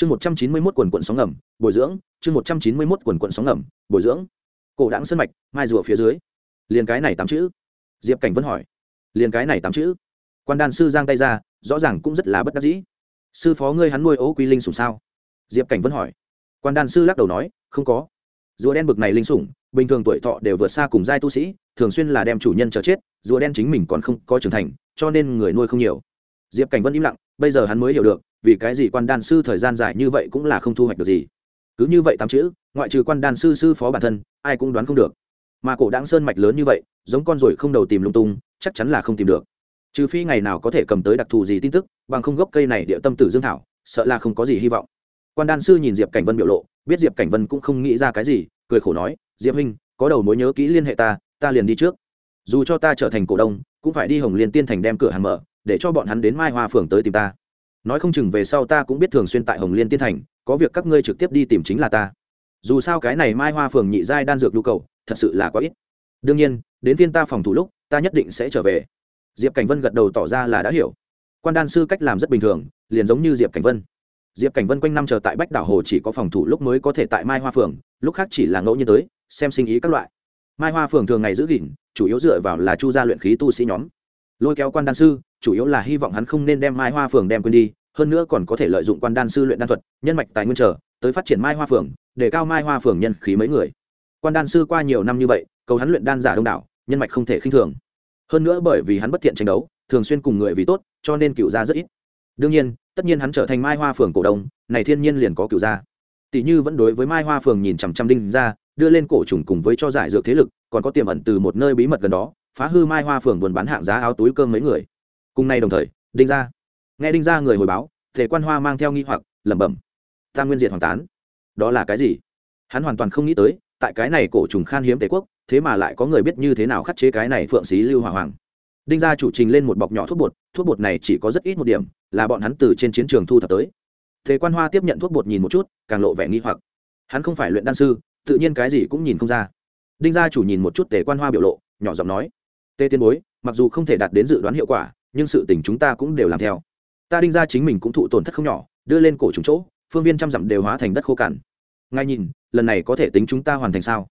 chương một trăm chín mươi mốt quần quận sóng ngầm, bồi dưỡng. Chương một trăm chín mươi mốt quần quận sóng ngầm, bồi dưỡng. Cổ đáng sân mạch, mai rùa phía dưới. Liền cái này tám chữ. Diệp cảnh vân hỏi. Liền cái này tám chữ. Quan đan sư giang tay ra, rõ ràng cũng rất là bất đắc dĩ. Sư phó ngươi hắn nuôi ố quy linh sủng sao? Diệp cảnh vân hỏi. Quan đan sư lắc đầu nói, không có. Rùa đen bực này linh sủng, bình thường tuổi thọ đều vượt xa cùng giai tu sĩ, thường xuyên là đem chủ nhân chờ chết, rùa đen chính mình còn không có trưởng thành, cho nên người nuôi không nhiều. Diệp cảnh vân im lặng, bây giờ hắn mới hiểu được vì cái gì quan đan sư thời gian dài như vậy cũng là không thu hoạch được gì? Cứ như vậy tám chữ, ngoại trừ quan đan sư sư phó bản thân, ai cũng đoán không được. Mà cổ đáng sơn mạch lớn như vậy, giống con ruồi không đầu tìm lung tung, chắc chắn là không tìm được. Trừ phi ngày nào có thể cầm tới đặc thù gì tin tức, bằng không gốc cây này địa tâm tử dương thảo, sợ là không có gì hy vọng. Quan đan sư nhìn diệp cảnh vân biểu lộ, biết diệp cảnh vân cũng không nghĩ ra cái gì, cười khổ nói, diệp huynh, có đầu mối nhớ kỹ liên hệ ta ta liền đi trước. Dù cho ta trở thành cổ đông, cũng phải đi hồng liên tiên thành đem cửa hàng mở, để cho bọn hắn đến mai hoa phường tới tìm ta nói không chừng về sau ta cũng biết thường xuyên tại hồng liên tiên thành, có việc các ngươi trực tiếp đi tìm chính là ta. Dù sao cái này mai hoa phường nhị giai đan dược nhu cầu, thật sự là quá ít. Đương nhiên, đến viên ta phòng thủ lúc, ta nhất định sẽ trở về. Diệp cảnh vân gật đầu tỏ ra là đã hiểu. Quan đan sư cách làm rất bình thường, liền giống như diệp cảnh vân. Diệp cảnh vân quanh năm chờ tại bách đảo hồ chỉ có phòng thủ lúc mới có thể tại mai hoa phường, lúc khác chỉ là ngẫu nhiên tới, xem sinh ý các loại. Mai hoa phường thường ngày giữ gìn, chủ yếu dựa vào là chu gia luyện khí tu sĩ nhóm. Lôi kéo quan đan sư chủ yếu là hy vọng hắn không nên đem mai hoa phường đem quên đi, hơn nữa còn có thể lợi dụng quan đan sư luyện đan thuật, nhân mạch tài nguyên trở tới phát triển mai hoa phường để cao mai hoa phường nhân khí mấy người. Quan đan sư qua nhiều năm như vậy, cầu hắn luyện đan giả đông đảo, nhân mạch không thể khinh thường. Hơn nữa bởi vì hắn bất thiện tranh đấu, thường xuyên cùng người vì tốt, cho nên cựu gia rất ít. Đương nhiên, tất nhiên hắn trở thành mai hoa phường cổ đông, này thiên nhiên liền có cựu gia. Tỷ như vẫn đối với mai hoa phường nhìn chằm chằm đinh ra đưa lên cổ trùng cùng với cho giải dược thế lực, còn có tiềm ẩn từ một nơi bí mật gần đó, phá hư mai hoa phường buôn bán hạng giá áo túi cơm mấy người cùng nay đồng thời, đinh ra nghe đinh ra người hồi báo thể quan hoa mang theo nghi hoặc, lẩm bẩm. Tam nguyên diệt hoàng tán. Đó là cái gì? Hắn hoàn toàn không nghĩ tới, tại cái này cổ trùng khan hiếm tề quốc, thế mà lại có người biết như thế nào khắc chế cái này phượng xí lưu hỏa hoàng. Đinh gia chủ trình lên một bọc nhỏ thuốc bột thuốc bột này chỉ có rất ít một điểm, là bọn hắn từ trên chiến trường thu thập tới. Thế quan hoa tiếp nhận thuốc bột nhìn một chút, càng lộ vẻ nghi hoặc. Hắn không phải luyện đan sư, tự nhiên cái gì cũng nhìn không ra. Đinh gia chủ nhìn một chút tề quan hoa biểu lộ, nhỏ giọng nói. Tê tiên bối, mặc dù không thể đạt đến dự đoán hiệu quả nhưng sự tình chúng ta cũng đều làm theo. Ta đinh gia chính mình cũng thụ tổn thất không nhỏ, đưa lên cổ chúng chỗ, phương viên trăm dặm đều hóa thành đất khô cằn. Ngay nhìn, lần này có thể tính chúng ta hoàn thành sao?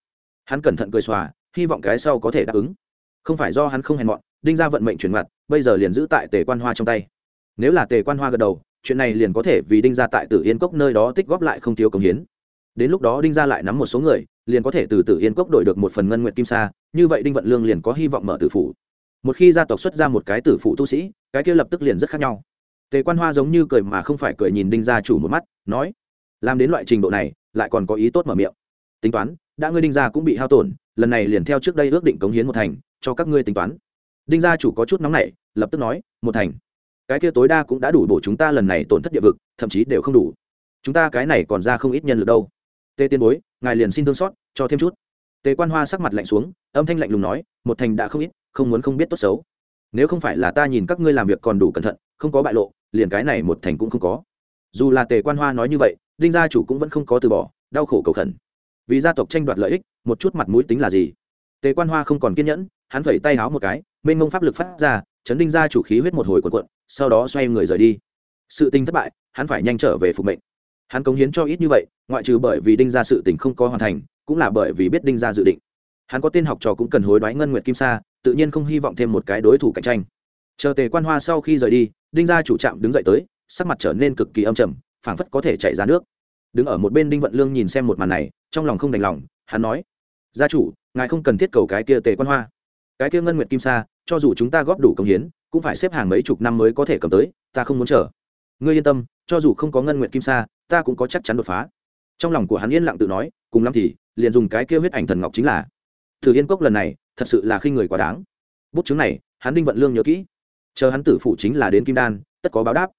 Hắn cẩn thận cười xòa, hy vọng cái sau có thể đáp ứng. Không phải do hắn không hèn mọn, đinh gia vận mệnh chuyển mặt, bây giờ liền giữ tại tề quan hoa trong tay. Nếu là tề quan hoa gật đầu, chuyện này liền có thể vì đinh gia tại tử yên cốc nơi đó tích góp lại không thiếu công hiến. Đến lúc đó đinh gia lại nắm một số người, liền có thể từ tử yên cốc đổi được một phần ngân nguyện kim sa, như vậy đinh vận lương liền có hy vọng mở tử phủ một khi gia tộc xuất ra một cái tử phụ tu sĩ, cái kia lập tức liền rất khác nhau. Tề quan hoa giống như cười mà không phải cười nhìn đinh gia chủ một mắt, nói, làm đến loại trình độ này, lại còn có ý tốt mở miệng. Tính toán, đã ngươi đinh gia cũng bị hao tổn, lần này liền theo trước đây ước định cống hiến một thành, cho các ngươi tính toán. Đinh gia chủ có chút nóng nảy, lập tức nói, một thành? Cái kia tối đa cũng đã đủ bổ chúng ta lần này tổn thất địa vực, thậm chí đều không đủ. Chúng ta cái này còn ra không ít nhân lực đâu. Tê tiên bối, ngài liền xin thương xót, cho thêm chút. Tề quan hoa sắc mặt lạnh xuống, âm thanh lạnh lùng nói, một thành đã không ít không muốn không biết tốt xấu. Nếu không phải là ta nhìn các ngươi làm việc còn đủ cẩn thận không có bại lộ liền cái này một thành cũng không có. Dù là tề quan hoa nói như vậy đinh gia chủ cũng vẫn không có từ bỏ đau khổ cầu khẩn. Vì gia tộc tranh đoạt lợi ích một chút mặt mũi tính là gì? Tề quan hoa không còn kiên nhẫn hắn phẩy tay háo một cái mênh mông pháp lực phát ra chấn đinh gia chủ khí huyết một hồi cuộn cuộn, sau đó xoay người rời đi. Sự tình thất bại hắn phải nhanh trở về phục mệnh. Hắn cống hiến cho ít như vậy ngoại trừ bởi vì đinh gia sự tình không có hoàn thành cũng là bởi vì biết đinh gia dự định hắn có tên học trò cũng cần hối đoái ngân nguyệt kim sa, tự nhiên không hy vọng thêm một cái đối thủ cạnh tranh. Chờ tề quan hoa sau khi rời đi, đinh gia chủ trạm đứng dậy tới, sắc mặt trở nên cực kỳ âm trầm, phảng phất có thể chạy ra nước. Đứng ở một bên đinh vận lương nhìn xem một màn này, trong lòng không đành lòng, hắn nói, gia chủ, ngài không cần thiết cầu cái kia tề quan hoa. Cái kia ngân nguyệt kim sa, cho dù chúng ta góp đủ công hiến, cũng phải xếp hàng mấy chục năm mới có thể cầm tới, ta không muốn chờ. Ngươi yên tâm, cho dù không có ngân nguyệt kim sa, ta cũng có chắc chắn đột phá. Trong lòng của hắn yên lặng tự nói, cùng lắm thì, liền dùng cái kia huyết ảnh thần ngọc chính là thử yên cốc lần này thật sự là khi người quá đáng. Bút chứng này, hắn đinh vận lương nhớ kỹ. Chờ hắn tử phụ chính là đến kim đan, tất có báo đáp.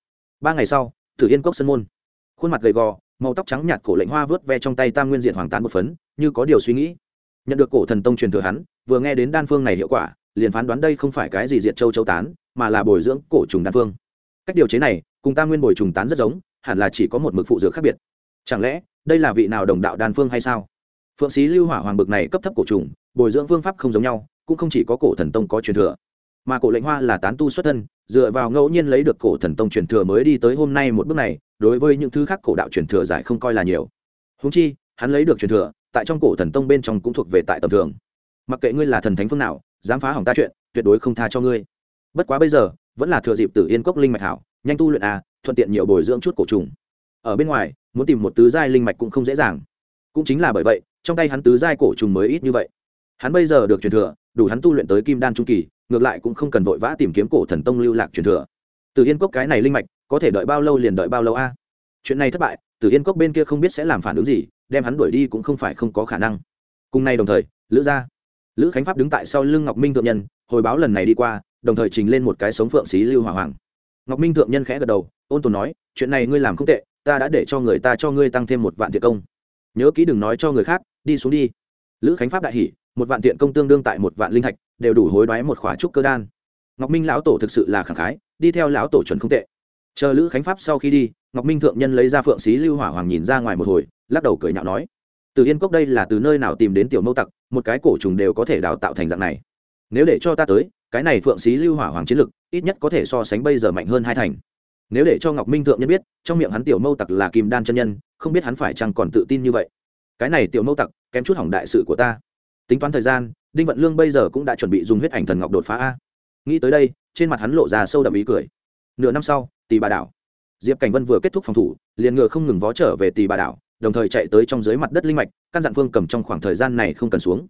Ba ngày sau, thử yên cốc sân môn. Khuôn mặt gầy gò, màu tóc trắng nhạt cổ lệnh hoa vớt ve trong tay tam nguyên diện hoàng tán một phấn, như có điều suy nghĩ. Nhận được cổ thần tông truyền thừa hắn, vừa nghe đến đan phương này hiệu quả, liền phán đoán đây không phải cái gì diệt châu châu tán, mà là bồi dưỡng cổ trùng đan phương. Cách điều chế này, cùng tam nguyên bồi trùng tán rất giống, hẳn là chỉ có một mực phụ dược khác biệt. Chẳng lẽ, đây là vị nào đồng đạo đan phương hay sao? Phượng sĩ lưu hỏa hoàng bực này cấp thấp cổ trùng bồi dưỡng phương pháp không giống nhau, cũng không chỉ có cổ thần tông có truyền thừa. Mà cổ lệnh hoa là tán tu xuất thân, dựa vào ngẫu nhiên lấy được cổ thần tông truyền thừa mới đi tới hôm nay một bước này, đối với những thứ khác cổ đạo truyền thừa giải không coi là nhiều. Húng chi, hắn lấy được truyền thừa, tại trong cổ thần tông bên trong cũng thuộc về tại tầm thường. Mặc kệ ngươi là thần thánh phương nào, dám phá hỏng ta chuyện, tuyệt đối không tha cho ngươi. Bất quá bây giờ, vẫn là thừa dịp tử yên cốc linh mạch hảo, nhanh tu luyện a thuận tiện nhiều bồi dưỡng chút cổ trùng. Ở bên ngoài, muốn tìm một tứ giai linh mạch cũng không dễ dàng. Cũng chính là bởi vậy, trong tay hắn tứ giai cổ trùng mới ít như vậy hắn bây giờ được truyền thừa, đủ hắn tu luyện tới kim đan trung kỳ, ngược lại cũng không cần vội vã tìm kiếm cổ thần tông lưu lạc truyền thừa. Từ yên cốc cái này linh mạch, có thể đợi bao lâu liền đợi bao lâu a? Chuyện này thất bại từ yên cốc bên kia không biết sẽ làm phản ứng gì, đem hắn đuổi đi cũng không phải không có khả năng. Cùng nay đồng thời, lữ gia, lữ khánh pháp đứng tại sau lưng ngọc minh thượng nhân, hồi báo lần này đi qua, đồng thời trình lên một cái sống phượng xí lưu hỏa hoàng. Ngọc minh thượng nhân khẽ gật đầu, ôn tồn nói, chuyện này ngươi làm không tệ, ta đã để cho người ta cho ngươi tăng thêm một vạn thiệt công. Nhớ kỹ đừng nói cho người khác, đi xuống đi. Lữ khánh pháp đại hỉ một vạn tiện công tương đương tại một vạn linh thạch, đều đủ hối đoái một khóa trúc cơ đan. Ngọc minh lão tổ thực sự là khẳng khái, đi theo lão tổ chuẩn không tệ. Chờ lữ khánh pháp sau khi đi, ngọc minh thượng nhân lấy ra phượng xí lưu hỏa hoàng nhìn ra ngoài một hồi, lắc đầu cười nhạo nói, từ yên cốc đây là từ nơi nào tìm đến tiểu mâu tặc, một cái cổ trùng đều có thể đào tạo thành dạng này. Nếu để cho ta tới, cái này phượng xí lưu hỏa hoàng chiến lực, ít nhất có thể so sánh bây giờ mạnh hơn hai thành. Nếu để cho ngọc minh thượng nhân biết, trong miệng hắn tiểu mâu tặc là kim đan chân nhân, không biết hắn phải chăng còn tự tin như vậy. Cái này tiểu mâu tặc, kém chút hỏng đại sự của ta tính toán thời gian, đinh vận lương bây giờ cũng đã chuẩn bị dùng huyết ảnh thần ngọc đột phá a. Nghĩ tới đây, trên mặt hắn lộ ra sâu đậm ý cười. Nửa năm sau tì bà đảo. Diệp cảnh vân vừa kết thúc phòng thủ, liền ngựa không ngừng vó trở về tì bà đảo, đồng thời chạy tới trong dưới mặt đất linh mạch, căn dặn phương cầm trong khoảng thời gian này không cần xuống.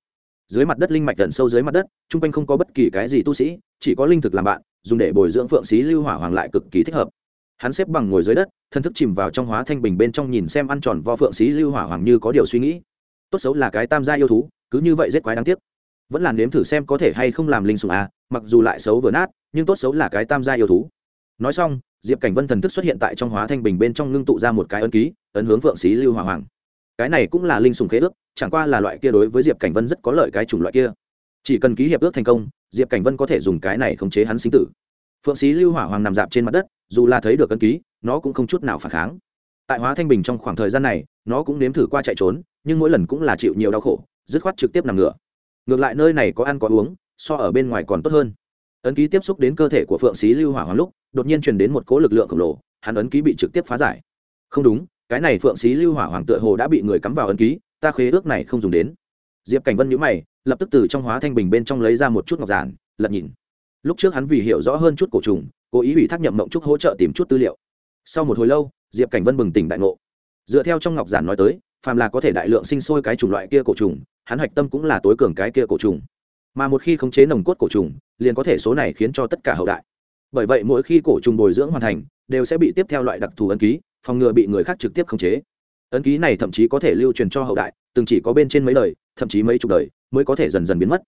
Dưới mặt đất linh mạch gần sâu dưới mặt đất, chung quanh không có bất kỳ cái gì tu sĩ, chỉ có linh thực làm bạn, dùng để bồi dưỡng phượng xí lưu hỏa hoàng lại cực kỳ thích hợp. Hắn xếp bằng ngồi dưới đất, thân thức chìm vào trong hóa thanh bình bên trong nhìn xem ăn tròn vo phượng xí lưu hỏa hoàng như có điều suy nghĩ. Tốt xấu là cái tam gia yêu thú cứ như vậy rất quái đáng tiếc. Vẫn là nếm thử xem có thể hay không làm linh sủng à mặc dù lại xấu vừa nát, nhưng tốt xấu là cái tam gia yêu thú. Nói xong, diệp cảnh vân thần thức xuất hiện tại trong hóa thanh bình bên trong ngưng tụ ra một cái ấn ký, ấn hướng phượng xí lưu hỏa hoàng. Cái này cũng là linh sùng khế ước, chẳng qua là loại kia đối với diệp cảnh vân rất có lợi cái chủng loại kia. Chỉ cần ký hiệp ước thành công, diệp cảnh vân có thể dùng cái này khống chế hắn sinh tử. Phượng xí lưu hỏa hoàng nằm dạp trên mặt đất, dù là thấy được ấn ký, nó cũng không chút nào phản kháng. Tại hóa thanh bình trong khoảng thời gian này, nó cũng nếm thử qua chạy trốn nhưng mỗi lần cũng là chịu nhiều đau khổ, dứt khoát trực tiếp nằm ngửa. Ngược lại nơi này có ăn có uống, so ở bên ngoài còn tốt hơn. Ấn ký tiếp xúc đến cơ thể của phượng xí lưu hỏa hoàng lúc, đột nhiên truyền đến một cố lực lượng khổng lồ, hắn ấn ký bị trực tiếp phá giải. Không đúng, cái này phượng xí lưu hỏa hoàng tựa hồ đã bị người cắm vào ấn ký, ta khế ước này không dùng đến. Diệp cảnh vân nhữ mày, lập tức từ trong hóa thanh bình bên trong lấy ra một chút ngọc giản, lật nhìn. Lúc trước hắn vì hiểu rõ hơn chút cổ trùng, cố ý ủy thác nhậm mộng trúc hỗ trợ tìm chút tư liệu. Sau một hồi lâu, diệp cảnh vân bừng tỉnh đại ngộ. Dựa theo trong ngọc giản nói tới phàm là có thể đại lượng sinh sôi cái chủng loại kia cổ trùng, hắn hạch tâm cũng là tối cường cái kia cổ trùng. Mà một khi khống chế nồng cốt cổ trùng, liền có thể số này khiến cho tất cả hậu đại. Bởi vậy mỗi khi cổ trùng bồi dưỡng hoàn thành, đều sẽ bị tiếp theo loại đặc thù ấn ký, phòng ngừa bị người khác trực tiếp khống chế. Ấn ký này thậm chí có thể lưu truyền cho hậu đại, từng chỉ có bên trên mấy đời, thậm chí mấy chục đời, mới có thể dần dần biến mất.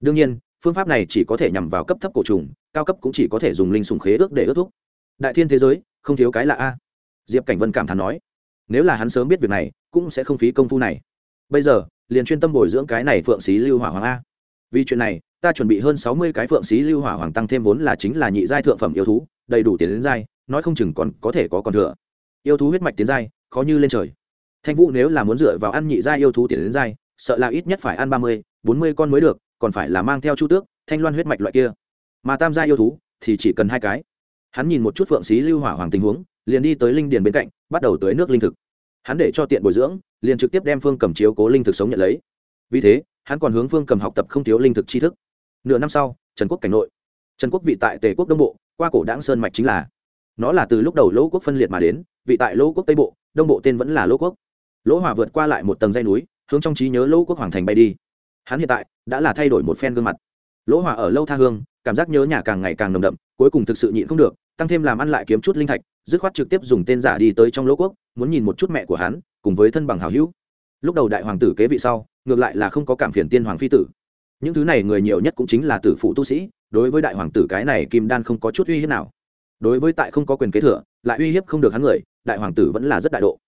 Đương nhiên, phương pháp này chỉ có thể nhằm vào cấp thấp cổ trùng, cao cấp cũng chỉ có thể dùng linh sùng khế ước để ước thúc. Đại thiên thế giới, không thiếu cái là a. Diệp cảnh vân cảm thán nói nếu là hắn sớm biết việc này, cũng sẽ không phí công phu này. Bây giờ, liền chuyên tâm bồi dưỡng cái này phượng xí lưu hỏa hoàng a. Vì chuyện này, ta chuẩn bị hơn sáu mươi cái phượng xí lưu hỏa hoàng tăng thêm vốn là chính là nhị giai thượng phẩm yêu thú, đầy đủ tiền đến giai, nói không chừng còn có thể có còn thừa. Yêu thú huyết mạch tiến giai, khó như lên trời. Thanh vũ nếu là muốn dựa vào ăn nhị giai yêu thú tiền đến giai, sợ là ít nhất phải ăn ba mươi, bốn mươi con mới được, còn phải là mang theo chu tước, thanh loan huyết mạch loại kia. Mà tam gia yêu thú thì chỉ cần hai cái. Hắn nhìn một chút phượng xí lưu hỏa hoàng tình huống liền đi tới linh điền bên cạnh, bắt đầu tưới nước linh thực. Hắn để cho tiện bồi dưỡng, liền trực tiếp đem phương cầm chiếu cố linh thực sống nhận lấy. Vì thế, hắn còn hướng phương cầm học tập không thiếu linh thực tri thức. Nửa năm sau, trần quốc cảnh nội. Trần quốc vị tại tề quốc đông bộ, qua cổ đáng sơn mạch chính là. Nó là từ lúc đầu lỗ quốc phân liệt mà đến, vị tại lỗ quốc tây bộ, đông bộ tên vẫn là lỗ quốc. Lỗ hòa vượt qua lại một tầng dây núi, hướng trong trí nhớ lỗ quốc hoàng thành bay đi. Hắn hiện tại, đã là thay đổi một phen gương mặt. Lỗ hòa ở lâu tha hương, cảm giác nhớ nhà càng ngày càng nồng đậm, cuối cùng thực sự nhịn không được tăng thêm làm ăn lại kiếm chút linh thạch, dứt khoát trực tiếp dùng tên giả đi tới trong lỗ quốc, muốn nhìn một chút mẹ của hắn, cùng với thân bằng hào hữu. Lúc đầu đại hoàng tử kế vị sau, ngược lại là không có cảm phiền tiên hoàng phi tử. Những thứ này người nhiều nhất cũng chính là tử phụ tu sĩ, đối với đại hoàng tử cái này kim đan không có chút uy hiếp nào. Đối với tại không có quyền kế thừa, lại uy hiếp không được hắn người, đại hoàng tử vẫn là rất đại độ.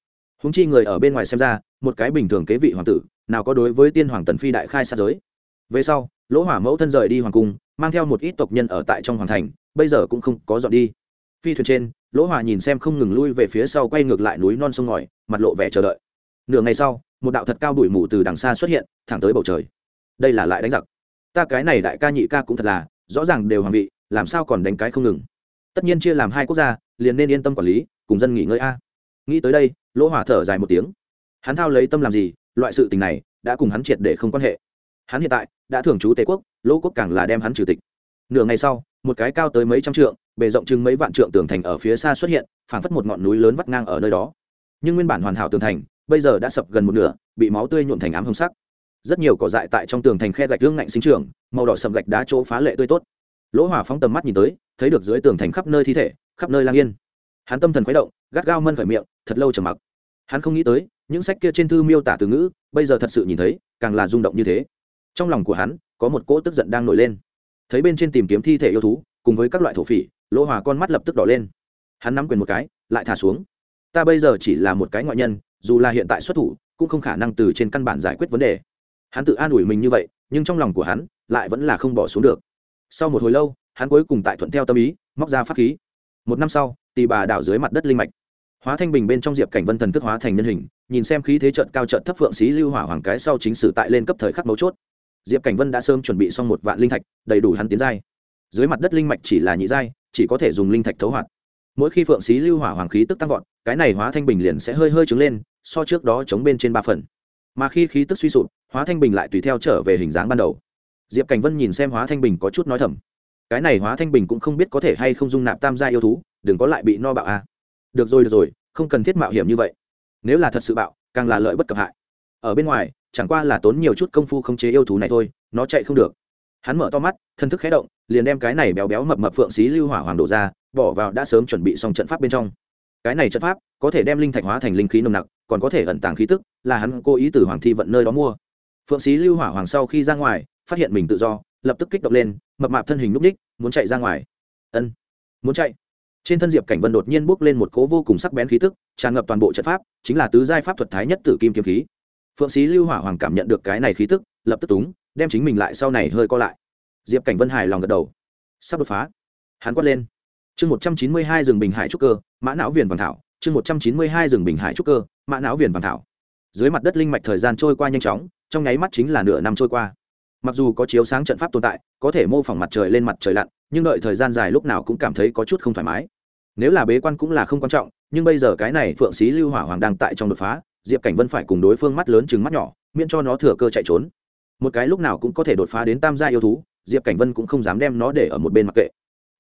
Húng chi người ở bên ngoài xem ra, một cái bình thường kế vị hoàng tử, nào có đối với tiên hoàng tần phi đại khai xa giới. Về sau, lỗ hỏa mẫu thân rời đi hoàng cung mang theo một ít tộc nhân ở tại trong hoàng thành, bây giờ cũng không có dọn đi. Phi thuyền trên, lỗ hòa nhìn xem không ngừng lui về phía sau quay ngược lại núi non sông ngòi, mặt lộ vẻ chờ đợi. Nửa ngày sau, một đạo thật cao bụi mù từ đằng xa xuất hiện, thẳng tới bầu trời. Đây là lại đánh giặc. Ta cái này đại ca nhị ca cũng thật là, rõ ràng đều hoàng vị, làm sao còn đánh cái không ngừng? Tất nhiên chia làm hai quốc gia, liền nên yên tâm quản lý, cùng dân nghỉ ngơi a. Nghĩ tới đây, lỗ hỏa thở dài một tiếng. Hắn thao lấy tâm làm gì, loại sự tình này, đã cùng hắn triệt để không quan hệ. Hắn hiện tại đã thường trú tề quốc, lỗ quốc càng là đem hắn trừ tịch. Nửa ngày sau, một cái cao tới mấy trăm trượng, bề rộng chừng mấy vạn trượng tường thành ở phía xa xuất hiện, phảng phất một ngọn núi lớn vắt ngang ở nơi đó. Nhưng nguyên bản hoàn hảo tường thành, bây giờ đã sập gần một nửa, bị máu tươi nhuộm thành ám hồng sắc. Rất nhiều cỏ dại tại trong tường thành khe gạch hương ngạnh sinh trưởng, màu đỏ sầm gạch đá chỗ phá lệ tươi tốt. Lỗ hỏa phóng tầm mắt nhìn tới, thấy được dưới tường thành khắp nơi thi thể, khắp nơi lang yên. Hắn tâm thần khuấy động, gắt gao mân khởi miệng, thật lâu trầm mặc. Hắn không nghĩ tới, những sách kia trên thư miêu tả từ ngữ, bây giờ thật sự nhìn thấy, càng là rung động như thế trong lòng của hắn, có một cỗ tức giận đang nổi lên. Thấy bên trên tìm kiếm thi thể yêu thú, cùng với các loại thổ phỉ, lỗ hòa con mắt lập tức đỏ lên. Hắn nắm quyền một cái, lại thả xuống. Ta bây giờ chỉ là một cái ngoại nhân, dù là hiện tại xuất thủ, cũng không khả năng từ trên căn bản giải quyết vấn đề. Hắn tự an ủi mình như vậy, nhưng trong lòng của hắn lại vẫn là không bỏ xuống được. Sau một hồi lâu, hắn cuối cùng tại thuận theo tâm ý, móc ra pháp khí. Một năm sau tì bà đảo dưới mặt đất linh mạch. Hóa thanh bình bên trong diệp cảnh vân thần thức hóa thành nhân hình, nhìn xem khí thế trận cao trận thấp phượng xí lưu hỏa hoàng cái sau chính sử tại lên cấp thời khắc mấu chốt diệp cảnh vân đã sớm chuẩn bị xong một vạn linh thạch, đầy đủ hắn tiến giai. Dưới mặt đất linh mạch chỉ là nhị giai, chỉ có thể dùng linh thạch thấu hoạt. Mỗi khi phượng xí lưu hỏa hoàng khí tức tăng vọt, cái này hóa thanh bình liền sẽ hơi hơi trứng lên, so trước đó chống bên trên ba phần. Mà khi khí tức suy sụp, hóa thanh bình lại tùy theo trở về hình dáng ban đầu. Diệp cảnh vân nhìn xem hóa thanh bình có chút nói thầm. Cái này hóa thanh bình cũng không biết có thể hay không dung nạp tam gia yêu thú, đừng có lại bị no bạo a. À. được rồi được rồi, không cần thiết mạo hiểm như vậy. Nếu là thật sự bạo, càng là lợi bất cập hại. Ở bên ngoài chẳng qua là tốn nhiều chút công phu khống chế yêu thú này thôi, nó chạy không được. Hắn mở to mắt, thân thức khé động, liền đem cái này béo béo mập mập phượng xí lưu hỏa hoàng đổ ra, bỏ vào đã sớm chuẩn bị xong trận pháp bên trong. Cái này trận pháp có thể đem linh thạch hóa thành linh khí nồng nặc, còn có thể ẩn tàng khí tức, là hắn cố ý từ hoàng thi vận nơi đó mua. Phượng xí lưu hỏa hoàng sau khi ra ngoài, phát hiện mình tự do, lập tức kích động lên, mập mạp thân hình núp ních muốn chạy ra ngoài. Ân, muốn chạy. Trên thân diệp cảnh vân đột nhiên bốc lên một cố vô cùng sắc bén khí tức, tràn ngập toàn bộ trận pháp, chính là tứ giai pháp thuật thái nhất tử kim kiếm khí phượng sĩ lưu hỏa hoàng cảm nhận được cái này khí tức, lập tức túng, đem chính mình lại sau này hơi co lại. Diệp cảnh vân hài lòng gật đầu. Sắp đột phá. Hắn quát lên. Chương một trăm chín mươi hai rừng bình hải trúc cơ, mã não viền vàng thảo. Chương một trăm chín mươi hai rừng bình hải trúc cơ, mã não viền vàng thảo. Dưới mặt đất linh mạch thời gian trôi qua nhanh chóng, trong nháy mắt chính là nửa năm trôi qua. Mặc dù có chiếu sáng trận pháp tồn tại, có thể mô phỏng mặt trời lên mặt trời lặn, nhưng đợi thời gian dài lúc nào cũng cảm thấy có chút không thoải mái. Nếu là bế quan cũng là không quan trọng, nhưng bây giờ cái này phượng xí lưu hỏa hoàng đang tại trong đột phá diệp cảnh vân phải cùng đối phương mắt lớn chừng mắt nhỏ, miễn cho nó thừa cơ chạy trốn. Một cái lúc nào cũng có thể đột phá đến tam gia yêu thú, diệp cảnh vân cũng không dám đem nó để ở một bên mặc kệ.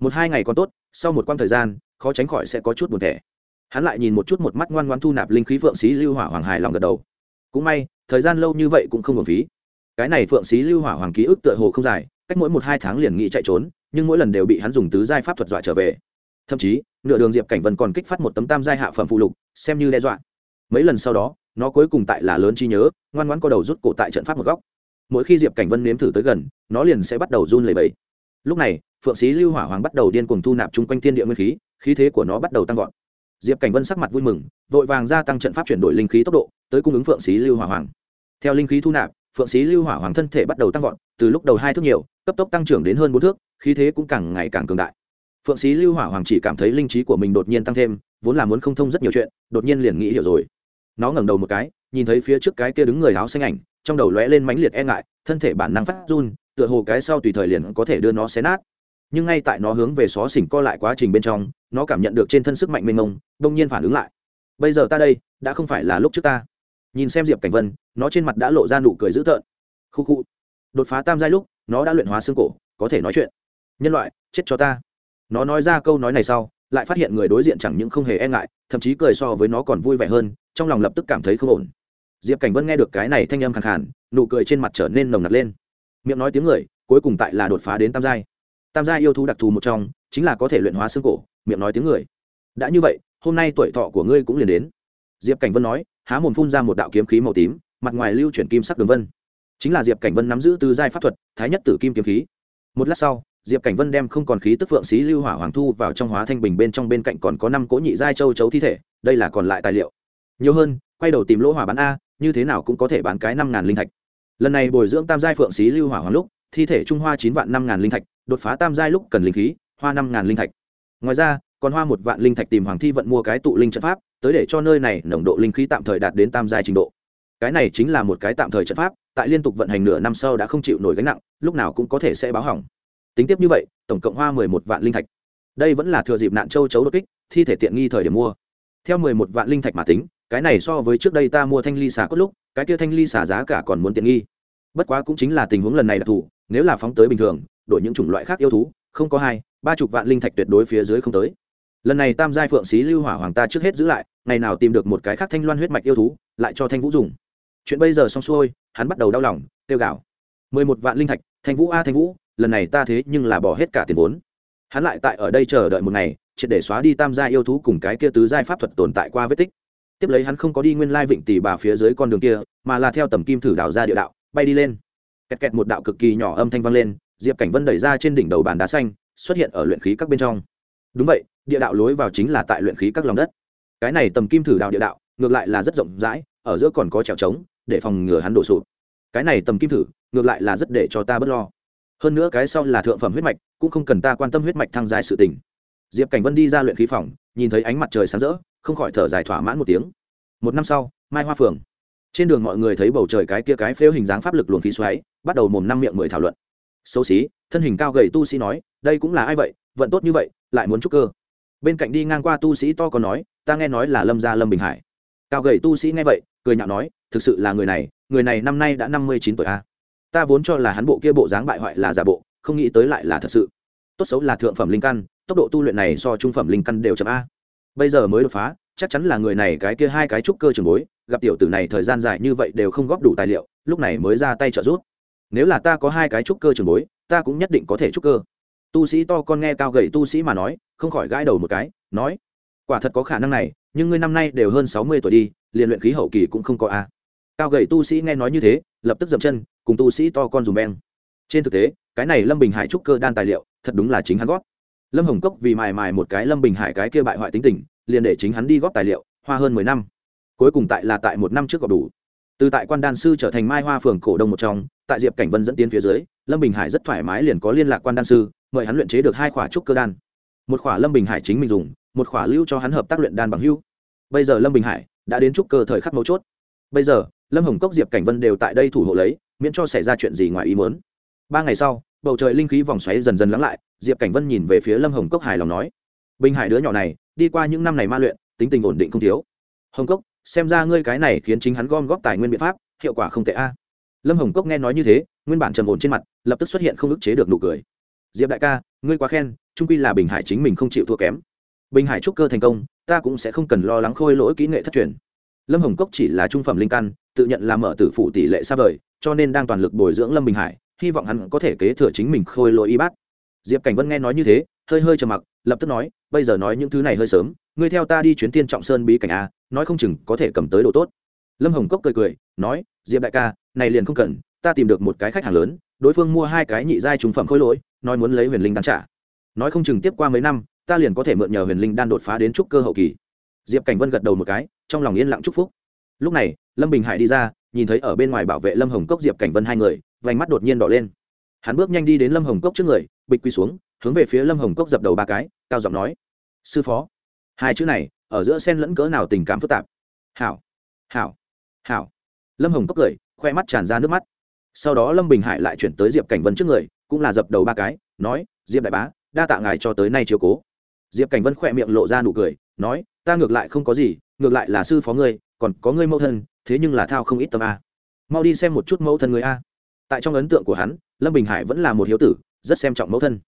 Một hai ngày còn tốt, sau một quãng thời gian, khó tránh khỏi sẽ có chút buồn thẻ. Hắn lại nhìn một chút một mắt ngoan ngoan thu nạp linh khí phượng xí lưu hỏa hoàng hài lòng gật đầu. Cũng may, thời gian lâu như vậy cũng không hồn phí. Cái này phượng xí lưu hỏa hoàng ký ức tựa hồ không dài, cách mỗi một hai tháng liền nghị chạy trốn, nhưng mỗi lần đều bị hắn dùng tứ giai pháp thuật dọa trở về. Thậm chí, nửa đường diệp cảnh vân còn kích phát một tấm tam giai hạ phẩm phụ lục, xem như đe dọa mấy lần sau đó, nó cuối cùng tại là lớn chi nhớ, ngoan ngoãn co đầu rút cổ tại trận pháp một góc. Mỗi khi diệp cảnh vân nếm thử tới gần, nó liền sẽ bắt đầu run lẩy bẩy. Lúc này, phượng sĩ lưu hỏa hoàng bắt đầu điên cuồng thu nạp chung quanh thiên địa nguyên khí khí thế của nó bắt đầu tăng vọt. Diệp cảnh vân sắc mặt vui mừng, vội vàng gia tăng trận pháp chuyển đổi linh khí tốc độ, tới cung ứng phượng sĩ lưu hỏa hoàng. Theo linh khí thu nạp, phượng sĩ lưu hỏa hoàng thân thể bắt đầu tăng vọt, từ lúc đầu hai thước nhiều, cấp tốc tăng trưởng đến hơn bốn thước, khí thế cũng càng ngày càng cường đại. Phượng sĩ lưu hỏa hoàng chỉ cảm thấy linh trí của mình đột nhiên tăng thêm, vốn là muốn không thông rất nhiều chuyện, đột nhiên liền nghĩ hiểu rồi nó ngẩng đầu một cái, nhìn thấy phía trước cái kia đứng người áo xanh ảnh, trong đầu lóe lên mãnh liệt e ngại, thân thể bản năng phát run, tựa hồ cái sau tùy thời liền có thể đưa nó xé nát. Nhưng ngay tại nó hướng về xó xỉnh co lại quá trình bên trong, nó cảm nhận được trên thân sức mạnh mênh mông, đông nhiên phản ứng lại. Bây giờ ta đây, đã không phải là lúc trước ta. Nhìn xem diệp cảnh vân, nó trên mặt đã lộ ra nụ cười dữ tợn. Khu khu. Đột phá tam giai lúc, nó đã luyện hóa xương cổ, có thể nói chuyện. Nhân loại, chết cho ta. Nó nói ra câu nói này sau, lại phát hiện người đối diện chẳng những không hề e ngại, thậm chí cười so với nó còn vui vẻ hơn trong lòng lập tức cảm thấy không ổn. Diệp cảnh vân nghe được cái này thanh âm khẳng khản nụ cười trên mặt trở nên nồng nặc lên. Miệng nói tiếng người, cuối cùng tại là đột phá đến tam giai. Tam giai yêu thú đặc thù một trong, chính là có thể luyện hóa xương cổ, miệng nói tiếng người. Đã như vậy, hôm nay tuổi thọ của ngươi cũng liền đến. Diệp cảnh vân nói, há mồm phun ra một đạo kiếm khí màu tím, mặt ngoài lưu chuyển kim sắc đường vân. Chính là diệp cảnh vân nắm giữ từ giai pháp thuật, thái nhất tử kim kiếm khí. Một lát sau, diệp cảnh vân đem không còn khí tức phượng xí lưu hỏa hoàng thu vào trong hóa thanh bình bên trong bên cạnh còn có năm cỗ nhị giai châu chấu thi thể, đây là còn lại tài liệu nhiều hơn, quay đầu tìm lỗ hỏa bán a, như thế nào cũng có thể bán cái năm ngàn linh thạch. Lần này bồi dưỡng tam giai phượng xí lưu hỏa hoàng lúc, thi thể trung hoa chín vạn năm ngàn linh thạch, đột phá tam giai lúc cần linh khí, hoa năm ngàn linh thạch. Ngoài ra, còn hoa một vạn linh thạch tìm hoàng thi vận mua cái tụ linh trận pháp, tới để cho nơi này nồng độ linh khí tạm thời đạt đến tam giai trình độ. Cái này chính là một cái tạm thời trận pháp, tại liên tục vận hành nửa năm sau đã không chịu nổi gánh nặng, lúc nào cũng có thể sẽ báo hỏng. Tính tiếp như vậy, tổng cộng hoa mười một vạn linh thạch. Đây vẫn là thừa dịp nạn châu chấu đột kích, thi thể tiện nghi thời điểm mua. Theo mười một vạn linh thạch mà tính cái này so với trước đây ta mua thanh ly xả cốt lúc, cái kia thanh ly xả giá cả còn muốn tiện nghi. Bất quá cũng chính là tình huống lần này đặc thù, nếu là phóng tới bình thường, đổi những chủng loại khác yêu thú, không có hai, ba chục vạn linh thạch tuyệt đối phía dưới không tới. Lần này tam giai phượng xí lưu hỏa hoàng ta trước hết giữ lại, ngày nào tìm được một cái khác thanh loan huyết mạch yêu thú, lại cho thanh vũ dùng. Chuyện bây giờ xong xuôi, hắn bắt đầu đau lòng tiêu gạo mười một vạn linh thạch, thanh vũ a, thanh vũ, lần này ta thế nhưng là bỏ hết cả tiền vốn. Hắn lại tại ở đây chờ đợi một ngày, triệt để xóa đi tam gia yêu thú cùng cái kia tứ giai pháp thuật tồn tại qua vết tích tiếp lấy hắn không có đi nguyên lai vịnh tỷ bà phía dưới con đường kia, mà là theo tầm kim thử đào ra địa đạo, bay đi lên. Kẹt kẹt một đạo cực kỳ nhỏ âm thanh vang lên, diệp cảnh vân đẩy ra trên đỉnh đầu bàn đá xanh, xuất hiện ở luyện khí các bên trong. Đúng vậy, địa đạo lối vào chính là tại luyện khí các lòng đất. Cái này tầm kim thử đào địa đạo, ngược lại là rất rộng rãi, ở giữa còn có trèo trống, để phòng ngừa hắn đổ sụp. Cái này tầm kim thử, ngược lại là rất để cho ta bớt lo. Hơn nữa cái sau là thượng phẩm huyết mạch, cũng không cần ta quan tâm huyết mạch thăng dài sự tình. Diệp cảnh vân đi ra luyện khí phòng, nhìn thấy ánh mặt trời sáng rỡ không khỏi thở dài thỏa mãn một tiếng. Một năm sau, mai hoa phường. Trên đường mọi người thấy bầu trời cái kia cái phêu hình dáng pháp lực luồng khí xoáy, bắt đầu mồm năm miệng mười thảo luận. Xấu xí, thân hình cao gầy tu sĩ nói, đây cũng là ai vậy? Vận tốt như vậy, lại muốn trúc cơ. Bên cạnh đi ngang qua tu sĩ to có nói, ta nghe nói là lâm gia lâm bình hải. Cao gầy tu sĩ nghe vậy, cười nhạo nói, thực sự là người này người này năm nay đã năm mươi chín tuổi a. Ta vốn cho là hắn bộ kia bộ dáng bại hoại là giả bộ, không nghĩ tới lại là thật sự. Tốt xấu là thượng phẩm linh căn, tốc độ tu luyện này so trung phẩm linh căn đều chậm a bây giờ mới đột phá, chắc chắn là người này cái kia hai cái trúc cơ trường bối, gặp tiểu tử này thời gian dài như vậy đều không góp đủ tài liệu, lúc này mới ra tay trợ giúp. Nếu là ta có hai cái trúc cơ trường bối, ta cũng nhất định có thể trúc cơ. Tu sĩ to con nghe cao gầy tu sĩ mà nói, không khỏi gãi đầu một cái, nói, quả thật có khả năng này, nhưng ngươi năm nay đều hơn sáu mươi tuổi đi, liền luyện khí hậu kỳ cũng không có a. Cao gầy tu sĩ nghe nói như thế, lập tức dậm chân, cùng tu sĩ to con dùng beng. Trên thực tế, cái này lâm bình hải trúc cơ đan tài liệu, thật đúng là chính hắn góp lâm hồng cốc vì mài mài một cái lâm bình hải cái kia bại hoại tính tình, liền để chính hắn đi góp tài liệu, hoa hơn mười năm. Cuối cùng tại là tại một năm trước gặp đủ. Từ tại quan đan sư trở thành mai hoa phường cổ đông một trong, tại diệp cảnh vân dẫn tiến phía dưới, lâm bình hải rất thoải mái liền có liên lạc quan đan sư, mời hắn luyện chế được hai khỏa trúc cơ đan. Một khỏa lâm bình hải chính mình dùng, một khỏa lưu cho hắn hợp tác luyện đan bằng hưu. Bây giờ lâm bình hải đã đến trúc cơ thời khắc mấu chốt. Bây giờ, lâm hồng cốc, diệp cảnh vân đều tại đây thủ hộ lấy, miễn cho xảy ra chuyện gì ngoài ý mớn ba ngày sau bầu trời linh khí vòng xoáy dần dần lắng lại, diệp cảnh vân nhìn về phía lâm hồng cốc hài lòng nói, bình hải đứa nhỏ này, đi qua những năm này ma luyện, tính tình ổn định không thiếu. Hồng cốc, xem ra ngươi cái này khiến chính hắn gom góp tài nguyên biện pháp, hiệu quả không tệ a. Lâm hồng cốc nghe nói như thế, nguyên bản trầm ổn trên mặt, lập tức xuất hiện không ức chế được nụ cười. Diệp đại ca, ngươi quá khen trung quy là bình hải chính mình không chịu thua kém. Bình hải trúc cơ thành công, ta cũng sẽ không cần lo lắng khôi lỗi kỹ nghệ thất truyền. Lâm hồng cốc chỉ là trung phẩm linh căn, tự nhận là mở tử phụ tỷ lệ xa vời, cho nên đang toàn lực bồi dưỡng lâm bình hải hy vọng hắn có thể kế thừa chính mình khôi lỗi y bát diệp cảnh vân nghe nói như thế, hơi hơi trầm mặc, lập tức nói, bây giờ nói những thứ này hơi sớm, ngươi theo ta đi chuyến tiên trọng sơn bí cảnh a, nói không chừng có thể cầm tới đồ tốt. Lâm hồng cốc cười cười, nói, diệp đại ca, này liền không cần, ta tìm được một cái khách hàng lớn, đối phương mua hai cái nhị giai trúng phẩm khôi lỗi, nói muốn lấy huyền linh đan trả. Nói không chừng tiếp qua mấy năm, ta liền có thể mượn nhờ huyền linh đan đột phá đến trúc cơ hậu kỳ. Diệp cảnh vân gật đầu một cái, trong lòng yên lặng chúc phúc. Lúc này, lâm bình hải đi ra, nhìn thấy ở bên ngoài bảo vệ lâm hồng cốc diệp cảnh vân hai người vành mắt đột nhiên đỏ lên. Hắn bước nhanh đi đến lâm hồng cốc trước người, bịch quy xuống, hướng về phía lâm hồng cốc dập đầu ba cái, cao giọng nói, sư phó, hai chữ này ở giữa sen lẫn cỡ nào tình cảm phức tạp? Hảo hảo hảo. Lâm hồng cốc cười, khoe mắt tràn ra nước mắt. Sau đó lâm bình hải lại chuyển tới diệp cảnh vân trước người, cũng là dập đầu ba cái, nói, diệp đại bá, đa tạ ngài cho tới nay chiều cố. Diệp cảnh vân khỏe miệng lộ ra nụ cười, nói, ta ngược lại không có gì, ngược lại là sư phó ngươi, còn có ngươi mẫu thân, thế nhưng là thao không ít tâm a. Mau đi xem một chút mẫu thân người a tại trong ấn tượng của hắn, lâm bình hải vẫn là một hiếu tử, rất xem trọng mẫu thân.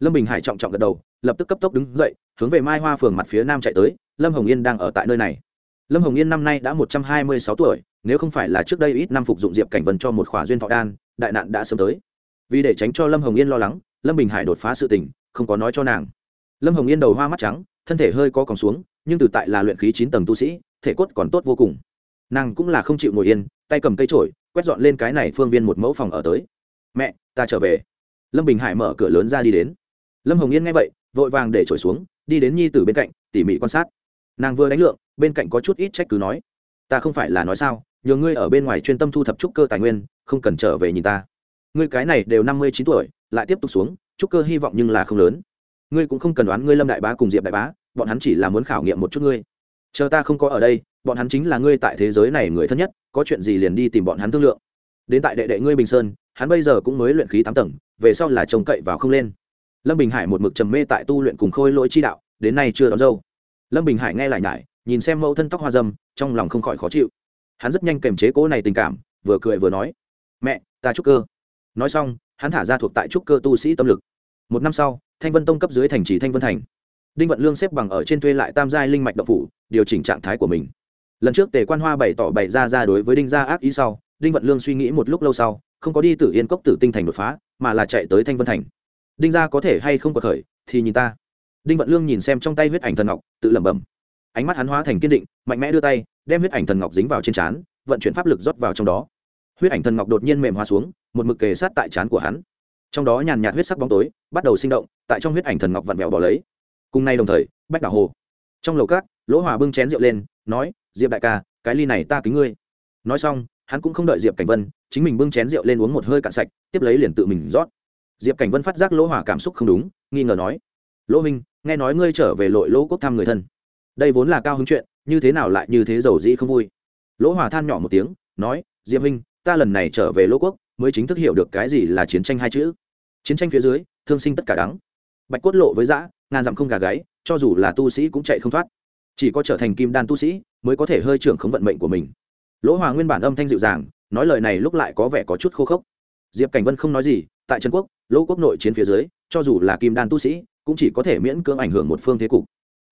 Lâm bình hải trọng trọng gật đầu, lập tức cấp tốc đứng dậy, hướng về mai hoa phường mặt phía nam chạy tới, lâm hồng yên đang ở tại nơi này. Lâm hồng yên năm nay đã một trăm hai mươi sáu tuổi, nếu không phải là trước đây ít năm phục dụng diệp cảnh vân cho một khỏa duyên thọ đan, đại nạn đã sớm tới. Vì để tránh cho lâm hồng yên lo lắng, lâm bình hải đột phá sự tình, không có nói cho nàng. Lâm hồng yên đầu hoa mắt trắng, thân thể hơi có còn xuống, nhưng từ tại là luyện khí chín tầng tu sĩ, thể cốt còn tốt vô cùng. Nàng cũng là không chịu ngồi yên, tay cầm cây trổi quét dọn lên cái này phương viên một mẫu phòng ở tới. Mẹ, ta trở về. Lâm bình hải mở cửa lớn ra đi đến. Lâm hồng yên nghe vậy, vội vàng để trổi xuống, đi đến nhi tử bên cạnh, tỉ mỉ quan sát. Nàng vừa đánh lượng, bên cạnh có chút ít trách cứ nói, ta không phải là nói sao, nhờ ngươi ở bên ngoài chuyên tâm thu thập trúc cơ tài nguyên, không cần trở về nhìn ta. Ngươi cái này đều năm mươi chín tuổi, lại tiếp tục xuống, trúc cơ hy vọng nhưng là không lớn. Ngươi cũng không cần đoán ngươi lâm đại bá cùng diệp đại bá, bọn hắn chỉ là muốn khảo nghiệm một chút ngươi chờ ta không có ở đây, bọn hắn chính là ngươi tại thế giới này người thân nhất, có chuyện gì liền đi tìm bọn hắn thương lượng. Đến tại đệ đệ ngươi bình sơn, hắn bây giờ cũng mới luyện khí tám tầng, về sau là trông cậy vào không lên. Lâm bình hải một mực trầm mê tại tu luyện cùng khôi lỗi chi đạo, đến nay chưa đón dâu. Lâm bình hải nghe lại nhải, nhìn xem mẫu thân tóc hoa dâm, trong lòng không khỏi khó chịu. Hắn rất nhanh kềm chế cố này tình cảm, vừa cười vừa nói, mẹ, ta trúc cơ. Nói xong, hắn thả ra thuộc tại trúc cơ tu sĩ tâm lực. Một năm sau, thanh vân tông cấp dưới thành trì thanh vân thành đinh vận lương xếp bằng ở trên thuê lại tam giai linh mạch độc phủ, điều chỉnh trạng thái của mình. Lần trước tề quan hoa bày tỏ bày ra ra đối với đinh gia ác ý sau, đinh vận lương suy nghĩ một lúc lâu sau, không có đi tử yên cốc tử tinh thành đột phá, mà là chạy tới thanh vân thành. Đinh gia có thể hay không có khởi, thì nhìn ta. Đinh vận lương nhìn xem trong tay huyết ảnh thần ngọc, tự lẩm bẩm. Ánh mắt hắn hóa thành kiên định, mạnh mẽ đưa tay, đem huyết ảnh thần ngọc dính vào trên trán, vận chuyển pháp lực rót vào trong đó. Huyết ảnh thần ngọc đột nhiên mềm hóa xuống, một mực kề sát tại trán của hắn. Trong đó nhàn nhạt huyết sắc bóng tối, bắt đầu sinh động, tại trong huyết ảnh thần ngọc vặn vẹo bỏ lấy cùng nay đồng thời, bách đảo hồ, trong lầu cát lỗ hòa bưng chén rượu lên, nói, diệp đại ca, cái ly này ta kính ngươi. Nói xong, hắn cũng không đợi diệp cảnh vân, chính mình bưng chén rượu lên uống một hơi cạn sạch, tiếp lấy liền tự mình rót. Diệp cảnh vân phát giác lỗ hòa cảm xúc không đúng, nghi ngờ nói, lỗ minh nghe nói ngươi trở về lội lỗ quốc thăm người thân. Đây vốn là cao hứng chuyện, như thế nào lại như thế giàu dĩ không vui? Lỗ hòa than nhỏ một tiếng, nói, diệp minh ta lần này trở về lỗ quốc, mới chính thức hiểu được cái gì là chiến tranh hai chữ. Chiến tranh phía dưới, thương sinh tất cả đắng. Bạch cốt lộ với dã ngàn dặm không gà gáy, cho dù là tu sĩ cũng chạy không thoát. Chỉ có trở thành kim đan tu sĩ mới có thể hơi trưởng khống vận mệnh của mình. Lỗ hòa nguyên bản âm thanh dịu dàng, nói lời này lúc lại có vẻ có chút khô khốc. Diệp cảnh vân không nói gì, tại trần quốc, lỗ quốc nội chiến phía dưới, cho dù là kim đan tu sĩ, cũng chỉ có thể miễn cưỡng ảnh hưởng một phương thế cục.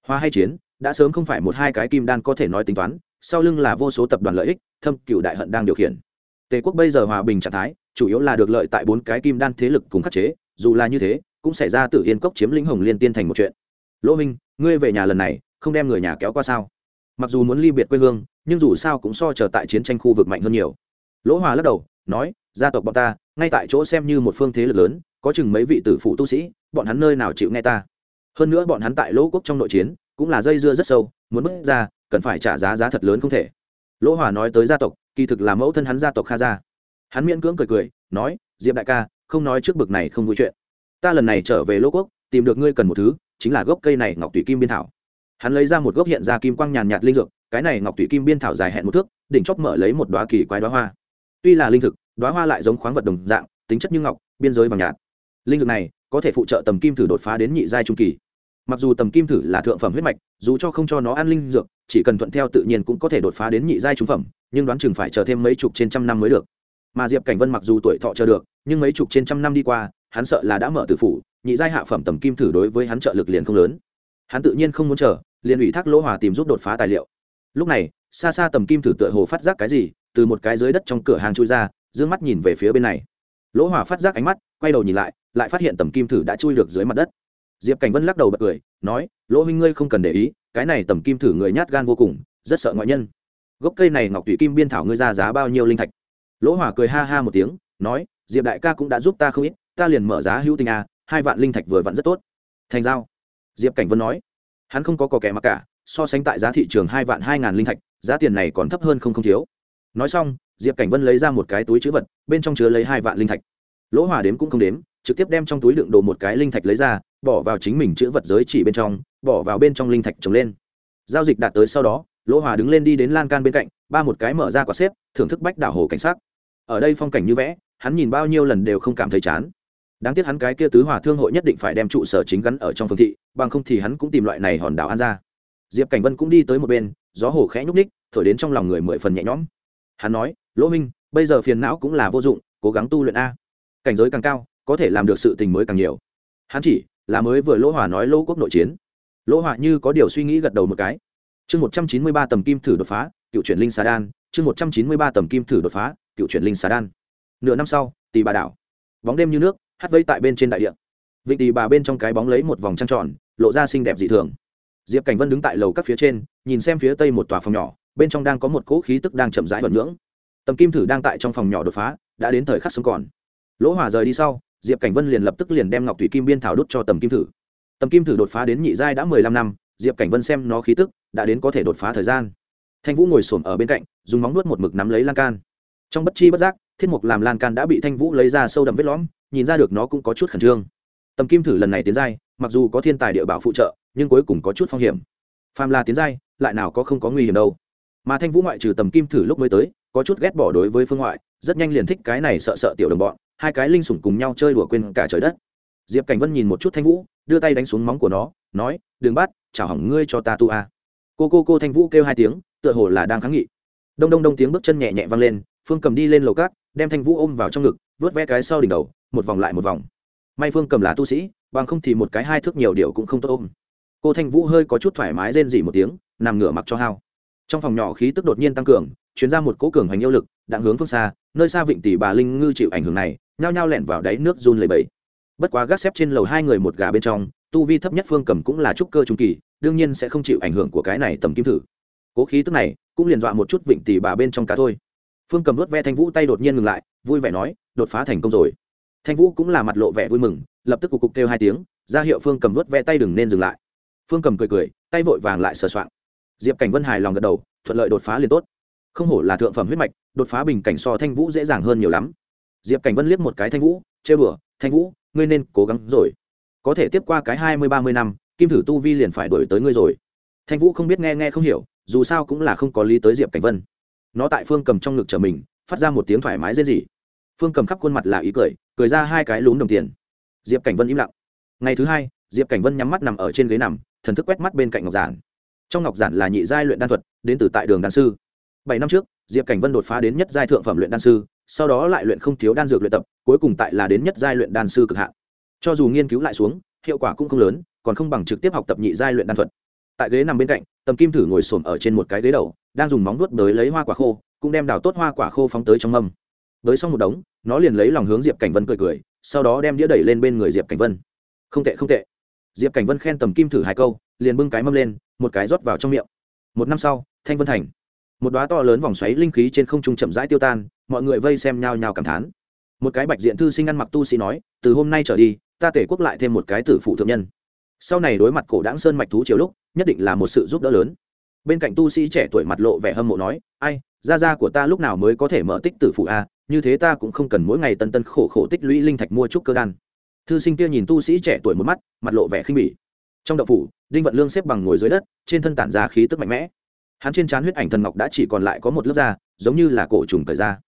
Hoa hay chiến, đã sớm không phải một hai cái kim đan có thể nói tính toán, sau lưng là vô số tập đoàn lợi ích, thâm cựu đại hận đang điều khiển. Tề quốc bây giờ hòa bình trạng thái, chủ yếu là được lợi tại bốn cái kim đan thế lực cùng khắc chế, dù là như thế cũng xảy ra tự yên cốc chiếm lĩnh hồng liên tiên thành một chuyện. Lỗ minh, ngươi về nhà lần này, không đem người nhà kéo qua sao? Mặc dù muốn ly biệt quê hương, nhưng dù sao cũng so chờ tại chiến tranh khu vực mạnh hơn nhiều. Lỗ hòa lắc đầu, nói, gia tộc bọn ta, ngay tại chỗ xem như một phương thế lực lớn, có chừng mấy vị tử phụ tu sĩ, bọn hắn nơi nào chịu nghe ta? Hơn nữa bọn hắn tại lỗ quốc trong nội chiến, cũng là dây dưa rất sâu, muốn bước ra, cần phải trả giá giá thật lớn không thể. Lỗ hòa nói tới gia tộc, kỳ thực là mẫu thân hắn gia tộc kha gia. Hắn miễn cưỡng cười cười, nói, diệp đại ca, không nói trước bực này không vui chuyện ta lần này trở về Lô quốc, tìm được ngươi cần một thứ, chính là gốc cây này ngọc tùy kim biên thảo. Hắn lấy ra một gốc hiện ra kim quang nhàn nhạt linh dược, cái này ngọc tùy kim biên thảo dài hẹn một thước, đỉnh chóp mở lấy một đoá kỳ quái đoá hoa. Tuy là linh thực đoá hoa lại giống khoáng vật đồng dạng, tính chất như ngọc, biên giới vàng nhạt. Linh dược này có thể phụ trợ tầm kim thử đột phá đến nhị giai trung kỳ. Mặc dù tầm kim thử là thượng phẩm huyết mạch, dù cho không cho nó ăn linh dược, chỉ cần thuận theo tự nhiên cũng có thể đột phá đến nhị giai trung phẩm, nhưng đoán chừng phải chờ thêm mấy chục trên trăm năm mới được. Mà diệp cảnh vân mặc dù tuổi thọ chờ được, nhưng mấy chục trên trăm năm đi qua hắn sợ là đã mở tử phủ, nhị giai hạ phẩm tầm kim thử đối với hắn trợ lực liền không lớn. Hắn tự nhiên không muốn chờ, liền ủy thác lỗ hòa tìm giúp đột phá tài liệu. Lúc này, xa xa tầm kim thử tựa hồ phát giác cái gì, từ một cái dưới đất trong cửa hàng chui ra d ư ơ n g mắt nhìn về phía bên này. Lỗ hòa phát giác ánh mắt, quay đầu nhìn lại lại phát hiện tầm kim thử đã chui được dưới mặt đất. Diệp cảnh vân lắc đầu bật cười, nói, lỗ huynh ngươi không cần để ý, cái này tầm kim thử người nhát gan vô cùng, rất sợ ngoại nhân. Gốc cây này ngọc tùy kim biên thảo ngươi ra giá bao nhiêu linh thạch? Lỗ hòa cười ha ha một tiếng, nói, diệp đại ca cũng đã giúp ta không ít ta liền mở giá hữu tình a, hai vạn linh thạch vừa vặn rất tốt. Thành giao. Diệp cảnh vân nói. Hắn không có cò kẻ mặc cả, so sánh tại giá thị trường hai vạn hai ngàn linh thạch, giá tiền này còn thấp hơn không không thiếu. Nói xong, diệp cảnh vân lấy ra một cái túi chữ vật, bên trong chứa lấy hai vạn linh thạch. Lỗ hòa đếm cũng không đếm, trực tiếp đem trong túi đựng đồ một cái linh thạch lấy ra, bỏ vào chính mình chữ vật giới chỉ bên trong, bỏ vào bên trong linh thạch trồng lên. Giao dịch đạt tới sau đó, lỗ hòa đứng lên đi đến lan can bên cạnh, ba một cái mở ra quả xếp, thưởng thức bách đảo hồ cảnh sát ở đây phong cảnh như vẽ, hắn nhìn bao nhiêu lần đều không cảm thấy chán đáng tiếc hắn cái kia tứ hòa thương hội nhất định phải đem trụ sở chính gắn ở trong phương thị, bằng không thì hắn cũng tìm loại này hòn đảo an ra. Diệp cảnh vân cũng đi tới một bên, gió hồ khẽ nhúc ních thổi đến trong lòng người mười phần nhẹ nhõm. Hắn nói, lỗ minh, bây giờ phiền não cũng là vô dụng, cố gắng tu luyện a. Cảnh giới càng cao, có thể làm được sự tình mới càng nhiều. Hắn chỉ là mới vừa lỗ hòa nói lỗ quốc nội chiến. Lỗ hòa như có điều suy nghĩ gật đầu một cái. Chương một trăm chín mươi ba tầm kim thử đột phá, cựu chuyển linh xà đan. Chương một trăm chín mươi ba tầm kim thử đột phá, cựu chuyển linh xà đan. Nửa năm sau tì bà đảo. Bóng đêm như nước hát vây tại bên trên đại điện. Vịnh tì bà bên trong cái bóng lấy một vòng trăng tròn, lộ ra xinh đẹp dị thường. Diệp cảnh vân đứng tại lầu các phía trên, nhìn xem phía tây một tòa phòng nhỏ, bên trong đang có một cỗ khí tức đang chậm rãi vận ngưỡng. Tầm kim thử đang tại trong phòng nhỏ đột phá, đã đến thời khắc sống còn. Lỗ hòa rời đi sau, diệp cảnh vân liền lập tức liền đem ngọc thủy kim biên thảo đút cho tầm kim thử. Tầm kim thử đột phá đến nhị giai đã mười lăm năm, diệp cảnh vân xem nó khí tức, đã đến có thể đột phá thời gian. Thanh vũ ngồi s ở bên cạnh, dùng móng nuốt một mực nắm lấy lan can. Trong bất chi bất giác, thiết mục làm lan can đã bị thanh vũ lấy ra sâu đậm vết lõm nhìn ra được nó cũng có chút khẩn trương. Tầm kim thử lần này tiến giai, mặc dù có thiên tài địa bảo phụ trợ, nhưng cuối cùng có chút phong hiểm. Phàm là tiến giai, lại nào có không có nguy hiểm đâu. Mà thanh vũ ngoại trừ tầm kim thử lúc mới tới, có chút ghét bỏ đối với phương ngoại, rất nhanh liền thích cái này sợ sợ tiểu đồng bọn, hai cái linh sủng cùng nhau chơi đùa quên cả trời đất. Diệp cảnh vân nhìn một chút thanh vũ, đưa tay đánh xuống móng của nó, nói đừng bắt chào hỏng ngươi cho ta tu a. Cô cô cô thanh vũ kêu hai tiếng, tựa hồ là đang kháng nghị. Đông đông đông tiếng bước chân nhẹ nhẹ vang lên, phương cầm đi lên lầu cát, đem thanh vũ ôm vào trong ngực vớt ve cái sau đỉnh đầu, một vòng lại một vòng. May phương cầm là tu sĩ, bằng không thì một cái hai thước nhiều điều cũng không tốt ôm. Cô thanh vũ hơi có chút thoải mái rên dỉ một tiếng, nằm ngửa mặc cho hao. Trong phòng nhỏ khí tức đột nhiên tăng cường chuyến ra một cỗ cường hoành yêu lực đặng hướng phương xa, nơi xa vịnh tỷ bà linh ngư chịu ảnh hưởng này, nhao nhao lẹn vào đáy nước run lầy bẫy bất quá gác xếp trên lầu hai người một gà bên trong, tu vi thấp nhất phương cầm cũng là trúc cơ trung kỳ, đương nhiên sẽ không chịu ảnh hưởng của cái này tầm kim thử. Cố khí tức này cũng liền dọa một chút vịnh tỷ bà bên trong cá thôi phương cầm vớt ve thanh vũ tay đột nhiên ngừng lại, vui vẻ nói, đột phá thành công rồi. Thanh vũ cũng là mặt lộ vẻ vui mừng, lập tức cục cục kêu hai tiếng, ra hiệu phương cầm vớt ve tay đừng nên dừng lại. Phương cầm cười cười, tay vội vàng lại sờ soạn. diệp cảnh vân hài lòng gật đầu, thuận lợi đột phá liền tốt. Không hổ là thượng phẩm huyết mạch, đột phá bình cảnh so thanh vũ dễ dàng hơn nhiều lắm. Diệp cảnh vân liếc một cái thanh vũ chê bửa thanh vũ, ngươi nên cố gắng rồi. Có thể tiếp qua cái hai mươi ba mươi năm, kim thử tu vi liền phải đổi tới ngươi rồi. Thanh vũ không biết nghe nghe không hiểu, dù sao cũng là không có lý tới diệp cảnh vân nó tại phương cầm trong ngực trở mình, phát ra một tiếng thoải mái rên rỉ. Phương cầm khắp khuôn mặt là ý cười cười ra hai cái lún đồng tiền. Diệp cảnh vân im lặng. Ngày thứ hai, diệp cảnh vân nhắm mắt nằm ở trên ghế nằm, thần thức quét mắt bên cạnh ngọc giản. Trong ngọc giản là nhị giai luyện đan thuật, đến từ tại đường đan sư. Bảy năm trước, diệp cảnh vân đột phá đến nhất giai thượng phẩm luyện đan sư, sau đó lại luyện không thiếu đan dược luyện tập, cuối cùng tại là đến nhất giai luyện đan sư cực hạn. Cho dù nghiên cứu lại xuống, hiệu quả cũng không lớn, còn không bằng trực tiếp học tập nhị giai luyện đan thuật. Tại ghế nằm bên cạnh, tầm kim thử ngồi xổm ở trên một cái ghế đầu đang dùng móng vuốt đới lấy hoa quả khô, cũng đem đào tốt hoa quả khô phóng tới trong mâm. Đới xong một đống, nó liền lấy lòng hướng diệp cảnh vân cười cười, sau đó đem đĩa đẩy lên bên người diệp cảnh vân. Không tệ không tệ. Diệp cảnh vân khen tầm kim thử hai câu, liền bưng cái mâm lên, một cái rót vào trong miệng. Một năm sau, thanh vân thành. Một đoá to lớn vòng xoáy linh khí trên không trung chậm rãi tiêu tan, mọi người vây xem nhao nhao cảm thán. Một cái bạch diện thư sinh ăn mặc tu sĩ nói, từ hôm nay trở đi, ta tể quốc lại thêm một cái tử phụ thượng nhân. Sau này đối mặt cổ đáng sơn mạch thú chiều lúc, nhất định là một sự giúp đỡ lớn bên cạnh tu sĩ trẻ tuổi mặt lộ vẻ hâm mộ nói, ai, gia gia của ta lúc nào mới có thể mở tích tử phụ a? Như thế ta cũng không cần mỗi ngày tân tân khổ khổ tích lũy linh thạch mua chút cơ đan. Thư sinh kia nhìn tu sĩ trẻ tuổi một mắt, mặt lộ vẻ khinh bỉ. Trong đậu phủ, đinh vận lương xếp bằng ngồi dưới đất, trên thân tản ra khí tức mạnh mẽ. Hắn trên trán huyết ảnh thần ngọc đã chỉ còn lại có một lớp da, giống như là cổ trùng thời ra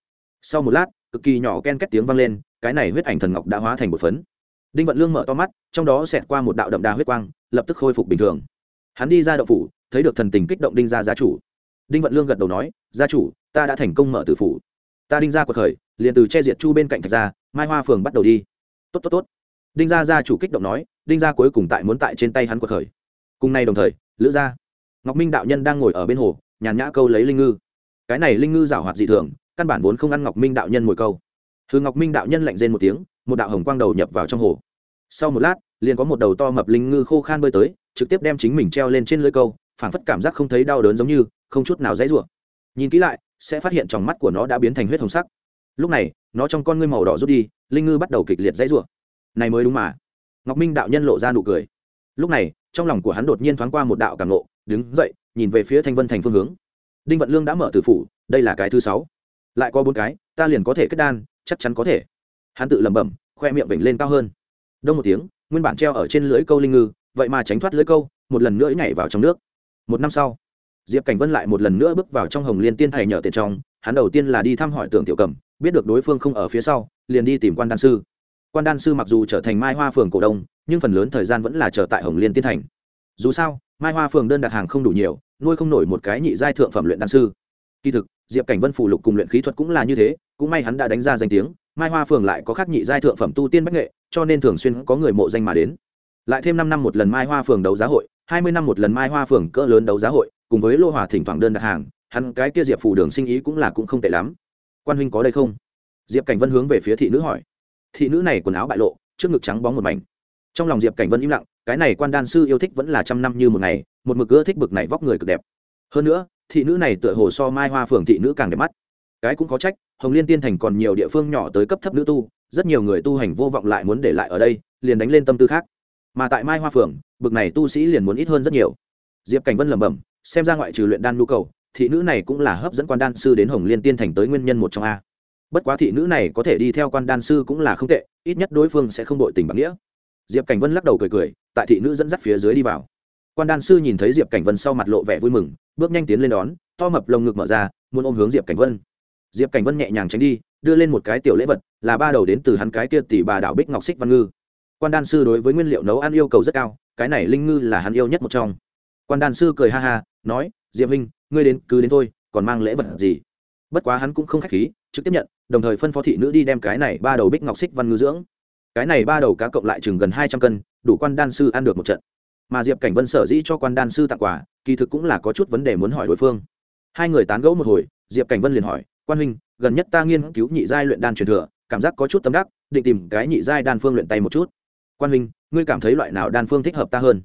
sau một lát, cực kỳ nhỏ ken két tiếng vang lên, cái này huyết ảnh thần ngọc đã hóa thành một phấn. Đinh vận lương mở to mắt, trong đó xẹt qua một đạo đậm đà huyết quang, lập tức khôi phục bình thường hắn đi ra đậu phủ, thấy được thần tình kích động đinh gia gia chủ. Đinh vận lương gật đầu nói, gia chủ, ta đã thành công mở tử phủ. Ta đinh gia cuộc khởi, liền từ che diệt chu bên cạnh thạch gia, mai hoa phường bắt đầu đi. Tốt tốt tốt. Đinh gia gia chủ kích động nói, đinh gia cuối cùng tại muốn tại trên tay hắn cuộc khởi. Cùng nay đồng thời, lữ gia, ngọc minh đạo nhân đang ngồi ở bên hồ, nhàn nhã câu lấy linh ngư. Cái này linh ngư giảo hoạt dị thường, căn bản vốn không ăn ngọc minh đạo nhân mồi câu. Thư ngọc minh đạo nhân lạnh rên một tiếng, một đạo hồng quang đầu nhập vào trong hồ. Sau một lát, liền có một đầu to mập linh ngư khô khan bơi tới trực tiếp đem chính mình treo lên trên lưới câu, phảng phất cảm giác không thấy đau đớn giống như, không chút nào dãy rủa. Nhìn kỹ lại, sẽ phát hiện trong mắt của nó đã biến thành huyết hồng sắc. Lúc này, nó trong con ngươi màu đỏ rút đi, linh ngư bắt đầu kịch liệt dãy rủa. Này mới đúng mà. Ngọc minh đạo nhân lộ ra nụ cười. Lúc này, trong lòng của hắn đột nhiên thoáng qua một đạo cảm nộ đứng dậy, nhìn về phía thanh vân thành phương hướng. Đinh vận lương đã mở từ phủ, đây là cái thứ sáu. Lại có bốn cái, ta liền có thể kết đan, chắc chắn có thể. Hắn tự lẩm bẩm, khoe miệng vểnh lên cao hơn. Đông một tiếng, nguyên bản treo ở trên lưới câu linh ngư vậy mà tránh thoát lưới câu, một lần nữa nhảy vào trong nước. Một năm sau, diệp cảnh vân lại một lần nữa bước vào trong hồng liên tiên thầy nhờ tiền trong, hắn đầu tiên là đi thăm hỏi tưởng tiểu cầm, biết được đối phương không ở phía sau, liền đi tìm quan đan sư. Quan đan sư mặc dù trở thành mai hoa phường cổ đông, nhưng phần lớn thời gian vẫn là chờ tại hồng liên tiên thành. Dù sao, mai hoa phường đơn đặt hàng không đủ nhiều, nuôi không nổi một cái nhị giai thượng phẩm luyện đan sư. Kỳ thực, diệp cảnh vân phủ lục cùng luyện khí thuật cũng là như thế, cũng may hắn đã đánh ra danh tiếng, mai hoa phường lại có khác nhị giai thượng phẩm tu tiên bách nghệ, cho nên thường xuyên có người mộ danh mà đến lại thêm năm năm một lần mai hoa phường đấu giá hội, hai mươi năm một lần mai hoa phường cỡ lớn đấu giá hội, cùng với lô hòa thỉnh thoảng đơn đặt hàng, hắn cái kia diệp phủ đường sinh ý cũng là cũng không tệ lắm. Quan huynh có đây không? Diệp cảnh vân hướng về phía thị nữ hỏi. Thị nữ này quần áo bại lộ, trước ngực trắng bóng một mảnh. Trong lòng diệp cảnh vân im lặng, cái này quan đan sư yêu thích vẫn là trăm năm như một ngày, một mực ưa thích bực này vóc người cực đẹp. Hơn nữa, thị nữ này tựa hồ so mai hoa phường thị nữ càng đẹp mắt. Cái cũng có trách, hồng liên tiên thành còn nhiều địa phương nhỏ tới cấp thấp nữ tu, rất nhiều người tu hành vô vọng lại muốn để lại ở đây, liền đánh lên tâm tư khác mà tại mai hoa phường bực này tu sĩ liền muốn ít hơn rất nhiều. Diệp cảnh vân lẩm bẩm, xem ra ngoại trừ luyện đan nhu cầu, thị nữ này cũng là hấp dẫn quan đan sư đến hồng liên tiên thành tới nguyên nhân một trong a. Bất quá thị nữ này có thể đi theo quan đan sư cũng là không tệ, ít nhất đối phương sẽ không đội tình bằng nghĩa. Diệp cảnh vân lắc đầu cười cười, tại thị nữ dẫn dắt phía dưới đi vào. Quan đan sư nhìn thấy diệp cảnh vân sau mặt lộ vẻ vui mừng, bước nhanh tiến lên đón, to mập lồng ngực mở ra, muốn ôm hướng diệp cảnh vân. Diệp cảnh vân nhẹ nhàng tránh đi, đưa lên một cái tiểu lễ vật, là ba đầu đến từ hắn cái kia tỷ bà đảo bích ngọc xích văn ngư quan đan sư đối với nguyên liệu nấu ăn yêu cầu rất cao, cái này linh ngư là hắn yêu nhất một trong. Quan đan sư cười ha ha, nói, diệp huynh, ngươi đến, cứ đến thôi, còn mang lễ vật gì? Bất quá hắn cũng không khách khí, trực tiếp nhận, đồng thời phân phó thị nữ đi đem cái này ba đầu bích ngọc xích văn ngư dưỡng. Cái này ba đầu cá cộng lại chừng gần hai trăm cân, đủ quan đan sư ăn được một trận. Mà diệp cảnh vân sở dĩ cho quan đan sư tặng quà, kỳ thực cũng là có chút vấn đề muốn hỏi đối phương. Hai người tán gẫu một hồi, diệp cảnh vân liền hỏi, quan huynh, gần nhất ta nghiên cứu nhị giai luyện đan truyền thừa, cảm giác có chút tâm đắc, định tìm cái nhị giai đan phương luyện tay một chút quan huynh, ngươi cảm thấy loại nào đan phương thích hợp ta hơn?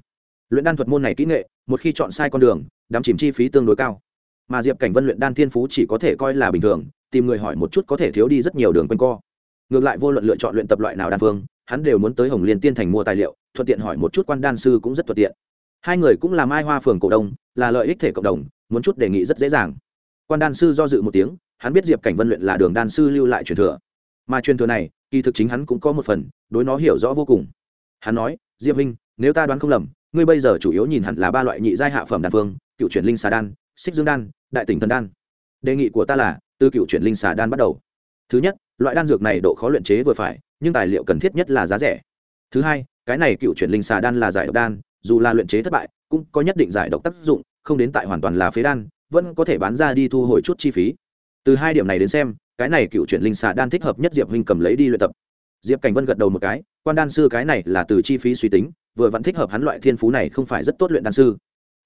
Luyện đan thuật môn này kỹ nghệ, một khi chọn sai con đường đắm chìm chi phí tương đối cao. Mà diệp cảnh vân luyện đan thiên phú chỉ có thể coi là bình thường, tìm người hỏi một chút có thể thiếu đi rất nhiều đường quanh co. Ngược lại vô luận lựa chọn luyện tập loại nào đan phương, hắn đều muốn tới hồng liên tiên thành mua tài liệu, thuận tiện hỏi một chút quan đan sư cũng rất thuận tiện. Hai người cũng là mai hoa phường cổ đông, là lợi ích thể cộng đồng, muốn chút đề nghị rất dễ dàng. Quan đan sư do dự một tiếng, hắn biết diệp cảnh vân luyện là đường đan sư lưu lại truyền thừa. Mà truyền thừa này, kỳ thực chính hắn cũng có một phần, đối nó hiểu rõ vô cùng hắn nói, diệp huynh, nếu ta đoán không lầm, ngươi bây giờ chủ yếu nhìn hẳn là ba loại nhị giai hạ phẩm đan phương, cựu chuyển linh xà đan, xích dương đan, đại tỉnh thần đan. Đề nghị của ta là, từ cựu chuyển linh xà đan bắt đầu. Thứ nhất, loại đan dược này độ khó luyện chế vừa phải, nhưng tài liệu cần thiết nhất là giá rẻ. Thứ hai, cái này cựu chuyển linh xà đan là giải độc đan, dù là luyện chế thất bại, cũng có nhất định giải độc tác dụng, không đến tại hoàn toàn là phế đan, vẫn có thể bán ra đi thu hồi chút chi phí. Từ hai điểm này đến xem, cái này cựu chuyển linh xà đan thích hợp nhất diệp huynh cầm lấy đi luyện tập diệp cảnh vân gật đầu một cái, quan đan sư cái này là từ chi phí suy tính, vừa vẫn thích hợp hắn loại thiên phú này không phải rất tốt luyện đan sư.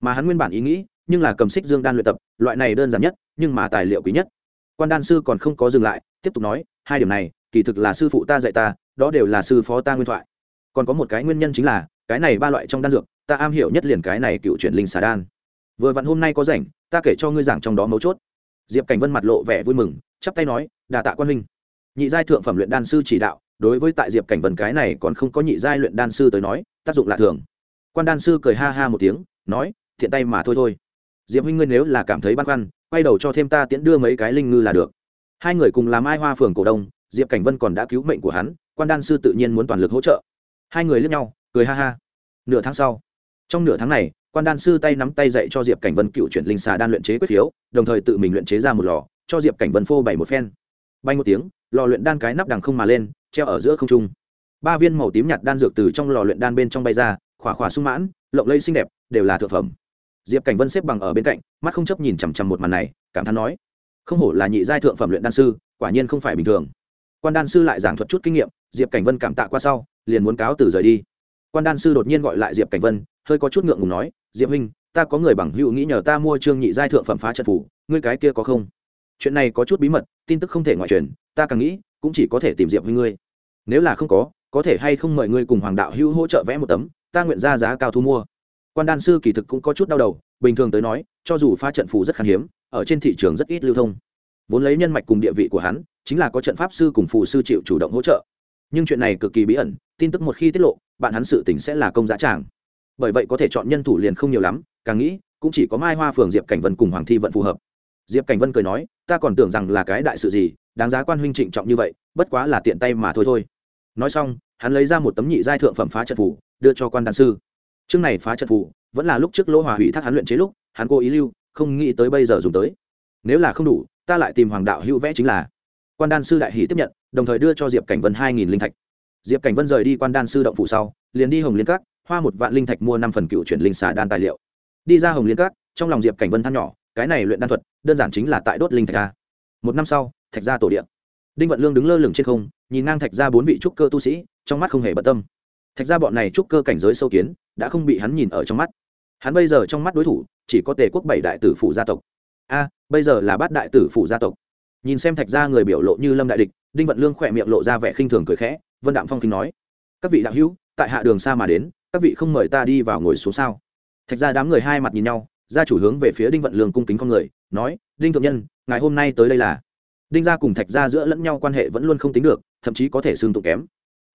Mà hắn nguyên bản ý nghĩ, nhưng là cầm xích dương đan luyện tập, loại này đơn giản nhất, nhưng mà tài liệu quý nhất. Quan đan sư còn không có dừng lại, tiếp tục nói, hai điểm này, kỳ thực là sư phụ ta dạy ta, đó đều là sư phó ta nguyên thoại. Còn có một cái nguyên nhân chính là, cái này ba loại trong đan dược, ta am hiểu nhất liền cái này cựu chuyển linh xà đan. Vừa vặn hôm nay có rảnh, ta kể cho ngươi giảng trong đó mấu chốt. Diệp cảnh vân mặt lộ vẻ vui mừng, chắp tay nói, đà tạ quan huynh nhị giai thượng phẩm luyện đan sư chỉ đạo, đối với tại diệp cảnh vân cái này còn không có nhị giai luyện đan sư tới nói, tác dụng lạ thường. Quan đan sư cười ha ha một tiếng, nói, thiện tay mà thôi thôi. Diệp huynh ngươi nếu là cảm thấy băn khoăn, quay đầu cho thêm ta tiễn đưa mấy cái linh ngư là được. Hai người cùng làm ai hoa phường cổ đông, diệp cảnh vân còn đã cứu mệnh của hắn, quan đan sư tự nhiên muốn toàn lực hỗ trợ. Hai người lướt nhau, cười ha ha. Nửa tháng sau, trong nửa tháng này, quan đan sư tay nắm tay dạy cho diệp cảnh vân cựu chuyển linh xà đan luyện chế quyết khiếu đồng thời tự mình luyện chế ra một lò, cho diệp cảnh vân phô bày một phen bay một tiếng, lò luyện đan cái nắp đằng không mà lên, treo ở giữa không trung. Ba viên màu tím nhạt đan dược từ trong lò luyện đan bên trong bay ra, khỏa khỏa sung mãn, lộng lây xinh đẹp, đều là thực phẩm. Diệp cảnh vân xếp bằng ở bên cạnh, mắt không chấp nhìn chằm chằm một màn này, cảm thán nói, không hổ là nhị giai thượng phẩm luyện đan sư, quả nhiên không phải bình thường. Quan đan sư lại giảng thuật chút kinh nghiệm, diệp cảnh vân cảm tạ qua sau, liền muốn cáo từ rời đi. Quan đan sư đột nhiên gọi lại diệp cảnh vân, hơi có chút ngượng ngùng nói, diệp huynh, ta có người bằng hữu nghĩ nhờ ta mua trương nhị giai thượng phẩm phá trận phủ, ngươi cái kia có không? Chuyện này có chút bí mật, tin tức không thể ngoại truyền, ta càng nghĩ, cũng chỉ có thể tìm diệp huynh ngươi. Nếu là không có có thể hay không mời ngươi cùng hoàng đạo hữu hỗ trợ vẽ một tấm, ta nguyện ra giá cao thu mua. Quan đan sư kỳ thực cũng có chút đau đầu, bình thường tới nói, cho dù pha trận phù rất khan hiếm, ở trên thị trường rất ít lưu thông. Vốn lấy nhân mạch cùng địa vị của hắn, chính là có trận pháp sư cùng phù sư chịu chủ động hỗ trợ. Nhưng chuyện này cực kỳ bí ẩn, tin tức một khi tiết lộ, bạn hắn sự tình sẽ là công giá tràng. Bởi vậy có thể chọn nhân thủ liền không nhiều lắm, càng nghĩ, cũng chỉ có mai hoa phường diệp cảnh vân cùng hoàng thi vận phù hợp. Diệp cảnh vân cười nói ta còn tưởng rằng là cái đại sự gì, đáng giá quan huynh trịnh trọng như vậy, bất quá là tiện tay mà thôi thôi. Nói xong, hắn lấy ra một tấm nhị giai thượng phẩm phá trận phủ đưa cho quan đan sư. Chương này phá trận phủ vẫn là lúc trước lỗ hòa hủy thác hắn luyện chế lúc, hắn cố ý lưu, không nghĩ tới bây giờ dùng tới. Nếu là không đủ, ta lại tìm hoàng đạo hữu vẽ chính là. Quan đan sư đại hỷ tiếp nhận, đồng thời đưa cho diệp cảnh vân hai nghìn linh thạch. Diệp cảnh vân rời đi quan đan sư động phủ sau, liền đi hồng liên các, hoa một vạn linh thạch mua năm phần cựu chuyển linh xà đan tài liệu. Đi ra hồng liên các, trong lòng diệp cảnh vân than nhỏ cái này luyện đan thuật đơn giản chính là tại đốt linh thạch ra. Một năm sau, thạch ra tổ điện đinh vận lương đứng lơ lửng trên không, nhìn ngang thạch ra bốn vị trúc cơ tu sĩ, trong mắt không hề bận tâm. Thạch ra bọn này trúc cơ cảnh giới sâu kiến, đã không bị hắn nhìn ở trong mắt. Hắn bây giờ trong mắt đối thủ, chỉ có tề quốc bảy đại tử phủ gia tộc. A, bây giờ là bát đại tử phủ gia tộc. Nhìn xem thạch ra người biểu lộ như lâm đại địch, đinh vận lương khỏe miệng lộ ra vẻ khinh thường cười khẽ, vân đạm phong kinh nói, các vị đạo hữu, tại hạ đường xa mà đến, các vị không mời ta đi vào ngồi xuống sao? Thạch ra đám người hai mặt nhìn nhau gia chủ hướng về phía đinh vận lương cung kính con người, nói, đinh thượng nhân ngày hôm nay tới đây là? Đinh gia cùng thạch gia giữa lẫn nhau quan hệ vẫn luôn không tính được, thậm chí có thể xương tụng kém.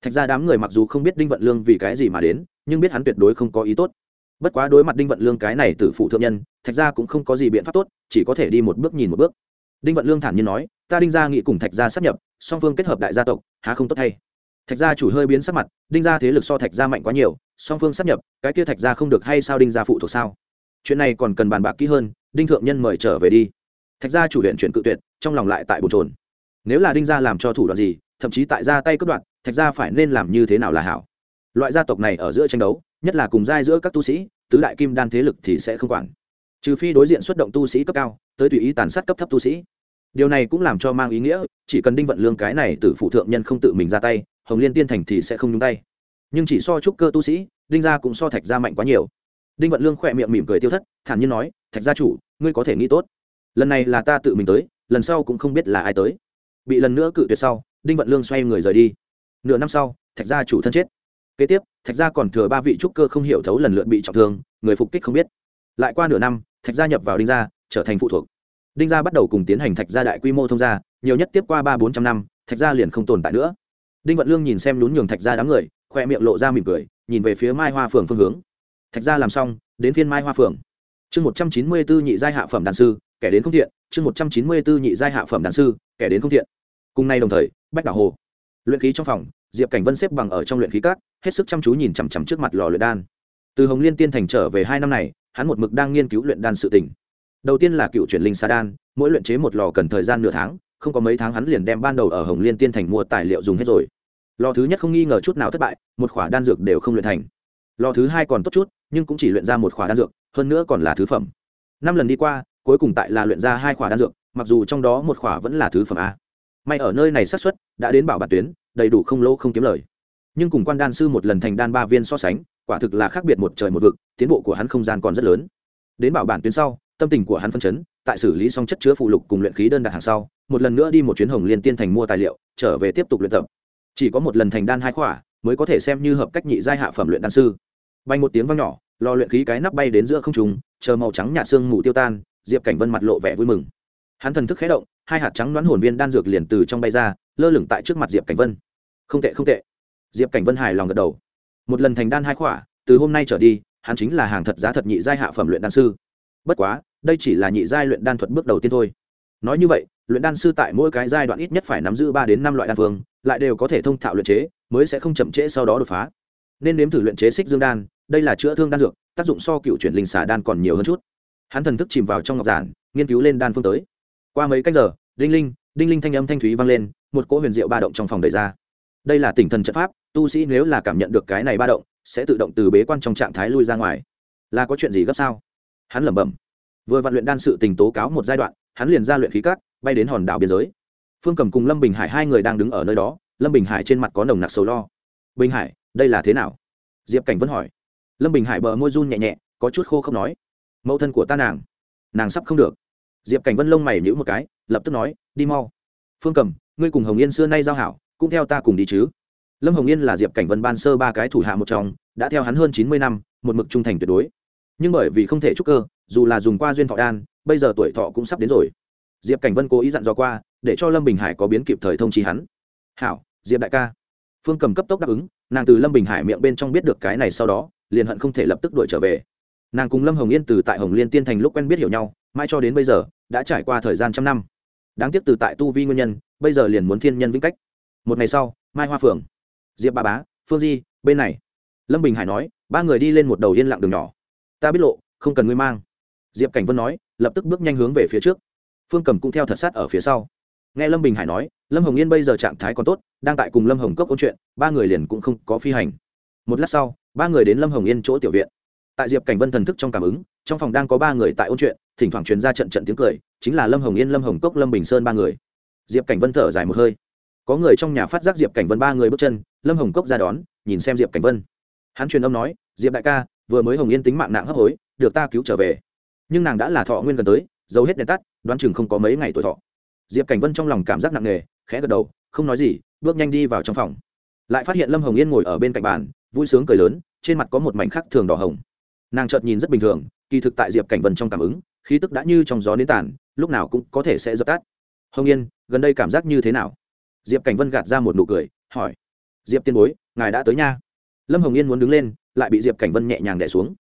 Thạch gia đám người mặc dù không biết đinh vận lương vì cái gì mà đến, nhưng biết hắn tuyệt đối không có ý tốt. Bất quá đối mặt đinh vận lương cái này từ phụ thượng nhân, thạch gia cũng không có gì biện pháp tốt, chỉ có thể đi một bước nhìn một bước. Đinh vận lương thản nhiên nói, ta đinh gia nghĩ cùng thạch gia sắp nhập, song phương kết hợp đại gia tộc, há không tốt hay thạch gia chủ hơi biến sắc mặt, đinh gia thế lực so thạch gia mạnh quá nhiều, song phương sắp nhập, cái kia thạch gia không được hay sao đinh gia phụ thuộc sao? Chuyện này còn cần bàn bạc kỹ hơn, đinh thượng nhân mời trở về đi. Thạch gia chủ huyện chuyển cự tuyệt, trong lòng lại tại bồn trồn nếu là đinh gia làm cho thủ đoạn gì, thậm chí tại ra tay cướp đoạt, thạch gia phải nên làm như thế nào là hảo? Loại gia tộc này ở giữa tranh đấu, nhất là cùng giai giữa các tu sĩ, tứ đại kim đan thế lực thì sẽ không quản. Trừ phi đối diện xuất động tu sĩ cấp cao, tới tùy ý tàn sát cấp thấp tu sĩ. Điều này cũng làm cho mang ý nghĩa, chỉ cần đinh vận lương cái này từ phụ thượng nhân không tự mình ra tay, hồng liên tiên thành thì sẽ không nhúng tay. Nhưng chỉ so trúc cơ tu sĩ, đinh gia cũng so thạch gia mạnh quá nhiều đinh vận lương khỏe miệng mỉm cười tiêu thất, thản nhiên nói, thạch gia chủ, ngươi có thể nghĩ tốt. Lần này là ta tự mình tới, lần sau cũng không biết là ai tới. Bị lần nữa cự tuyệt sau, đinh vận lương xoay người rời đi. Nửa năm sau, thạch gia chủ thân chết. Kế tiếp, thạch gia còn thừa ba vị trúc cơ không hiểu thấu lần lượt bị trọng thương, người phục kích không biết. Lại qua nửa năm, thạch gia nhập vào đinh gia, trở thành phụ thuộc. Đinh gia bắt đầu cùng tiến hành thạch gia đại quy mô thông gia, nhiều nhất tiếp qua ba bốn trăm năm, thạch gia liền không tồn tại nữa. Đinh vận lương nhìn xem nhún nhường thạch gia đám người khoe miệng lộ ra mỉm cười, nhìn về phía mai hoa phường phương hướng thạch gia làm xong đến phiên mai hoa phượng, chương một trăm chín mươi bốn nhị giai hạ phẩm đàn sư kẻ đến không thiện. Chương một trăm chín mươi bốn nhị giai hạ phẩm đàn sư kẻ đến không thiện. Cùng nay đồng thời bách đảo hồ. Luyện khí trong phòng diệp cảnh vân xếp bằng ở trong luyện khí cát hết sức chăm chú nhìn chằm chằm trước mặt lò luyện đan. Từ hồng liên tiên thành trở về hai năm này hắn một mực đang nghiên cứu luyện đan sự tỉnh đầu tiên là cựu chuyển linh sa đan mỗi luyện chế một lò cần thời gian nửa tháng không có mấy tháng hắn liền đem ban đầu ở hồng liên tiên thành mua tài liệu dùng hết rồi. Lò thứ nhất không nghi ngờ chút nào thất bại một khỏa đan dược đều không luyện thành. Lò thứ hai còn tốt chút nhưng cũng chỉ luyện ra một khỏa đan dược, hơn nữa còn là thứ phẩm. Năm lần đi qua, cuối cùng tại là luyện ra hai khỏa đan dược, mặc dù trong đó một khỏa vẫn là thứ phẩm a. May ở nơi này xác suất đã đến bảo bản tuyến, đầy đủ không lỗ không kiếm lời. Nhưng cùng quan đan sư một lần thành đan ba viên so sánh, quả thực là khác biệt một trời một vực, tiến bộ của hắn không gian còn rất lớn. Đến bảo bản tuyến sau, tâm tình của hắn phân chấn, tại xử lý xong chất chứa phụ lục cùng luyện khí đơn đặt hàng sau, một lần nữa đi một chuyến hồng liên tiên thành mua tài liệu, trở về tiếp tục luyện tập. Chỉ có một lần thành đan hai khỏa, mới có thể xem như hợp cách nhị giai hạ phẩm luyện đan sư bay một tiếng vang nhỏ, lò luyện khí cái nắp bay đến giữa không trùng chờ màu trắng nhạt xương mù tiêu tan, diệp cảnh vân mặt lộ vẻ vui mừng. Hắn thần thức khé động, hai hạt trắng đoán hồn viên đan dược liền từ trong bay ra, lơ lửng tại trước mặt diệp cảnh vân. Không tệ không tệ. Diệp cảnh vân hài lòng gật đầu. Một lần thành đan hai khỏa, từ hôm nay trở đi, hắn chính là hàng thật giá thật nhị giai hạ phẩm luyện đan sư. Bất quá, đây chỉ là nhị giai luyện đan thuật bước đầu tiên thôi. Nói như vậy, luyện đan sư tại mỗi cái giai đoạn ít nhất phải nắm giữ ba đến năm loại đan phương, lại đều có thể thông thạo luyện chế, mới sẽ không chậm trễ sau đó đột phá. Nên nếm thử luyện chế xích dương đan đây là chữa thương đan dược, tác dụng so cựu chuyển linh xà đan còn nhiều hơn chút. Hắn thần thức chìm vào trong ngọc giản, nghiên cứu lên đan phương tới. Qua mấy cách giờ, đinh linh đinh linh thanh âm thanh thúy vang lên, một cỗ huyền diệu ba động trong phòng đầy ra. Đây là tỉnh thần trận pháp, tu sĩ nếu là cảm nhận được cái này ba động, sẽ tự động từ bế quan trong trạng thái lui ra ngoài. Là có chuyện gì gấp sao? Hắn lẩm bẩm. Vừa vạn luyện đan sự tình tố cáo một giai đoạn, hắn liền ra luyện khí cát, bay đến hòn đảo biên giới. Phương cầm cùng lâm bình hải hai người đang đứng ở nơi đó, lâm bình hải trên mặt có nồng nặc sầu lo. Bình hải, đây là thế nào? Diệp cảnh vẫn hỏi lâm bình hải bờ môi run nhẹ nhẹ, có chút khô không nói. Mẫu thân của ta nàng nàng sắp không được. Diệp cảnh vân lông mày nhữ một cái, lập tức nói, đi mau. Phương cầm, ngươi cùng hồng yên xưa nay giao hảo, cũng theo ta cùng đi chứ. Lâm hồng yên là diệp cảnh vân ban sơ ba cái thủ hạ một trong, đã theo hắn hơn chín mươi năm, một mực trung thành tuyệt đối. Nhưng bởi vì không thể trúc cơ, dù là dùng qua duyên thọ đan, bây giờ tuổi thọ cũng sắp đến rồi. Diệp cảnh vân cố ý dặn dò qua, để cho lâm bình hải có biến kịp thời thông trí hắn. Hảo, diệp đại ca. Phương cầm cấp tốc đáp ứng, nàng từ lâm bình hải miệng bên trong biết được cái này sau đó liền hận không thể lập tức đuổi trở về. Nàng cùng lâm hồng yên từ tại hồng liên tiên thành lúc quen biết hiểu nhau, mãi cho đến bây giờ, đã trải qua thời gian trăm năm. Đáng tiếc từ tại tu vi nguyên nhân, bây giờ liền muốn thiên nhân vĩnh cách. Một ngày sau, mai hoa phượng, diệp ba bá, phương di, bên này. Lâm bình hải nói, ba người đi lên một đầu yên lặng đường nhỏ. Ta biết lộ, không cần ngươi mang. Diệp cảnh vân nói, lập tức bước nhanh hướng về phía trước. Phương cầm cũng theo thật sát ở phía sau. Nghe lâm bình hải nói, lâm hồng yên bây giờ trạng thái còn tốt, đang tại cùng lâm hồng cốc ôn chuyện, ba người liền cũng không có phi hành. Một lát sau ba người đến lâm hồng yên chỗ tiểu viện tại diệp cảnh vân thần thức trong cảm ứng trong phòng đang có ba người tại ôn chuyện thỉnh thoảng truyền ra trận trận tiếng cười chính là lâm hồng yên lâm hồng cốc lâm bình sơn ba người diệp cảnh vân thở dài một hơi có người trong nhà phát giác diệp cảnh vân ba người bước chân lâm hồng cốc ra đón nhìn xem diệp cảnh vân hắn truyền âm nói diệp đại ca vừa mới hồng yên tính mạng nặng hấp hối được ta cứu trở về nhưng nàng đã là thọ nguyên gần tới giấu hết đèn tắt đoán chừng không có mấy ngày tuổi thọ diệp cảnh vân trong lòng cảm giác nặng nề khẽ gật đầu không nói gì bước nhanh đi vào trong phòng lại phát hiện lâm hồng yên ngồi ở bên cạnh bàn vui sướng cười lớn, trên mặt có một mảnh khắc thường đỏ hồng. Nàng chợt nhìn rất bình thường, kỳ thực tại diệp cảnh vân trong cảm ứng, khí tức đã như trong gió đến tàn, lúc nào cũng có thể sẽ dập tắt. Hồng yên, gần đây cảm giác như thế nào? Diệp cảnh vân gạt ra một nụ cười, hỏi. Diệp tiên bối, ngài đã tới nha. Lâm hồng yên muốn đứng lên, lại bị diệp cảnh vân nhẹ nhàng đẻ xuống.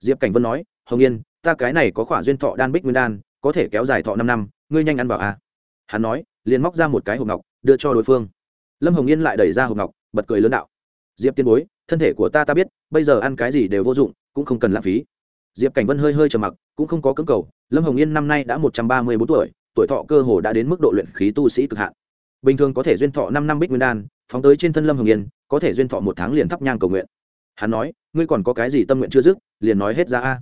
Diệp cảnh vân nói, hồng yên, ta cái này có khỏa duyên thọ đan bích nguyên đan, có thể kéo dài thọ năm năm, ngươi nhanh ăn vào à? Hắn nói, liền móc ra một cái hộp ngọc, đưa cho đối phương. Lâm hồng yên lại đẩy ra hộp ngọc, bật cười lớn đạo diệp tiên bối, thân thể của ta ta biết, bây giờ ăn cái gì đều vô dụng, cũng không cần lãng phí. Diệp cảnh vân hơi hơi trầm mặc, cũng không có cưỡng cầu. Lâm hồng yên năm nay đã một trăm ba mươi bốn tuổi tuổi thọ cơ hồ đã đến mức độ luyện khí tu sĩ cực hạn. Bình thường có thể duyên thọ năm năm bích nguyên đan, phóng tới trên thân lâm hồng yên, có thể duyên thọ một tháng liền thắp nhang cầu nguyện. Hắn nói, ngươi còn có cái gì tâm nguyện chưa dứt, liền nói hết ra a.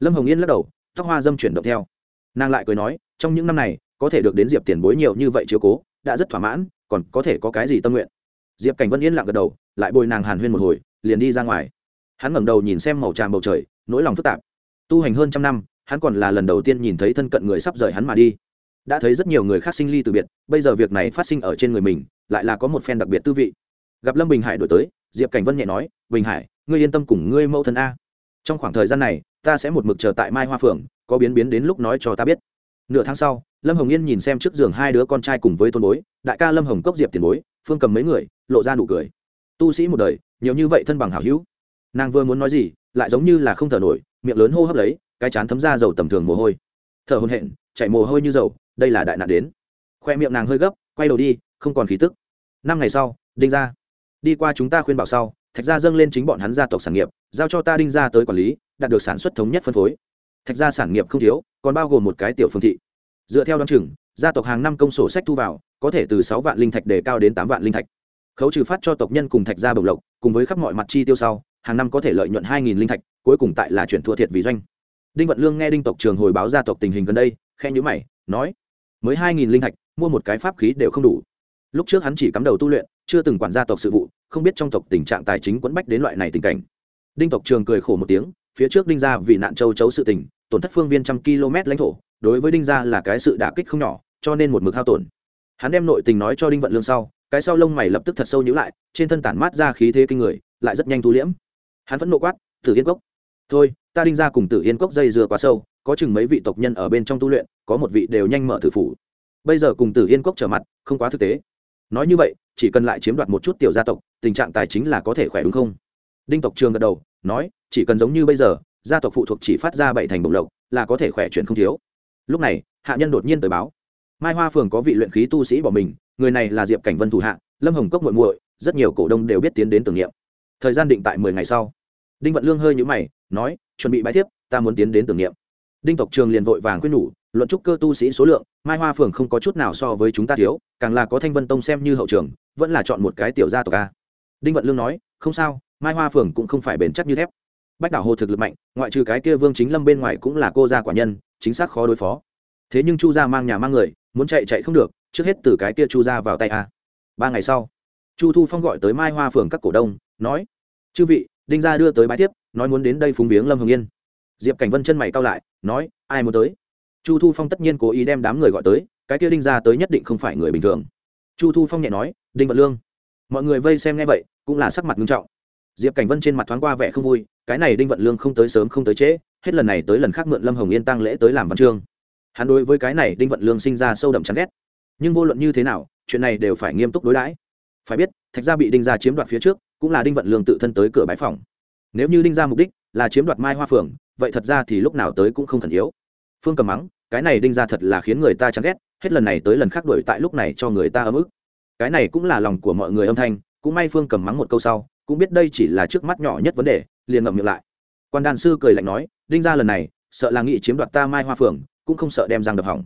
Lâm hồng yên lắc đầu, tóc hoa dâm chuyển động theo. Nàng lại cười nói, trong những năm này, có thể được đến diệp tiền bối nhiều như vậy chiếu cố, đã rất thỏa mãn, còn có thể có cái gì tâm nguyện? Diệp cảnh vân yên lặng gật đầu lại bồi nàng hàn huyên một hồi liền đi ra ngoài. Hắn ngẩng đầu nhìn xem màu tràm bầu trời nỗi lòng phức tạp. Tu hành hơn trăm năm hắn còn là lần đầu tiên nhìn thấy thân cận người sắp rời hắn mà đi. Đã thấy rất nhiều người khác sinh ly từ biệt bây giờ việc này phát sinh ở trên người mình lại là có một phen đặc biệt tư vị. Gặp lâm bình hải đổi tới diệp cảnh vân nhẹ nói bình hải ngươi yên tâm cùng ngươi mẫu thân a. Trong khoảng thời gian này ta sẽ một mực chờ tại mai hoa Phường, có biến biến đến lúc nói cho ta biết. Nửa tháng sau lâm hồng yên nhìn xem trước giường hai đứa con trai cùng với tôn bối đại ca lâm hồng cốc diệp tiền bối phương cầm mấy người lộ ra nụ cười tu sĩ một đời, nhiều như vậy thân bằng hảo hữu. Nàng vừa muốn nói gì, lại giống như là không thở nổi, miệng lớn hô hấp lấy, cái chán thấm ra dầu tầm thường mồ hôi. Thở hồn hện chạy mồ hôi như dầu, đây là đại nạn đến. Khoe miệng nàng hơi gấp, quay đầu đi, không còn khí tức. Năm ngày sau, đinh ra đi qua chúng ta khuyên bảo sau, thạch gia dâng lên chính bọn hắn gia tộc sản nghiệp, giao cho ta đinh ra tới quản lý, đạt được sản xuất thống nhất phân phối. Thạch gia sản nghiệp không thiếu, còn bao gồm một cái tiểu phương thị. Dựa theo đ o á n chừng, gia tộc hàng năm công sổ sách thu vào, có thể từ sáu vạn linh thạch đề cao đến tám vạn linh thạch khấu trừ phát cho tộc nhân cùng thạch gia bồng lộc, cùng với khắp mọi mặt chi tiêu sau, hàng năm có thể lợi nhuận hai nghìn linh thạch, cuối cùng tại là chuyển thua thiệt vì doanh. Đinh vận lương nghe đinh tộc trường hồi báo gia tộc tình hình gần đây khe nhữ mày, nói, mới hai nghìn linh thạch, mua một cái pháp khí đều không đủ. Lúc trước hắn chỉ cắm đầu tu luyện, chưa từng quản gia tộc sự vụ, không biết trong tộc tình trạng tài chính quẫn bách đến loại này tình cảnh. Đinh tộc trường cười khổ một tiếng, phía trước đinh gia vì nạn châu chấu sự tình, tổn thất phương viên trăm km lãnh thổ, đối với đinh gia là cái sự đả kích không nhỏ, cho nên một mực hao tổn. Hắn đem nội tình nói cho đinh vận lương sau cái sau lông mày lập tức thật sâu nhữ lại, trên thân tản mát ra khí thế kinh người, lại rất nhanh thu liễm. Hắn vẫn nộ quát, tử yên cốc, thôi, ta đinh gia cùng tử yên cốc dây dưa quá sâu, có chừng mấy vị tộc nhân ở bên trong tu luyện, có một vị đều nhanh mở tử phủ. Bây giờ cùng tử yên cốc trở mặt, không quá thực tế. Nói như vậy, chỉ cần lại chiếm đoạt một chút tiểu gia tộc, tình trạng tài chính là có thể khỏe đúng không? Đinh tộc trường gật đầu, nói, chỉ cần giống như bây giờ, gia tộc phụ thuộc chỉ phát ra bảy thành bổng lộc, là có thể khỏe chuyển không thiếu. Lúc này, hạ nhân đột nhiên tới báo, mai hoa phường có vị luyện khí tu sĩ bỏ mình người này là diệp cảnh vân thủ hạ, lâm hồng cốc muội muội, rất nhiều cổ đông đều biết tiến đến tưởng niệm. Thời gian định tại mười ngày sau. Đinh vận lương hơi nhũ mày, nói, chuẩn bị bãi tiếp ta muốn tiến đến tưởng niệm. Đinh tộc trường liền vội vàng quyết nhủ, luận trúc cơ tu sĩ số lượng, mai hoa phường không có chút nào so với chúng ta thiếu, càng là có thanh vân tông xem như hậu trường, vẫn là chọn một cái tiểu gia tộc a. Đinh vận lương nói, không sao, mai hoa phường cũng không phải bền chắc như thép bách đảo hồ thực lực mạnh, ngoại trừ cái kia vương chính lâm bên ngoài cũng là cô gia quả nhân, chính xác khó đối phó. Thế nhưng chu gia mang nhà mang người muốn chạy chạy không được, trước hết từ cái kia chu ra vào tay a. Ba ngày sau, chu thu phong gọi tới mai hoa phường các cổ đông, nói, chư vị, đinh gia đưa tới bãi tiếp, nói muốn đến đây phúng viếng lâm hồng yên. Diệp cảnh vân chân mày cao lại, nói, ai muốn tới? Chu thu phong tất nhiên cố ý đem đám người gọi tới, cái kia đinh gia tới nhất định không phải người bình thường. Chu thu phong nhẹ nói, đinh vận lương, mọi người vây xem nghe vậy, cũng là sắc mặt nghiêm trọng. Diệp cảnh vân trên mặt thoáng qua vẻ không vui, cái này đinh vận lương không tới sớm không tới trễ, hết lần này tới lần khác mượn lâm hồng yên tăng lễ tới làm văn chương hắn đối với cái này đinh vận lương sinh ra sâu đậm chán ghét. Nhưng vô luận như thế nào chuyện này đều phải nghiêm túc đối đãi. Phải biết thạch gia bị đinh gia chiếm đoạt phía trước cũng là đinh vận lương tự thân tới cửa bãi phòng. Nếu như đinh gia mục đích là chiếm đoạt mai hoa phường, vậy thật ra thì lúc nào tới cũng không thần yếu. Phương cầm mắng cái này đinh gia thật là khiến người ta chán ghét hết lần này tới lần khác đổi tại lúc này cho người ta ấm ức. Cái này cũng là lòng của mọi người âm thanh cũng may phương cầm mắng một câu sau cũng biết đây chỉ là trước mắt nhỏ nhất vấn đề liền ngậm miệng lại. Quan đàn sư cười lạnh nói đinh gia lần này sợ là nghị chiếm đoạt ta mai hoa phường cũng không sợ đem răng đập hỏng.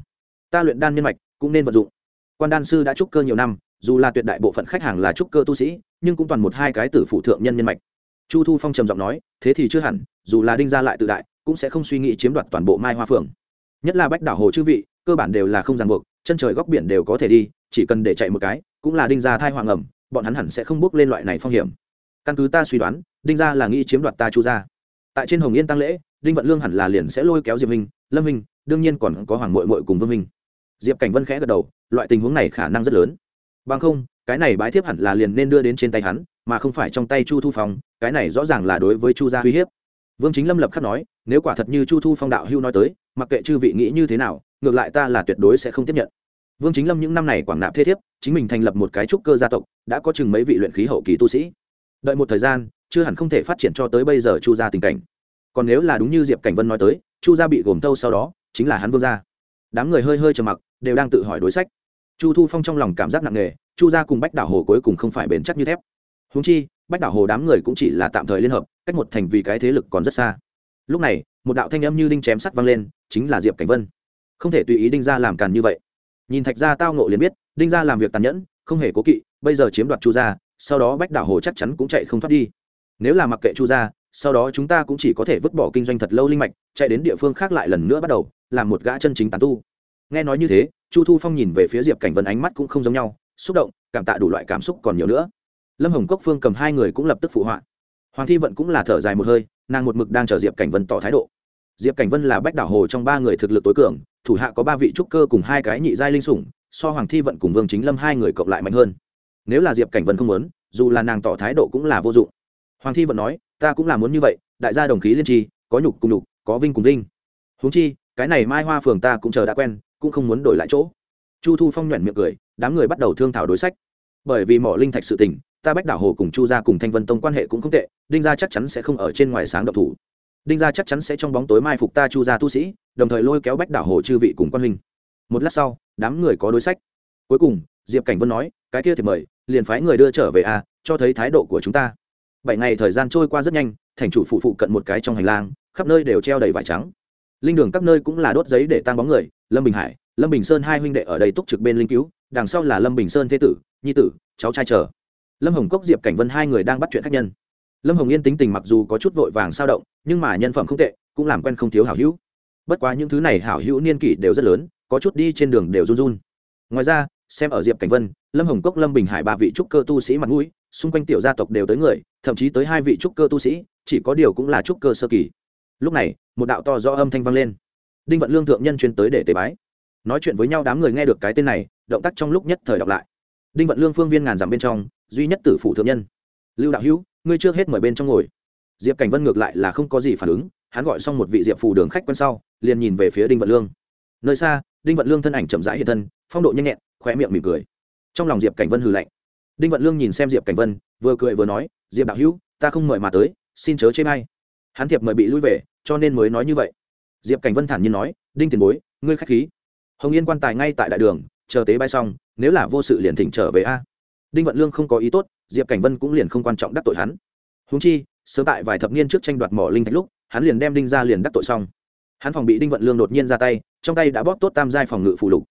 Ta luyện đan nhân mạch, cũng nên vận dụng. Quan đan sư đã trúc cơ nhiều năm, dù là tuyệt đại bộ phận khách hàng là trúc cơ tu sĩ, nhưng cũng toàn một hai cái tử phụ thượng nhân nhân mạch. Chu thu phong trầm giọng nói, thế thì chưa hẳn, dù là đinh gia lại tự đại, cũng sẽ không suy nghĩ chiếm đoạt toàn bộ mai hoa phượng. Nhất là bách đảo hồ chư vị, cơ bản đều là không ràng buộc, chân trời góc biển đều có thể đi, chỉ cần để chạy một cái, cũng là đinh gia thai hoàng ẩm, bọn hắn hẳn sẽ không bước lên loại này phong hiểm. Căn cứ ta suy đoán, đinh gia là nghĩ chiếm đoạt ta chu gia. Tại trên hồng yên tăng lễ, đinh vận lương hẳn là liền sẽ lôi kéo diệp minh lâm minh, đương nhiên còn có hoàng mội mội cùng vương minh. Diệp cảnh vân khẽ gật đầu, loại tình huống này khả năng rất lớn. Bằng không, cái này bái thiếp hẳn là liền nên đưa đến trên tay hắn, mà không phải trong tay chu thu phong, cái này rõ ràng là đối với chu gia uy hiếp. Vương chính lâm lập khắc nói, nếu quả thật như chu thu phong đạo hưu nói tới, mặc kệ chư vị nghĩ như thế nào, ngược lại ta là tuyệt đối sẽ không tiếp nhận. Vương chính lâm những năm này quảng nạp thế thiếp, chính mình thành lập một cái trúc cơ gia tộc, đã có chừng mấy vị luyện khí hậu kỳ tu sĩ. Đợi một thời gian, chưa hẳn không thể phát triển cho tới bây giờ chu gia tình cảnh. Còn nếu là đúng như diệp cảnh vân nói tới chu gia bị gồm tâu sau đó, chính là hắn vương gia. Đám người hơi hơi trầm mặc, đều đang tự hỏi đối sách. Chu thu phong trong lòng cảm giác nặng nề, chu gia cùng bách đảo hồ cuối cùng không phải bền chắc như thép. Húng chi, bách đảo hồ đám người cũng chỉ là tạm thời liên hợp, cách một thành vì cái thế lực còn rất xa. Lúc này, một đạo thanh âm như đinh chém sắt vang lên, chính là diệp cảnh vân. Không thể tùy ý đinh gia làm càn như vậy. Nhìn thạch gia tao nộ liền biết, đinh gia làm việc tàn nhẫn, không hề cố kỵ, bây giờ chiếm đoạt chu gia, sau đó bách đảo hồ chắc chắn cũng chạy không thoát đi. Nếu là mặc kệ chu gia sau đó chúng ta cũng chỉ có thể vứt bỏ kinh doanh thật lâu linh mạch, chạy đến địa phương khác lại lần nữa bắt đầu, làm một gã chân chính tán tu. Nghe nói như thế, chu thu phong nhìn về phía diệp cảnh vân ánh mắt cũng không giống nhau, xúc động, cảm tạ đủ loại cảm xúc còn nhiều nữa. Lâm hồng cốc phương cầm hai người cũng lập tức phụ họa. Hoàng thi vận cũng là thở dài một hơi, nàng một mực đang chờ diệp cảnh vân tỏ thái độ. Diệp cảnh vân là bách đảo hồ trong ba người thực lực tối cường, thủ hạ có ba vị trúc cơ cùng hai cái nhị giai linh sủng, so hoàng thi vận cùng vương chính lâm hai người cộng lại mạnh hơn. Nếu là diệp cảnh vân không muốn, dù là nàng tỏ thái độ cũng là vô dụng. Hoàng thi vận nói ta cũng là muốn như vậy, đại gia đồng khí liên tri, có nhục cùng nhục, có vinh cùng vinh. Huống chi, cái này mai hoa phường ta cũng chờ đã quen, cũng không muốn đổi lại chỗ. Chu thu phong nhuận miệng cười, đám người bắt đầu thương thảo đối sách. Bởi vì mỏ linh thạch sự tình, ta bách đảo hồ cùng chu gia cùng thanh vân tông quan hệ cũng không tệ, đinh gia chắc chắn sẽ không ở trên ngoài sáng độc thủ. Đinh gia chắc chắn sẽ trong bóng tối mai phục ta chu gia tu sĩ, đồng thời lôi kéo bách đảo hồ chư vị cùng quan huynh. Một lát sau, đám người có đối sách. Cuối cùng, diệp cảnh vân nói, cái kia thì mời, liền phái người đưa trở về à cho thấy thái độ của chúng ta bảy ngày thời gian trôi qua rất nhanh, thành chủ phụ phụ cận một cái trong hành lang, khắp nơi đều treo đầy vải trắng. Linh đường các nơi cũng là đốt giấy để tăng bóng người, lâm bình hải, lâm bình sơn hai huynh đệ ở đây túc trực bên linh cứu, đằng sau là lâm bình sơn thế tử, nhi tử, cháu trai chờ. Lâm hồng cốc, diệp cảnh vân hai người đang bắt chuyện khách nhân. Lâm hồng yên tính tình mặc dù có chút vội vàng sao động, nhưng mà nhân phẩm không tệ, cũng làm quen không thiếu hảo hữu. Bất quá những thứ này hảo hữu niên kỷ đều rất lớn, có chút đi trên đường đều run run. Ngoài ra, xem ở diệp cảnh vân, lâm hồng cốc, lâm bình hải ba vị trúc cơ tu sĩ mặt mũi xung quanh tiểu gia tộc đều tới người, thậm chí tới hai vị trúc cơ tu sĩ, chỉ có điều cũng là trúc cơ sơ kỳ. Lúc này, một đạo to do âm thanh vang lên. Đinh vận lương thượng nhân chuyên tới để tế bái. Nói chuyện với nhau đám người nghe được cái tên này, động tác trong lúc nhất thời đọc lại. Đinh vận lương phương viên ngàn dặm bên trong, duy nhất tử phủ thượng nhân. Lưu đạo hữu, ngươi chưa hết mời bên trong ngồi. Diệp cảnh vân ngược lại là không có gì phản ứng, hắn gọi xong một vị diệp phù đường khách quen sau, liền nhìn về phía đinh vận lương. Nơi xa, đinh vận lương thân ảnh chậm rãi hiện thân, phong độ nhanh nhẹn, khóe miệng mỉm cười. Trong lòng diệp cảnh vân hừ lạnh đinh vận lương nhìn xem diệp cảnh vân, vừa cười vừa nói, diệp đạo hữu, ta không mời mà tới, xin chớ chê may hắn thiệp mời bị lui về, cho nên mới nói như vậy. Diệp cảnh vân thản nhiên nói, đinh tiền bối, ngươi k h á c h khí. Hồng yên quan tài ngay tại đại đường, chờ tế bay xong, nếu là vô sự liền thỉnh trở về a. Đinh vận lương không có ý tốt, diệp cảnh vân cũng liền không quan trọng đắc tội hắn. Húng chi, sớm tại vài thập niên trước tranh đoạt mỏ linh thạch lúc, hắn liền đem đinh ra liền đắc tội xong. Hắn phòng bị đinh vận lương đột nhiên ra tay, trong tay đã bóp tốt tam giai phòng ngự phù lục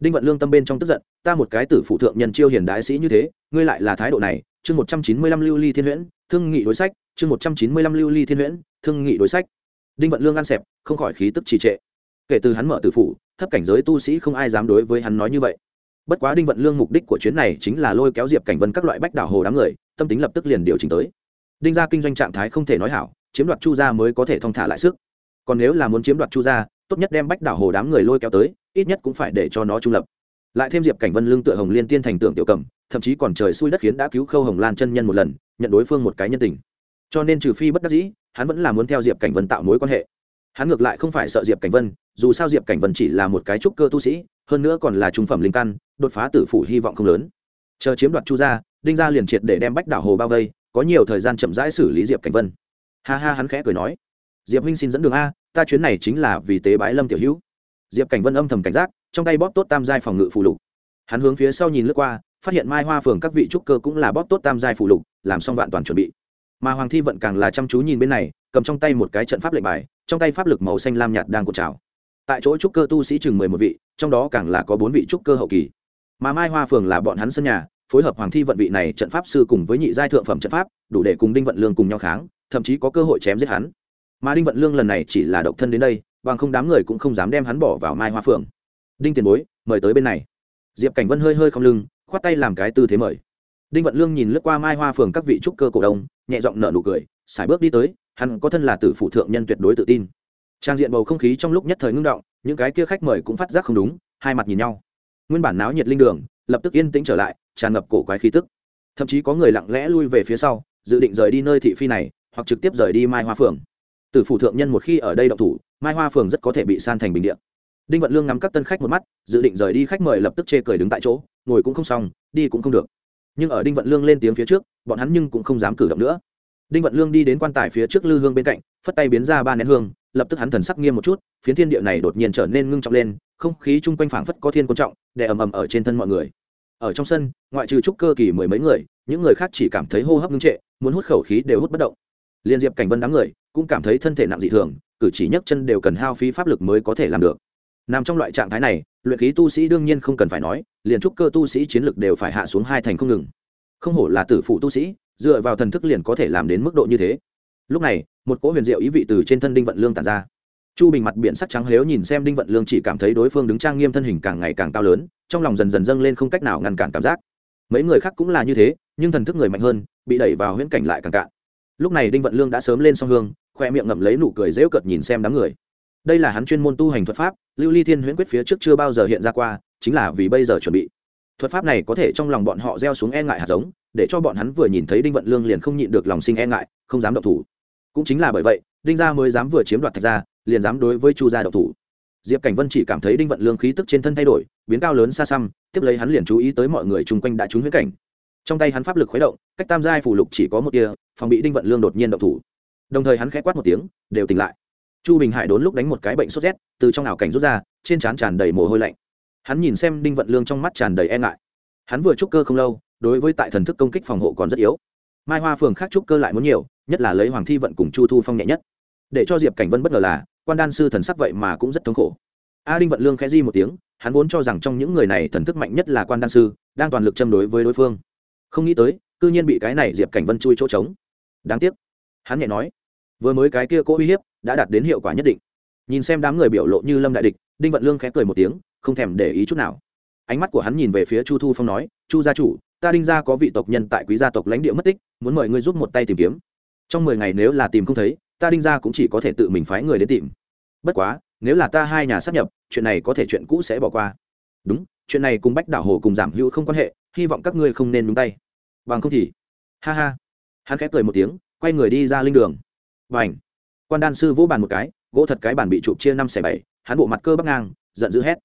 đinh vận lương tâm bên trong tức giận ta một cái tử phụ thượng nhân chiêu hiền đại sĩ như thế ngươi lại là thái độ này chương một trăm chín mươi lăm lưu ly thiên huyễn thương nghị đối sách chương một trăm chín mươi lăm lưu ly thiên huyễn thương nghị đối sách. Đinh vận lương ăn xẹp không khỏi khí tức trì trệ. Kể từ hắn mở tử phụ, thấp cảnh giới tu sĩ không ai dám đối với hắn nói như vậy. Bất quá đinh vận lương mục đích của chuyến này chính là lôi kéo diệp cảnh vân các loại bách đảo hồ đám người tâm tính lập tức liền điều chỉnh tới. Đinh gia kinh doanh trạng thái không thể nói hảo chiếm đoạt chu gia mới có thể thong thả lại sức. Còn nếu là muốn chiếm đoạt chu gia tốt nhất đem bách đảo hồ đám người lôi kéo tới, ít nhất cũng phải để cho nó trung lập. Lại thêm diệp cảnh vân lương tựa hồng liên tiên thành tượng tiểu cầm, thậm chí còn trời xui đất khiến đã cứu khâu hồng lan chân nhân một lần, nhận đối phương một cái nhân tình. Cho nên trừ phi bất đắc dĩ, hắn vẫn là muốn theo diệp cảnh vân tạo mối quan hệ. Hắn ngược lại không phải sợ diệp cảnh vân, dù sao diệp cảnh vân chỉ là một cái trúc cơ tu sĩ, hơn nữa còn là trung phẩm linh căn, đột phá tử phủ hy vọng không lớn. Chờ chiếm đoạt chu gia, đinh gia liền triệt để đem bách đảo hồ bao vây, có nhiều thời gian chậm rãi xử lý diệp cảnh vân. Ha ha, hắn khẽ cười nói. Diệp huynh xin dẫn đường a ta chuyến này chính là vì tế bái lâm tiểu hữu. Diệp cảnh vân âm thầm cảnh giác, trong tay bóp tốt tam giai phòng ngự phụ lục. Hắn hướng phía sau nhìn lướt qua, phát hiện mai hoa phường các vị trúc cơ cũng là bóp tốt tam giai phụ lục, làm xong vạn toàn chuẩn bị. Mà hoàng thi vận càng là chăm chú nhìn bên này, cầm trong tay một cái trận pháp lệnh bài, trong tay pháp lực màu xanh lam nhạt đang cột trào. Tại chỗ trúc cơ tu sĩ chừng mười một vị, trong đó càng là có bốn vị trúc cơ hậu kỳ. Mà mai hoa phường là bọn hắn sân nhà, phối hợp hoàng thi vận vị này trận pháp sư cùng với nhị giai thượng phẩm trận pháp, đủ để cùng đinh vận lương cùng nhau kháng, thậm chí có cơ hội chém giết hắn mà đinh vận lương lần này chỉ là độc thân đến đây bằng không đám người cũng không dám đem hắn bỏ vào mai hoa Phượng. đinh tiền bối mời tới bên này diệp cảnh vân hơi hơi không lưng khoát tay làm cái tư thế mời đinh vận lương nhìn lướt qua mai hoa phường các vị trúc cơ cổ đông nhẹ giọng nở nụ cười sải bước đi tới hắn có thân là tử phụ thượng nhân tuyệt đối tự tin trang diện bầu không khí trong lúc nhất thời ngưng động những cái kia khách mời cũng phát giác không đúng hai mặt nhìn nhau nguyên bản náo nhiệt linh đường lập tức yên tĩnh trở lại tràn ngập cổ quái khí tức thậm chí có người lặng lẽ lui về phía sau dự định rời đi nơi thị phi này hoặc trực tiếp rời đi mai hoa phường tử phủ thượng nhân một khi ở đây động thủ, mai hoa phường rất có thể bị san thành bình điện đinh vận lương ngắm các tân khách một mắt, dự định rời đi, khách mời lập tức chê cười đứng tại chỗ, ngồi cũng không xong, đi cũng không được. Nhưng ở đinh vận lương lên tiếng phía trước, bọn hắn nhưng cũng không dám cử động nữa. Đinh vận lương đi đến quan tài phía trước lư hương bên cạnh, phất tay biến ra ba nén hương, lập tức hắn thần sắc nghiêm một chút, phiến thiên địa này đột nhiên trở nên ngưng trọng lên, không khí chung quanh phảng phất có thiên quan trọng để ầm ầm ở trên thân mọi người. Ở trong sân, ngoại trừ trúc cơ kỳ mười mấy người, những người khác chỉ cảm thấy hô hấp ngưng trệ, muốn hút khẩu khí đều hút bất động. Liên diệp cảnh vân đám người cũng cảm thấy thân thể nặng dị thường, cử chỉ nhấc chân đều cần hao phí pháp lực mới có thể làm được. Nằm trong loại trạng thái này, luyện khí tu sĩ đương nhiên không cần phải nói, liền trúc cơ tu sĩ chiến lực đều phải hạ xuống hai thành không ngừng. Không hổ là tử phụ tu sĩ, dựa vào thần thức liền có thể làm đến mức độ như thế. Lúc này, một cỗ huyền diệu ý vị từ trên thân đinh vận lương tàn ra. Chu bình mặt biển sắc trắng lếu nhìn xem đinh vận lương chỉ cảm thấy đối phương đứng trang nghiêm thân hình càng ngày càng cao lớn, trong lòng dần dần dâng lên không cách nào ngăn cản cảm giác. Mấy người khác cũng là như thế, nhưng thần thức người mạnh hơn, bị đẩy vào huyễn cảnh lại càng cạn. Lúc này đinh vận lương đã sớm lên song hương khoe miệng ngậm lấy nụ cười dễu cợt nhìn xem đám người. Đây là hắn chuyên môn tu hành thuật pháp, lưu ly thiên huyễn quyết phía trước chưa bao giờ hiện ra qua, chính là vì bây giờ chuẩn bị. Thuật pháp này có thể trong lòng bọn họ gieo xuống e ngại hạt giống, để cho bọn hắn vừa nhìn thấy đinh vận lương liền không nhịn được lòng sinh e ngại, không dám động thủ. Cũng chính là bởi vậy, đinh gia mới dám vừa chiếm đoạt thạch gia liền dám đối với chu gia động thủ. Diệp cảnh vân chỉ cảm thấy đinh vận lương khí tức trên thân thay đổi, biến cao lớn xa xăm, tiếp lấy hắn liền chú ý tới mọi người chung quanh đã trúng huyết cảnh. Trong tay hắn pháp lực khuấy động, cách tam giai phủ lục chỉ có một tia, phòng bị đinh vận lương đột nhiên động thủ đồng thời hắn khẽ quát một tiếng, đều tỉnh lại. Chu bình hải đốn lúc đánh một cái bệnh sốt rét, từ trong ảo cảnh rút ra, trên trán tràn đầy mồ hôi lạnh. Hắn nhìn xem đinh vận lương trong mắt tràn đầy e ngại. Hắn vừa trúc cơ không lâu, đối với tại thần thức công kích phòng hộ còn rất yếu. Mai hoa phường khác trúc cơ lại muốn nhiều, nhất là lấy hoàng thi vận cùng chu thu phong nhẹ nhất. Để cho diệp cảnh vân bất ngờ là, quan đan sư thần sắc vậy mà cũng rất thống khổ. A đinh vận lương khẽ di một tiếng, hắn vốn cho rằng trong những người này thần thức mạnh nhất là quan đan sư, đang toàn lực châm đối với đối phương. Không nghĩ tới, cư nhiên bị cái này diệp cảnh vân chui chỗ trống. Đáng tiếc hắn nhẹ nói, vừa mới cái kia cố uy hiếp đã đạt đến hiệu quả nhất định. Nhìn xem đám người biểu lộ như lâm đại địch, đinh vận lương khẽ cười một tiếng, không thèm để ý chút nào. Ánh mắt của hắn nhìn về phía chu thu phong nói, chu gia chủ, ta đinh gia có vị tộc nhân tại quý gia tộc lãnh địa mất tích, muốn mời ngươi giúp một tay tìm kiếm. Trong mười ngày nếu là tìm không thấy, ta đinh gia cũng chỉ có thể tự mình phái người đến tìm. Bất quá, nếu là ta hai nhà sắp nhập, chuyện này có thể chuyện cũ sẽ bỏ qua. Đúng, chuyện này cùng bách đảo hồ cùng giảm hữu không quan hệ, hy vọng các ngươi không nên đúng tay. Bằng không thì ha ha. Hắn khẽ cười một tiếng quay người đi ra linh đường. Và ảnh quan đan sư vỗ bàn một cái, gỗ thật cái bàn bị chụp chia năm xẻ bảy, hắn bộ mặt cơ bắc ngang, giận dữ hét.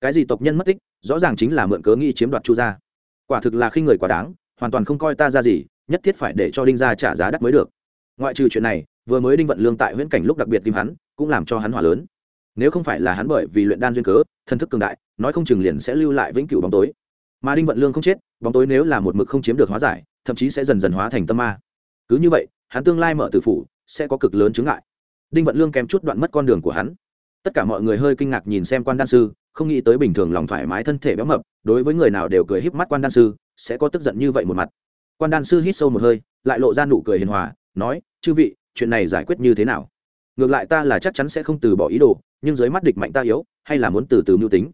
Cái gì tộc nhân mất tích, rõ ràng chính là mượn cớ nghĩ chiếm đoạt chu gia. Quả thực là khi người quá đáng, hoàn toàn không coi ta ra gì, nhất thiết phải để cho đinh gia trả giá đắt mới được. Ngoại trừ chuyện này, vừa mới đinh vận lương tại huyễn cảnh lúc đặc biệt tìm hắn, cũng làm cho hắn hỏa lớn. Nếu không phải là hắn bởi vì luyện đan duyên cớ, thân thức cường đại, nói không chừng liền sẽ lưu lại vĩnh cửu bóng tối. Mà đinh vận lương không chết, bóng tối nếu là một mực không chiếm được hóa giải, thậm chí sẽ dần dần hóa thành tâm ma. Cứ như vậy hắn tương lai mở tử phủ, sẽ có cực lớn chứng ngại. Đinh vận lương kém chút đoạn mất con đường của hắn. Tất cả mọi người hơi kinh ngạc nhìn xem quan đan sư, không nghĩ tới bình thường lòng thoải mái thân thể béo mập, đối với người nào đều cười híp mắt quan đan sư, sẽ có tức giận như vậy một mặt. Quan đan sư hít sâu một hơi, lại lộ ra nụ cười hiền hòa, nói, chư vị, chuyện này giải quyết như thế nào? Ngược lại ta là chắc chắn sẽ không từ bỏ ý đồ, nhưng dưới mắt địch mạnh ta yếu, hay là muốn từ từ mưu tính?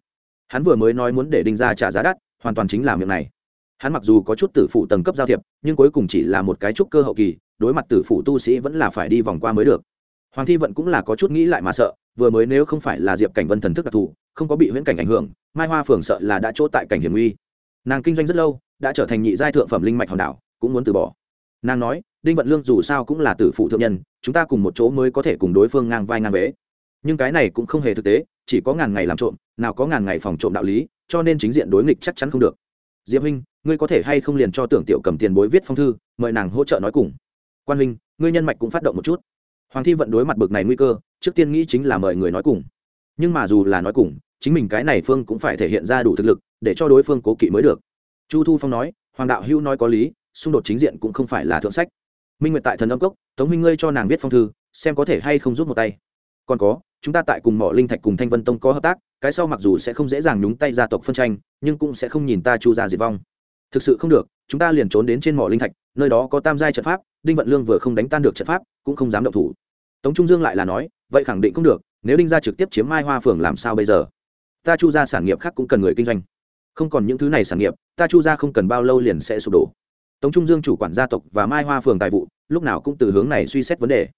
Hắn vừa mới nói muốn để đinh ra trả giá đắt, hoàn toàn chính là miệng này. Hắn mặc dù có chút tử phụ tầng cấp giao thiệp, nhưng cuối cùng chỉ là một cái trúc cơ hậu kỳ đối mặt tử phụ tu sĩ vẫn là phải đi vòng qua mới được. Hoàng thi vận cũng là có chút nghĩ lại mà sợ, vừa mới nếu không phải là diệp cảnh vân thần thức đặc thù, không có bị huyễn cảnh ảnh hưởng, mai hoa phường sợ là đã chỗ tại cảnh hiểm nguy. Nàng kinh doanh rất lâu, đã trở thành nhị giai thượng phẩm linh mạch hòn đảo, cũng muốn từ bỏ. Nàng nói, đinh vận lương dù sao cũng là tử phụ thượng nhân, chúng ta cùng một chỗ mới có thể cùng đối phương ngang vai ngang vế. Nhưng cái này cũng không hề thực tế, chỉ có ngàn ngày làm trộm, nào có ngàn ngày phòng trộm đạo lý, cho nên chính diện đối nghịch chắc chắn không được. Diệp huynh, ngươi có thể hay không liền cho tưởng tiểu cầm tiền bối viết phong thư, mời nàng hỗ trợ nói cùng quan huynh, ngươi nhân mạch cũng phát động một chút. Hoàng thi vận đối mặt bực này nguy cơ, trước tiên nghĩ chính là mời người nói cùng. Nhưng mà dù là nói cùng, chính mình cái này phương cũng phải thể hiện ra đủ thực lực, để cho đối phương cố kỵ mới được. Chu thu phong nói, hoàng đạo hữu nói có lý, xung đột chính diện cũng không phải là thượng sách. Minh nguyệt tại thần âm cốc, tống minh ngươi cho nàng viết phong thư, xem có thể hay không rút một tay. Còn có, chúng ta tại cùng mỏ linh thạch cùng thanh vân tông có hợp tác, cái sau mặc dù sẽ không dễ dàng nhúng tay gia tộc phân tranh, nhưng cũng sẽ không nhìn ta chu ra diệt vong. Thực sự không được, chúng ta liền trốn đến trên mỏ linh thạch, nơi đó có tam giai trận pháp đinh vận lương vừa không đánh tan được trận pháp, cũng không dám động thủ. Tống trung dương lại là nói, vậy khẳng định không được, nếu đinh gia trực tiếp chiếm mai hoa phường làm sao bây giờ? Ta chu ra sản nghiệp khác cũng cần người kinh doanh. Không còn những thứ này sản nghiệp, ta chu ra không cần bao lâu liền sẽ sụp đổ. Tống trung dương chủ quản gia tộc và mai hoa phường tài vụ, lúc nào cũng từ hướng này suy xét vấn đề.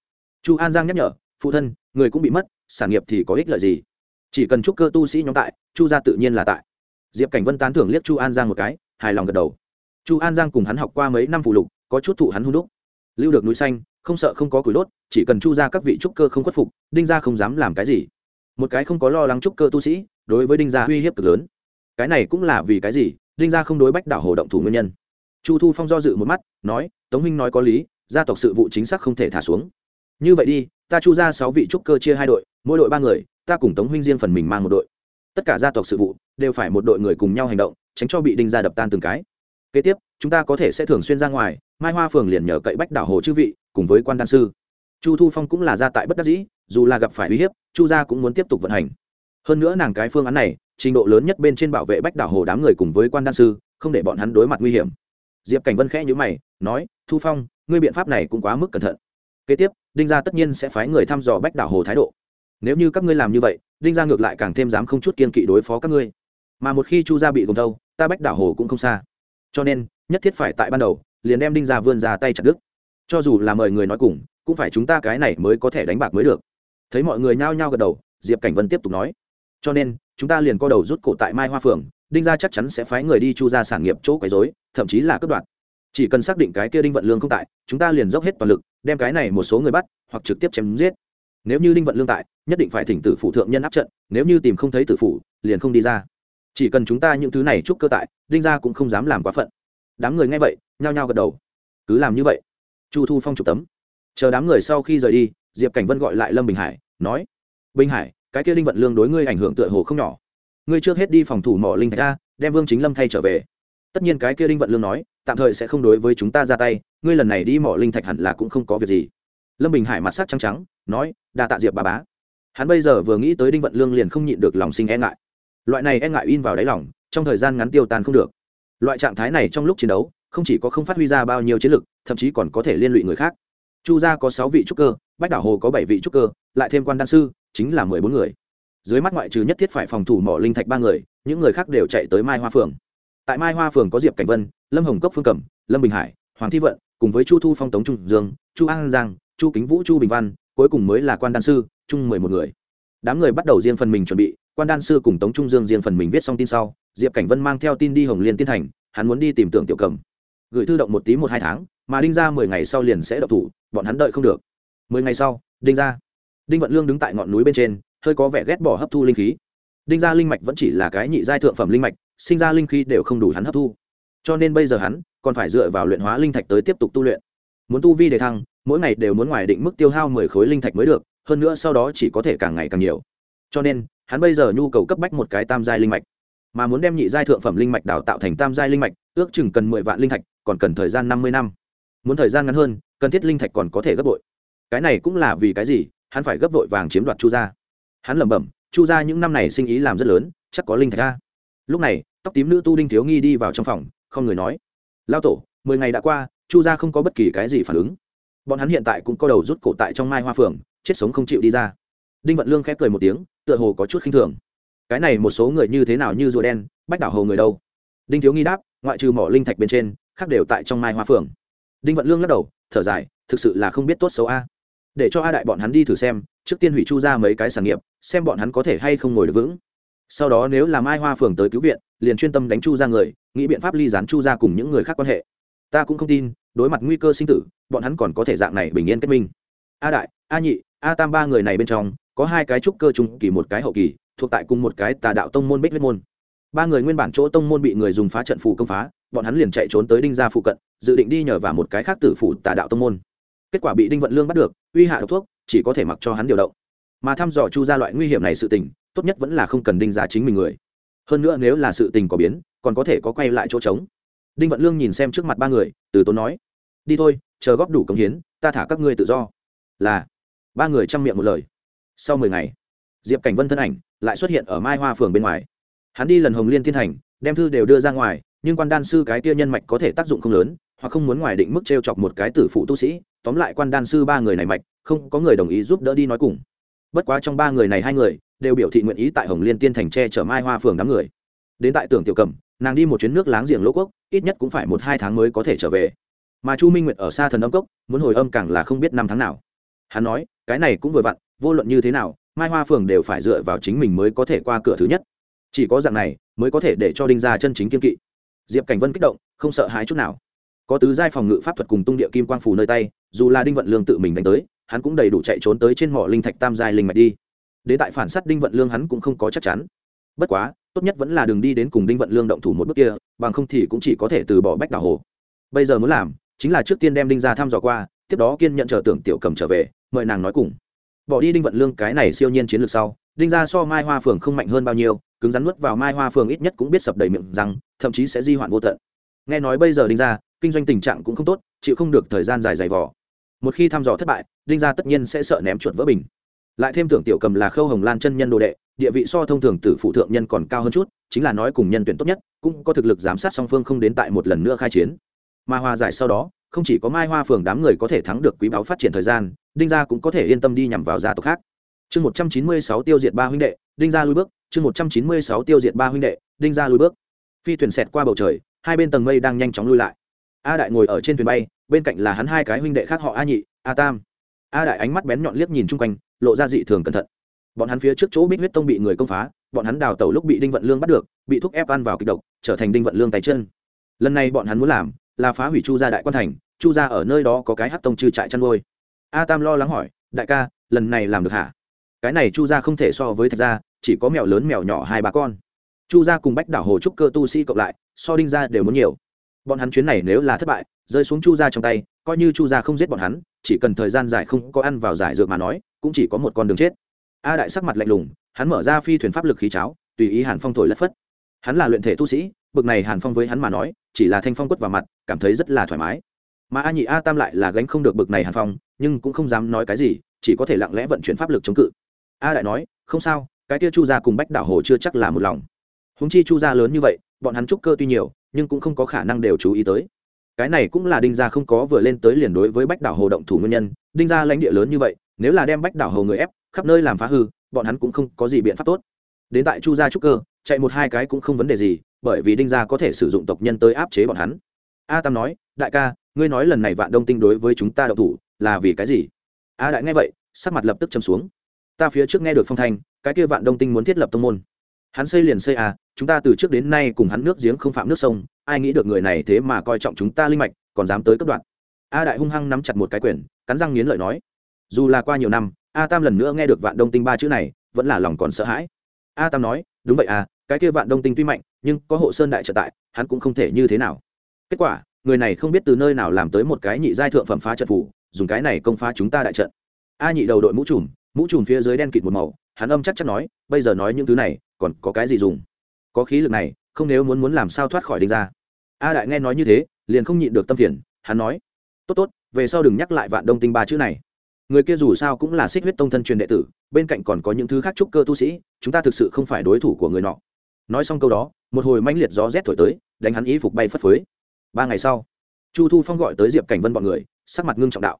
Chu an giang nhắc nhở, phụ thân, người cũng bị mất, sản nghiệp thì có ích lợi gì? Chỉ cần chúc cơ tu sĩ nhóm tại, chu gia tự nhiên là tại. Diệp cảnh vân tán thưởng liếc chu an giang một cái, hài lòng gật đầu. Chu an giang cùng hắn học qua mấy năm phụ lục, có chút thụ hắn hung đúc lưu được núi xanh, không sợ không có củi đốt, chỉ cần chu ra các vị trúc cơ không khuất phục, đinh gia không dám làm cái gì. Một cái không có lo lắng trúc cơ tu sĩ, đối với đinh gia uy hiếp cực lớn. Cái này cũng là vì cái gì? Đinh gia không đối bách đảo hồ động thủ nguyên nhân. Chu thu phong do dự một mắt, nói, tống huynh nói có lý, gia tộc sự vụ chính xác không thể thả xuống. Như vậy đi, ta chu ra sáu vị trúc cơ chia hai đội, mỗi đội ba người, ta cùng tống huynh riêng phần mình mang một đội. Tất cả gia tộc sự vụ, đều phải một đội người cùng nhau hành động, tránh cho bị đinh gia đập tan từng cái. Kế tiếp chúng ta có thể sẽ thường xuyên ra ngoài, mai hoa phường liền nhờ cậy bách đảo hồ chư vị cùng với quan đan sư. Chu thu phong cũng là gia tại bất đắc dĩ, dù là gặp phải uy hiếp, chu gia cũng muốn tiếp tục vận hành. Hơn nữa nàng cái phương án này, trình độ lớn nhất bên trên bảo vệ bách đảo hồ đám người cùng với quan đan sư, không để bọn hắn đối mặt nguy hiểm. Diệp cảnh vân khẽ nhữ mày, nói, thu phong, ngươi biện pháp này cũng quá mức cẩn thận. Kế tiếp, đinh gia tất nhiên sẽ phái người thăm dò bách đảo hồ thái độ. Nếu như các ngươi làm như vậy, đinh gia ngược lại càng thêm dám không chút kiên kỵ đối phó các ngươi. Mà một khi chu gia bị gồm thâu ta bách đảo hồ cũng không xa cho nên, nhất thiết phải tại ban đầu, liền đem đinh gia vươn ra tay chặt đứt. Cho dù là mời người nói cùng, cũng phải chúng ta cái này mới có thể đánh bạc mới được. Thấy mọi người nhao nhao gật đầu, diệp cảnh vân tiếp tục nói. Cho nên, chúng ta liền co đầu rút cổ tại mai hoa phường, đinh gia chắc chắn sẽ phái người đi chu ra sản nghiệp chỗ quấy dối thậm chí là cướp đoạt. Chỉ cần xác định cái kia đinh vận lương không tại, chúng ta liền dốc hết toàn lực, đem cái này một số người bắt, hoặc trực tiếp chém giết. Nếu như đinh vận lương tại, nhất định phải thỉnh tử phụ thượng nhân áp trận, nếu như tìm không thấy tử phụ liền không đi ra chỉ cần chúng ta những thứ này chúc cơ tại, đinh gia cũng không dám làm quá phận. Đám người nghe vậy, nhao nhao gật đầu. Cứ làm như vậy. Chu thu phong chụp tấm. Chờ đám người sau khi rời đi, diệp cảnh vân gọi lại lâm bình hải, nói, bình hải, cái kia đinh vận lương đối ngươi ảnh hưởng tựa hồ không nhỏ. Ngươi trước hết đi phòng thủ mỏ linh thạch ra, đem vương chính lâm thay trở về. Tất nhiên cái kia đinh vận lương nói, tạm thời sẽ không đối với chúng ta ra tay, ngươi lần này đi mỏ linh thạch hẳn là cũng không có việc gì. Lâm bình hải mặt sắc trắng trắng, nói, đa tạ diệp bà bá. Hắn bây giờ vừa nghĩ tới đinh vận lương liền không nhịn được lòng sinh e ngại loại này e ngại in vào đáy lòng, trong thời gian ngắn tiêu tan không được. Loại trạng thái này trong lúc chiến đấu, không chỉ có không phát huy ra bao nhiêu chiến lực, thậm chí còn có thể liên lụy người khác. Chu gia có sáu vị trúc cơ, bách đảo hồ có bảy vị trúc cơ, lại thêm quan đan sư, chính là mười bốn người. Dưới mắt ngoại trừ nhất thiết phải phòng thủ mỏ linh thạch ba người, những người khác đều chạy tới mai hoa phường tại mai hoa phường có diệp cảnh vân, lâm hồng cốc phương cẩm, lâm bình hải, hoàng thi vận, cùng với chu thu phong tống trung dương, chu an giang, chu kính vũ, chu bình văn, cuối cùng mới là quan đan sư, chung mười một người đám người bắt đầu riêng phần mình chuẩn bị, quan đan sư cùng tống trung dương riêng phần mình viết xong tin sau, diệp cảnh vân mang theo tin đi hồng liên tiên thành, hắn muốn đi tìm tưởng tiểu cầm. Gửi thư động một tí một hai tháng, mà đinh ra mười ngày sau liền sẽ đậu thủ, bọn hắn đợi không được. Mười ngày sau, đinh ra đinh vận lương đứng tại ngọn núi bên trên, hơi có vẻ ghét bỏ hấp thu linh khí. Đinh ra linh mạch vẫn chỉ là cái nhị giai thượng phẩm linh mạch, sinh ra linh khí đều không đủ hắn hấp thu. Cho nên bây giờ hắn còn phải dựa vào luyện hóa linh thạch tới tiếp tục tu luyện. Muốn tu vi đề thăng, mỗi ngày đều muốn ngoài định mức tiêu hao mười khối linh thạch mới được hơn nữa sau đó chỉ có thể càng ngày càng nhiều. Cho nên, hắn bây giờ nhu cầu cấp bách một cái tam giai linh mạch. Mà muốn đem nhị giai thượng phẩm linh mạch đào tạo thành tam giai linh mạch, ước chừng cần mười vạn linh thạch, còn cần thời gian năm mươi năm. Muốn thời gian ngắn hơn, cần thiết linh thạch còn có thể gấp bội. Cái này cũng là vì cái gì, hắn phải gấp vội vàng chiếm đoạt chu gia. Hắn lẩm bẩm, chu gia những năm này sinh ý làm rất lớn, chắc có linh thạch ra lúc này, tóc tím nữ tu đinh thiếu nghi đi vào trong phòng, không người nói. Lao tổ, mười ngày đã qua, chu gia không có bất kỳ cái gì phản ứng. Bọn hắn hiện tại cũng có đầu rút cổ tại trong mai hoa phường chết sống không chịu đi ra. Đinh vận lương khép cười một tiếng, tựa hồ có chút khinh thường. Cái này một số người như thế nào như rùa đen, bách đảo hồ người đâu? Đinh thiếu nghi đáp, ngoại trừ mỏ linh thạch bên trên, khác đều tại trong mai hoa phường đinh vận lương lắc đầu, thở dài, thực sự là không biết tốt xấu a. Để cho a đại bọn hắn đi thử xem, trước tiên hủy chu ra mấy cái sản nghiệp, xem bọn hắn có thể hay không ngồi được vững. Sau đó nếu làm ai hoa phường tới cứu viện, liền chuyên tâm đánh chu ra người, nghĩ biện pháp ly dán chu ra cùng những người khác quan hệ. Ta cũng không tin, đối mặt nguy cơ sinh tử, bọn hắn còn có thể dạng này bình yên kết minh. A đại, a nhị a tam ba người này bên trong, có hai cái trúc cơ trung kỳ, một cái hậu kỳ, thuộc tại cùng một cái tà đạo tông môn bích huyết môn. Ba người nguyên bản chỗ tông môn bị người dùng phá trận phù công phá, bọn hắn liền chạy trốn tới đinh gia phụ cận, dự định đi nhờ vào một cái khác tử phủ tà đạo tông môn. Kết quả bị đinh vận lương bắt được, uy hạ độc thuốc, chỉ có thể mặc cho hắn điều động. Mà thăm dò chu ra loại nguy hiểm này sự tình, tốt nhất vẫn là không cần đinh gia chính mình người. Hơn nữa nếu là sự tình có biến, còn có thể có quay lại chỗ trống. Đinh vận lương nhìn xem trước mặt ba người, từ tốn nói, đi thôi, chờ góp đủ công hiến, ta thả các ngươi tự do. Là ba người chăm miệng một lời. Sau mười ngày, diệp cảnh vân thân ảnh lại xuất hiện ở mai hoa phường bên ngoài. Hắn đi lần hồng liên thiên thành, đem thư đều đưa ra ngoài, nhưng quan đan sư cái tia nhân mạch có thể tác dụng không lớn, hoặc không muốn ngoài định mức t r e o chọc một cái tử phụ tu sĩ. Tóm lại quan đan sư ba người này mạch, không có người đồng ý giúp đỡ đi nói cùng. Bất quá trong ba người này hai người đều biểu thị nguyện ý tại hồng liên tiên thành tre chở mai hoa phường đám người. Đến tại tưởng tiểu cầm, nàng đi một chuyến nước láng giềng lỗ quốc, ít nhất cũng phải một hai tháng mới có thể trở về. Mà chu minh nguyệt ở xa thần âm cốc, muốn hồi âm càng là không biết năm tháng nào. Hắn nói cái này cũng vừa vặn, vô luận như thế nào, mai hoa phường đều phải dựa vào chính mình mới có thể qua cửa thứ nhất. Chỉ có dạng này, mới có thể để cho đinh gia chân chính kiên kỵ. Diệp cảnh vân kích động, không sợ hãi chút nào. Có tứ giai phòng ngự pháp thuật cùng tung địa kim quang phù nơi tay, dù là đinh vận lương tự mình đánh tới, hắn cũng đầy đủ chạy trốn tới trên mỏ linh thạch tam giai linh mạch đi. Đến tại phản s á t đinh vận lương hắn cũng không có chắc chắn. Bất quá, tốt nhất vẫn là đường đi đến cùng đinh vận lương động thủ một bước kia, bằng không thì cũng chỉ có thể từ bỏ bách đảo hồ. Bây giờ muốn làm, chính là trước tiên đem đinh ra thăm dò qua, tiếp đó kiên nhận chờ tưởng tiểu cầm trở về mời nàng nói cùng. Bỏ đi đinh vận lương cái này siêu nhiên chiến lược sau, đinh ra so mai hoa phường không mạnh hơn bao nhiêu, cứng rắn nuốt vào mai hoa phường ít nhất cũng biết sập đầy miệng rằng thậm chí sẽ di hoạn vô tận. Nghe nói bây giờ đinh ra kinh doanh tình trạng cũng không tốt, chịu không được thời gian dài dày vỏ một khi thăm dò thất bại, đinh gia tất nhiên sẽ sợ ném chuột vỡ bình. Lại thêm tưởng tiểu cầm là khâu hồng lan chân nhân đồ đệ, địa vị so thông thường tử phụ thượng nhân còn cao hơn chút, chính là nói cùng nhân tuyển tốt nhất, cũng có thực lực giám sát song phương không đến tại một lần nữa khai chiến. Mà hòa giải sau đó không chỉ có mai hoa phường đám người có thể thắng được quý báo phát triển thời gian, đinh gia cũng có thể yên tâm đi nhằm vào gia tộc khác. Chương một trăm chín mươi sáu tiêu diệt ba huynh đệ, đinh gia lui bước. Chương một trăm chín mươi sáu tiêu diệt ba huynh đệ, đinh gia lui bước. Phi thuyền xẹt qua bầu trời, hai bên tầng mây đang nhanh chóng lui lại. A đại ngồi ở trên thuyền bay, bên cạnh là hắn hai cái huynh đệ khác họ a nhị, a tam. A đại ánh mắt bén nhọn liếc nhìn chung quanh, lộ ra dị thường cẩn thận. Bọn hắn phía trước chỗ bích huyết tông bị người công phá, bọn hắn đào tẩu lúc bị đinh vận lương bắt được, bị thúc ép ăn vào kịch độc, trở thành đinh vận lương tay chân. Lần này bọn hắn muốn làm là phá hủy chu gia đại quan thành chu gia ở nơi đó có cái hát tông chư trại chăn nuôi. A tam lo lắng hỏi, đại ca, lần này làm được hả? Cái này chu gia không thể so với thạch gia, chỉ có mèo lớn mèo nhỏ hai ba con. Chu gia cùng bách đảo hồ trúc cơ tu sĩ cộng lại, so đinh gia đều muốn nhiều. Bọn hắn chuyến này nếu là thất bại, rơi xuống chu gia trong tay, coi như chu gia không giết bọn hắn, chỉ cần thời gian dài không có ăn vào giải dược mà nói, cũng chỉ có một con đường chết. A đại sắc mặt lạnh lùng, hắn mở ra phi thuyền pháp lực khí cháo, tùy ý hàn phong thổi lất phất. Hắn là luyện thể tu sĩ, bực này hàn phong với hắn mà nói, chỉ là thanh phong quất vào mặt, cảm thấy rất là thoải mái mà a nhị a tam lại là gánh không được bực này hàn phong, nhưng cũng không dám nói cái gì, chỉ có thể lặng lẽ vận chuyển pháp lực chống cự. A đại nói, không sao, cái kia chu gia cùng bách đảo hồ chưa chắc là một lòng. Húng chi chu gia lớn như vậy, bọn hắn trúc cơ tuy nhiều, nhưng cũng không có khả năng đều chú ý tới. Cái này cũng là đinh gia không có vừa lên tới liền đối với bách đảo hồ động thủ nguyên nhân, đinh gia lãnh địa lớn như vậy, nếu là đem bách đảo hồ người ép, khắp nơi làm phá hư, bọn hắn cũng không có gì biện pháp tốt. Đến tại chu gia trúc cơ, chạy một hai cái cũng không vấn đề gì, bởi vì đinh gia có thể sử dụng tộc nhân tới áp chế bọn hắn a tam nói, đại ca, ngươi nói lần này vạn đông tinh đối với chúng ta đậu thủ là vì cái gì? A đại nghe vậy, sắc mặt lập tức châm xuống. Ta phía trước nghe được phong thanh, cái kia vạn đông tinh muốn thiết lập tông môn. Hắn xây liền xây à chúng ta từ trước đến nay cùng hắn nước giếng không phạm nước sông, ai nghĩ được người này thế mà coi trọng chúng ta linh mạch, còn dám tới cấp đoạn a đại hung hăng nắm chặt một cái quyền, cắn răng nghiến lợi nói, dù là qua nhiều năm, a tam lần nữa nghe được vạn đông tinh ba chữ này, vẫn là lòng còn sợ hãi. A tam nói, đúng vậy à cái kia vạn đông tinh tuy mạnh, nhưng có hộ sơn đại trợ tại, hắn cũng không thể như thế nào kết quả, người này không biết từ nơi nào làm tới một cái nhị giai thượng phẩm phá trận phủ dùng cái này công phá chúng ta đại trận. A nhị đầu đội mũ trùm mũ trùm phía dưới đen kịt một màu, hắn âm chắc chắn nói, bây giờ nói những thứ này, còn có cái gì dùng? Có khí lực này, không nếu muốn muốn làm sao thoát khỏi đinh ra. A đại nghe nói như thế, liền không nhịn được tâm phiền, hắn nói, tốt tốt, về sau đừng nhắc lại vạn đông tinh ba chữ này. Người kia dù sao cũng là xích huyết tông thân truyền đệ tử, bên cạnh còn có những thứ khác trúc cơ tu sĩ, chúng ta thực sự không phải đối thủ của người nọ. Nói xong câu đó, một hồi manh liệt gió rét thổi tới, đánh hắn ý phục bay phất phới ba ngày sau, chu thu phong gọi tới diệp cảnh vân b ọ n người, sắc mặt ngưng trọng đạo.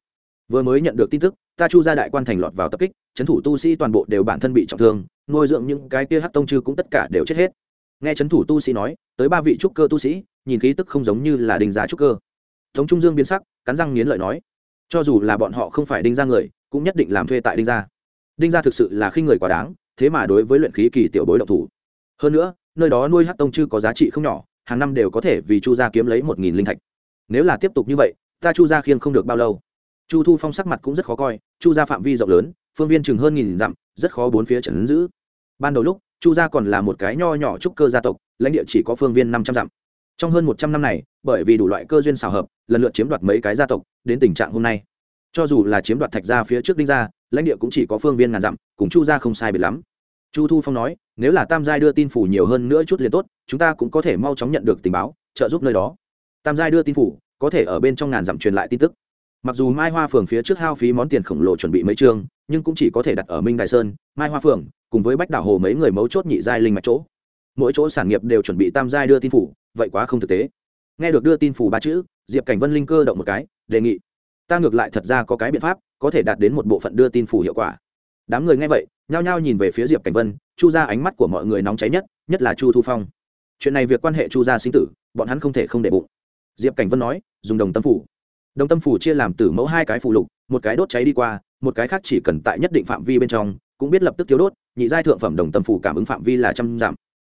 Vừa mới nhận được tin tức, ta chu ra đại quan thành lọt vào tập kích trấn thủ tu sĩ toàn bộ đều bản thân bị trọng thương, nuôi dưỡng những cái kia hát tông chư cũng tất cả đều chết hết. Nghe trấn thủ tu sĩ nói, tới ba vị trúc cơ tu sĩ, nhìn khí tức không giống như là đình giá trúc cơ. Tống trung dương biến sắc, cắn răng nghiến lợi nói, cho dù là bọn họ không phải đinh ra người, cũng nhất định làm thuê tại đinh gia. Đinh gia thực sự là khi người quá đáng, thế mà đối với luyện khí kỳ tiểu bối độc thủ. Hơn nữa, nơi đó nuôi hát tông chư có giá trị không nhỏ hàng năm đều có thể vì chu gia kiếm lấy một nghìn linh thạch. Nếu là tiếp tục như vậy, ta chu gia khiêng không được bao lâu. Chu thu phong sắc mặt cũng rất khó coi, chu gia phạm vi rộng lớn, phương viên chừng hơn nghìn dặm, rất khó bốn phía trần giữ. Ban đầu lúc, chu gia còn là một cái nho nhỏ trúc cơ gia tộc, lãnh địa chỉ có phương viên năm trăm dặm. Trong hơn một trăm năm này, bởi vì đủ loại cơ duyên xào hợp, lần lượt chiếm đoạt mấy cái gia tộc, đến tình trạng hôm nay. Cho dù là chiếm đoạt thạch gia phía trước đinh gia lãnh địa cũng chỉ có phương viên ngàn dặm, cùng chu gia không sai biệt lắm chu thu phong nói, nếu là tam giai đưa tin phủ nhiều hơn nữa chút liền tốt, chúng ta cũng có thể mau chóng nhận được tình báo, trợ giúp nơi đó. Tam giai đưa tin phủ, có thể ở bên trong ngàn dặm truyền lại tin tức. Mặc dù mai hoa phường phía trước hao phí món tiền khổng lồ chuẩn bị mấy chương nhưng cũng chỉ có thể đặt ở minh đại sơn, mai hoa phường, cùng với bách đảo hồ mấy người mấu chốt nhị giai linh mạch chỗ. Mỗi chỗ sản nghiệp đều chuẩn bị tam giai đưa tin phủ, vậy quá không thực tế. Nghe được đưa tin phủ ba chữ, diệp cảnh vân linh cơ động một cái, đề nghị, ta ngược lại thật ra có cái biện pháp, có thể đạt đến một bộ phận đưa tin phủ hiệu quả đám người nghe vậy, nhao nhao nhìn về phía diệp cảnh vân, chu ra ánh mắt của mọi người nóng cháy nhất nhất là chu thu phong. Chuyện này việc quan hệ chu gia sinh tử, bọn hắn không thể không để bụng. Diệp cảnh vân nói, dùng đồng tâm phủ. Đồng tâm phủ chia làm tử mẫu hai cái phụ lục, một cái đốt cháy đi qua, một cái khác chỉ cần tại nhất định phạm vi bên trong, cũng biết lập tức thiếu đốt, nhị giai thượng phẩm đồng tâm phủ cảm ứng phạm vi là trăm giảm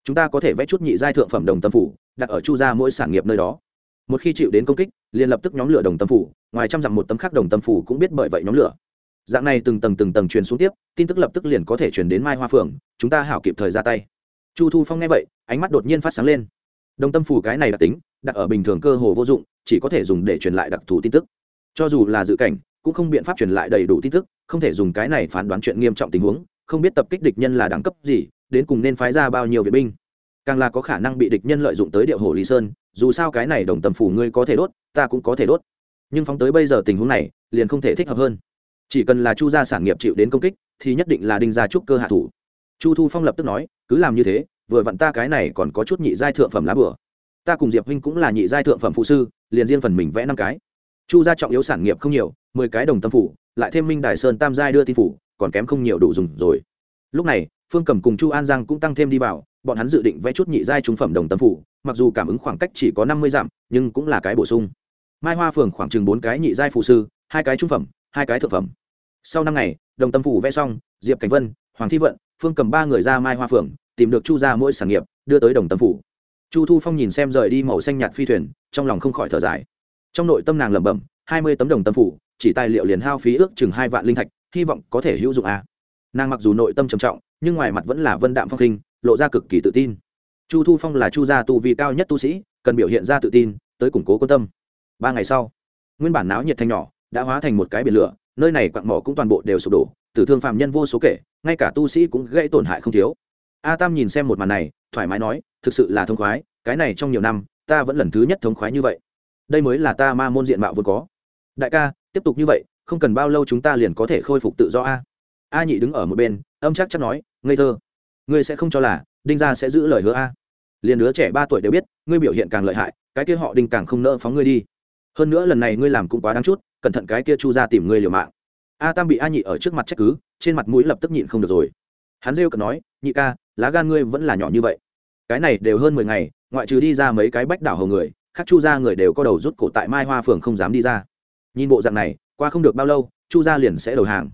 chúng ta có thể vẽ chút nhị giai thượng phẩm đồng tâm phủ, đặt ở chu gia mỗi sản nghiệp nơi đó. Một khi chịu đến công kích, liền lập tức nhóm lửa đồng tâm phủ, ngoài trăm dặm một tấm khác đồng tâm phủ cũng biết bởi vậy nhóm lửa dạng này từng tầng từng tầng truyền xuống tiếp, tin tức lập tức liền có thể truyền đến mai hoa phượng, chúng ta hảo kịp thời ra tay. Chu thu phong nghe vậy, ánh mắt đột nhiên phát sáng lên. Đồng tâm phủ cái này đặc tính, đặt ở bình thường cơ hồ vô dụng, chỉ có thể dùng để truyền lại đặc thù tin tức. Cho dù là dự cảnh, cũng không biện pháp truyền lại đầy đủ tin tức, không thể dùng cái này phán đoán chuyện nghiêm trọng tình huống, không biết tập kích địch nhân là đẳng cấp gì, đến cùng nên phái ra bao nhiêu vệ binh. Càng là có khả năng bị địch nhân lợi dụng tới điệu hồ lý sơn, dù sao cái này đồng tâm phủ ngươi có thể đốt, ta cũng có thể đốt. Nhưng phóng tới bây giờ tình huống này, liền không thể thích hợp hơn chỉ cần là chu gia sản nghiệp chịu đến công kích, thì nhất định là đinh gia trúc cơ hạ thủ. Chu thu phong lập tức nói, cứ làm như thế, vừa vặn ta cái này còn có chút nhị giai thượng phẩm lá bừa ta cùng diệp huynh cũng là nhị giai thượng phẩm phụ sư, liền riêng phần mình vẽ năm cái. Chu gia trọng yếu sản nghiệp không nhiều, mười cái đồng tâm phủ, lại thêm minh đài sơn tam giai đưa tin phủ, còn kém không nhiều đủ dùng rồi. Lúc này, phương cầm cùng chu an giang cũng tăng thêm đi vào, bọn hắn dự định vẽ chút nhị giai trung phẩm đồng tâm phủ, mặc dù cảm ứng khoảng cách chỉ có năm mươi dặm, nhưng cũng là cái bổ sung. Mai hoa phường khoảng chừng bốn cái nhị giai phụ sư, hai cái trung phẩm hai cái thực phẩm. Sau năm ngày, đồng tâm phủ vẽ xong, diệp cảnh vân, hoàng thi vận, phương cầm ba người ra mai hoa phường tìm được chu ra mỗi sản nghiệp, đưa tới đồng tâm phủ. Chu thu phong nhìn xem rời đi màu xanh nhạt phi thuyền, trong lòng không khỏi thở dài. Trong nội tâm nàng lẩm bẩm, hai mươi tấm đồng tâm phủ, chỉ tài liệu liền hao phí ước chừng hai vạn linh thạch, hy vọng có thể hữu dụng a à. nàng mặc dù nội tâm trầm trọng, nhưng ngoài mặt vẫn là vân đạm phong khinh, lộ ra cực kỳ tự tin. Chu thu phong là chu gia tu vi cao nhất tu sĩ, cần biểu hiện ra tự tin, tới củng cố quan tâm. Ba ngày sau, nguyên bản náo nhiệt thanh nhỏ đã hóa thành một cái biển lửa, nơi này quặng mỏ cũng toàn bộ đều sụp đổ, tử thương phạm nhân vô số kể, ngay cả tu sĩ cũng gây tổn hại không thiếu. A tam nhìn xem một màn này, thoải mái nói, thực sự là thông khoái, cái này trong nhiều năm, ta vẫn lần thứ nhất thống khoái như vậy. Đây mới là ta ma môn diện mạo vốn có. Đại ca, tiếp tục như vậy, không cần bao lâu chúng ta liền có thể khôi phục tự do a. A nhị đứng ở một bên, âm chắc chắc nói, ngây thơ, ngươi sẽ không cho là, đinh gia sẽ giữ lời hứa a. Liền đứa trẻ ba tuổi đều biết, ngươi biểu hiện càng lợi hại, cái kia họ đinh càng không nỡ phóng ngươi đi. Hơn nữa lần này ngươi làm cũng quá đáng chút cẩn thận cái kia chu ra tìm ngươi liều mạng. A tam bị a nhị ở trước mặt trách cứ, trên mặt mũi lập tức nhịn không được rồi. Hắn rêu cần nói, nhị ca, lá gan ngươi vẫn là nhỏ như vậy. Cái này đều hơn mười ngày, ngoại trừ đi ra mấy cái bách đảo hầu người, khác chu ra người đều có đầu rút cổ tại mai hoa phường không dám đi ra. Nhìn bộ dạng này, qua không được bao lâu, chu gia liền sẽ đầu hàng.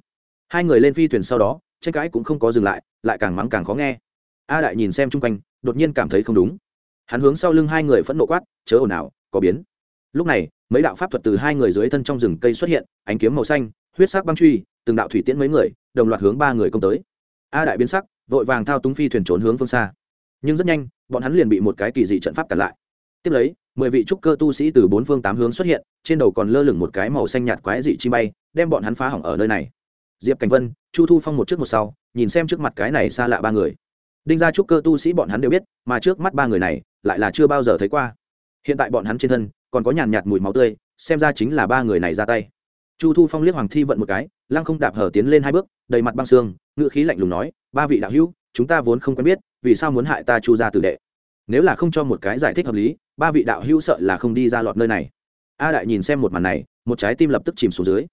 Hai người lên phi thuyền sau đó, tranh cãi cũng không có dừng lại lại càng mắng càng khó nghe. A đại nhìn xem chung quanh, đột nhiên cảm thấy không đúng. Hắn hướng sau lưng hai người phẫn nộ quát, chớ ồn ào, có biến. Lúc này mấy đạo pháp thuật từ hai người dưới thân trong rừng cây xuất hiện, ánh kiếm màu xanh, huyết sắc băng truy, từng đạo thủy tiễn mấy người, đồng loạt hướng ba người công tới. A đại biến sắc, vội vàng thao túng phi thuyền trốn hướng phương xa. Nhưng rất nhanh, bọn hắn liền bị một cái kỳ dị trận pháp cản lại. Tiếp lấy, mười vị trúc cơ tu sĩ từ bốn phương tám hướng xuất hiện, trên đầu còn lơ lửng một cái màu xanh nhạt quái dị chi bay, đem bọn hắn phá hỏng ở nơi này. Diệp cảnh vân, chu thu phong một trước một sau, nhìn xem trước mặt cái này xa lạ ba người. Đinh gia trúc cơ tu sĩ bọn hắn đều biết, mà trước mắt ba người này, lại là chưa bao giờ thấy qua. Hiện tại bọn hắn trên thân còn có nhàn nhạt mùi máu tươi, xem ra chính là ba người này ra tay. Chu thu phong liếc hoàng thi vận một cái, lăng không đạp hở tiến lên hai bước, đầy mặt băng xương ngựa khí lạnh lùng nói, ba vị đạo hữu, chúng ta vốn không quen biết, vì sao muốn hại ta chu gia tử đệ? Nếu là không cho một cái giải thích hợp lý, ba vị đạo hữu sợ là không đi ra lọt nơi này. A đại nhìn xem một màn này, một trái tim lập tức chìm xuống dưới.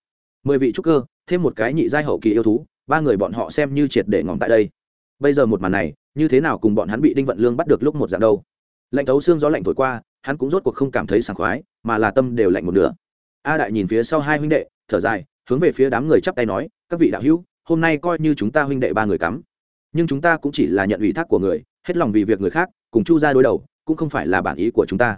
Mười vị trúc cơ, thêm một cái nhị giai hậu kỳ yêu thú, ba người bọn họ xem như triệt để ngỏm tại đây. Bây giờ một màn này, như thế nào cùng bọn hắn bị đinh vận lương bắt được lúc một dạng đâu? Lạnh thấu xương gió lạnh thổi qua hắn cũng rốt cuộc không cảm thấy sảng khoái, mà là tâm đều lạnh một nửa. A đại nhìn phía sau hai huynh đệ, thở dài, hướng về phía đám người chắp tay nói, các vị đạo hữu, hôm nay coi như chúng ta huynh đệ ba người cắm, nhưng chúng ta cũng chỉ là nhận ủy thác của người, hết lòng vì việc người khác, cùng chu ra đối đầu, cũng không phải là bản ý của chúng ta.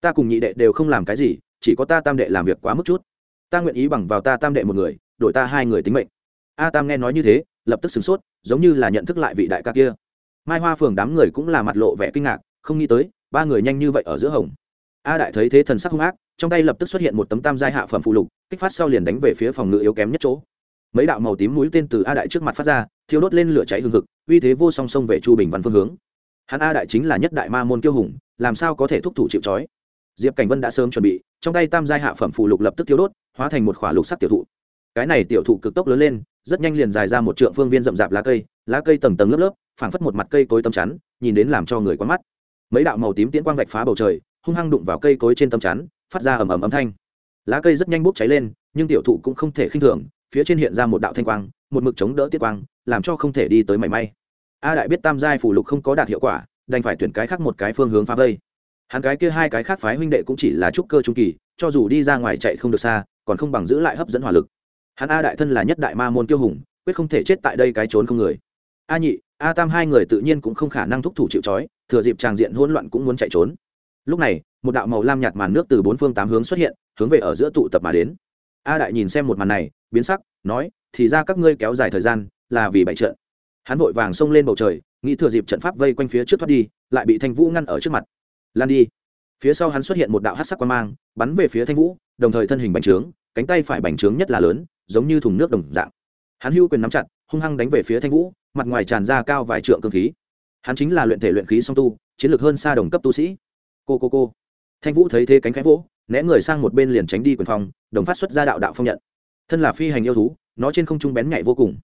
Ta cùng nhị đệ đều không làm cái gì, chỉ có ta tam đệ làm việc quá mức chút. Ta nguyện ý bằng vào ta tam đệ một người, đổi ta hai người tính mệnh. A tam nghe nói như thế, lập tức sửng sốt, giống như là nhận thức lại vị đại ca kia. Mai hoa phường đám người cũng là mặt lộ vẻ kinh ngạc, không nghĩ tới ba người nhanh như vậy ở giữa hồng. A đại thấy thế thần sắc hung ác, trong tay lập tức xuất hiện một tấm tam giai hạ phẩm phụ lục, kích phát sau liền đánh về phía phòng ngự yếu kém nhất chỗ. Mấy đạo màu tím mũi tên từ a đại trước mặt phát ra, thiêu đốt lên lửa cháy hương thực uy thế vô song song về chu bình văn phương hướng. Hắn a đại chính là nhất đại ma môn kiêu hùng, làm sao có thể thúc thủ chịu trói? Diệp cảnh vân đã sớm chuẩn bị, trong tay tam giai hạ phẩm phụ lục lập tức thiêu đốt, hóa thành một khỏa lục sắc tiểu thụ. Cái này tiểu thụ cực tốc lớn lên, rất nhanh liền dài ra một trượng phương viên rậm rạp lá cây lá cây tầng tầng lớp lớp, phảng phất một mặt cây cối tấm chắn, nhìn đến làm cho người quá mắt mấy đạo màu tím tiễn quang vạch phá bầu trời, hung hăng đụng vào cây cối trên tấm chắn, phát ra ầm ầm âm thanh. Lá cây rất nhanh bốc cháy lên, nhưng tiểu thụ cũng không thể khinh thường, phía trên hiện ra một đạo thanh quang, một mực chống đỡ tiết quang, làm cho không thể đi tới mảy may. A đại biết tam giai phủ lục không có đạt hiệu quả, đành phải tuyển cái khác một cái phương hướng phá vây. Hắn cái kia hai cái khác phái huynh đệ cũng chỉ là trúc cơ trung kỳ, cho dù đi ra ngoài chạy không được xa, còn không bằng giữ lại hấp dẫn hỏa lực. Hắn a đại thân là nhất đại ma môn kiêu hùng, quyết không thể chết tại đây cái trốn không người. A nhị a tam hai người tự nhiên cũng không khả năng thúc thủ chịu trói, thừa dịp tràng diện hỗn loạn cũng muốn chạy trốn. Lúc này, một đạo màu lam nhạt màn nước từ bốn phương tám hướng xuất hiện, hướng về ở giữa tụ tập mà đến. A đại nhìn xem một màn này, biến sắc, nói, thì ra các ngươi kéo dài thời gian, là vì bại trận. Hắn vội vàng xông lên bầu trời, nghĩ thừa dịp trận pháp vây quanh phía trước thoát đi, lại bị thanh vũ ngăn ở trước mặt. Lan đi. Phía sau hắn xuất hiện một đạo hát sắc quan mang, bắn về phía thanh vũ, đồng thời thân hình bành trướng, cánh tay phải bành trướng nhất là lớn, giống như thùng nước đồng dạng. Hắn hưu quyền nắm chặt hung hăng đánh về phía thanh vũ, mặt ngoài tràn ra cao vài trượng cơ khí. Hắn chính là luyện thể luyện khí song tu, chiến lược hơn xa đồng cấp tu sĩ. Cô cô cô. Thanh vũ thấy thế cánh khẽ vỗ, né người sang một bên liền tránh đi quyền phong, đồng phát xuất ra đạo đạo phong nhận. Thân là phi hành yêu thú, nó trên không trung bén nhảy vô cùng.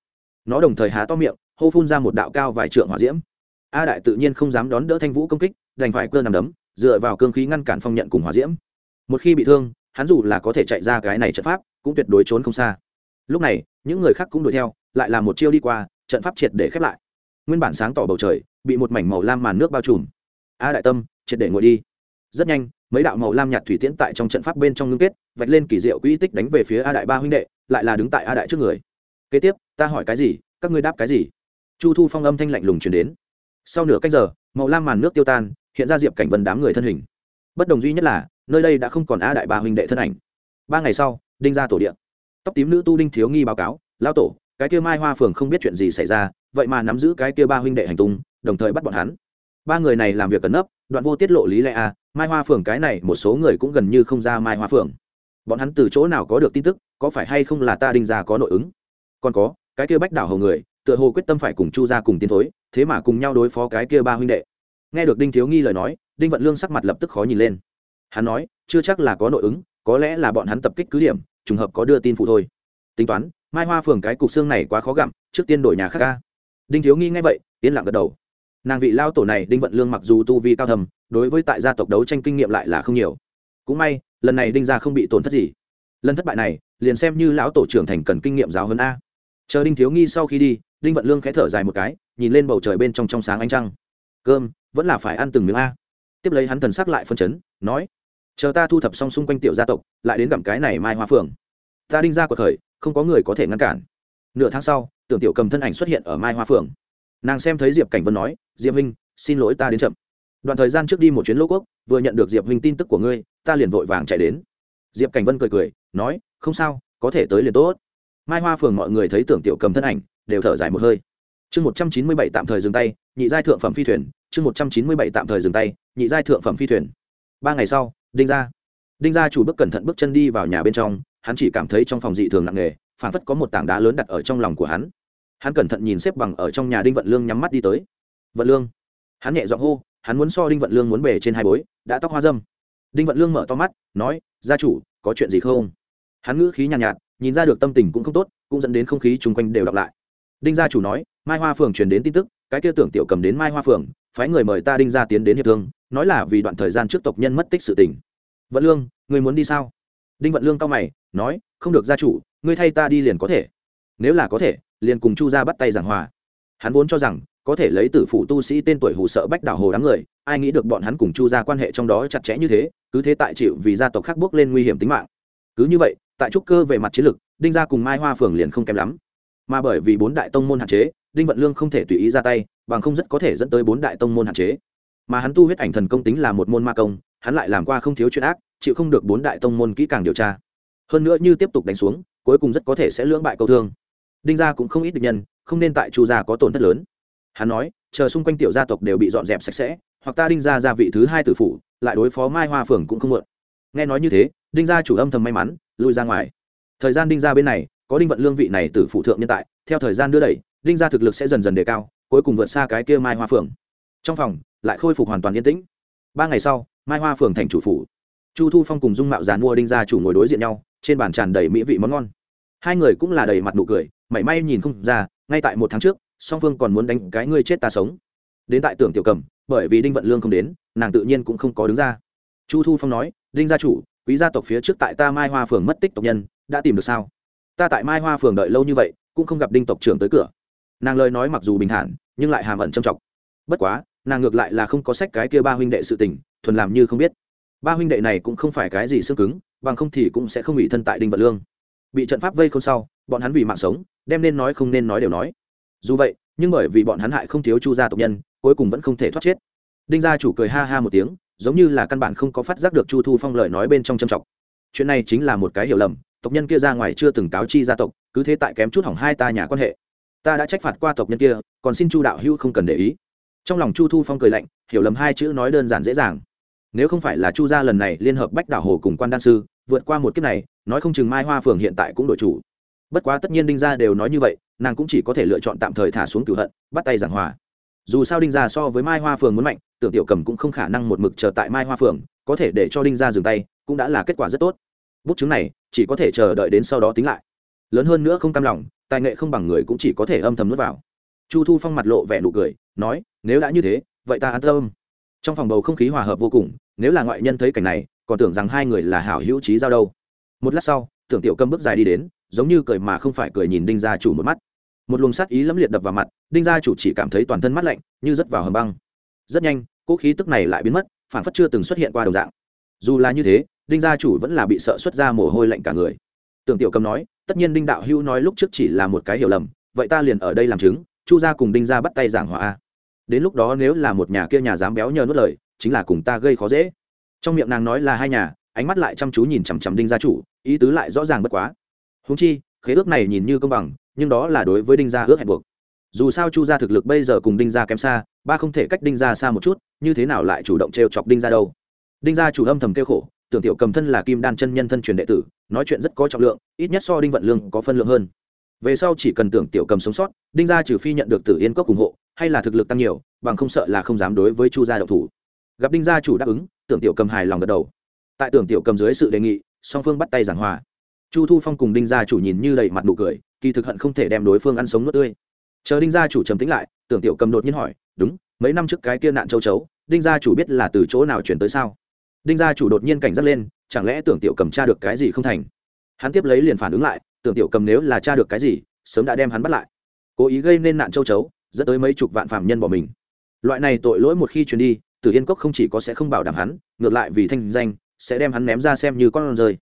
Nó đồng thời há to miệng, hô phun ra một đạo cao vài trượng hỏa diễm. A đại tự nhiên không dám đón đỡ thanh vũ công kích, đành phải cơ nằm đấm, dựa vào cương khí ngăn cản phong nhận cùng hỏa diễm. Một khi bị thương, hắn dù là có thể chạy ra cái này trận pháp, cũng tuyệt đối trốn không xa. Lúc này, những người khác cũng đuổi theo lại là một chiêu đi qua, trận pháp triệt để khép lại. Nguyên bản sáng tỏ bầu trời, bị một mảnh màu lam màn nước bao trùm. A, đại tâm, triệt để ngồi đi. Rất nhanh, mấy đạo màu lam nhạt thủy tiễn tại trong trận pháp bên trong ngưng kết, vạch lên kỳ diệu quỹ tích đánh về phía a đại ba huynh đệ, lại là đứng tại a đại trước người. Kế tiếp, ta hỏi cái gì? Các ngươi đáp cái gì? Chu thu phong âm thanh lạnh lùng chuyển đến. Sau nửa cách giờ, màu lam màn nước tiêu tan, hiện ra diệp cảnh vân đám người thân hình. Bất đồng duy nhất là, nơi đây đã không còn a đại ba huynh đệ thân ảnh. Ba ngày sau, đinh ra tổ điện tóc tím nữ tu đinh thiếu nghi báo cáo lao tổ cái kia mai hoa phường không biết chuyện gì xảy ra, vậy mà nắm giữ cái kia ba huynh đệ hành tung, đồng thời bắt bọn hắn. Ba người này làm việc cẩn nấp, đoạn vô tiết lộ lý lẽ a mai hoa phường cái này một số người cũng gần như không ra mai hoa phường. Bọn hắn từ chỗ nào có được tin tức, có phải hay không là ta đinh ra có nội ứng? Còn có, cái kia bách đảo hầu người, tựa hồ quyết tâm phải cùng chu ra cùng tiến thối, thế mà cùng nhau đối phó cái kia ba huynh đệ. Nghe được đinh thiếu nghi lời nói, đinh vận lương sắc mặt lập tức khó nhìn lên. Hắn nói, chưa chắc là có nội ứng, có lẽ là bọn hắn tập kích cứ điểm, trùng hợp có đưa tin phụ thôi. Tính toán mai hoa phường cái cục xương này quá khó gặm, trước tiên đổi nhà khác ca. Đinh thiếu nghi nghe vậy, yên lặng gật đầu. Nàng vị lao tổ này đinh vận lương mặc dù tu vi cao thầm, đối với tại gia tộc đấu tranh kinh nghiệm lại là không nhiều. Cũng may, lần này đinh gia không bị tổn thất gì. Lần thất bại này, liền xem như lão tổ trưởng thành cần kinh nghiệm giáo hơn a. Chờ đinh thiếu nghi sau khi đi, đinh vận lương khẽ thở dài một cái, nhìn lên bầu trời bên trong trong sáng ánh trăng. Cơm, vẫn là phải ăn từng miếng a. Tiếp lấy hắn thần sắc lại phân chấn, nói, chờ ta thu thập xong xung quanh tiểu gia tộc, lại đến gặm cái này mai hoa phượng ta đinh ra cuộc khởi không có người có thể ngăn cản. Nửa tháng sau, tưởng tiểu cầm thân ảnh xuất hiện ở mai hoa phượng. Nàng xem thấy diệp cảnh vân nói, diệp huynh, xin lỗi ta đến chậm. Đoạn thời gian trước đi một chuyến lỗ quốc, vừa nhận được diệp huynh tin tức của ngươi, ta liền vội vàng chạy đến. Diệp cảnh vân cười cười, nói, không sao, có thể tới liền tốt. Mai hoa phường mọi người thấy tưởng tiểu cầm thân ảnh, đều thở dài một hơi. Chương một trăm chín mươi bảy tạm thời dừng tay, nhị giai thượng phẩm phi thuyền. Chương một trăm chín mươi bảy tạm thời dừng tay, nhị giai thượng phẩm phi thuyền. Ba ngày sau, đinh gia. Đinh gia chủ bước cẩn thận bước chân đi vào nhà bên trong hắn chỉ cảm thấy trong phòng dị thường nặng nề phản phất có một tảng đá lớn đặt ở trong lòng của hắn. Hắn cẩn thận nhìn xếp bằng ở trong nhà đinh vận lương nhắm mắt đi tới. Vận lương. Hắn nhẹ giọng hô hắn muốn so đinh vận lương muốn bể trên hai bối đã tóc hoa dâm. Đinh vận lương mở to mắt nói gia chủ có chuyện gì không? Hắn ngữ khí nhàn nhạt, nhạt nhìn ra được tâm tình cũng không tốt cũng dẫn đến không khí chung quanh đều đọc lại. Đinh gia chủ nói mai hoa phường truyền đến tin tức cái kia tưởng tiểu cầm đến mai hoa phường phái người mời ta đinh gia tiến đến hiệp thương nói là vì đoạn thời gian trước tộc nhân mất tích sự tình. Vận lương người muốn đi sao? Đinh vận lương cao mày, nói, không được gia chủ, ngươi thay ta đi liền có thể. Nếu là có thể, liền cùng chu gia bắt tay giảng hòa. Hắn vốn cho rằng, có thể lấy tử phụ tu sĩ tên tuổi hù sợ bách đảo hồ đám người, ai nghĩ được bọn hắn cùng chu gia quan hệ trong đó chặt chẽ như thế, cứ thế tại chịu vì gia tộc khác bước lên nguy hiểm tính mạng. Cứ như vậy, tại trúc cơ về mặt chiến lược đinh gia cùng mai hoa phường liền không kém lắm. Mà bởi vì bốn đại tông môn hạn chế, đinh vận lương không thể tùy ý ra tay, bằng không rất có thể dẫn tới bốn đại tông môn hạn chế. Mà hắn tu huyết ảnh thần công tính là một môn ma công, hắn lại làm qua không thiếu chuyện ác chịu không được bốn đại tông môn kỹ càng điều tra. Hơn nữa như tiếp tục đánh xuống, cuối cùng rất có thể sẽ lưỡng bại câu thương. Đinh gia cũng không ít địch nhân, không nên tại chu gia có tổn thất lớn. Hắn nói, chờ xung quanh tiểu gia tộc đều bị dọn dẹp sạch sẽ, hoặc ta đinh gia gia vị thứ hai tử phủ, lại đối phó mai hoa phường cũng không mượn nghe nói như thế, đinh gia chủ âm thầm may mắn, lui ra ngoài. Thời gian đinh gia bên này, có đinh vận lương vị này từ phụ thượng nhân tại, theo thời gian đưa đẩy, đinh gia thực lực sẽ dần dần đề cao, cuối cùng vượt xa cái kia mai hoa phường. Trong phòng, lại khôi phục hoàn toàn yên tĩnh. Ba ngày sau, mai hoa phường thành chủ phủ chu thu phong cùng dung mạo dàn mua đinh gia chủ ngồi đối diện nhau, trên bàn tràn đầy mỹ vị món ngon. Hai người cũng là đầy mặt nụ cười, mảy may nhìn không ra, ngay tại một tháng trước, song phương còn muốn đánh cái ngươi chết ta sống. Đến tại tưởng tiểu cầm, bởi vì đinh vận lương không đến, nàng tự nhiên cũng không có đứng ra. Chu thu phong nói, đinh gia chủ, quý gia tộc phía trước tại ta mai hoa phường mất tích tộc nhân, đã tìm được sao? Ta tại mai hoa phường đợi lâu như vậy, cũng không gặp đinh tộc trưởng tới cửa. Nàng lời nói mặc dù bình thản, nhưng lại hàm ẩn trầm trọng. Bất quá, nàng ngược lại là không có sách cái kia ba huynh đệ sự tình, thuần làm như không biết ba huynh đệ này cũng không phải cái gì xương cứng, bằng không thì cũng sẽ không bị thân tại đinh vật lương. Bị trận pháp vây không sau, bọn hắn vì mạng sống, đem nên nói không nên nói đều nói. Dù vậy, nhưng bởi vì bọn hắn hại không thiếu chu gia tộc nhân, cuối cùng vẫn không thể thoát chết. Đinh gia chủ cười ha ha một tiếng, giống như là căn bản không có phát giác được chu thu phong lời nói bên trong châm trọng chuyện này chính là một cái hiểu lầm, tộc nhân kia ra ngoài chưa từng cáo chi gia tộc, cứ thế tại kém chút hỏng hai ta nhà quan hệ. Ta đã trách phạt qua tộc nhân kia, còn xin chu đạo hữu không cần để ý. Trong lòng chu thu phong cười lạnh, hiểu lầm hai chữ nói đơn giản dễ dàng nếu không phải là chu gia lần này liên hợp bách đảo hồ cùng quan đan sư, vượt qua một kiếp này, nói không chừng mai hoa phường hiện tại cũng đổi chủ. Bất quá tất nhiên đinh gia đều nói như vậy, nàng cũng chỉ có thể lựa chọn tạm thời thả xuống cửu hận, bắt tay giảng hòa. Dù sao đinh gia so với mai hoa phường muốn mạnh, tưởng tiểu cầm cũng không khả năng một mực chờ tại mai hoa phường, có thể để cho đinh gia dừng tay, cũng đã là kết quả rất tốt. Bút chứng này, chỉ có thể chờ đợi đến sau đó tính lại. Lớn hơn nữa không cam lòng, tài nghệ không bằng người cũng chỉ có thể âm thầm nuốt vào. Chu thu phong mặt lộ vẻ nụ cười, nói, nếu đã như thế, vậy ta an tâm trong phòng bầu không khí hòa hợp vô cùng, nếu là ngoại nhân thấy cảnh này, còn tưởng rằng hai người là hảo hữu trí giao đâu. Một lát sau, tưởng tiểu Cầm bước dài đi đến, giống như cười mà không phải cười nhìn đinh gia chủ một mắt. Một luồng sát ý lẫm liệt đập vào mặt, đinh gia chủ chỉ cảm thấy toàn thân mắt lạnh, như rớt vào hầm băng. Rất nhanh, cỗ khí tức này lại biến mất phản phất chưa từng xuất hiện qua đồng dạng. Dù là như thế, đinh gia chủ vẫn là bị sợ xuất ra mồ hôi lạnh cả người. Tưởng tiểu cầm nói, tất nhiên đinh đạo hữu nói lúc trước chỉ là một cái hiểu lầm, vậy ta liền ở đây làm chứng, chu gia cùng đinh gia bắt tay giảng hòa đến lúc đó nếu là một nhà kia nhà dám béo nhờ nuốt lời, chính là cùng ta gây khó dễ. Trong miệng nàng nói là hai nhà, ánh mắt lại chăm chú nhìn chằm chằm đinh gia chủ, ý tứ lại rõ ràng bất quá. Húng chi, khế ước này nhìn như công bằng, nhưng đó là đối với đinh gia ước hẹn buộc. Dù sao chu gia thực lực bây giờ cùng đinh gia kém xa, ba không thể cách đinh gia xa một chút, như thế nào lại chủ động t chọc đinh gia đâu? Đinh gia chủ âm thầm kêu khổ, tưởng tiểu cầm thân là kim đan chân nhân thân truyền đệ tử, nói chuyện rất có trọng lượng, ít nhất so đinh vận lương có phân lượng hơn về sau chỉ cần tưởng tiểu cầm sống sót, đinh gia trừ phi nhận được tử yên cốc ủng hộ, hay là thực lực tăng nhiều, bằng không sợ là không dám đối với chu gia độc thủ. Gặp đinh gia chủ đáp ứng, tưởng tiểu cầm hài lòng gật đầu. Tại tưởng tiểu cầm dưới sự đề nghị, song phương bắt tay giảng hòa. Chu thu phong cùng đinh gia chủ nhìn như đầy mặt nụ cười, kỳ thực hận không thể đem đối phương ăn sống nước tươi. Chờ đinh gia chủ trầm tính lại, tưởng tiểu cầm đột nhiên hỏi, đúng, mấy năm trước cái kia nạn châu chấu, đinh gia chủ biết là từ chỗ nào chuyển tới sao? Đinh gia chủ đột nhiên cảnh giác lên, chẳng lẽ tưởng tiểu cầm tra được cái gì không thành? Hắn tiếp lấy liền phản ứng lại tưởng tiểu cầm nếu là cha được cái gì, sớm đã đem hắn bắt lại. Cố ý gây nên nạn châu chấu, dẫn tới mấy chục vạn phạm nhân bỏ mình. Loại này tội lỗi một khi truyền đi, tử yên cốc không chỉ có sẽ không bảo đảm hắn, ngược lại vì thanh danh, sẽ đem hắn ném ra xem như con rơi.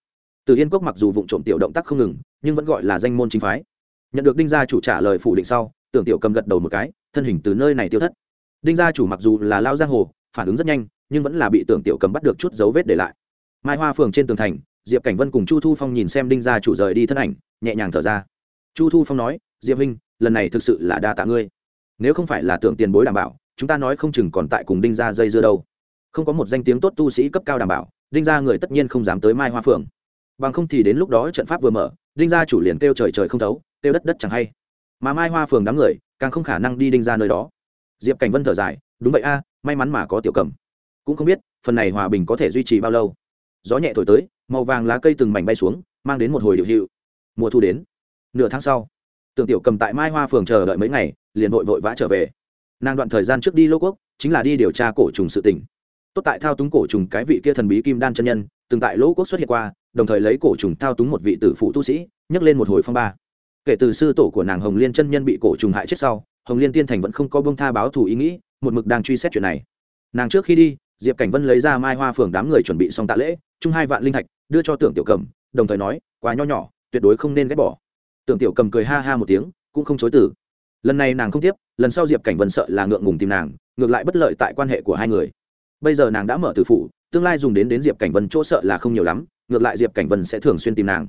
Tử yên cốc mặc dù vụ trộm tiểu động tác không ngừng, nhưng vẫn gọi là danh môn chính phái. Nhận được đinh gia chủ trả lời phủ định sau, tưởng tiểu cầm gật đầu một cái, thân hình từ nơi này tiêu thất. Đinh gia chủ mặc dù là lao giang hồ, phản ứng rất nhanh, nhưng vẫn là bị tưởng tiểu cầm bắt được chút dấu vết để lại. Mai hoa phường trên tường thành diệp cảnh vân cùng chu thu phong nhìn xem đinh gia chủ rời đi thân ảnh, nhẹ nhàng thở ra. Chu thu phong nói, diệp huynh, lần này thực sự là đa tạ ngươi. Nếu không phải là tưởng tiền bối đảm bảo, chúng ta nói không chừng còn tại cùng đinh gia dây dưa đâu. Không có một danh tiếng tốt tu sĩ cấp cao đảm bảo, đinh gia người tất nhiên không dám tới mai hoa phường bằng không thì đến lúc đó trận pháp vừa mở, đinh gia chủ liền kêu trời trời không thấu, kêu đất đất chẳng hay. Mà mai hoa phường đám người, càng không khả năng đi đinh ra nơi đó. Diệp cảnh vân thở dài, đúng vậy a, may mắn mà có tiểu cầm. Cũng không biết, phần này hòa bình có thể duy trì bao lâu gió nhẹ thổi tới, màu vàng lá cây từng mảnh bay xuống, mang đến một hồi điệu hiệu. Mùa thu đến. Nửa tháng sau, tưởng tiểu cầm tại mai hoa phường chờ đợi mấy ngày, liền vội vội vã trở về. Nàng đoạn thời gian trước đi lô quốc, chính là đi điều tra cổ trùng sự tỉnh tốt tại thao túng cổ trùng cái vị kia thần bí kim đan chân nhân, từng tại lỗ quốc xuất hiện qua, đồng thời lấy cổ trùng thao túng một vị tử phụ tu sĩ, nhấc lên một hồi phong ba. Kể từ sư tổ của nàng hồng liên chân nhân bị cổ trùng hại chết sau, hồng liên tiên thành vẫn không có bông tha báo thù ý nghĩ, một mực đang truy xét chuyện này. Nàng trước khi đi diệp cảnh vân lấy ra mai hoa phường đám người chuẩn bị xong tạ lễ, chung hai vạn linh thạch, đưa cho tưởng tiểu cầm, đồng thời nói, quá nho nhỏ, tuyệt đối không nên ghét bỏ. Tưởng tiểu cầm cười ha ha một tiếng, cũng không chối từ. Lần này nàng không tiếp, lần sau diệp cảnh vân sợ là ngượng ngùng tìm nàng, ngược lại bất lợi tại quan hệ của hai người. Bây giờ nàng đã mở từ phụ tương lai dùng đến đến diệp cảnh vân chỗ sợ là không nhiều lắm, ngược lại diệp cảnh vân sẽ thường xuyên tìm nàng.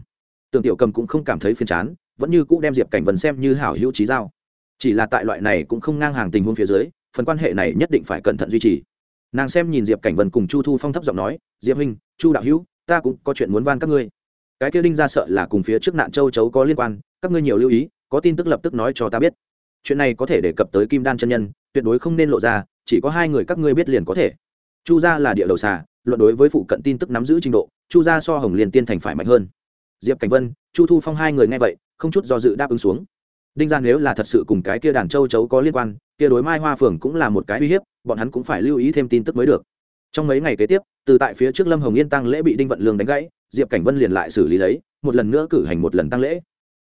Tưởng tiểu cầm cũng không cảm thấy phiền chán, vẫn như cũ đem diệp cảnh vân xem như hảo hữu trí giao. Chỉ là tại loại này cũng không ngang hàng tình huống phía dưới, phần quan hệ này nhất định phải cẩn thận duy trì nàng xem nhìn diệp cảnh vân cùng chu thu phong thấp giọng nói, diệp huynh, chu đạo hữu, ta cũng có chuyện muốn van các ngươi. Cái kia đinh ra sợ là cùng phía trước nạn châu chấu có liên quan, các ngươi nhiều lưu ý, có tin tức lập tức nói cho ta biết. Chuyện này có thể đề cập tới kim đan chân nhân, tuyệt đối không nên lộ ra, chỉ có hai người các ngươi biết liền có thể. Chu gia là địa đầu xà, luận đối với phụ cận tin tức nắm giữ trình độ, chu gia so hồng liên tiên thành phải mạnh hơn. Diệp cảnh vân, chu thu phong hai người nghe vậy, không chút do dự đáp ứng xuống. Đinh ra nếu là thật sự cùng cái kia đàn châu chấu có liên quan, kia đối mai hoa phường cũng là một cái uy hiếp bọn hắn cũng phải lưu ý thêm tin tức mới được. Trong mấy ngày kế tiếp, từ tại phía trước lâm hồng yên tăng lễ bị đinh vận lương đánh gãy, diệp cảnh vân liền lại xử lý lấy, một lần nữa cử hành một lần tăng lễ.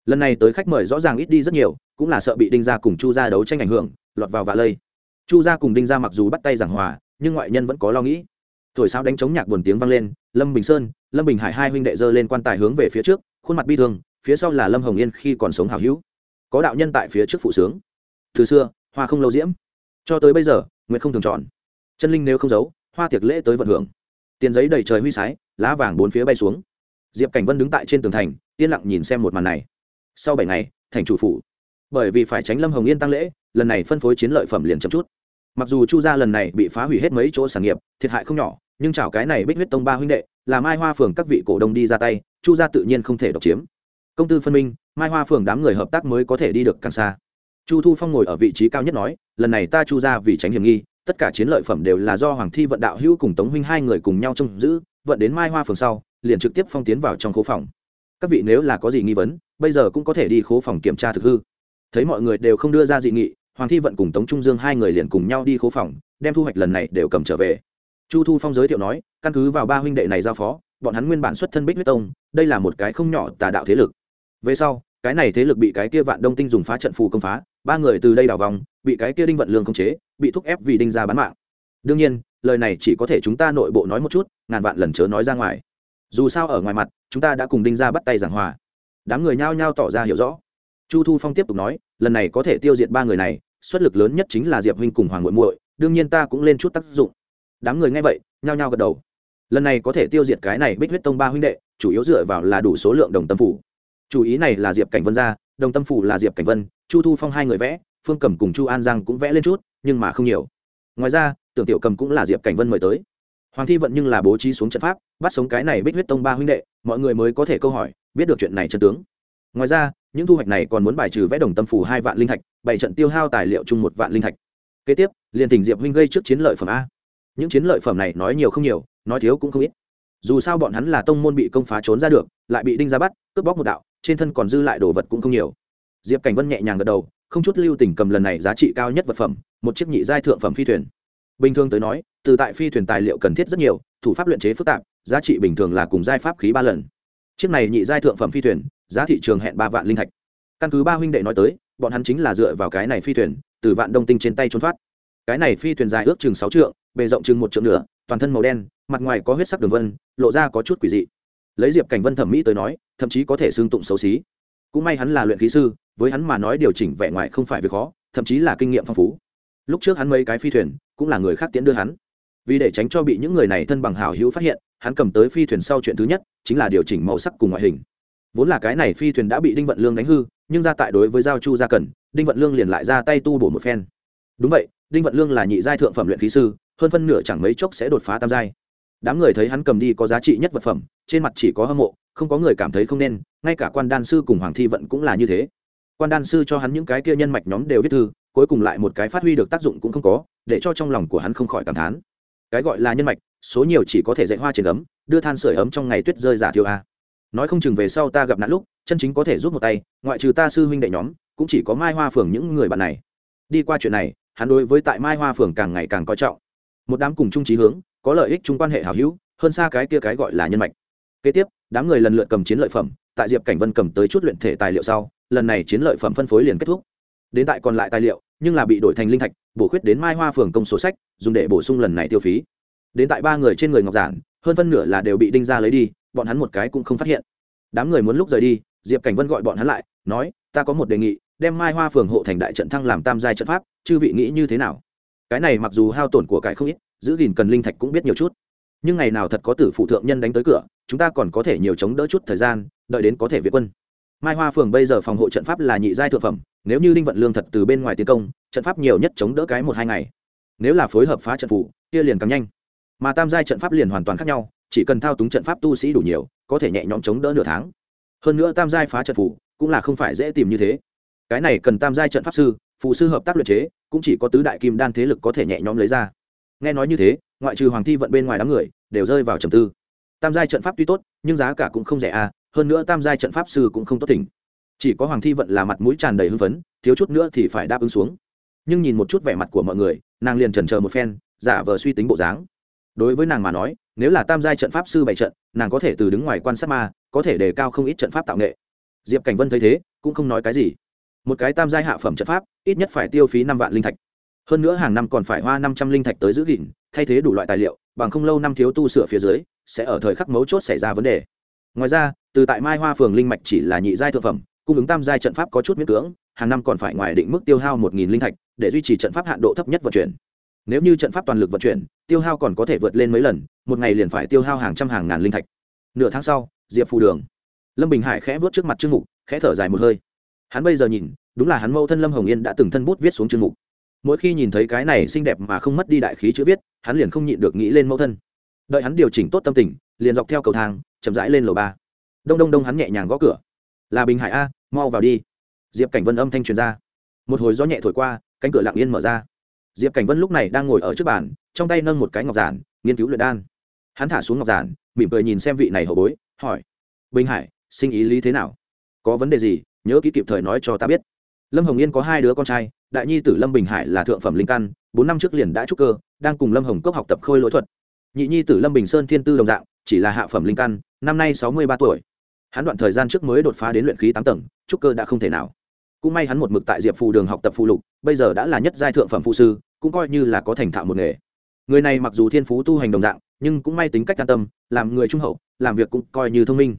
Lần này tới khách mời rõ ràng ít đi rất nhiều, cũng là sợ bị đinh gia cùng chu gia đấu tranh ảnh hưởng, lọt vào vạ lây. Chu gia cùng đinh gia mặc dù bắt tay giảng hòa, nhưng ngoại nhân vẫn có lo nghĩ. Thổi sao đánh chống nhạc buồn tiếng vang lên, lâm bình sơn, lâm bình hải hai huynh đệ dơ lên quan tài hướng về phía trước, khuôn mặt bi thương, phía sau là lâm hồng yên khi còn sống hào hữu. Có đạo nhân tại phía trước phụ sướng. Từ xưa, hoa không lâu diễm. Cho tới bây giờ nguyện không thường tròn. Chân linh nếu không giấu, hoa tiệc lễ tới vận hưởng. Tiền giấy đầy trời huy sái, lá vàng bốn phía bay xuống. Diệp cảnh vân đứng tại trên tường thành, yên lặng nhìn xem một màn này. Sau bảy ngày, thành chủ phủ. Bởi vì phải tránh lâm hồng yên tăng lễ, lần này phân phối chiến lợi phẩm liền chậm chút. Mặc dù chu gia lần này bị phá hủy hết mấy chỗ sản nghiệp, thiệt hại không nhỏ, nhưng chảo cái này bích huyết tông ba huynh đệ, là mai hoa phường các vị cổ đông đi ra tay, chu gia tự nhiên không thể độc chiếm. Công tư phân minh, mai hoa phường đám người hợp tác mới có thể đi được càng xa. Chu thu phong ngồi ở vị trí cao nhất nói lần này ta chu ra vì tránh hiểm nghi, tất cả chiến lợi phẩm đều là do hoàng thi vận đạo hữu cùng tống huynh hai người cùng nhau trông giữ, vận đến mai hoa phường sau, liền trực tiếp phong tiến vào trong khố phòng. Các vị nếu là có gì nghi vấn, bây giờ cũng có thể đi khố phòng kiểm tra thực hư. Thấy mọi người đều không đưa ra dị nghị, hoàng thi vận cùng tống trung dương hai người liền cùng nhau đi khố phòng, đem thu hoạch lần này đều cầm trở về. Chu thu phong giới thiệu nói, căn cứ vào ba huynh đệ này giao phó, bọn hắn nguyên bản xuất thân bích huyết tông, đây là một cái không nhỏ tà đạo thế lực. Về sau, cái này thế lực bị cái kia vạn đông tinh dùng phá trận phù công phá ba người từ đây đào vòng, bị cái kia đinh vận lương khống chế, bị thúc ép vì đinh ra bán mạng. Đương nhiên, lời này chỉ có thể chúng ta nội bộ nói một chút, ngàn vạn lần chớ nói ra ngoài. Dù sao ở ngoài mặt, chúng ta đã cùng đinh ra bắt tay giảng hòa. Đám người nhao nhao tỏ ra hiểu rõ. Chu thu phong tiếp tục nói, lần này có thể tiêu diệt ba người này, xuất lực lớn nhất chính là diệp huynh cùng hoàng muội muội, đương nhiên ta cũng lên chút tác dụng. Đám người nghe vậy, nhao nhao gật đầu. Lần này có thể tiêu diệt cái này bích huyết tông ba huynh đệ, chủ yếu dựa vào là đủ số lượng đồng tâm phủ chủ ý này là diệp cảnh vân ra, đồng tâm phủ là diệp cảnh vân, chu thu phong hai người vẽ, phương cầm cùng chu an giang cũng vẽ lên chút, nhưng mà không nhiều. Ngoài ra, tưởng tiểu cầm cũng là diệp cảnh vân mời tới. Hoàng thi vận nhưng là bố trí xuống trận pháp, bắt sống cái này bích huyết tông ba huynh đệ, mọi người mới có thể câu hỏi, biết được chuyện này chân tướng. Ngoài ra, những thu hoạch này còn muốn bài trừ vẽ đồng tâm phủ hai vạn linh thạch, bảy trận tiêu hao tài liệu chung một vạn linh thạch. Kế tiếp, liền tỉnh diệp huynh gây trước chiến lợi phẩm a. Những chiến lợi phẩm này nói nhiều không nhiều, nói thiếu cũng không ít. Dù sao bọn hắn là tông môn bị công phá trốn ra được, lại bị đinh ra bắt, cướp bóc một đạo trên thân còn dư lại đồ vật cũng không nhiều. Diệp cảnh vân nhẹ nhàng gật đầu, không chút lưu tình cầm lần này giá trị cao nhất vật phẩm, một chiếc nhị giai thượng phẩm phi thuyền. Bình thường tới nói, từ tại phi thuyền tài liệu cần thiết rất nhiều, thủ pháp luyện chế phức tạp, giá trị bình thường là cùng giai pháp khí ba lần. Chiếc này nhị giai thượng phẩm phi thuyền, giá thị trường hẹn ba vạn linh thạch. Căn cứ ba huynh đệ nói tới, bọn hắn chính là dựa vào cái này phi thuyền, từ vạn đông tinh trên tay trốn thoát. Cái này phi thuyền dài ước chừng sáu trượng, bề rộng chừng một trượng nửa, toàn thân màu đen, mặt ngoài có huyết sắc đường vân, lộ ra có chút quỷ dị lấy diệp cảnh vân thẩm mỹ tới nói, thậm chí có thể xương tụng xấu xí. Cũng may hắn là luyện khí sư, với hắn mà nói điều chỉnh vẻ ngoài không phải việc khó, thậm chí là kinh nghiệm phong phú. Lúc trước hắn mấy cái phi thuyền, cũng là người khác tiễn đưa hắn. Vì để tránh cho bị những người này thân bằng hảo hữu phát hiện, hắn cầm tới phi thuyền sau chuyện thứ nhất, chính là điều chỉnh màu sắc cùng ngoại hình. Vốn là cái này phi thuyền đã bị đinh vận lương đánh hư, nhưng ra tại đối với giao chu gia cần, đinh vận lương liền lại ra tay tu bổ một phen. Đúng vậy, đinh vận lương là nhị giai thượng phẩm luyện khí sư, hơn phân nửa chẳng mấy chốc sẽ đột phá tam giai đám người thấy hắn cầm đi có giá trị nhất vật phẩm, trên mặt chỉ có hâm mộ, không có người cảm thấy không nên, ngay cả quan đan sư cùng hoàng thi vận cũng là như thế. Quan đan sư cho hắn những cái kia nhân mạch nhóm đều viết thư, cuối cùng lại một cái phát huy được tác dụng cũng không có, để cho trong lòng của hắn không khỏi cảm thán. Cái gọi là nhân mạch, số nhiều chỉ có thể dạy hoa trên ấm, đưa than sửa ấm trong ngày tuyết rơi giả thiêu a. Nói không chừng về sau ta gặp nạn lúc, chân chính có thể giúp một tay, ngoại trừ ta sư huynh đệ nhóm, cũng chỉ có mai hoa phường những người bạn này. Đi qua chuyện này, hắn đối với tại mai hoa phường càng ngày càng coi trọng. Một đám cùng chung trí hướng có lợi ích chung quan hệ hảo hữu, hơn xa cái kia cái gọi là nhân mạch. Kế tiếp, đám người lần lượt cầm chiến lợi phẩm, tại diệp cảnh vân cầm tới chút luyện thể tài liệu sau, lần này chiến lợi phẩm phân phối liền kết thúc. Đến tại còn lại tài liệu, nhưng là bị đổi thành linh thạch, bổ khuyết đến mai hoa phường công số sách, dùng để bổ sung lần này tiêu phí. Đến tại ba người trên người ngọc giản, hơn phân nửa là đều bị đinh ra lấy đi, bọn hắn một cái cũng không phát hiện. Đám người muốn lúc rời đi, diệp cảnh vân gọi bọn hắn lại, nói, ta có một đề nghị, đem mai hoa phường hộ thành đại trận thăng làm tam giai trận pháp, chư vị nghĩ như thế nào? Cái này mặc dù hao tổn của cải không ít giữ gìn cần linh thạch cũng biết nhiều chút. Nhưng ngày nào thật có tử phụ thượng nhân đánh tới cửa, chúng ta còn có thể nhiều chống đỡ chút thời gian, đợi đến có thể việt quân. Mai hoa phường bây giờ phòng hộ trận pháp là nhị giai thượng phẩm, nếu như đinh vận lương thật từ bên ngoài tiến công, trận pháp nhiều nhất chống đỡ cái một hai ngày. Nếu là phối hợp phá trận phủ, kia liền càng nhanh. Mà tam giai trận pháp liền hoàn toàn khác nhau, chỉ cần thao túng trận pháp tu sĩ đủ nhiều, có thể nhẹ nhõm chống đỡ nửa tháng. Hơn nữa tam giai phá trận phủ, cũng là không phải dễ tìm như thế. Cái này cần tam giai trận pháp sư phụ sư hợp tác luyện chế, cũng chỉ có tứ đại kim đan thế lực có thể nhẹ nhõm lấy ra nghe nói như thế ngoại trừ hoàng thi vận bên ngoài đám người đều rơi vào trầm tư. Tam giai trận pháp tuy tốt nhưng giá cả cũng không rẻ à hơn nữa tam giai trận pháp sư cũng không tốt tỉnh, chỉ có hoàng thi vận là mặt mũi tràn đầy hưng phấn thiếu chút nữa thì phải đáp ứng xuống. Nhưng nhìn một chút vẻ mặt của mọi người nàng liền trần chờ một phen giả vờ suy tính bộ dáng. Đối với nàng mà nói nếu là tam giai trận pháp sư bày trận nàng có thể từ đứng ngoài quan sát ma có thể đề cao không ít trận pháp tạo nghệ. Diệp cảnh vân thấy thế cũng không nói cái gì. Một cái tam giai hạ phẩm trận pháp ít nhất phải tiêu phí năm vạn linh thạch hơn nữa hàng năm còn phải hoa năm trăm linh thạch tới giữ gìn, thay thế đủ loại tài liệu, bằng không lâu năm thiếu tu sửa phía dưới, sẽ ở thời khắc mấu chốt xảy ra vấn đề. Ngoài ra, từ tại mai hoa phường linh mạch chỉ là nhị giai thượng phẩm, cung ứng tam giai trận pháp có chút miễn cưỡng, hàng năm còn phải ngoài định mức tiêu hao một nghìn linh thạch, để duy trì trận pháp hạn độ thấp nhất vận chuyển. Nếu như trận pháp toàn lực vận chuyển, tiêu hao còn có thể vượt lên mấy lần, một ngày liền phải tiêu hao hàng trăm hàng ngàn linh thạch. Nửa tháng sau, diệp phù đường. Lâm bình hải khẽ vớt trước mặt trương mục, khẽ thở dài một hơi. Hắn bây giờ nhìn, đúng là hắn mâu thân lâm hồng yên đã từng thân bút viết xuống chương mục mỗi khi nhìn thấy cái này xinh đẹp mà không mất đi đại khí chữ viết, hắn liền không nhịn được nghĩ lên mẫu thân. Đợi hắn điều chỉnh tốt tâm tình, liền dọc theo cầu thang, chậm rãi lên lầu ba. Đông đông đông hắn nhẹ nhàng gõ cửa. Là bình hải a, mau vào đi. Diệp cảnh vân âm thanh truyền ra. Một hồi gió nhẹ thổi qua, cánh cửa lặng yên mở ra. Diệp cảnh vân lúc này đang ngồi ở trước bàn, trong tay nâng một cái ngọc giản, nghiên cứu luyện đan. Hắn thả xuống ngọc giản, mỉm cười nhìn xem vị này hậu bối, hỏi, bình hải, sinh ý lý thế nào? Có vấn đề gì, nhớ kỹ kịp thời nói cho ta biết lâm hồng yên có hai đứa con trai, đại nhi tử lâm bình hải là thượng phẩm linh căn, bốn năm trước liền đã trúc cơ, đang cùng lâm hồng cốc học tập khôi lỗi thuật. Nhị nhi tử lâm bình sơn thiên tư đồng dạng, chỉ là hạ phẩm linh căn, năm nay sáu mươi ba tuổi. Hắn đoạn thời gian trước mới đột phá đến luyện khí tám tầng, trúc cơ đã không thể nào. Cũng may hắn một mực tại diệp phù đường học tập phụ lục, bây giờ đã là nhất giai thượng phẩm phụ sư, cũng coi như là có thành thạo một nghề. Người này mặc dù thiên phú tu hành đồng dạng, nhưng cũng may tính cách can tâm, làm người trung hậu, làm việc cũng coi như thông minh.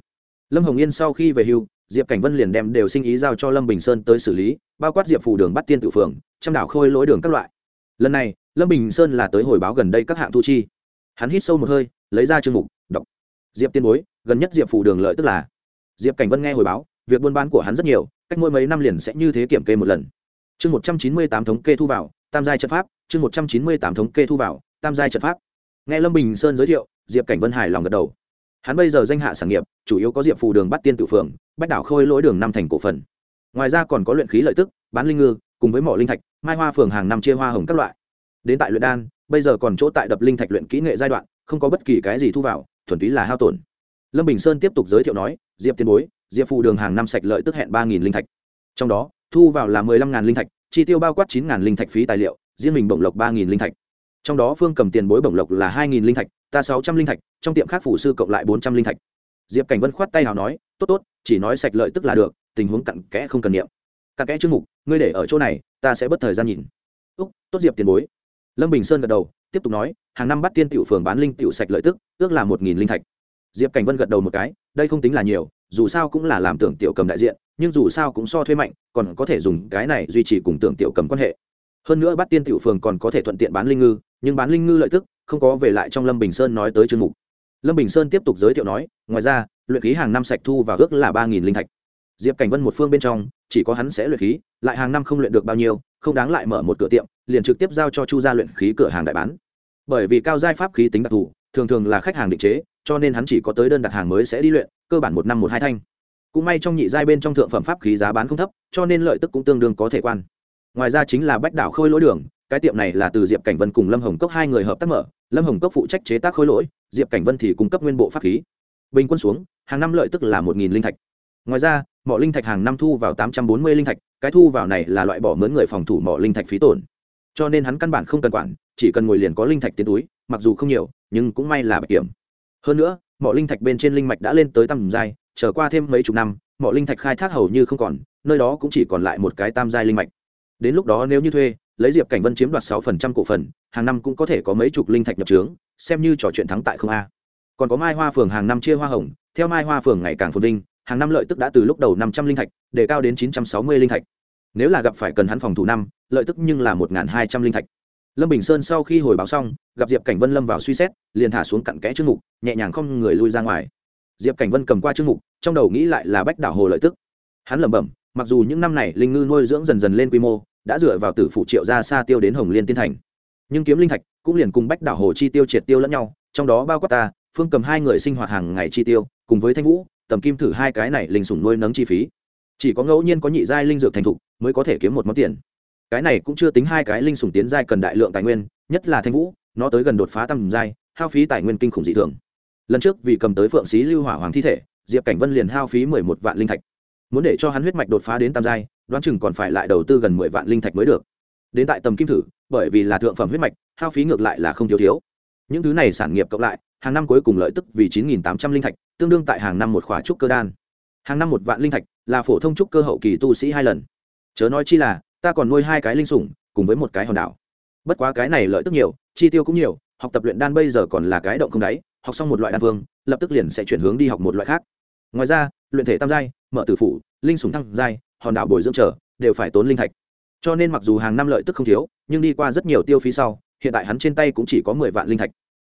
Lâm hồng yên sau khi về hưu diệp cảnh vân liền đem đều sinh ý giao cho lâm bình sơn tới xử lý, bao quát diệp phủ đường bắt tiên tự phường, trăm đảo khôi lỗi đường các loại. Lần này, lâm bình sơn là tới hồi báo gần đây các hạng thu chi. Hắn hít sâu một hơi, lấy ra chương mục, đọc. Diệp tiên bối, gần nhất diệp phủ đường lợi tức là. Diệp cảnh vân nghe hồi báo, việc buôn bán của hắn rất nhiều, cách mỗi mấy năm liền sẽ như thế kiểm kê một lần. Chương một trăm chín mươi tám thống kê thu vào, tam giai trận pháp, chương một trăm chín mươi tám thống kê thu vào, tam giai trận pháp. Nghe lâm bình sơn giới thiệu, diệp cảnh vân hài lòng gật đầu. Hắn bây giờ danh hạ sản nghiệp, chủ yếu có diệp phù đường bắt tiên tự phường bách đảo khôi lỗi đường năm thành cổ phần. Ngoài ra còn có luyện khí lợi tức, bán linh ngư, cùng với mỏ linh thạch, mai hoa phường hàng năm chia hoa hồng các loại. Đến tại luyện đan, bây giờ còn chỗ tại đập linh thạch luyện kỹ nghệ giai đoạn, không có bất kỳ cái gì thu vào, thuần túy là hao tổn. Lâm bình sơn tiếp tục giới thiệu nói, diệp tiền bối, diệp phụ đường hàng năm sạch lợi tức hẹn ba nghìn linh thạch. Trong đó, thu vào là mười lăm ngàn linh thạch, chi tiêu bao quát chín ngàn linh thạch phí tài liệu, riêng mình bổng lộc ba nghìn linh thạch. Trong đó phương cầm tiền bối bổng lộc là hai nghìn linh thạch, ta sáu trăm linh thạch, trong tiệm khác phủ sư cộng lại bốn trăm linh thạch diệp cảnh vân khoát tay nào nói, tốt tốt, chỉ nói sạch lợi tức là được, tình huống cặn kẽ không cần niệm. Cặn kẽ chương mục, ngươi để ở chỗ này, ta sẽ bất thời gian nhìn. Úc, tốt diệp tiền bối. Lâm bình sơn gật đầu, tiếp tục nói, hàng năm bắt tiên tiểu phường bán linh tiểu sạch lợi tức, ước là một nghìn linh thạch. Diệp cảnh vân gật đầu một cái, đây không tính là nhiều, dù sao cũng là làm tưởng tiểu cầm đại diện, nhưng dù sao cũng so thuê mạnh, còn có thể dùng cái này duy trì cùng tưởng tiểu cầm quan hệ. Hơn nữa bắt tiên tiểu phường còn có thể thuận tiện bán linh ngư, nhưng bán linh ngư lợi tức không có về lại trong lâm bình sơn nói tới chương mục lâm bình sơn tiếp tục giới thiệu nói, ngoài ra, luyện khí hàng năm sạch thu và ước là ba nghìn linh thạch. Diệp cảnh vân một phương bên trong, chỉ có hắn sẽ luyện khí, lại hàng năm không luyện được bao nhiêu, không đáng lại mở một cửa tiệm, liền trực tiếp giao cho chu gia luyện khí cửa hàng đại bán. Bởi vì cao giai pháp khí tính đặc thù, thường thường là khách hàng định chế, cho nên hắn chỉ có tới đơn đặt hàng mới sẽ đi luyện, cơ bản một năm một hai thanh. Cũng may trong nhị giai bên trong thượng phẩm pháp khí giá bán không thấp, cho nên lợi tức cũng tương đương có thể quan. Ngoài ra chính là bách đảo khôi lỗi đường cái tiệm này là từ diệp cảnh vân cùng lâm hồng cốc hai người hợp tác mở. Lâm hồng cốc phụ trách chế tác khối lỗi, diệp cảnh vân thì cung cấp nguyên bộ pháp khí. Bình quân xuống, hàng năm lợi tức là một nghìn linh thạch. Ngoài ra, mỏ linh thạch hàng năm thu vào tám trăm bốn mươi linh thạch, cái thu vào này là loại bỏ mướn người phòng thủ mỏ linh thạch phí tổn. Cho nên hắn căn bản không cần quản, chỉ cần ngồi liền có linh thạch tiến túi, mặc dù không nhiều, nhưng cũng may là bạch kiểm. Hơn nữa, mỏ linh thạch bên trên linh mạch đã lên tới tầm giai trở qua thêm mấy chục năm, mỏ linh thạch khai thác hầu như không còn, nơi đó cũng chỉ còn lại một cái tam giai linh mạch. Đến lúc đó nếu như thuê lấy diệp cảnh vân chiếm đoạt sáu phần trăm cổ phần, hàng năm cũng có thể có mấy chục linh thạch nhập trướng, xem như trò chuyện thắng tại không a. Còn có mai hoa phường hàng năm chia hoa hồng, theo mai hoa phường ngày càng phồn vinh, hàng năm lợi tức đã từ lúc đầu năm trăm linh thạch, để cao đến chín trăm sáu mươi linh thạch. Nếu là gặp phải cần hắn phòng thủ năm, lợi tức nhưng là một hai trăm linh thạch. Lâm bình sơn sau khi hồi báo xong, gặp diệp cảnh vân lâm vào suy xét, liền thả xuống cặn kẽ chương mục, nhẹ nhàng không người lui ra ngoài. Diệp cảnh vân cầm qua chương mục, trong đầu nghĩ lại là bách đảo hồ lợi tức. Hắn lẩm bẩm, mặc dù những năm này linh ngư nuôi dưỡng dần dần lên quy mô đã dựa vào tử phụ triệu ra xa tiêu đến hồng liên tiên thành. Nhưng kiếm linh thạch cũng liền cùng bách đảo hồ chi tiêu triệt tiêu lẫn nhau, trong đó bao quát ta, phương cầm hai người sinh hoạt hàng ngày chi tiêu, cùng với thanh vũ, tầm kim thử hai cái này linh sủng nuôi nấng chi phí. Chỉ có ngẫu nhiên có nhị giai linh dược thành thục mới có thể kiếm một món tiền. Cái này cũng chưa tính hai cái linh sủng tiến giai cần đại lượng tài nguyên, nhất là thanh vũ, nó tới gần đột phá tầm giai, hao phí tài nguyên kinh khủng dị thường. Lần trước vì cầm tới phượng xí lưu hỏa hoàng thi thể, diệp cảnh vân liền hao phí mười một vạn linh thạch muốn để cho hắn huyết mạch đột phá đến tam giai, đoán chừng còn phải lại đầu tư gần mười vạn linh thạch mới được. Đến tại tầm kim thử, bởi vì là thượng phẩm huyết mạch, hao phí ngược lại là không thiếu thiếu. Những thứ này sản nghiệp cộng lại, hàng năm cuối cùng lợi tức vì chín nghìn tám trăm linh thạch, tương đương tại hàng năm một khóa trúc cơ đan. Hàng năm một vạn linh thạch là phổ thông trúc cơ hậu kỳ tu sĩ hai lần. Chớ nói chi là, ta còn nuôi hai cái linh sủng, cùng với một cái hòn đảo. Bất quá cái này lợi tức nhiều, chi tiêu cũng nhiều, học tập luyện đan bây giờ còn là cái động không đáy, học xong một loại đan vương, lập tức liền sẽ chuyển hướng đi học một loại khác. Ngoài ra luyện thể tam giai, mở tử phủ, linh sủng thăng giai, hòn đảo bồi dưỡng trở, đều phải tốn linh thạch. Cho nên mặc dù hàng năm lợi tức không thiếu, nhưng đi qua rất nhiều tiêu phí sau, hiện tại hắn trên tay cũng chỉ có mười vạn linh thạch.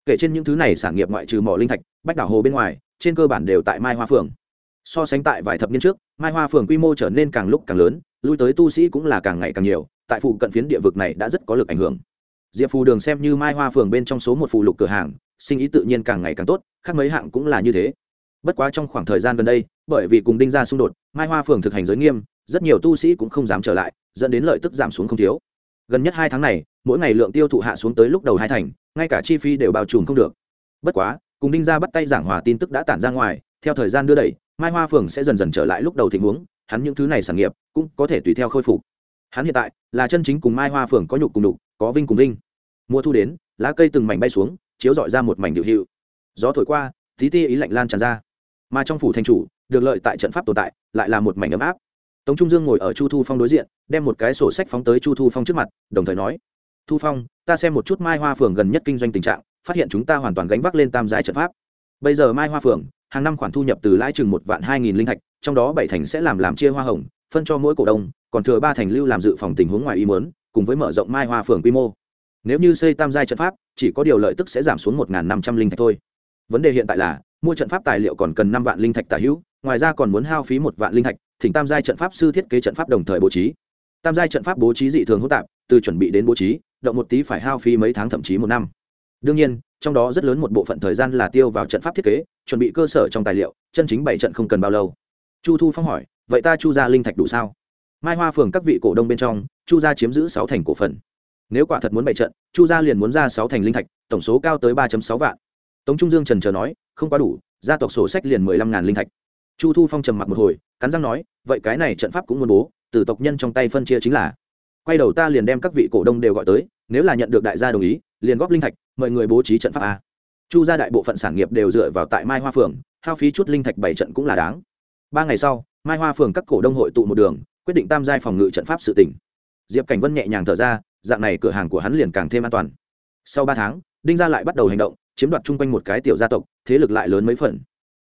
Kể trên những thứ này sản nghiệp ngoại trừ mỏ linh thạch, bách đảo hồ bên ngoài, trên cơ bản đều tại mai hoa phường. So sánh tại vài thập niên trước, mai hoa phường quy mô trở nên càng lúc càng lớn, lui tới tu sĩ cũng là càng ngày càng nhiều, tại phụ cận phiến địa vực này đã rất có lực ảnh hưởng. Diệp phù đường xem như mai hoa phường bên trong số một phụ lục cửa hàng, sinh ý tự nhiên càng ngày càng tốt, khác mấy hạng cũng là như thế. Bất quá trong khoảng thời gian gần đây bởi vì cùng đinh ra xung đột, mai hoa phường thực hành giới nghiêm, rất nhiều tu sĩ cũng không dám trở lại, dẫn đến lợi tức giảm xuống không thiếu. Gần nhất hai tháng này, mỗi ngày lượng tiêu thụ hạ xuống tới lúc đầu hai thành, ngay cả chi phí đều bao trùm không được. Bất quá, cùng đinh ra bắt tay giảng hòa tin tức đã tản ra ngoài, theo thời gian đưa đẩy, mai hoa phường sẽ dần dần trở lại lúc đầu tình huống, hắn những thứ này sản nghiệp cũng có thể tùy theo khôi phục. Hắn hiện tại là chân chính cùng mai hoa phường có nhục cùng đục có vinh cùng vinh. Mùa thu đến, lá cây từng mảnh bay xuống, chiếu dọi ra một mảnh điệu hiệu. Gió thổi qua, tí ti ý lạnh lan tràn ra. Mà trong phủ thành chủ được lợi tại trận pháp tồn tại, lại là một mảnh ấm áp. Tống trung dương ngồi ở chu thu phong đối diện, đem một cái sổ sách phóng tới chu thu phong trước mặt, đồng thời nói, thu phong, ta xem một chút mai hoa phường gần nhất kinh doanh tình trạng, phát hiện chúng ta hoàn toàn gánh vác lên tam giải trận pháp. Bây giờ mai hoa phường hàng năm khoản thu nhập từ lãi chừng một vạn hai nghìn linh thạch trong đó bảy thành sẽ làm làm chia hoa hồng, phân cho mỗi cổ đông, còn thừa ba thành lưu làm dự phòng tình huống ngoài ý mớn cùng với mở rộng mai hoa phường quy mô. Nếu như xây tam giai trận pháp, chỉ có điều lợi tức sẽ giảm xuống một năm trăm linh thạch thôi. Vấn đề hiện tại là, mua trận pháp tài liệu còn cần năm vạn linh thạch tả hữu ngoài ra còn muốn hao phí một vạn linh thạch, thỉnh tam giai trận pháp sư thiết kế trận pháp đồng thời bố trí. Tam giai trận pháp bố trí dị thường hỗn tạp, từ chuẩn bị đến bố trí, động một tí phải hao phí mấy tháng thậm chí một năm. Đương nhiên, trong đó rất lớn một bộ phận thời gian là tiêu vào trận pháp thiết kế, chuẩn bị cơ sở trong tài liệu, chân chính bảy trận không cần bao lâu. Chu thu phong hỏi, vậy ta chu ra linh thạch đủ sao? Mai hoa phường các vị cổ đông bên trong, chu gia chiếm giữ sáu thành cổ phần. Nếu quả thật muốn bày trận, chu gia liền muốn ra sáu thành linh thạch, tổng số cao tới ba sáu vạn. Tống trung dương trần trờ nói, không quá đủ, gia tộc sổ sách liền mười lăm ngàn linh thạch chu thu phong trầm mặc một hồi, cắn răng nói, vậy cái này trận pháp cũng muốn bố, từ tộc nhân trong tay phân chia chính là. Quay đầu ta liền đem các vị cổ đông đều gọi tới, nếu là nhận được đại gia đồng ý, liền góp linh thạch, mời người bố trí trận pháp a. Chu gia đại bộ phận sản nghiệp đều dựa vào tại mai hoa phường, hao phí chút linh thạch bảy trận cũng là đáng. Ba ngày sau, mai hoa phường các cổ đông hội tụ một đường, quyết định tam giai phòng ngự trận pháp sự tỉnh. Diệp cảnh vân nhẹ nhàng thở ra, dạng này cửa hàng của hắn liền càng thêm an toàn. Sau ba tháng, đinh gia lại bắt đầu hành động, chiếm đoạt chung quanh một cái tiểu gia tộc, thế lực lại lớn mấy phần.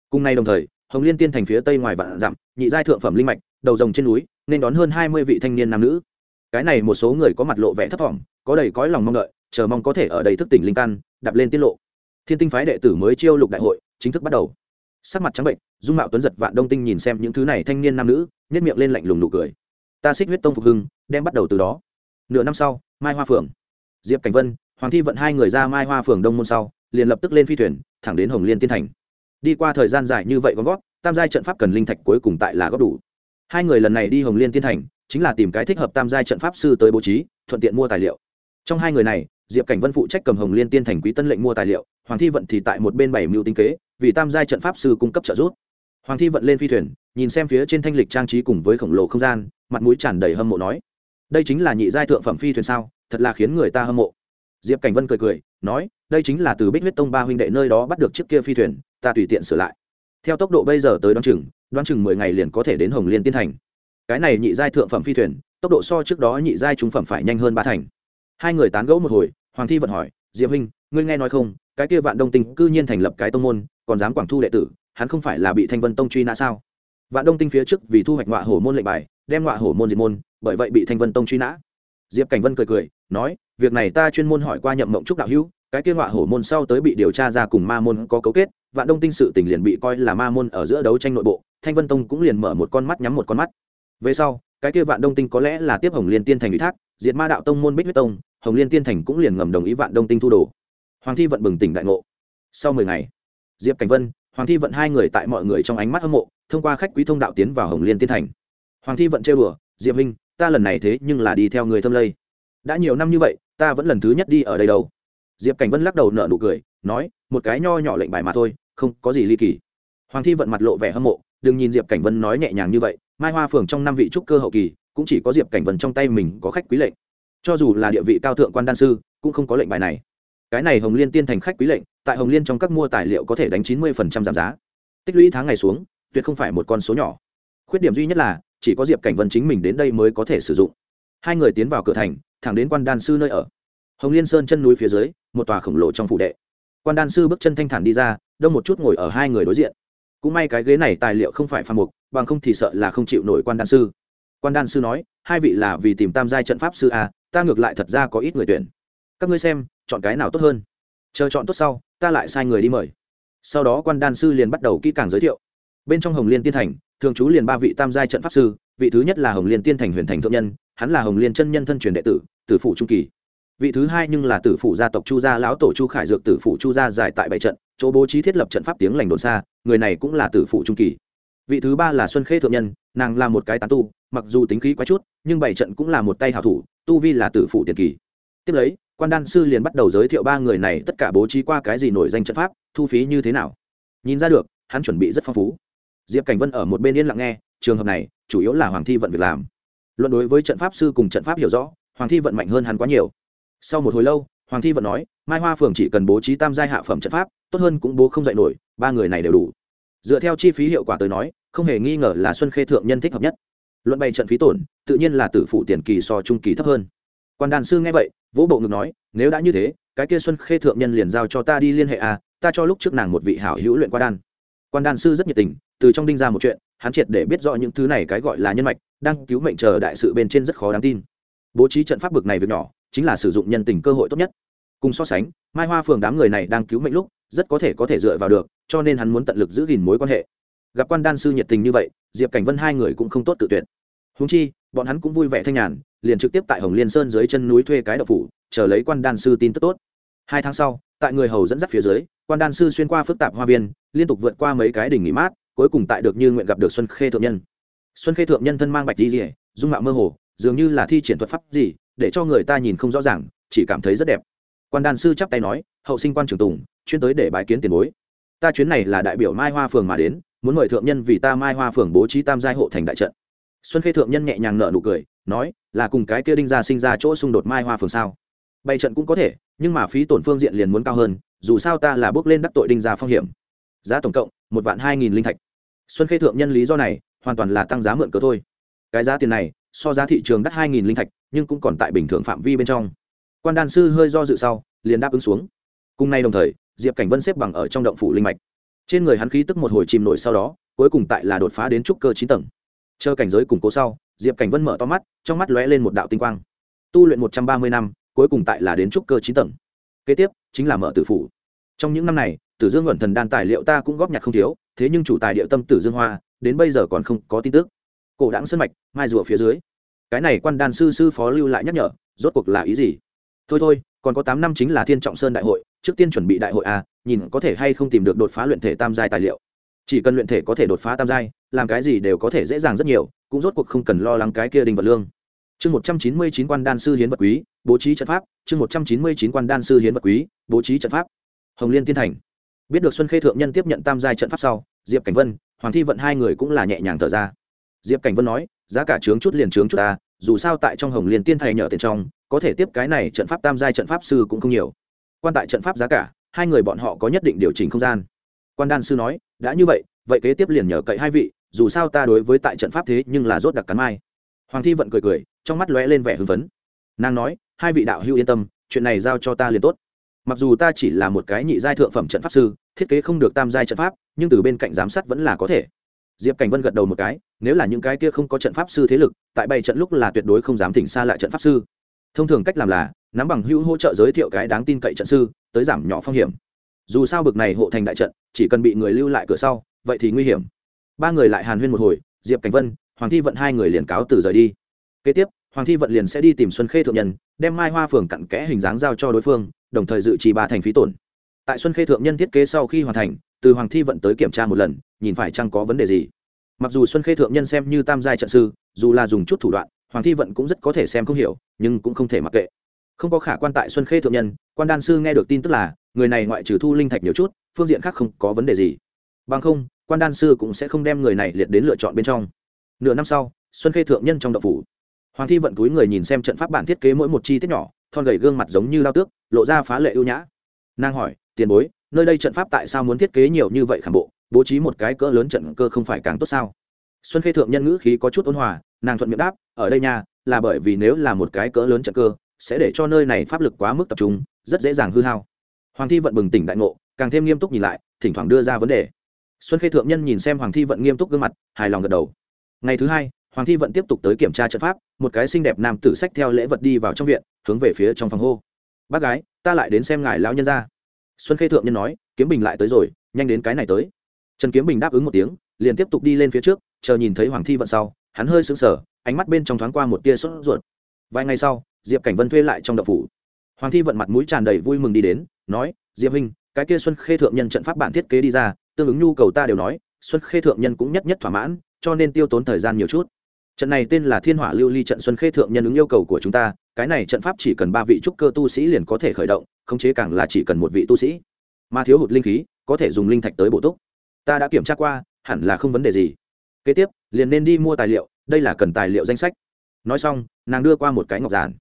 Cùng nay đồng thời hồng liên tiên thành phía tây ngoài vạn dặm, nhị giai thượng phẩm linh mạch, đầu rồng trên núi, nên đón hơn hai mươi vị thanh niên nam nữ. Cái này một số người có mặt lộ vẻ thấp thỏm, có đầy cõi lòng mong đợi, chờ mong có thể ở đây thức tỉnh linh căn, đạp lên tiết lộ. Thiên tinh phái đệ tử mới chiêu lục đại hội, chính thức bắt đầu. Sắc mặt trắng bệnh, dung mạo tuấn giật vạn đông tinh nhìn xem những thứ này thanh niên nam nữ nhét miệng lên lạnh lùng nụ cười. Ta xích huyết tông phục hưng, đem bắt đầu từ đó. Nửa năm sau, mai hoa phường diệp cảnh vân, hoàng thi vận hai người ra mai hoa phường đông môn sau, liền lập tức lên phi thuyền, thẳng đến hồng liên tiên thành đi qua thời gian dài như vậy có gót tam giai trận pháp cần linh thạch cuối cùng tại là góp đủ. Hai người lần này đi hồng liên tiên thành, chính là tìm cái thích hợp tam giai trận pháp sư tới bố trí, thuận tiện mua tài liệu. Trong hai người này, diệp cảnh vân phụ trách cầm hồng liên tiên thành quý tân lệnh mua tài liệu, hoàng thi vận thì tại một bên bảy mưu tinh kế, vì tam giai trận pháp sư cung cấp trợ giúp. Hoàng thi vận lên phi thuyền, nhìn xem phía trên thanh lịch trang trí cùng với khổng lồ không gian, mặt mũi tràn đầy hâm mộ nói, đây chính là nhị giai thượng phẩm phi thuyền sao? Thật là khiến người ta hâm mộ. Diệp cảnh vân cười cười, nói, đây chính là từ bích huyết tông ba huynh đệ nơi đó bắt được chiếc kia phi thuyền ta tùy tiện sửa lại. Theo tốc độ bây giờ tới đoán chừng đoán chừng mười ngày liền có thể đến hồng liên tiên thành. Cái này nhị giai thượng phẩm phi thuyền, tốc độ so trước đó nhị giai trung phẩm phải nhanh hơn ba thành. Hai người tán gẫu một hồi, hoàng thi vận hỏi, diệp huynh, ngươi nghe nói không, cái kia vạn đông tinh cư nhiên thành lập cái tông môn, còn dám quảng thu đệ tử, hắn không phải là bị thanh vân tông truy nã sao? Vạn đông tinh phía trước vì thu hoạch ngọa hổ môn lệnh bài, đem ngọa hổ môn diệt môn, bởi vậy bị thanh vân tông truy nã. Diệp cảnh vân cười cười, nói, việc này ta chuyên môn hỏi qua nhậm mộng trúc đạo hữu, cái kia ngọa hổ môn sau tới bị điều tra ra cùng ma môn có cấu kết vạn đông tinh sự tình liền bị coi là ma môn ở giữa đấu tranh nội bộ, thanh vân tông cũng liền mở một con mắt nhắm một con mắt. Về sau, cái kia vạn đông tinh có lẽ là tiếp hồng liên tiên thành ủy thác, diệt ma đạo tông môn bích huyết tông, hồng liên tiên thành cũng liền ngầm đồng ý vạn đông tinh thu đồ. Hoàng thi vận bừng tỉnh đại ngộ. Sau mười ngày, diệp cảnh vân, hoàng thi vận hai người tại mọi người trong ánh mắt hâm mộ, thông qua khách quý thông đạo tiến vào hồng liên tiên thành. Hoàng thi vận trêu đùa, diệp minh ta lần này thế nhưng là đi theo người thâm lây. Đã nhiều năm như vậy, ta vẫn lần thứ nhất đi ở đây đâu. Diệp cảnh vân lắc đầu nở nụ cười, nói, một cái nho nhỏ lệnh bài mà thôi không có gì ly kỳ. Hoàng thi vận mặt lộ vẻ hâm mộ, đừng nhìn diệp cảnh vân nói nhẹ nhàng như vậy, mai hoa phường trong năm vị trúc cơ hậu kỳ, cũng chỉ có diệp cảnh vân trong tay mình có khách quý lệnh. Cho dù là địa vị cao thượng quan đan sư, cũng không có lệnh bài này. Cái này hồng liên tiên thành khách quý lệnh, tại hồng liên trong các mua tài liệu có thể đánh chín mươi giảm giá. Tích lũy tháng ngày xuống, tuyệt không phải một con số nhỏ. Khuyết điểm duy nhất là, chỉ có diệp cảnh vân chính mình đến đây mới có thể sử dụng. Hai người tiến vào cửa thành, thẳng đến quan đan sư nơi ở. Hồng liên sơn chân núi phía dưới, một tòa khổng lồ trong phủ đệ quan đan sư bước chân thanh thản đi ra, đông một chút ngồi ở hai người đối diện. Cũng may cái ghế này tài liệu không phải pha mục, bằng không thì sợ là không chịu nổi quan đan sư. Quan đan sư nói, hai vị là vì tìm tam giai trận pháp sư a, ta ngược lại thật ra có ít người tuyển. Các ngươi xem, chọn cái nào tốt hơn? Chờ chọn tốt sau, ta lại sai người đi mời. Sau đó quan đan sư liền bắt đầu kỹ càng giới thiệu. Bên trong hồng liên tiên thành, thường trú liền ba vị tam giai trận pháp sư, vị thứ nhất là hồng liên tiên thành huyền thành thượng nhân, hắn là hồng liên chân nhân thân truyền đệ tử tử phụ trung kỳ vị thứ hai nhưng là tử phụ gia tộc chu gia, lão tổ chu khải dược tử phụ chu gia giải tại bảy trận, chỗ bố trí thiết lập trận pháp tiếng lành đồn xa, người này cũng là tử phụ trung kỳ. Vị thứ ba là xuân khê thượng nhân, nàng là một cái tán tu, mặc dù tính khí quá chút, nhưng bảy trận cũng là một tay hảo thủ, tu vi là tử phụ tiền kỳ. Tiếp lấy, quan đan sư liền bắt đầu giới thiệu ba người này, tất cả bố trí qua cái gì nổi danh trận pháp, thu phí như thế nào. Nhìn ra được, hắn chuẩn bị rất phong phú. Diệp cảnh vân ở một bên yên lặng nghe, trường hợp này, chủ yếu là hoàng thi vận việc làm. Luận đối với trận pháp sư cùng trận pháp hiểu rõ, hoàng thi vận mạnh hơn hắn quá nhiều sau một hồi lâu, hoàng thi vận nói, mai hoa phường chỉ cần bố trí tam giai hạ phẩm trận pháp, tốt hơn cũng bố không dạy nổi, ba người này đều đủ. Dựa theo chi phí hiệu quả tới nói, không hề nghi ngờ là xuân khê thượng nhân thích hợp nhất. Luận bày trận phí tổn, tự nhiên là tử phụ tiền kỳ so trung kỳ thấp hơn. Quan đàn sư nghe vậy, vỗ bộ ngực nói, nếu đã như thế, cái kia xuân khê thượng nhân liền giao cho ta đi liên hệ à ta cho lúc trước nàng một vị hảo hữu luyện qua đan. Quan đan sư rất nhiệt tình, từ trong đinh ra một chuyện, hắn triệt để biết rõ những thứ này cái gọi là nhân mạch, đang cứu mệnh chờ đại sự bên trên rất khó đáng tin. Bố trí trận pháp bực này việc nhỏ chính là sử dụng nhân tình cơ hội tốt nhất. Cùng so sánh, mai hoa phường đám người này đang cứu mệnh lúc, rất có thể có thể dựa vào được, cho nên hắn muốn tận lực giữ gìn mối quan hệ. Gặp quan đan sư nhiệt tình như vậy, diệp cảnh vân hai người cũng không tốt tự tuyệt. Húng chi, bọn hắn cũng vui vẻ thanh nhàn, liền trực tiếp tại hồng liên sơn dưới chân núi thuê cái đậu phủ, chờ lấy quan đan sư tin tức tốt. Hai tháng sau, tại người hầu dẫn dắt phía dưới, quan đan sư xuyên qua phức tạp hoa viên, liên tục vượt qua mấy cái đỉnh nghỉ mát, cuối cùng tại được như nguyện gặp được xuân khê thượng nhân. Xuân khê thượng nhân thân mang bạch di rỉa dung mạo mơ hồ, dường như là thi triển thuật pháp gì để cho người ta nhìn không rõ ràng, chỉ cảm thấy rất đẹp. Quan đàn sư chắp tay nói, hậu sinh quan trường tùng, chuyên tới để bái kiến tiền bối. Ta chuyến này là đại biểu mai hoa phường mà đến, muốn mời thượng nhân vì ta mai hoa phường bố trí tam giai hộ thành đại trận. Xuân khê thượng nhân nhẹ nhàng nở nụ cười, nói, là cùng cái kia đinh ra sinh ra chỗ xung đột mai hoa phường sao? Bày trận cũng có thể, nhưng mà phí tổn phương diện liền muốn cao hơn, dù sao ta là bước lên đắc tội đinh ra phong hiểm. Giá tổng cộng, một vạn hai nghìn linh thạch. Xuân khê thượng nhân lý do này, hoàn toàn là tăng giá mượn cớ thôi. Cái giá tiền này, so giá thị trường đắt hai nghìn linh thạch nhưng cũng còn tại bình thường phạm vi bên trong. Quan đan sư hơi do dự sau, liền đáp ứng xuống. Cùng nay đồng thời, diệp cảnh vân xếp bằng ở trong động phủ linh mạch. Trên người hắn khí tức một hồi chìm nổi sau đó, cuối cùng tại là đột phá đến trúc cơ chín tầng. Chờ cảnh giới củng cố sau, diệp cảnh vân mở to mắt, trong mắt lóe lên một đạo tinh quang. Tu luyện một trăm ba mươi năm, cuối cùng tại là đến trúc cơ chín tầng. Kế tiếp, chính là mở tử phủ. Trong những năm này, tử dương luận thần đan tài liệu ta cũng góp nhặt không thiếu, thế nhưng chủ tài địa tâm tử dương hoa, đến bây giờ còn không có tin tức. Cổ đáng sân mạch, mai rùa phía dưới cái này quan đan sư sư phó lưu lại nhắc nhở, rốt cuộc là ý gì? Thôi thôi, còn có tám năm chính là thiên trọng sơn đại hội, trước tiên chuẩn bị đại hội a nhìn có thể hay không tìm được đột phá luyện thể tam giai tài liệu. Chỉ cần luyện thể có thể đột phá tam giai, làm cái gì đều có thể dễ dàng rất nhiều, cũng rốt cuộc không cần lo lắng cái kia đình vật lương. Chương một trăm chín mươi chín quan đan sư hiến vật quý, bố trí trận pháp, chương một trăm chín mươi chín quan đan sư hiến vật quý, bố trí trận pháp. Hồng liên tiên thành. Biết được xuân khê thượng nhân tiếp nhận tam giai trận pháp sau, diệp cảnh vân, hoàng thi vận hai người cũng là nhẹ nhàng thở ra. Diệp cảnh vân nói giá cả trướng chút liền trướng chút ta, dù sao tại trong hồng liên tiên thầy nhờ tiền trong, có thể tiếp cái này trận pháp tam giai trận pháp sư cũng không nhiều. Quan tại trận pháp giá cả, hai người bọn họ có nhất định điều chỉnh không gian. Quan đan sư nói, đã như vậy vậy kế tiếp liền nhờ cậy hai vị, dù sao ta đối với tại trận pháp thế nhưng là rốt đặc cắn mai. Hoàng thi vận cười cười, trong mắt lóe lên vẻ hưng phấn. Nàng nói, hai vị đạo hữu yên tâm, chuyện này giao cho ta liền tốt. Mặc dù ta chỉ là một cái nhị giai thượng phẩm trận pháp sư, thiết kế không được tam giai trận pháp, nhưng từ bên cạnh giám sát vẫn là có thể diệp cảnh vân gật đầu một cái, nếu là những cái kia không có trận pháp sư thế lực, tại bày trận lúc là tuyệt đối không dám thỉnh xa lại trận pháp sư. Thông thường cách làm là, nắm bằng hữu hỗ trợ giới thiệu cái đáng tin cậy trận sư, tới giảm nhỏ phong hiểm. Dù sao bực này hộ thành đại trận, chỉ cần bị người lưu lại cửa sau, vậy thì nguy hiểm. Ba người lại hàn huyên một hồi, diệp cảnh vân, hoàng thi vận hai người liền cáo từ rời đi. Kế tiếp, hoàng thi vận liền sẽ đi tìm xuân khê thượng nhân, đem mai hoa phường cặn kẽ hình dáng giao cho đối phương, đồng thời dự trì ba thành phí tổn. Tại xuân khê thượng nhân thiết kế sau khi hoàn thành từ hoàng thi vận tới kiểm tra một lần, nhìn phải chăng có vấn đề gì. Mặc dù xuân khê thượng nhân xem như tam giai trận sư, dù là dùng chút thủ đoạn, hoàng thi vận cũng rất có thể xem không hiểu, nhưng cũng không thể mặc kệ. Không có khả quan tại xuân khê thượng nhân, quan đan sư nghe được tin tức là, người này ngoại trừ thu linh thạch nhiều chút, phương diện khác không có vấn đề gì. Bằng không, quan đan sư cũng sẽ không đem người này liệt đến lựa chọn bên trong. Nửa năm sau, xuân khê thượng nhân trong đậu phủ. Hoàng thi vận túi người nhìn xem trận pháp bản thiết kế mỗi một chi tiết nhỏ, thon gầy gương mặt giống như lao tước, lộ ra phá lệ ưu nhã. Nàng hỏi, tiền bối nơi đây trận pháp tại sao muốn thiết kế nhiều như vậy khảm bộ, bố trí một cái cỡ lớn trận cơ không phải càng tốt sao? Xuân khê thượng nhân ngữ khí có chút ôn hòa, nàng thuận miệng đáp, ở đây nha, là bởi vì nếu là một cái cỡ lớn trận cơ, sẽ để cho nơi này pháp lực quá mức tập trung, rất dễ dàng hư hao. Hoàng thi vận bừng tỉnh đại ngộ, càng thêm nghiêm túc nhìn lại, thỉnh thoảng đưa ra vấn đề. Xuân khê thượng nhân nhìn xem hoàng thi vận nghiêm túc gương mặt, hài lòng gật đầu. Ngày thứ hai, hoàng thi vận tiếp tục tới kiểm tra trận pháp, một cái xinh đẹp nam tử sách theo lễ vật đi vào trong viện, hướng về phía trong phòng hô. Bác gái, ta lại đến xem ngài lão nhân ra xuân khê thượng nhân nói, kiếm bình lại tới rồi, nhanh đến cái này tới. Trần kiếm bình đáp ứng một tiếng, liền tiếp tục đi lên phía trước, chờ nhìn thấy hoàng thi vận sau, hắn hơi sững sờ, ánh mắt bên trong thoáng qua một tia sốt ruột. Vài ngày sau, diệp cảnh vân thuê lại trong đậu phủ. Hoàng thi vận mặt mũi tràn đầy vui mừng đi đến, nói, diệp huynh, cái kia xuân khê thượng nhân trận pháp bản thiết kế đi ra, tương ứng nhu cầu ta đều nói, xuân khê thượng nhân cũng nhất nhất thỏa mãn, cho nên tiêu tốn thời gian nhiều chút trận này tên là thiên hỏa lưu ly trận xuân khê thượng nhân ứng yêu cầu của chúng ta, cái này trận pháp chỉ cần ba vị trúc cơ tu sĩ liền có thể khởi động, khống chế càng là chỉ cần một vị tu sĩ. Mà thiếu hụt linh khí, có thể dùng linh thạch tới bổ túc. Ta đã kiểm tra qua, hẳn là không vấn đề gì. Kế tiếp, liền nên đi mua tài liệu, đây là cần tài liệu danh sách. Nói xong, nàng đưa qua một cái ngọc giản.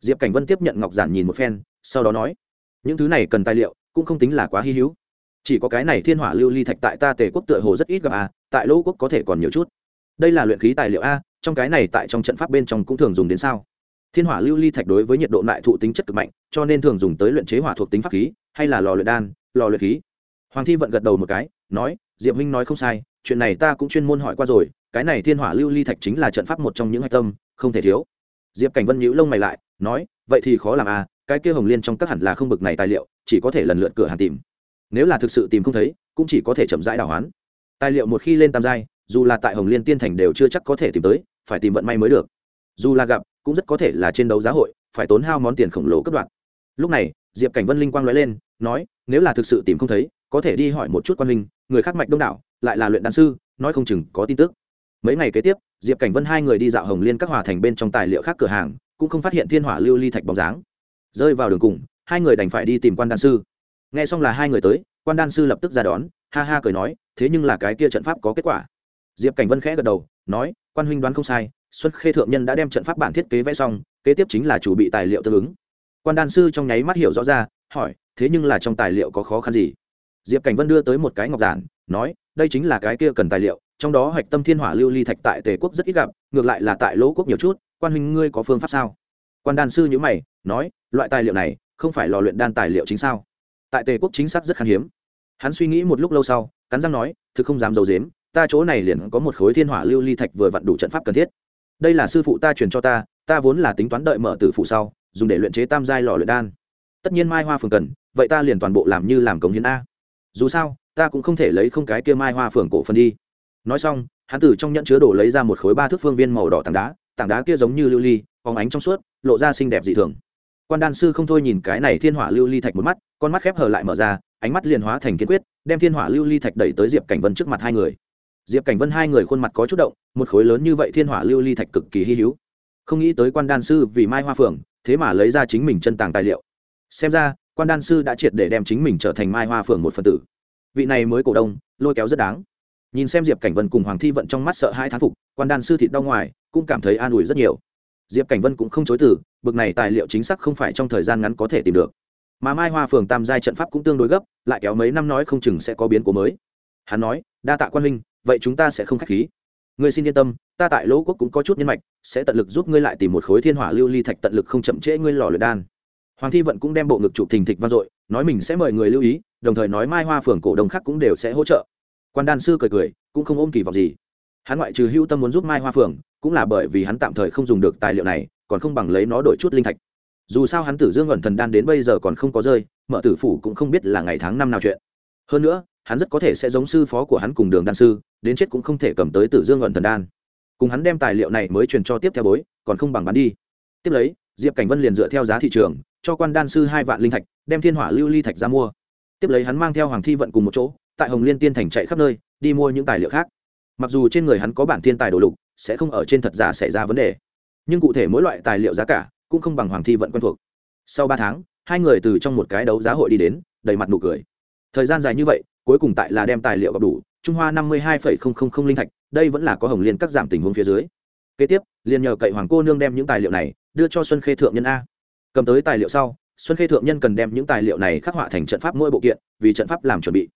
Diệp cảnh vân tiếp nhận ngọc giản nhìn một phen, sau đó nói, những thứ này cần tài liệu, cũng không tính là quá hy hữu. Chỉ có cái này thiên hỏa lưu ly thạch tại ta tề quốc tựa hồ rất ít gặp a tại lỗ quốc có thể còn nhiều chút. Đây là luyện khí tài liệu a trong cái này tại trong trận pháp bên trong cũng thường dùng đến sao? Thiên hỏa lưu ly thạch đối với nhiệt độ lại thụ tính chất cực mạnh, cho nên thường dùng tới luyện chế hỏa thuộc tính pháp khí, hay là lò luyện đan, lò luyện khí. Hoàng thi vận gật đầu một cái, nói, diệp minh nói không sai, chuyện này ta cũng chuyên môn hỏi qua rồi, cái này thiên hỏa lưu ly thạch chính là trận pháp một trong những hạch tâm, không thể thiếu. Diệp cảnh vân nhíu lông mày lại, nói, vậy thì khó làm à cái kia hồng liên trong các hẳn là không bực này tài liệu, chỉ có thể lần lượt cửa hàng tìm. Nếu là thực sự tìm không thấy, cũng chỉ có thể chậm rãi đảo hoán. Tài liệu một khi lên tam giai dù là tại hồng liên tiên thành đều chưa chắc có thể tìm tới, phải tìm vận may mới được. Dù là gặp, cũng rất có thể là trên đấu giá hội, phải tốn hao món tiền khổng lồ cấp đoạn lúc này, diệp cảnh vân linh quang nói lên, nói, nếu là thực sự tìm không thấy, có thể đi hỏi một chút quan minh người khác mạch đông đảo, lại là luyện đan sư, nói không chừng có tin tức. Mấy ngày kế tiếp, diệp cảnh vân hai người đi dạo hồng liên các hòa thành bên trong tài liệu khác cửa hàng, cũng không phát hiện thiên hỏa lưu ly thạch bóng dáng. Rơi vào đường cùng, hai người đành phải đi tìm quan đan sư. Nghe xong là hai người tới, quan đan sư lập tức ra đón, ha ha cười nói, thế nhưng là cái kia trận pháp có kết quả diệp cảnh vân khẽ gật đầu, nói, quan huynh đoán không sai, xuân khê thượng nhân đã đem trận pháp bản thiết kế vẽ xong, kế tiếp chính là chủ bị tài liệu tương ứng. Quan đan sư trong nháy mắt hiểu rõ ra, hỏi, thế nhưng là trong tài liệu có khó khăn gì? Diệp cảnh vân đưa tới một cái ngọc giản, nói, đây chính là cái kia cần tài liệu, trong đó hạch tâm thiên hỏa lưu ly thạch tại tề quốc rất ít gặp, ngược lại là tại lỗ quốc nhiều chút, quan huynh ngươi có phương pháp sao? Quan đan sư nhữ mày, nói, loại tài liệu này, không phải lò luyện đan tài liệu chính sao? Tại tề quốc chính xác rất khan hiếm. Hắn suy nghĩ một lúc lâu sau, cắn răng nói, thực không dám d i ấ u dếm ta chỗ này liền có một khối thiên hỏa lưu ly thạch vừa vặn đủ trận pháp cần thiết. Đây là sư phụ ta truyền cho ta ta vốn là tính toán đợi mở tử phụ sau, dùng để luyện chế tam giai lò luyện đan. Tất nhiên mai hoa phường cần, vậy ta liền toàn bộ làm như làm cống hiến a. Dù sao, ta cũng không thể lấy không cái kia mai hoa phường cổ phần đi. Nói xong, hắn từ trong nhẫn chứa đổ lấy ra một khối ba thước phương viên màu đỏ tảng đá tảng đá kia giống như lưu ly, phóng ánh trong suốt, lộ ra xinh đẹp dị thường. Quan đan sư không thôi nhìn cái này thiên hỏa lưu ly thạch một mắt, con mắt khép hờ lại mở ra, ánh mắt liền hóa thành kiên quyết, đem thiên hỏa lưu ly thạch đẩy tới diệp cảnh vân trước mặt hai người diệp cảnh vân hai người khuôn mặt có chút động, một khối lớn như vậy thiên hỏa lưu ly thạch cực kỳ hy hữu. Không nghĩ tới quan đan sư vì mai hoa phượng, thế mà lấy ra chính mình chân tàng tài liệu. Xem ra, quan đan sư đã triệt để đem chính mình trở thành mai hoa phượng một phần tử. Vị này mới cổ đông, lôi kéo rất đáng. Nhìn xem diệp cảnh vân cùng hoàng thi vận trong mắt sợ hai thán phục, quan đan sư thịt đau ngoài, cũng cảm thấy an ủi rất nhiều. Diệp cảnh vân cũng không chối từ, bực này tài liệu chính xác không phải trong thời gian ngắn có thể tìm được. Mà mai hoa phường tam giai trận pháp cũng tương đối gấp, lại kéo mấy năm nói không chừng sẽ có biến cố mới. Hắn nói, đa tạ quan minh vậy chúng ta sẽ không k h á c h khí. Ngươi xin yên tâm, ta tại lỗ quốc cũng có chút nhân mạch, sẽ tận lực giúp ngươi lại tìm một khối thiên hỏa lưu ly thạch tận lực không chậm trễ ngươi lò luyện đan. Hoàng thi vận cũng đem bộ ngực chụp thình thịch vang dội, nói mình sẽ mời người lưu ý, đồng thời nói mai hoa phường cổ đông khác cũng đều sẽ hỗ trợ. Quan đan sư cười cười, cũng không ôm kỳ vọng gì. Hắn ngoại trừ hưu tâm muốn giúp mai hoa phường, cũng là bởi vì hắn tạm thời không dùng được tài liệu này, còn không bằng lấy nó đổi chút linh thạch. Dù sao hắn tử dương ẩn thần đan đến bây giờ còn không có rơi, mở tử phủ cũng không biết là ngày tháng năm nào chuyện. Hơn nữa, hắn rất có thể sẽ giống sư phó của hắn cùng đường đan sư đến chết cũng không thể cầm tới tử dương ẩn thần đan. Cùng hắn đem tài liệu này mới truyền cho tiếp theo bối, còn không bằng bán đi. Tiếp lấy, diệp cảnh vân liền dựa theo giá thị trường, cho quan đan sư hai vạn linh thạch, đem thiên hỏa lưu ly thạch ra mua. Tiếp lấy hắn mang theo hoàng thi vận cùng một chỗ, tại hồng liên tiên thành chạy khắp nơi, đi mua những tài liệu khác. Mặc dù trên người hắn có bản thiên tài đồ lục, sẽ không ở trên thật giả xảy ra vấn đề. Nhưng cụ thể mỗi loại tài liệu giá cả, cũng không bằng hoàng thi vận quen thuộc. Sau ba tháng, hai người từ trong một cái đấu giá hội đi đến, đầy mặt nụ cười. Thời gian dài như vậy, cuối cùng tại là đem tài liệu gặp đủ trung hoa năm mươi hai linh thạch, đây vẫn là có hồng liên cắt giảm tình huống phía dưới. Kế tiếp, liền nhờ cậy hoàng cô nương đem những tài liệu này đưa cho xuân khê thượng nhân a. Cầm tới tài liệu sau, xuân khê thượng nhân cần đem những tài liệu này khắc họa thành trận pháp mỗi bộ kiện, vì trận pháp làm chuẩn bị.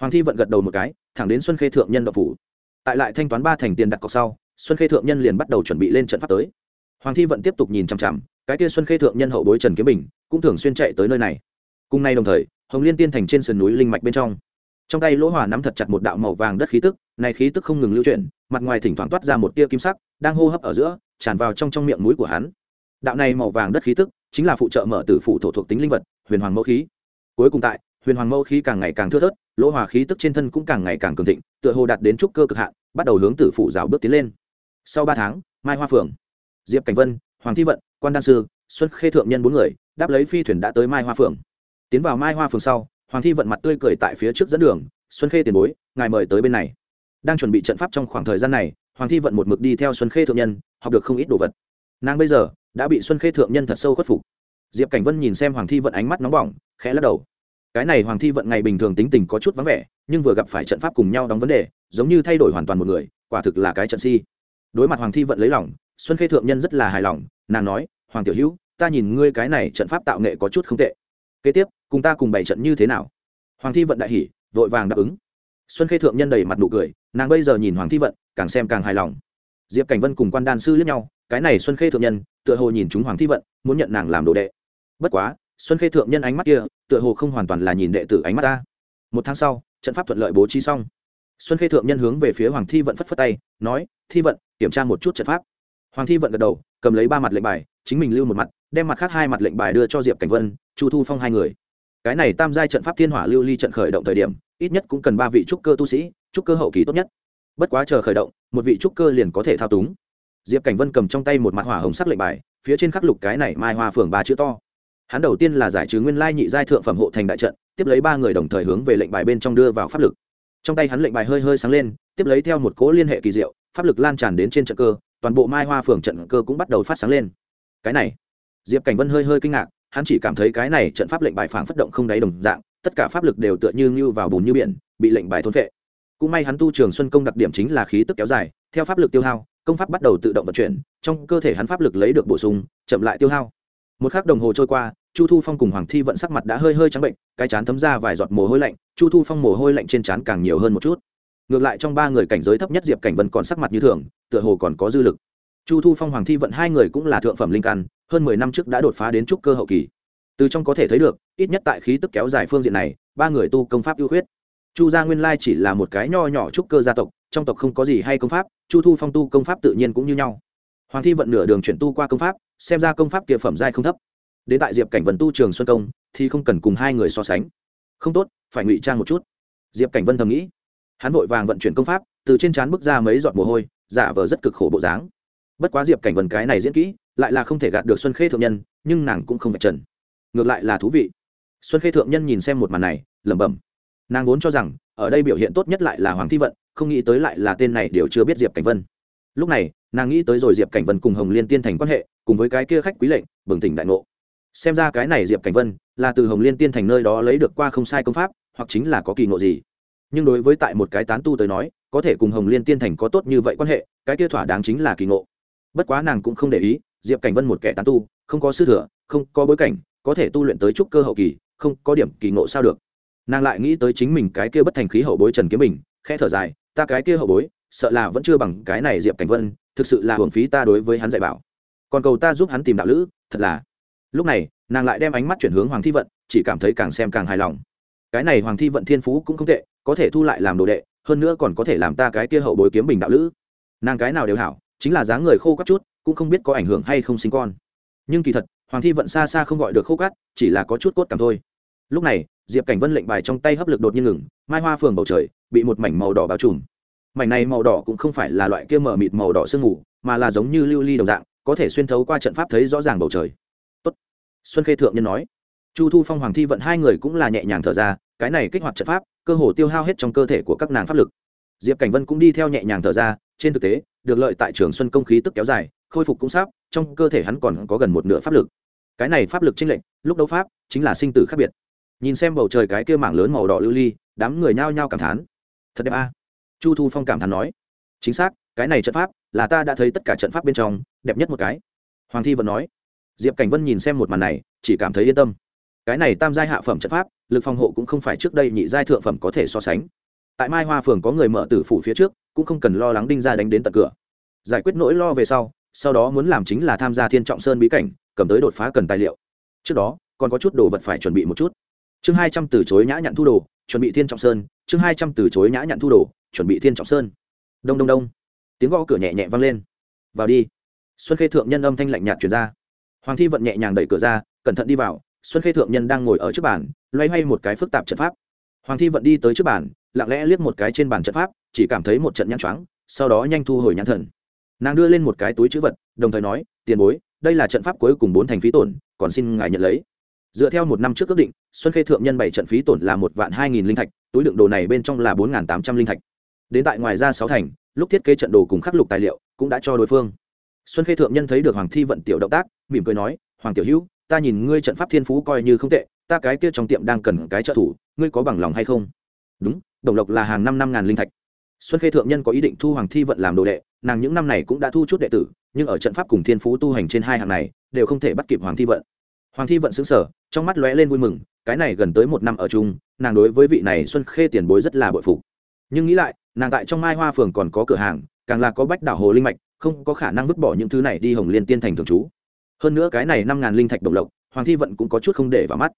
Hoàng thi vận gật đầu một cái, thẳng đến xuân khê thượng nhân độc phủ. Tại lại thanh toán ba thành tiền đặt cọc sau, xuân khê thượng nhân liền bắt đầu chuẩn bị lên trận pháp tới. Hoàng thi vận tiếp tục nhìn chằm chằm, cái kia xuân khê thượng nhân hậu bối trần kiếm bình cũng thường xuyên chạy tới nơi này. Cùng nay đồng thời, hồng liên tiên thành trên sườn núi linh mạch bên trong trong tay lỗ hòa nắm thật chặt một đạo màu vàng đất khí tức, này khí tức không ngừng lưu chuyển, mặt ngoài thỉnh thoảng toát ra một tia kim sắc, đang hô hấp ở giữa, tràn vào trong trong miệng mũi của hắn. Đạo này màu vàng đất khí tức, chính là phụ trợ mở tử phủ thổ thuộc tính linh vật, huyền hoàng mẫu khí. Cuối cùng tại, huyền hoàng mẫu khí càng ngày càng thưa thớt, lỗ hòa khí tức trên thân cũng càng ngày càng cường thịnh, tựa hồ đạt đến trúc cơ cực hạn, bắt đầu hướng tử phủ rào bước tiến lên. Sau ba tháng, mai hoa phượng, diệp cảnh vân, hoàng thi vận, quan đan sư, xuân khê thượng nhân bốn người, đáp lấy phi thuyền đã tới mai hoa phượng. Tiến vào mai hoa phượng sau hoàng thi vận mặt tươi cười tại phía trước dẫn đường, xuân khê tiền bối, ngài mời tới bên này. Đang chuẩn bị trận pháp trong khoảng thời gian này, hoàng thi vận một mực đi theo xuân khê thượng nhân, học được không ít đồ vật. Nàng bây giờ đã bị xuân khê thượng nhân thật sâu khuất phục. Diệp cảnh vân nhìn xem hoàng thi vận ánh mắt nóng bỏng, khẽ lắc đầu. Cái này hoàng thi vận ngày bình thường tính tình có chút vắng vẻ, nhưng vừa gặp phải trận pháp cùng nhau đóng vấn đề, giống như thay đổi hoàn toàn một người, quả thực là cái trận si. Đối mặt hoàng thi vận lấy lòng, xuân khê thượng nhân rất là hài lòng, nàng nói, hoàng tiểu hữu, ta nhìn ngươi cái này trận pháp tạo nghệ có chút không tệ kế tiếp, cùng ta cùng bày trận như thế nào? Hoàng thi vận đại hỉ, vội vàng đáp ứng. Xuân khê thượng nhân đầy mặt nụ cười, nàng bây giờ nhìn hoàng thi vận, càng xem càng hài lòng. Diệp cảnh vân cùng quan đan sư lướt nhau, cái này xuân khê thượng nhân, tựa hồ nhìn chúng hoàng thi vận, muốn nhận nàng làm đồ đệ. Bất quá, xuân khê thượng nhân ánh mắt kia, tựa hồ không hoàn toàn là nhìn đệ tử ánh mắt ta. Một tháng sau, trận pháp thuận lợi bố trí xong. Xuân khê thượng nhân hướng về phía hoàng thi vận phất phất tay, nói, thi vận, kiểm tra một chút trận pháp. Hoàng thi vận gật đầu, cầm lấy ba mặt lệnh bài, chính mình lưu một mặt đem mặt khác hai mặt lệnh bài đưa cho diệp cảnh vân, chu thu phong hai người. Cái này tam giai trận pháp thiên hỏa lưu ly trận khởi động thời điểm, ít nhất cũng cần ba vị trúc cơ tu sĩ, trúc cơ hậu kỳ tốt nhất. Bất quá chờ khởi động, một vị trúc cơ liền có thể thao túng. Diệp cảnh vân cầm trong tay một mặt hỏa hồng sắc lệnh bài, phía trên khắc lục cái này mai hoa phường ba chữ to. Hắn đầu tiên là giải trừ nguyên lai nhị giai thượng phẩm hộ thành đại trận, tiếp lấy ba người đồng thời hướng về lệnh bài bên trong đưa vào pháp lực. Trong tay hắn lệnh bài hơi hơi sáng lên, tiếp lấy theo một cỗ liên hệ kỳ diệu, pháp lực lan tràn đến trên trận cơ, toàn bộ mai hoa phường trận cơ cũng bắt đầu phát sáng lên. Cái này diệp cảnh vân hơi hơi kinh ngạc, hắn chỉ cảm thấy cái này trận pháp lệnh bài phảng phất động không đáy đồng dạng, tất cả pháp lực đều tựa như như vào bùn như biển, bị lệnh bài thôn vệ cũng may hắn tu trường xuân công đặc điểm chính là khí tức kéo dài, theo pháp lực tiêu hao, công pháp bắt đầu tự động vận chuyển, trong cơ thể hắn pháp lực lấy được bổ sung, chậm lại tiêu hao. Một k h ắ c đồng hồ trôi qua, chu thu phong cùng hoàng thi vận sắc mặt đã hơi hơi trắng bệnh, cái chán thấm ra vài giọt mồ hôi lạnh, chu thu phong mồ hôi lạnh trên trán càng nhiều hơn một chút. Ngược lại trong ba người cảnh giới thấp nhất diệp cảnh vân còn sắc mặt như thường, tựa hồ còn có dư lực chu thu phong, hoàng thi vận hai người cũng là thượng phẩm linh căn, hơn mười năm trước đã đột phá đến trúc cơ hậu kỳ. Từ trong có thể thấy được, ít nhất tại khí tức kéo dài phương diện này, ba người tu công pháp ưu khuyết. Chu gia nguyên lai chỉ là một cái nho nhỏ trúc cơ gia tộc, trong tộc không có gì hay công pháp, chu thu phong tu công pháp tự nhiên cũng như nhau. Hoàng thi vận nửa đường chuyển tu qua công pháp, xem ra công pháp kia phẩm giai không thấp. Đến tại diệp cảnh vân tu trường xuân công, thì không cần cùng hai người so sánh. Không tốt, phải ngụy trang một chút. Diệp cảnh vân thầm nghĩ. Hắn vội vàng vận chuyển công pháp, từ trên trán bước ra mấy giọt mồ hôi, giả vờ rất cực khổ bộ dáng bất quá diệp cảnh vân cái này diễn kỹ, lại là không thể gạt được xuân khê thượng nhân, nhưng nàng cũng không phải trần. Ngược lại là thú vị. Xuân khê thượng nhân nhìn xem một màn này, lẩm bẩm. Nàng vốn cho rằng, ở đây biểu hiện tốt nhất lại là hoàng thi vận, không nghĩ tới lại là tên này đều chưa biết diệp cảnh vân. Lúc này, nàng nghĩ tới rồi diệp cảnh vân cùng hồng liên tiên thành quan hệ, cùng với cái kia khách quý lệnh, bừng tỉnh đại ngộ. Xem ra cái này diệp cảnh vân, là từ hồng liên tiên thành nơi đó lấy được qua không sai công pháp, hoặc chính là có kỳ ngộ gì. Nhưng đối với tại một cái tán tu tới nói, có thể cùng hồng liên tiên thành có tốt như vậy quan hệ, cái kia thỏa đáng chính là kỳ ngộ bất quá nàng cũng không để ý, diệp cảnh vân một kẻ tán tu, không có sư thừa, không có bối cảnh, có thể tu luyện tới trúc cơ hậu kỳ, không có điểm kỳ ngộ sao được. Nàng lại nghĩ tới chính mình cái kia bất thành khí hậu bối trần kiếm bình, khẽ thở dài, ta cái kia hậu bối, sợ là vẫn chưa bằng cái này diệp cảnh vân, thực sự là hưởng phí ta đối với hắn dạy bảo. Còn cầu ta giúp hắn tìm đạo lữ, thật là. Lúc này, nàng lại đem ánh mắt chuyển hướng hoàng thi vận, chỉ cảm thấy càng xem càng hài lòng. Cái này hoàng thi vận thiên phú cũng không tệ, có thể thu lại làm đồ đệ, hơn nữa còn có thể làm ta cái kia hậu bối kiếm bình đạo lữ. Nàng cái nào đều hảo chính là dáng người khô cắt chút, cũng không biết có ảnh hưởng hay không sinh con. Nhưng kỳ thật, hoàng thi vận xa xa không gọi được khô cắt chỉ là có chút cốt cảm thôi. Lúc này, diệp cảnh vân lệnh bài trong tay hấp lực đột nhiên ngừng, mai hoa phường bầu trời, bị một mảnh màu đỏ bao trùm. Mảnh này màu đỏ cũng không phải là loại kia mở mịt màu đỏ sương mù, mà là giống như lưu ly đồng dạng, có thể xuyên thấu qua trận pháp thấy rõ ràng bầu trời. Tốt. xuân khê thượng nhân nói. Chu thu phong, hoàng thi vận hai người cũng là nhẹ nhàng thở ra, cái này kích hoạt trận pháp, cơ hồ tiêu hao hết trong cơ thể của các nàng pháp lực. Diệp cảnh vân cũng đi theo nhẹ nhàng thở ra, trên thực tế được lợi tại trường xuân công khí tức kéo dài, khôi phục cũng sắp, trong cơ thể hắn còn có gần một nửa pháp lực. Cái này pháp lực chênh lệnh lúc đấu pháp, chính là sinh tử khác biệt. Nhìn xem bầu trời cái kia mảng lớn màu đỏ lưu ly, đám người nhao nhao cảm thán. Thật đẹp a. Chu thu phong cảm thán nói. Chính xác, cái này trận pháp, là ta đã thấy tất cả trận pháp bên trong, đẹp nhất một cái. Hoàng thi vẫn nói. Diệp cảnh vân nhìn xem một màn này, chỉ cảm thấy yên tâm. Cái này tam giai hạ phẩm trận pháp, lực phòng hộ cũng không phải trước đây nhị giai thượng phẩm có thể so sánh. Tại mai hoa phường có người mở tử phủ phía trước cũng không cần lo lắng đinh ra đánh đến tận cửa. Giải quyết nỗi lo về sau sau đó muốn làm chính là tham gia thiên trọng sơn bí cảnh, cầm tới đột phá cần tài liệu. Trước đó, còn có chút đồ vật phải chuẩn bị một chút. Chương hai trăm từ chối nhã nhặn thu đồ, chuẩn bị thiên trọng sơn. Chương hai trăm từ chối nhã nhặn thu đồ, chuẩn bị thiên trọng sơn. Đông đông đông. Tiếng gõ cửa nhẹ nhẹ vang lên. Vào đi. Xuân khê thượng nhân âm thanh lạnh nhạt chuyển ra. Hoàng thi vận nhẹ nhàng đẩy cửa ra, cẩn thận đi vào. Xuân khê thượng nhân đang ngồi ở trước bàn, loay hoay một cái phức tạp trận pháp. Hoàng thi vận đi tới trước bàn lặng lẽ liếc một cái trên bàn trận pháp, chỉ cảm thấy một trận nhăn choáng, sau đó nhanh thu hồi nhãn thần. Nàng đưa lên một cái túi chữ vật, đồng thời nói, tiền bối, đây là trận pháp cuối cùng bốn thành phí tổn, còn xin ngài nhận lấy. Dựa theo một năm trước ước định, xuân khê thượng nhân bảy trận phí tổn là một vạn hai nghìn linh thạch, túi đựng đồ này bên trong là bốn nghìn tám trăm linh thạch. Đến tại ngoài ra sáu thành, lúc thiết kế trận đồ cùng khắc lục tài liệu cũng đã cho đối phương. Xuân khê thượng nhân thấy được hoàng thi vận tiểu động tác, mỉm cười nói, hoàng tiểu hữu, ta nhìn ngươi trận pháp thiên phú coi như không tệ, ta cái kia trong tiệm đang cần cái trợ thủ, ngươi có bằng lòng hay không? Đúng đồng lộc là hàng năm năm ngàn linh thạch. Xuân khê thượng nhân có ý định thu hoàng thi vận làm đồ đệ, nàng những năm này cũng đã thu chút đệ tử, nhưng ở trận pháp cùng thiên phú tu hành trên hai hàng này, đều không thể bắt kịp hoàng thi vận. Hoàng thi vận xứng sở trong mắt lóe lên vui mừng, cái này gần tới một năm ở chung, nàng đối với vị này xuân khê tiền bối rất là bội phục. Nhưng nghĩ lại, nàng tại trong mai hoa phường còn có cửa hàng, càng là có bách đảo hồ linh mạch, không có khả năng vứt bỏ những thứ này đi hồng liên tiên thành thường trú. Hơn nữa cái này năm ngàn linh thạch đồng lộc, hoàng thi vận cũng có chút không để vào mắt.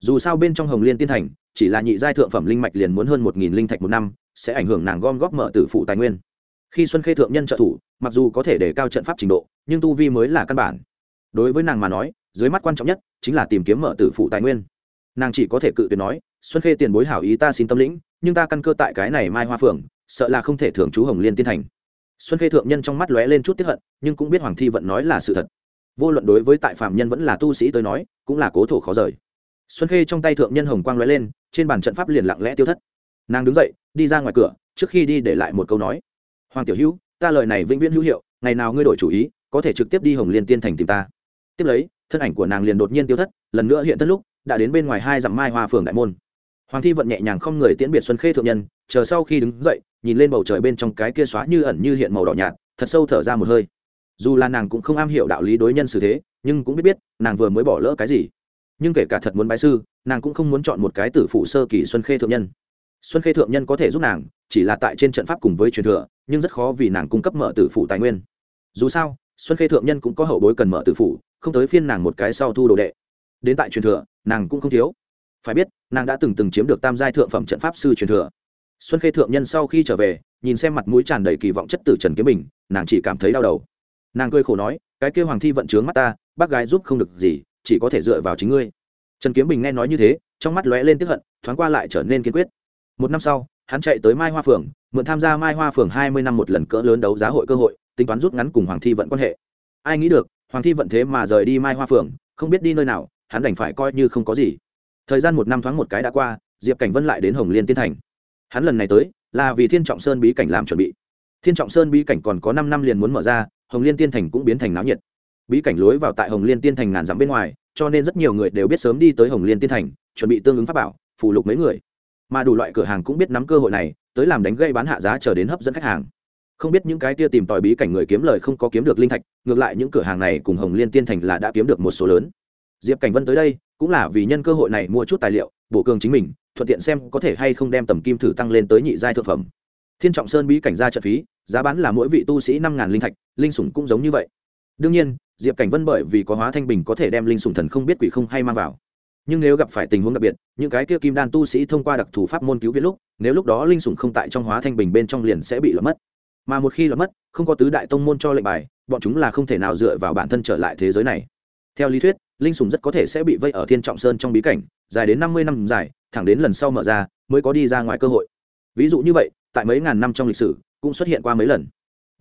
Dù sao bên trong hồng liên tiên thành chỉ là nhị giai thượng phẩm linh mạch liền muốn hơn một nghìn linh thạch một năm, sẽ ảnh hưởng nàng gom góp mở tử phụ tài nguyên. Khi xuân khê thượng nhân trợ thủ, mặc dù có thể để cao trận pháp trình độ, nhưng tu vi mới là căn bản. Đối với nàng mà nói, dưới mắt quan trọng nhất chính là tìm kiếm mở tử phụ tài nguyên. Nàng chỉ có thể cự tuyệt nói, xuân khê tiền bối hảo ý ta xin tâm lĩnh, nhưng ta căn cơ tại cái này mai hoa phượng, sợ là không thể thưởng chú hồng liên tiên thành. Xuân khê thượng nhân trong mắt lóe lên chút tiếp hận, nhưng cũng biết hoàng thi vận nói là sự thật. Vô luận đối với tại phạm nhân vẫn là tu sĩ tới nói, cũng là cố thổ khó rời. Xuân khê trong tay thượng nhân hồng quang lóe lên trên bàn trận pháp liền lặng lẽ tiêu thất. Nàng đứng dậy, đi ra ngoài cửa, trước khi đi để lại một câu nói. Hoàng tiểu hữu, ta lời này vĩnh viễn hữu hiệu, ngày nào ngươi đổi chủ ý, có thể trực tiếp đi hồng liên tiên thành tìm ta. Tiếp lấy, thân ảnh của nàng liền đột nhiên tiêu thất, lần nữa hiện thân lúc, đã đến bên ngoài hai dặm mai hoa phường đại môn. Hoàng thi vận nhẹ nhàng không người tiễn biệt xuân khê thượng nhân, chờ sau khi đứng dậy, nhìn lên bầu trời bên trong cái kia xóa như ẩn như hiện màu đỏ nhạt, thật sâu thở ra một hơi. Dù là nàng cũng không am hiểu đạo lý đối nhân xử thế, nhưng cũng biết biết, nàng vừa mới bỏ lỡ cái gì nhưng kể cả thật muốn bái sư, nàng cũng không muốn chọn một cái tử phụ sơ kỳ xuân khê thượng nhân. Xuân khê thượng nhân có thể giúp nàng, chỉ là tại trên trận pháp cùng với truyền thừa, nhưng rất khó vì nàng cung cấp mở tử phụ tài nguyên. Dù sao, xuân khê thượng nhân cũng có hậu bối cần mở tử phụ không tới phiên nàng một cái sau thu đồ đệ. Đến tại truyền thừa, nàng cũng không thiếu. Phải biết, nàng đã từng từng chiếm được tam giai thượng phẩm trận pháp sư truyền thừa. Xuân khê thượng nhân sau khi trở về, nhìn xem mặt mũi tràn đầy kỳ vọng chất tử trần kiếm bình, nàng chỉ cảm thấy đau đầu. Nàng cười khổ nói, cái kêu hoàng thi vận trướng mắt ta, bác gái giúp không được gì chỉ có thể dựa vào chính ngươi. Trần kiếm bình nghe nói như thế, trong mắt lóe lên tức hận, thoáng qua lại trở nên kiên quyết. Một năm sau, hắn chạy tới mai hoa phường, mượn tham gia mai hoa phường hai mươi năm một lần cỡ lớn đấu giá hội cơ hội, tính toán rút ngắn cùng hoàng thi vận quan hệ. Ai nghĩ được, hoàng thi vận thế mà rời đi mai hoa phường, không biết đi nơi nào, hắn đành phải coi như không có gì. Thời gian một năm thoáng một cái đã qua, diệp cảnh vân lại đến hồng liên tiên thành. Hắn lần này tới, là vì thiên trọng sơn bí cảnh làm chuẩn bị. Thiên trọng sơn bí cảnh còn có năm năm liền muốn mở ra, hồng liên tiên thành cũng biến thành náo nhiệt bí cảnh lối vào tại hồng liên tiên thành ngàn dặm bên ngoài, cho nên rất nhiều người đều biết sớm đi tới hồng liên tiên thành, chuẩn bị tương ứng pháp bảo phụ lục mấy người. Mà đủ loại cửa hàng cũng biết nắm cơ hội này, tới làm đánh gây bán hạ giá chờ đến hấp dẫn khách hàng. Không biết những cái tia tìm tòi bí cảnh người kiếm lời không có kiếm được linh thạch, ngược lại những cửa hàng này cùng hồng liên tiên thành là đã kiếm được một số lớn. Diệp cảnh vân tới đây, cũng là vì nhân cơ hội này mua chút tài liệu, bổ cường chính mình, thuận tiện xem có thể hay không đem tầm kim thử tăng lên tới nhị giai thực phẩm. Thiên trọng sơn bí cảnh ra trận phí, giá bán là mỗi vị tu sĩ năm ngàn linh thạch, linh sủng cũng giống như vậy. Đương nhiên diệp cảnh vân bởi vì có hóa thanh bình có thể đem linh sủng thần không biết quỷ không hay mang vào. Nhưng nếu gặp phải tình huống đặc biệt, những cái kia kim đan tu sĩ thông qua đặc thù pháp môn cứu viện lúc, nếu lúc đó linh sủng không tại trong hóa thanh bình bên trong liền sẽ bị lọt mất. Mà một khi lọt mất, không có tứ đại tông môn cho lệnh bài, bọn chúng là không thể nào dựa vào bản thân trở lại thế giới này. Theo lý thuyết, linh sủng rất có thể sẽ bị vây ở thiên trọng sơn trong bí cảnh, dài đến năm mươi năm dài, thẳng đến lần sau mở ra, mới có đi ra ngoài cơ hội. Ví dụ như vậy, tại mấy ngàn năm trong lịch sử, cũng xuất hiện qua mấy lần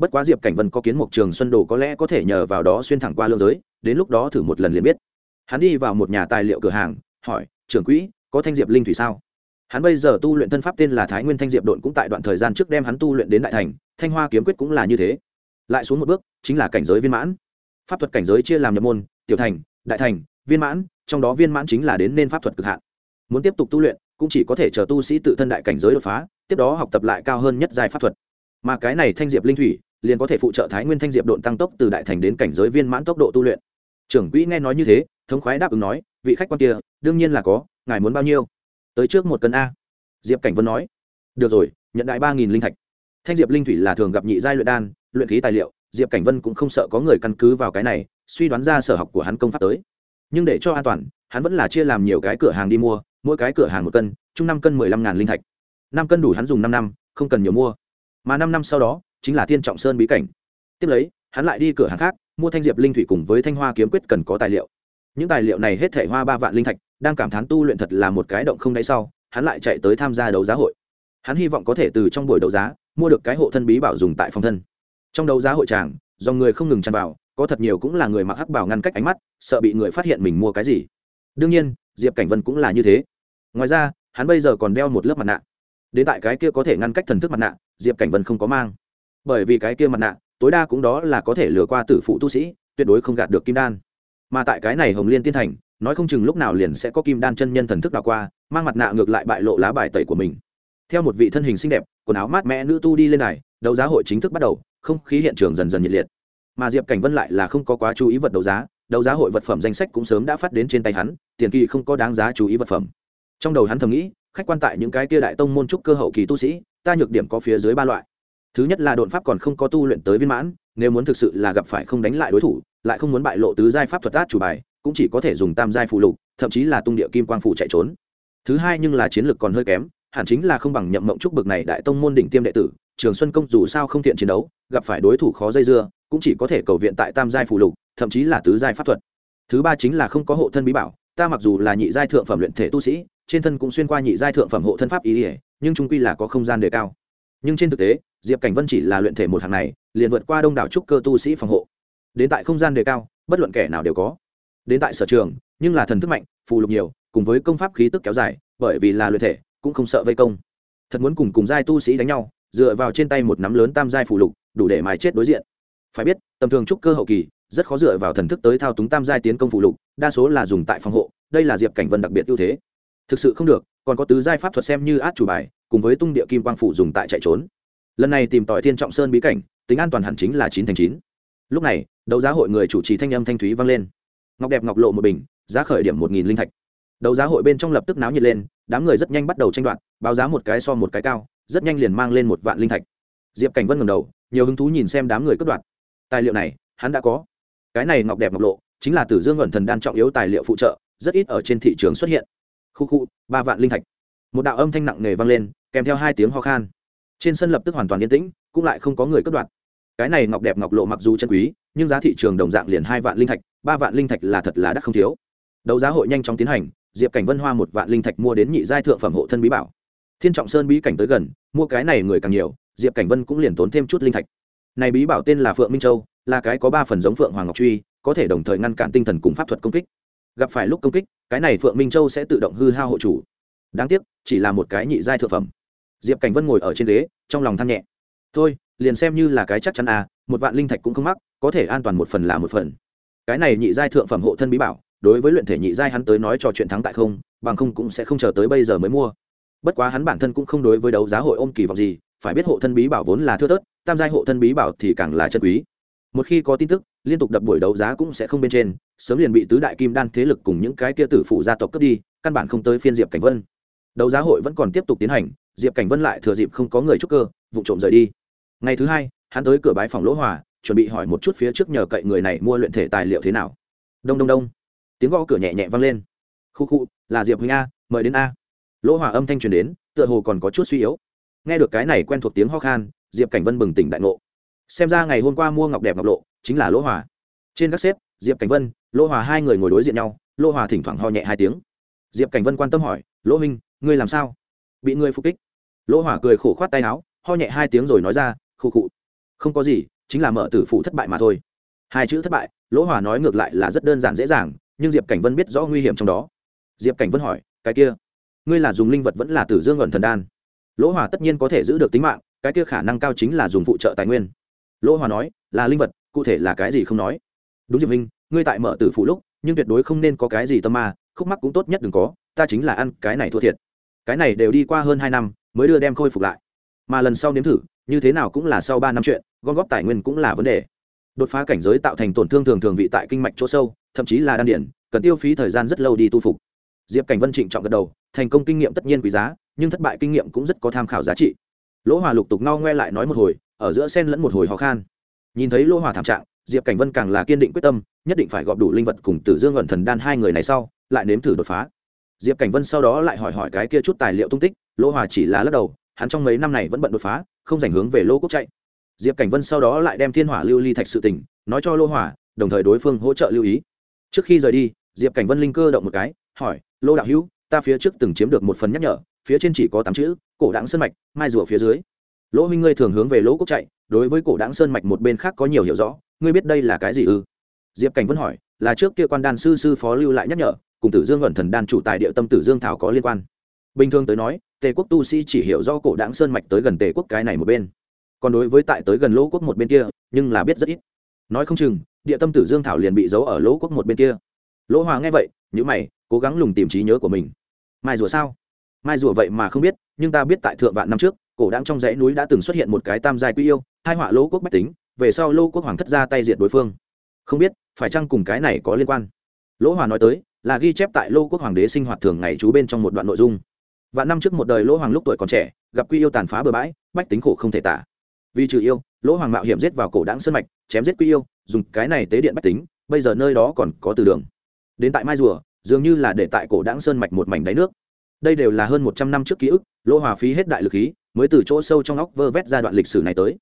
bất quá diệp cảnh vân có kiến mục trường xuân đồ có lẽ có thể nhờ vào đó xuyên thẳng qua lương giới, đến lúc đó thử một lần liền biết. Hắn đi vào một nhà tài liệu cửa hàng, hỏi, trưởng quỹ, có thanh diệp linh thủy sao? Hắn bây giờ tu luyện thân pháp tên là thái nguyên thanh diệp độn cũng tại đoạn thời gian trước đem hắn tu luyện đến đại thành, thanh hoa kiếm quyết cũng là như thế. Lại xuống một bước, chính là cảnh giới viên mãn. Pháp thuật cảnh giới chia làm nhập môn, tiểu thành, đại thành, viên mãn, trong đó viên mãn chính là đến nên pháp thuật cực hạn. Muốn tiếp tục tu luyện, cũng chỉ có thể chờ tu sĩ tự thân đại cảnh giới đột phá, tiếp đó học tập lại cao hơn nhất giai pháp thuật. Mà cái này thanh diệp linh thủy liền có thể phụ trợ thái nguyên thanh diệp độn tăng tốc từ đại thành đến cảnh giới viên mãn tốc độ tu luyện. Trưởng quỹ nghe nói như thế, thống khoái đáp ứng nói, vị khách quan kia, đương nhiên là có, ngài muốn bao nhiêu? Tới trước một cân a. Diệp cảnh vân nói. Được rồi, nhận đại ba nghìn linh thạch. Thanh diệp linh thủy là thường gặp nhị giai luyện đan, luyện khí tài liệu. Diệp cảnh vân cũng không sợ có người căn cứ vào cái này, suy đoán ra sở học của hắn công pháp tới. Nhưng để cho an toàn, hắn vẫn là chia làm nhiều cái cửa hàng đi mua, mỗi cái cửa hàng một cân, chung năm cân mười lăm ngàn linh thạch. Năm cân đủ hắn dùng năm năm, không cần nhiều mua. Mà năm năm sau đó chính là thiên trọng sơn bí cảnh. Tiếp lấy, hắn lại đi cửa hàng khác, mua thanh diệp linh thủy cùng với thanh hoa kiếm quyết cần có tài liệu. Những tài liệu này hết thể hoa ba vạn linh thạch, đang cảm thán tu luyện thật là một cái động không đáy sau, hắn lại chạy tới tham gia đấu giá hội. Hắn hy vọng có thể từ trong buổi đấu giá, mua được cái hộ thân bí bảo dùng tại phòng thân. Trong đấu giá hội tràng do người không ngừng chăn vào, có thật nhiều cũng là người mặc hắc bảo ngăn cách ánh mắt, sợ bị người phát hiện mình mua cái gì. Đương nhiên, diệp cảnh vân cũng là như thế. Ngoài ra, hắn bây giờ còn đeo một lớp mặt nạ. Đến tại cái kia có thể ngăn cách thần thức mặt nạ, diệp cảnh vân không có mang bởi vì cái kia mặt nạ, tối đa cũng đó là có thể lừa qua tử phụ tu sĩ, tuyệt đối không gạt được kim đan. Mà tại cái này hồng liên tiên thành, nói không chừng lúc nào liền sẽ có kim đan chân nhân thần thức đào qua, mang mặt nạ ngược lại bại lộ lá bài tẩy của mình. Theo một vị thân hình xinh đẹp, quần áo mát mẻ nữ tu đi lên này, đấu giá hội chính thức bắt đầu, không khí hiện trường dần dần nhiệt liệt. Mà diệp cảnh vân lại là không có quá chú ý vật đấu giá đấu giá hội vật phẩm danh sách cũng sớm đã phát đến trên tay hắn, tiền kỳ không có đáng giá chú ý vật phẩm. Trong đầu hắn thầm nghĩ, khách quan tại những cái kia đại tông môn trúc cơ hậu kỳ tu sĩ, ta nhược điểm có phía dưới ba loại thứ nhất là đột pháp còn không có tu luyện tới viên mãn, nếu muốn thực sự là gặp phải không đánh lại đối thủ, lại không muốn bại lộ tứ giai pháp thuật át chủ bài, cũng chỉ có thể dùng tam giai phụ lục, thậm chí là tung địa kim quang phụ chạy trốn. Thứ hai nhưng là chiến lược còn hơi kém, hẳn chính là không bằng nhậm mộng trúc bực này đại tông môn đỉnh tiêm đệ tử, trường xuân công dù sao không thiện chiến đấu, gặp phải đối thủ khó dây dưa, cũng chỉ có thể cầu viện tại tam giai phụ lục, thậm chí là tứ giai pháp thuật. Thứ ba chính là không có hộ thân bí bảo, ta mặc dù là nhị giai thượng phẩm luyện thể tu sĩ, trên thân cũng xuyên qua nhị giai thượng phẩm hộ thân pháp ý ỉa nhưng trung quy là có không gian đề cao. Nhưng trên thực tế diệp cảnh vân chỉ là luyện thể một hàng này, liền vượt qua đông đảo trúc cơ tu sĩ phòng hộ. Đến tại không gian đề cao, bất luận kẻ nào đều có. Đến tại sở trường, nhưng là thần thức mạnh, phù lục nhiều, cùng với công pháp khí tức kéo dài, bởi vì là luyện thể, cũng không sợ vây công. Thật muốn cùng cùng giai tu sĩ đánh nhau, dựa vào trên tay một nắm lớn tam giai phù lục, đủ để mài chết đối diện. Phải biết, tầm thường trúc cơ hậu kỳ, rất khó dựa vào thần thức tới thao túng tam giai tiến công phù lục, đa số là dùng tại phòng hộ, đây là diệp cảnh vân đặc biệt ưu thế. Thực sự không được, còn có tứ giai pháp thuật xem như át chủ bài, cùng với tung địa kim quang phủ dùng tại chạy trốn lần này tìm tỏi thiên trọng sơn bí cảnh, tính an toàn hẳn chính là chín thành chín. Lúc này, đấu giá hội người chủ trì thanh âm thanh thúy vang lên. Ngọc đẹp ngọc lộ một bình, giá khởi điểm một nghìn linh thạch. Đấu giá hội bên trong lập tức náo nhiệt lên, đám người rất nhanh bắt đầu tranh đoạt, báo giá một cái so một cái cao, rất nhanh liền mang lên một vạn linh thạch. Diệp cảnh vân ngầm đầu, nhiều hứng thú nhìn xem đám người cất đoạt. Tài liệu này, hắn đã có. Cái này ngọc đẹp ngọc lộ, chính là tử dương ẩn thần đan trọng yếu tài liệu phụ trợ, rất ít ở trên thị trường xuất hiện. Khu khu, ba vạn linh thạch. Một đạo âm thanh nặng nề vang lên, kèm theo hai tiếng ho khan trên sân lập tức hoàn toàn yên tĩnh, cũng lại không có người cất đoạt. Cái này ngọc đẹp ngọc lộ mặc dù chân quý, nhưng giá thị trường đồng dạng liền hai vạn linh thạch, ba vạn linh thạch là thật là đắt không thiếu. Đấu giá hội nhanh chóng tiến hành, diệp cảnh vân hoa một vạn linh thạch mua đến nhị giai thượng phẩm hộ thân bí bảo. Thiên trọng sơn bí cảnh tới gần, mua cái này người càng nhiều, diệp cảnh vân cũng liền tốn thêm chút linh thạch. Này bí bảo tên là phượng minh châu, là cái có ba phần giống phượng hoàng ngọc truy, có thể đồng thời ngăn cản tinh thần cùng pháp thuật công kích. Gặp phải lúc công kích, cái này phượng minh châu sẽ tự động hư hao hộ chủ. Đáng tiếc, chỉ là một cái nhị giai thượng phẩm diệp cảnh vân ngồi ở trên ghế, trong lòng than nhẹ. Thôi, liền xem như là cái chắc chắn à một vạn linh thạch cũng không mắc, có thể an toàn một phần là một phần. Cái này nhị giai thượng phẩm hộ thân bí bảo, đối với luyện thể nhị giai hắn tới nói trò chuyện thắng tại không, bằng không cũng sẽ không chờ tới bây giờ mới mua. Bất quá hắn bản thân cũng không đối với đấu giá hội ôm kỳ vọng gì, phải biết hộ thân bí bảo vốn là thưa tớt tam giai hộ thân bí bảo thì càng là chân quý. Một khi có tin tức, liên tục đập buổi đấu giá cũng sẽ không bên trên, sớm liền bị tứ đại kim đan thế lực cùng những cái kia tử phụ gia tộc cướp đi, căn bản không tới phiên diệp cảnh vân. Đấu giá hội vẫn còn tiếp tục tiến hành diệp cảnh vân lại thừa dịp không có người trúc cơ vụ trộm rời đi. Ngày thứ hai, hắn tới cửa bái phòng lỗ hòa, chuẩn bị hỏi một chút phía trước nhờ cậy người này mua luyện thể tài liệu thế nào. Đông đông đông. Tiếng gõ cửa nhẹ nhẹ vang lên. Khu khu, là diệp huynh a, mời đến a. Lỗ hòa âm thanh truyền đến, tựa hồ còn có chút suy yếu. Nghe được cái này quen thuộc tiếng ho khan, diệp cảnh vân bừng tỉnh đại ngộ. Xem ra ngày hôm qua mua ngọc đẹp ngọc lộ, chính là lỗ hòa. Trên các xếp, diệp cảnh vân, lỗ hòa hai người ngồi đối diện nhau, lỗ hòa thỉnh thoảng ho nhẹ hai tiếng. Diệp cảnh vân quan tâm hỏi, lỗ minh ngươi làm sao? Bị ngươi phục kích. Lỗ hỏa cười khổ khoát tay áo, ho nhẹ hai tiếng rồi nói ra, khụ khụ, không có gì, chính là mở tử phụ thất bại mà thôi. Hai chữ thất bại, lỗ hỏa nói ngược lại là rất đơn giản dễ dàng, nhưng diệp cảnh vân biết rõ nguy hiểm trong đó. Diệp cảnh vân hỏi, cái kia, ngươi là dùng linh vật vẫn là tử dương ẩn thần đan? Lỗ hỏa tất nhiên có thể giữ được tính mạng, cái kia khả năng cao chính là dùng phụ trợ tài nguyên. Lỗ hỏa nói, là linh vật, cụ thể là cái gì không nói? Đúng diệp minh ngươi tại mở tử phụ lúc, nhưng tuyệt đối không nên có cái gì tâm ma, khúc mắc cũng tốt nhất đừng có, ta chính là ăn cái này thua thiệt cái này đều đi qua hơn hai năm mới đưa đem khôi phục lại. Mà lần sau nếm thử như thế nào cũng là sau ba năm chuyện gom góp tài nguyên cũng là vấn đề. Đột phá cảnh giới tạo thành tổn thương thường thường vị tại kinh mạch chỗ sâu thậm chí là đan điển cần tiêu phí thời gian rất lâu đi tu phục. Diệp cảnh vân trịnh trọng gật đầu thành công kinh nghiệm tất nhiên quý giá nhưng thất bại kinh nghiệm cũng rất có tham khảo giá trị. Lỗ hòa lục tục no ngoe lại nói một hồi ở giữa sen lẫn một hồi khó khăn, nhìn thấy lỗ hòa thảm trạng diệp cảnh vân càng là kiên định quyết tâm nhất định phải gọp đủ linh vật cùng tử dương ẩn thần đan hai người này sau lại nếm thử đột phá diệp cảnh vân sau đó lại hỏi hỏi cái kia chút tài liệu tung tích, lỗ hòa chỉ là lắc đầu, hắn trong mấy năm này vẫn bận đột phá, không dành hướng về lô quốc chạy. Diệp cảnh vân sau đó lại đem thiên hỏa lưu ly thạch sự tình, nói cho lô hòa, đồng thời đối phương hỗ trợ lưu ý. Trước khi rời đi, diệp cảnh vân linh cơ động một cái, hỏi lô đạo hữu, ta phía trước từng chiếm được một phần nhắc nhở, phía trên chỉ có tám chữ, cổ đáng sơn mạch, mai rùa phía dưới. Lỗ minh ngươi thường hướng về lỗ quốc chạy, đối với cổ đáng sơn mạch một bên khác có nhiều hiểu rõ, ngươi biết đây là cái gì ư? Diệp cảnh vân hỏi là trước kia quan đan sư sư phó lưu lại nhắc nhở, cùng tử dương ẩn thần đan chủ tài địa tâm tử dương thảo có liên quan. Bình thường tới nói, tề quốc tu sĩ chỉ hiểu do cổ đáng sơn mạch tới gần tề quốc cái này một bên. Còn đối với tại tới gần lỗ quốc một bên kia, nhưng là biết rất ít. Nói không chừng, địa tâm tử dương thảo liền bị giấu ở lỗ quốc một bên kia. Lỗ hòa nghe vậy những mày, cố gắng lùng tìm trí nhớ của mình. Mai rùa sao? Mai rùa vậy mà không biết, nhưng ta biết tại thượng vạn năm trước, cổ đáng trong dãy núi đã từng xuất hiện một cái tam giai quy yêu, hai họa lỗ quốc bách tính, về sau lỗ quốc hoàng thất ra tay diệt đối phương. Không biết phải chăng cùng cái này có liên quan? Lỗ hòa nói tới, là ghi chép tại lô quốc hoàng đế sinh hoạt thường ngày trú bên trong một đoạn nội dung. Vạn năm trước một đời lỗ hoàng lúc tuổi còn trẻ, gặp quy yêu tàn phá bừa bãi, bách tính khổ không thể tả. Vì trừ yêu, lỗ hoàng mạo hiểm giết vào cổ đáng sơn mạch, chém giết quy yêu, dùng cái này tế điện bách tính, bây giờ nơi đó còn có từ đường. Đến tại mai rùa, dường như là để tại cổ đáng sơn mạch một mảnh đáy nước. Đây đều là hơn một trăm năm trước ký ức, lỗ hòa phí hết đại lực khí, mới từ chỗ sâu trong óc vơ vét giai đoạn lịch sử này tới.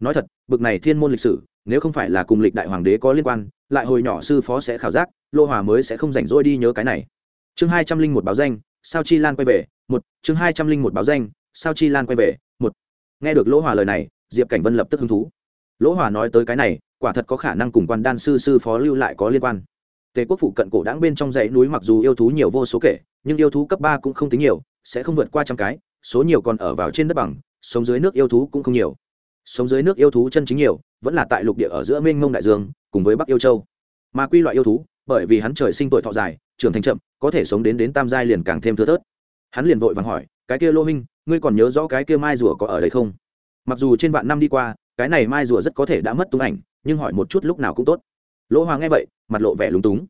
Nói thật, bực này thiên môn lịch sử, nếu không phải là cùng lịch đại hoàng đế có liên quan lại hồi nhỏ sư phó sẽ khảo giác, lô hòa mới sẽ không rảnh rỗi đi nhớ cái này. Chương hai trăm linh một báo danh, sao chi lan quay về, một, chương hai trăm linh một báo danh, sao chi lan quay về, một. Nghe được lỗ hòa lời này, diệp cảnh vân lập tức hứng thú. Lỗ hòa nói tới cái này, quả thật có khả năng cùng quan đan sư sư phó lưu lại có liên quan. Tề quốc phụ cận cổ đáng bên trong dãy núi mặc dù yêu thú nhiều vô số kể, nhưng yêu thú cấp ba cũng không tính nhiều, sẽ không vượt qua trăm cái, số nhiều còn ở vào trên đất bằng, sống dưới nước yêu thú cũng không nhiều sống dưới nước yêu thú chân chính nhiều, vẫn là tại lục địa ở giữa mênh mông đại dương, cùng với bắc yêu châu. Mà quy loại yêu thú, bởi vì hắn trời sinh tuổi thọ dài, trưởng thành chậm, có thể sống đến đến tam giai liền càng thêm thưa thớt. Hắn liền vội vàng hỏi, cái kia lô minh, ngươi còn nhớ rõ cái kia mai rùa có ở đây không? Mặc dù trên vạn năm đi qua, cái này mai rùa rất có thể đã mất tung ảnh, nhưng hỏi một chút lúc nào cũng tốt. Lỗ hoàng nghe vậy, mặt lộ vẻ lúng túng.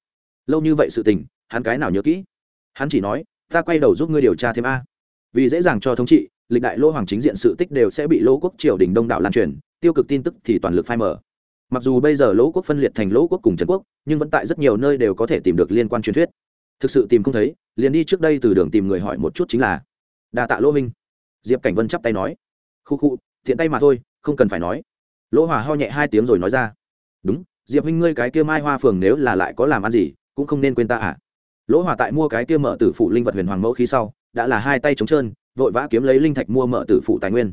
Lâu như vậy sự tình, hắn cái nào nhớ kỹ? Hắn chỉ nói, ta quay đầu giúp ngươi điều tra thêm a. Vì dễ dàng cho thống trị lịch đại lỗ hoàng chính diện sự tích đều sẽ bị lỗ quốc triều đình đông đảo lan truyền, tiêu cực tin tức thì toàn lực phai mở mặc dù bây giờ lỗ quốc phân liệt thành lỗ quốc cùng trần quốc, nhưng vẫn tại rất nhiều nơi đều có thể tìm được liên quan truyền thuyết. Thực sự tìm không thấy, liền đi trước đây từ đường tìm người hỏi một chút chính là đà tạ lỗ minh diệp cảnh vân chắp tay nói, khu khu thiện tay mà thôi, không cần phải nói. Lỗ hòa ho nhẹ hai tiếng rồi nói ra, đúng, diệp huynh ngươi cái kia mai hoa phường nếu là lại có làm ăn gì, cũng không nên quên ta à. Lỗ hòa tại mua cái kia mở tử phụ linh vật huyền hoàng mẫu khí sau, đã là hai tay trống trơn vội vã kiếm lấy linh thạch mua mở tử phụ tài nguyên.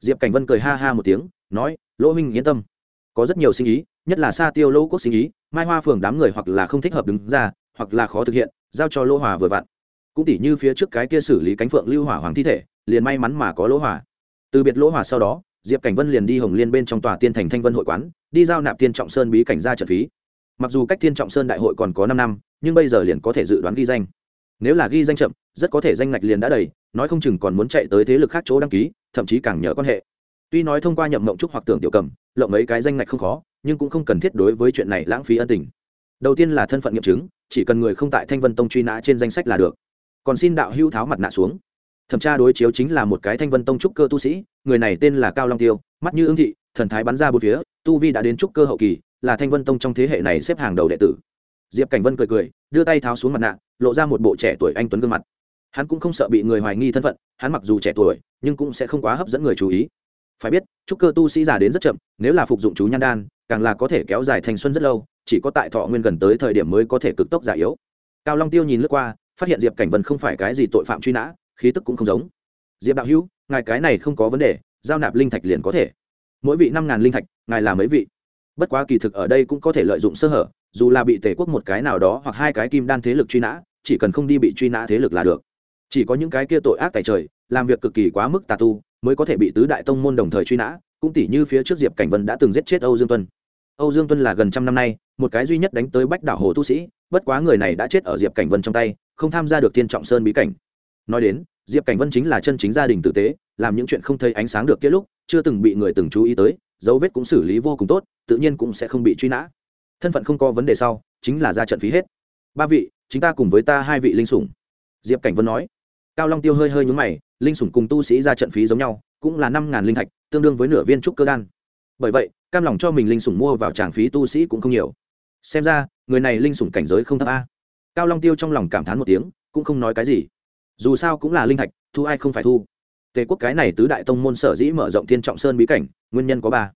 Diệp cảnh vân cười ha ha một tiếng, nói, lỗ minh yên tâm. Có rất nhiều sinh ý, nhất là xa tiêu lỗ quốc sinh ý, mai hoa phường đám người hoặc là không thích hợp đứng ra, hoặc là khó thực hiện, giao cho lỗ hòa vừa vặn. Cũng tỉ như phía trước cái kia xử lý cánh phượng lưu hỏa hoàng thi thể, liền may mắn mà có lỗ hòa. Từ biệt lỗ hòa sau đó, diệp cảnh vân liền đi hồng liên bên trong tòa tiên thành thanh vân hội quán, đi giao nạp tiên trọng sơn bí cảnh ra trận phí. Mặc dù cách tiên trọng sơn đại hội còn có năm năm, nhưng bây giờ liền có thể dự đoán ghi danh. Nếu là ghi danh chậm, rất có thể danh ngạch liền đã đầy nói không chừng còn muốn chạy tới thế lực khác chỗ đăng ký, thậm chí càng nhờ quan hệ. Tuy nói thông qua nhậm mộng trúc hoặc tưởng tiểu cầm, lộng mấy cái danh ngạch không khó, nhưng cũng không cần thiết đối với chuyện này lãng phí ân tình. Đầu tiên là thân phận nghiệm chứng, chỉ cần người không tại thanh vân tông truy nã trên danh sách là được. Còn xin đạo hưu tháo mặt nạ xuống. Thẩm tra đối chiếu chính là một cái thanh vân tông trúc cơ tu sĩ, người này tên là cao long tiêu, mắt như ương thị, thần thái bắn ra bốn phía, tu vi đã đến trúc cơ hậu kỳ, là thanh vân tông trong thế hệ này xếp hàng đầu đệ tử. Diệp cảnh vân cười cười, đưa tay tháo xuống mặt nạ, lộ ra một bộ trẻ tuổi anh tuấn gương mặt hắn cũng không sợ bị người hoài nghi thân phận, hắn mặc dù trẻ tuổi, nhưng cũng sẽ không quá hấp dẫn người chú ý. Phải biết, trúc cơ tu sĩ già đến rất chậm, nếu là phục dụng chú nhan đan, càng là có thể kéo dài thành xuân rất lâu, chỉ có tại thọ nguyên gần tới thời điểm mới có thể cực tốc già yếu. Cao long tiêu nhìn lướt qua, phát hiện diệp cảnh vân không phải cái gì tội phạm truy nã, khí tức cũng không giống. Diệp đạo hữu, ngài cái này không có vấn đề, giao nạp linh thạch liền có thể. Mỗi vị năm ngàn linh thạch, ngài là mấy vị? Bất quá kỳ thực ở đây cũng có thể lợi dụng sơ hở, dù là bị tể quốc một cái nào đó hoặc hai cái kim đan thế lực truy nã, chỉ cần không đi bị truy nã thế lực là được chỉ có những cái kia tội ác tại trời, làm việc cực kỳ quá mức tà tu, mới có thể bị tứ đại tông môn đồng thời truy nã, cũng tỷ như phía trước diệp cảnh vân đã từng giết chết âu dương tuân. Âu dương tuân là gần trăm năm nay, một cái duy nhất đánh tới bách đảo hồ tu sĩ, bất quá người này đã chết ở diệp cảnh vân trong tay, không tham gia được thiên trọng sơn bí cảnh. Nói đến, diệp cảnh vân chính là chân chính gia đình tử tế, làm những chuyện không thấy ánh sáng được kia lúc, chưa từng bị người từng chú ý tới, dấu vết cũng xử lý vô cùng tốt, tự nhiên cũng sẽ không bị truy nã. Thân phận không có vấn đề sau, chính là ra trận phí hết. Ba vị, chính ta cùng với ta hai vị linh sủng. Diệp cảnh vân nói cao long tiêu hơi hơi nhúng mày, linh sủng cùng tu sĩ ra trận phí giống nhau, cũng là năm ngàn linh thạch, tương đương với nửa viên trúc cơ đan. Bởi vậy, cam lòng cho mình linh sủng mua vào tràng phí tu sĩ cũng không nhiều. Xem ra, người này linh sủng cảnh giới không thấp a. Cao long tiêu trong lòng cảm thán một tiếng, cũng không nói cái gì. Dù sao cũng là linh thạch, thu ai không phải thu. Tề quốc cái này tứ đại tông môn sở dĩ mở rộng thiên trọng sơn bí cảnh, nguyên nhân có ba.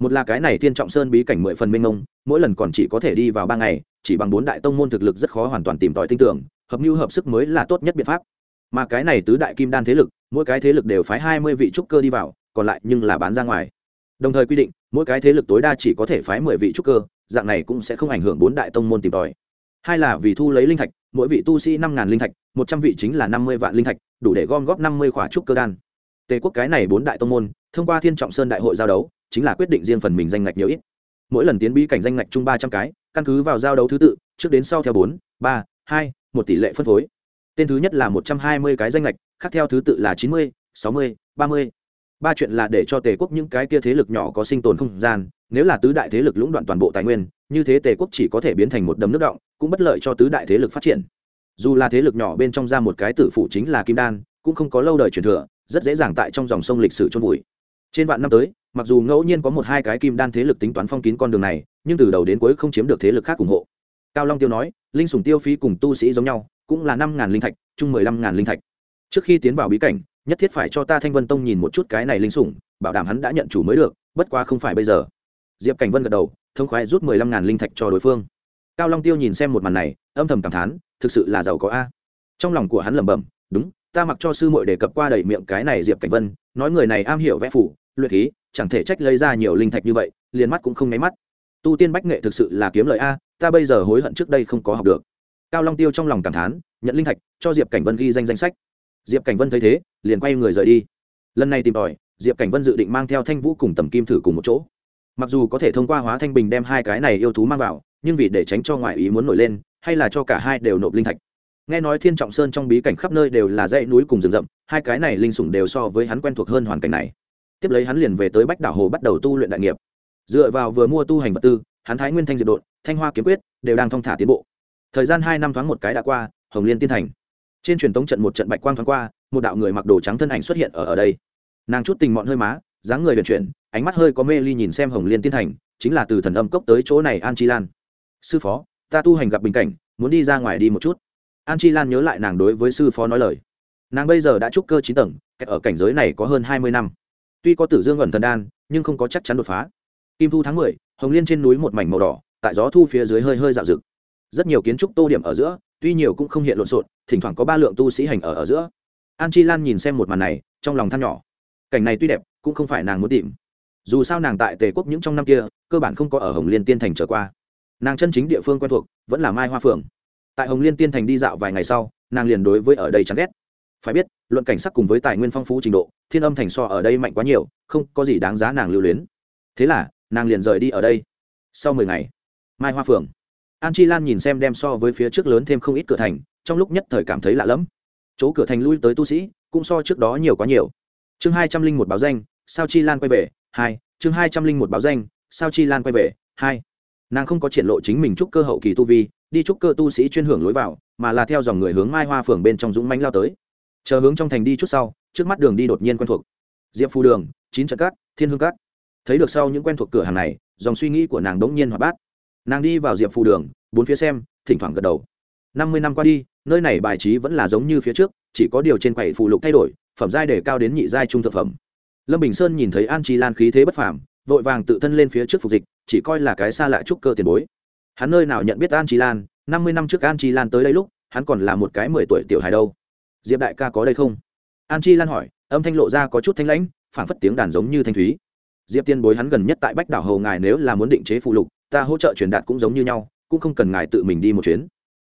Một là cái này thiên trọng sơn bí cảnh mười phần minh ông mỗi lần còn chỉ có thể đi vào ba ngày, chỉ bằng bốn đại tông môn thực lực rất khó hoàn toàn tìm tòi tin tưởng, hợp mưu hợp sức mới là tốt nhất biện pháp mà cái này tứ đại kim đan thế lực, mỗi cái thế lực đều phái hai mươi vị trúc cơ đi vào, còn lại nhưng là bán ra ngoài. Đồng thời quy định, mỗi cái thế lực tối đa chỉ có thể phái mười vị trúc cơ, dạng này cũng sẽ không ảnh hưởng bốn đại tông môn tìm tòi. Hai là vì thu lấy linh thạch, mỗi vị tu sĩ năm ngàn linh thạch, một trăm vị chính là năm mươi vạn linh thạch, đủ để gom góp năm mươi khỏa trúc cơ đan. Tề quốc cái này bốn đại tông môn, thông qua thiên trọng sơn đại hội giao đấu, chính là quyết định riêng phần mình danh ngạch nhiều ít. Mỗi lần tiến bí cảnh danh ngạch chung ba trăm cái, căn cứ vào giao đấu thứ tự, trước đến sau theo bốn, ba, hai, một tỷ lệ phân phối tên thứ nhất là một trăm hai mươi cái danh lệch khác theo thứ tự là chín mươi, sáu mươi, ba mươi. Ba chuyện là để cho tề quốc những cái kia thế lực nhỏ có sinh tồn không gian, nếu là tứ đại thế lực lũng đoạn toàn bộ tài nguyên, như thế tề quốc chỉ có thể biến thành một đầm nước động, cũng bất lợi cho tứ đại thế lực phát triển. Dù là thế lực nhỏ bên trong ra một cái tử phụ chính là kim đan, cũng không có lâu đời truyền thừa, rất dễ dàng tại trong dòng sông lịch sử trôn vùi. Trên vạn năm tới, mặc dù ngẫu nhiên có một hai cái kim đan thế lực tính toán phong kín con đường này, nhưng từ đầu đến cuối không chiếm được thế lực khác ủng hộ. Cao long tiêu nói, linh sùng tiêu phí cùng tu sĩ giống nhau cũng là năm ngàn linh thạch, chung mười lăm ngàn linh thạch. Trước khi tiến vào bí cảnh, nhất thiết phải cho ta thanh vân tông nhìn một chút cái này linh sủng, bảo đảm hắn đã nhận chủ mới được, bất quá không phải bây giờ. Diệp cảnh vân gật đầu thông khoái rút mười lăm ngàn linh thạch cho đối phương. Cao long tiêu nhìn xem một màn này, âm thầm cảm thán, thực sự là giàu có a. Trong lòng của hắn lẩm bẩm, đúng, ta mặc cho sư muội đề cập qua đầy miệng cái này diệp cảnh vân, nói người này am hiểu vẽ phủ, luyện khí, chẳng thể trách lấy ra nhiều linh thạch như vậy, liền mắt cũng không nháy mắt. Tu tiên bách nghệ thực sự là kiếm lợi a, ta bây giờ hối hận trước đây không có học được cao long tiêu trong lòng cảm thán, nhận linh thạch, cho diệp cảnh vân ghi danh danh sách. Diệp cảnh vân thấy thế, liền quay người rời đi. Lần này tìm tòi, diệp cảnh vân dự định mang theo thanh vũ cùng tầm kim thử cùng một chỗ. Mặc dù có thể thông qua hóa thanh bình đem hai cái này yêu thú mang vào, nhưng vì để tránh cho ngoại ý muốn nổi lên, hay là cho cả hai đều nộp linh thạch. Nghe nói thiên trọng sơn trong bí cảnh khắp nơi đều là dãy núi cùng rừng rậm, hai cái này linh sủng đều so với hắn quen thuộc hơn hoàn cảnh này. Tiếp lấy hắn liền về tới bách đảo hồ bắt đầu tu luyện đại nghiệp. Dựa vào vừa mua tu hành vật tư, hắn thái nguyên thanh diệp đột thanh hoa kiếm quyết đều đang thong thả tiến bộ thời gian hai năm thoáng một cái đã qua, hồng liên tiên thành. Trên truyền thống trận một trận bạch quang thoáng qua, một đạo người mặc đồ trắng thân ảnh xuất hiện ở ở đây. Nàng chút tình mọn hơi má, dáng người vận chuyển, ánh mắt hơi có mê ly nhìn xem hồng liên tiên thành, chính là từ thần âm cốc tới chỗ này an chi lan. Sư phó, ta tu hành gặp bình cảnh, muốn đi ra ngoài đi một chút. An chi lan nhớ lại nàng đối với sư phó nói lời. Nàng bây giờ đã trúc cơ chín tầng ở cảnh giới này có hơn hai mươi năm. Tuy có tử dương ẩn thần đan, nhưng không có chắc chắn đột phá. Kim thu tháng mười, hồng liên trên núi một mảnh màu đỏ, tại gió thu phía dưới hơi hơi dạo rực rất nhiều kiến trúc tô điểm ở giữa, tuy nhiều cũng không hiện lộn xộn, thỉnh thoảng có ba lượng tu sĩ hành ở ở giữa. An chi lan nhìn xem một màn này, trong lòng than nhỏ. Cảnh này tuy đẹp, cũng không phải nàng muốn tìm. Dù sao nàng tại tề quốc những trong năm kia, cơ bản không có ở hồng liên tiên thành trở qua. Nàng chân chính địa phương quen thuộc, vẫn là mai hoa phượng. Tại hồng liên tiên thành đi dạo vài ngày sau, nàng liền đối với ở đây chán ghét. Phải biết, luận cảnh sắc cùng với tài nguyên phong phú trình độ, thiên âm thành so ở đây mạnh quá nhiều, không có gì đáng giá nàng lưu luyến. Thế là, nàng liền rời đi ở đây. Sau mười ngày, mai hoa phượng an chi lan nhìn xem đem so với phía trước lớn thêm không ít cửa thành, trong lúc nhất thời cảm thấy lạ lẫm. Chỗ cửa thành lui tới tu sĩ, cũng so trước đó nhiều quá nhiều. Chương hai trăm linh một báo danh, sao chi lan quay về? Hai. Chương hai trăm linh một báo danh, sao chi lan quay về? Hai. Nàng không có triển lộ chính mình trúc cơ hậu kỳ tu vi, đi trúc cơ tu sĩ chuyên hưởng lối vào, mà là theo dòng người hướng mai hoa phường bên trong dũng mánh lao tới. Chờ hướng trong thành đi chút sau, trước mắt đường đi đột nhiên quen thuộc. Diệp phù đường, chín trận cát, thiên hương cát. Thấy được sau những quen thuộc cửa hàng này, dòng suy nghĩ của nàng đống nhiên hoạt bát nàng đi vào diệp phù đường, bốn phía xem, thỉnh thoảng gật đầu. Năm mươi năm qua đi, nơi này bài trí vẫn là giống như phía trước, chỉ có điều trên quầy phù lục thay đổi, phẩm giai để cao đến nhị giai trung thực phẩm. Lâm bình sơn nhìn thấy an chi lan khí thế bất phàm, vội vàng tự thân lên phía trước phục dịch, chỉ coi là cái xa lạ trúc cơ tiền bối. Hắn nơi nào nhận biết an chi lan, năm mươi năm trước an chi lan tới đây lúc, hắn còn là một cái mười tuổi tiểu hài đâu. Diệp đại ca có đây không? An chi lan hỏi, âm thanh lộ ra có chút thanh lãnh, phảng phất tiếng đàn giống như thanh thúy. Diệp tiên bối hắn gần nhất tại bách đảo hầu ngài nếu là muốn định chế phụ lục ta hỗ trợ truyền đạt cũng giống như nhau, cũng không cần ngài tự mình đi một chuyến.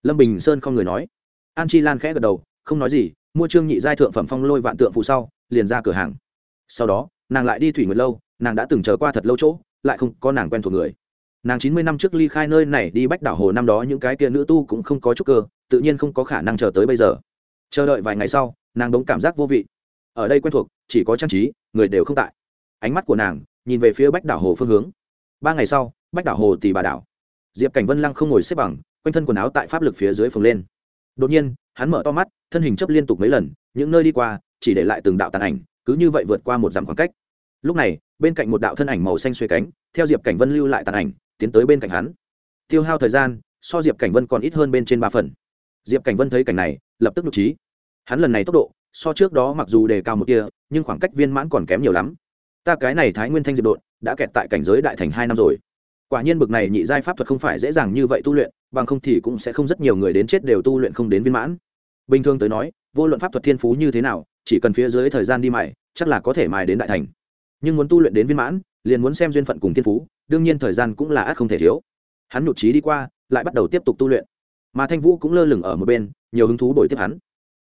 Lâm bình sơn không người nói. An chi lan khẽ gật đầu, không nói gì, mua trương nhị giai thượng phẩm phong lôi vạn tượng phụ sau, liền ra cửa hàng. Sau đó, nàng lại đi thủy nguyệt lâu, nàng đã từng chờ qua thật lâu chỗ, lại không có nàng quen thuộc người. Nàng chín mươi năm trước ly khai nơi này đi bách đảo hồ năm đó, những cái kia nữ tu cũng không có chút cơ, tự nhiên không có khả năng chờ tới bây giờ. Chờ đợi vài ngày sau, nàng đống cảm giác vô vị. Ở đây quen thuộc, chỉ có trang trí, người đều không tại. Ánh mắt của nàng nhìn về phía bách đảo hồ phương hướng. Ba ngày sau bách đảo hồ tì bà đảo. Diệp cảnh vân lăng không ngồi xếp bằng, quanh thân quần áo tại pháp lực phía dưới phồng lên. Đột nhiên, hắn mở to mắt, thân hình chấp liên tục mấy lần, những nơi đi qua, chỉ để lại từng đạo tàn ảnh, cứ như vậy vượt qua một dặm khoảng cách. Lúc này, bên cạnh một đạo thân ảnh màu xanh xuê cánh, theo diệp cảnh vân lưu lại tàn ảnh, tiến tới bên cạnh hắn. Tiêu hao thời gian, so diệp cảnh vân còn ít hơn bên trên ba phần. Diệp cảnh vân thấy cảnh này, lập tức nhục trí. Hắn lần này tốc độ, so trước đó mặc dù đề cao một kia nhưng khoảng cách viên mãn còn kém nhiều lắm. Ta cái này thái nguyên thanh diệp đột đã kẹt tại cảnh giới đại thành hai năm rồi quả nhiên bực này nhị giai pháp thuật không phải dễ dàng như vậy tu luyện, bằng không thì cũng sẽ không rất nhiều người đến chết đều tu luyện không đến viên mãn. Bình thường tới nói, vô luận pháp thuật thiên phú như thế nào, chỉ cần phía dưới thời gian đi mài, chắc là có thể mài đến đại thành. Nhưng muốn tu luyện đến viên mãn, liền muốn xem duyên phận cùng thiên phú, đương nhiên thời gian cũng là ắt không thể thiếu. Hắn nhụt trí đi qua, lại bắt đầu tiếp tục tu luyện. Mà thanh vũ cũng lơ lửng ở một bên, nhiều hứng thú đổi tiếp hắn.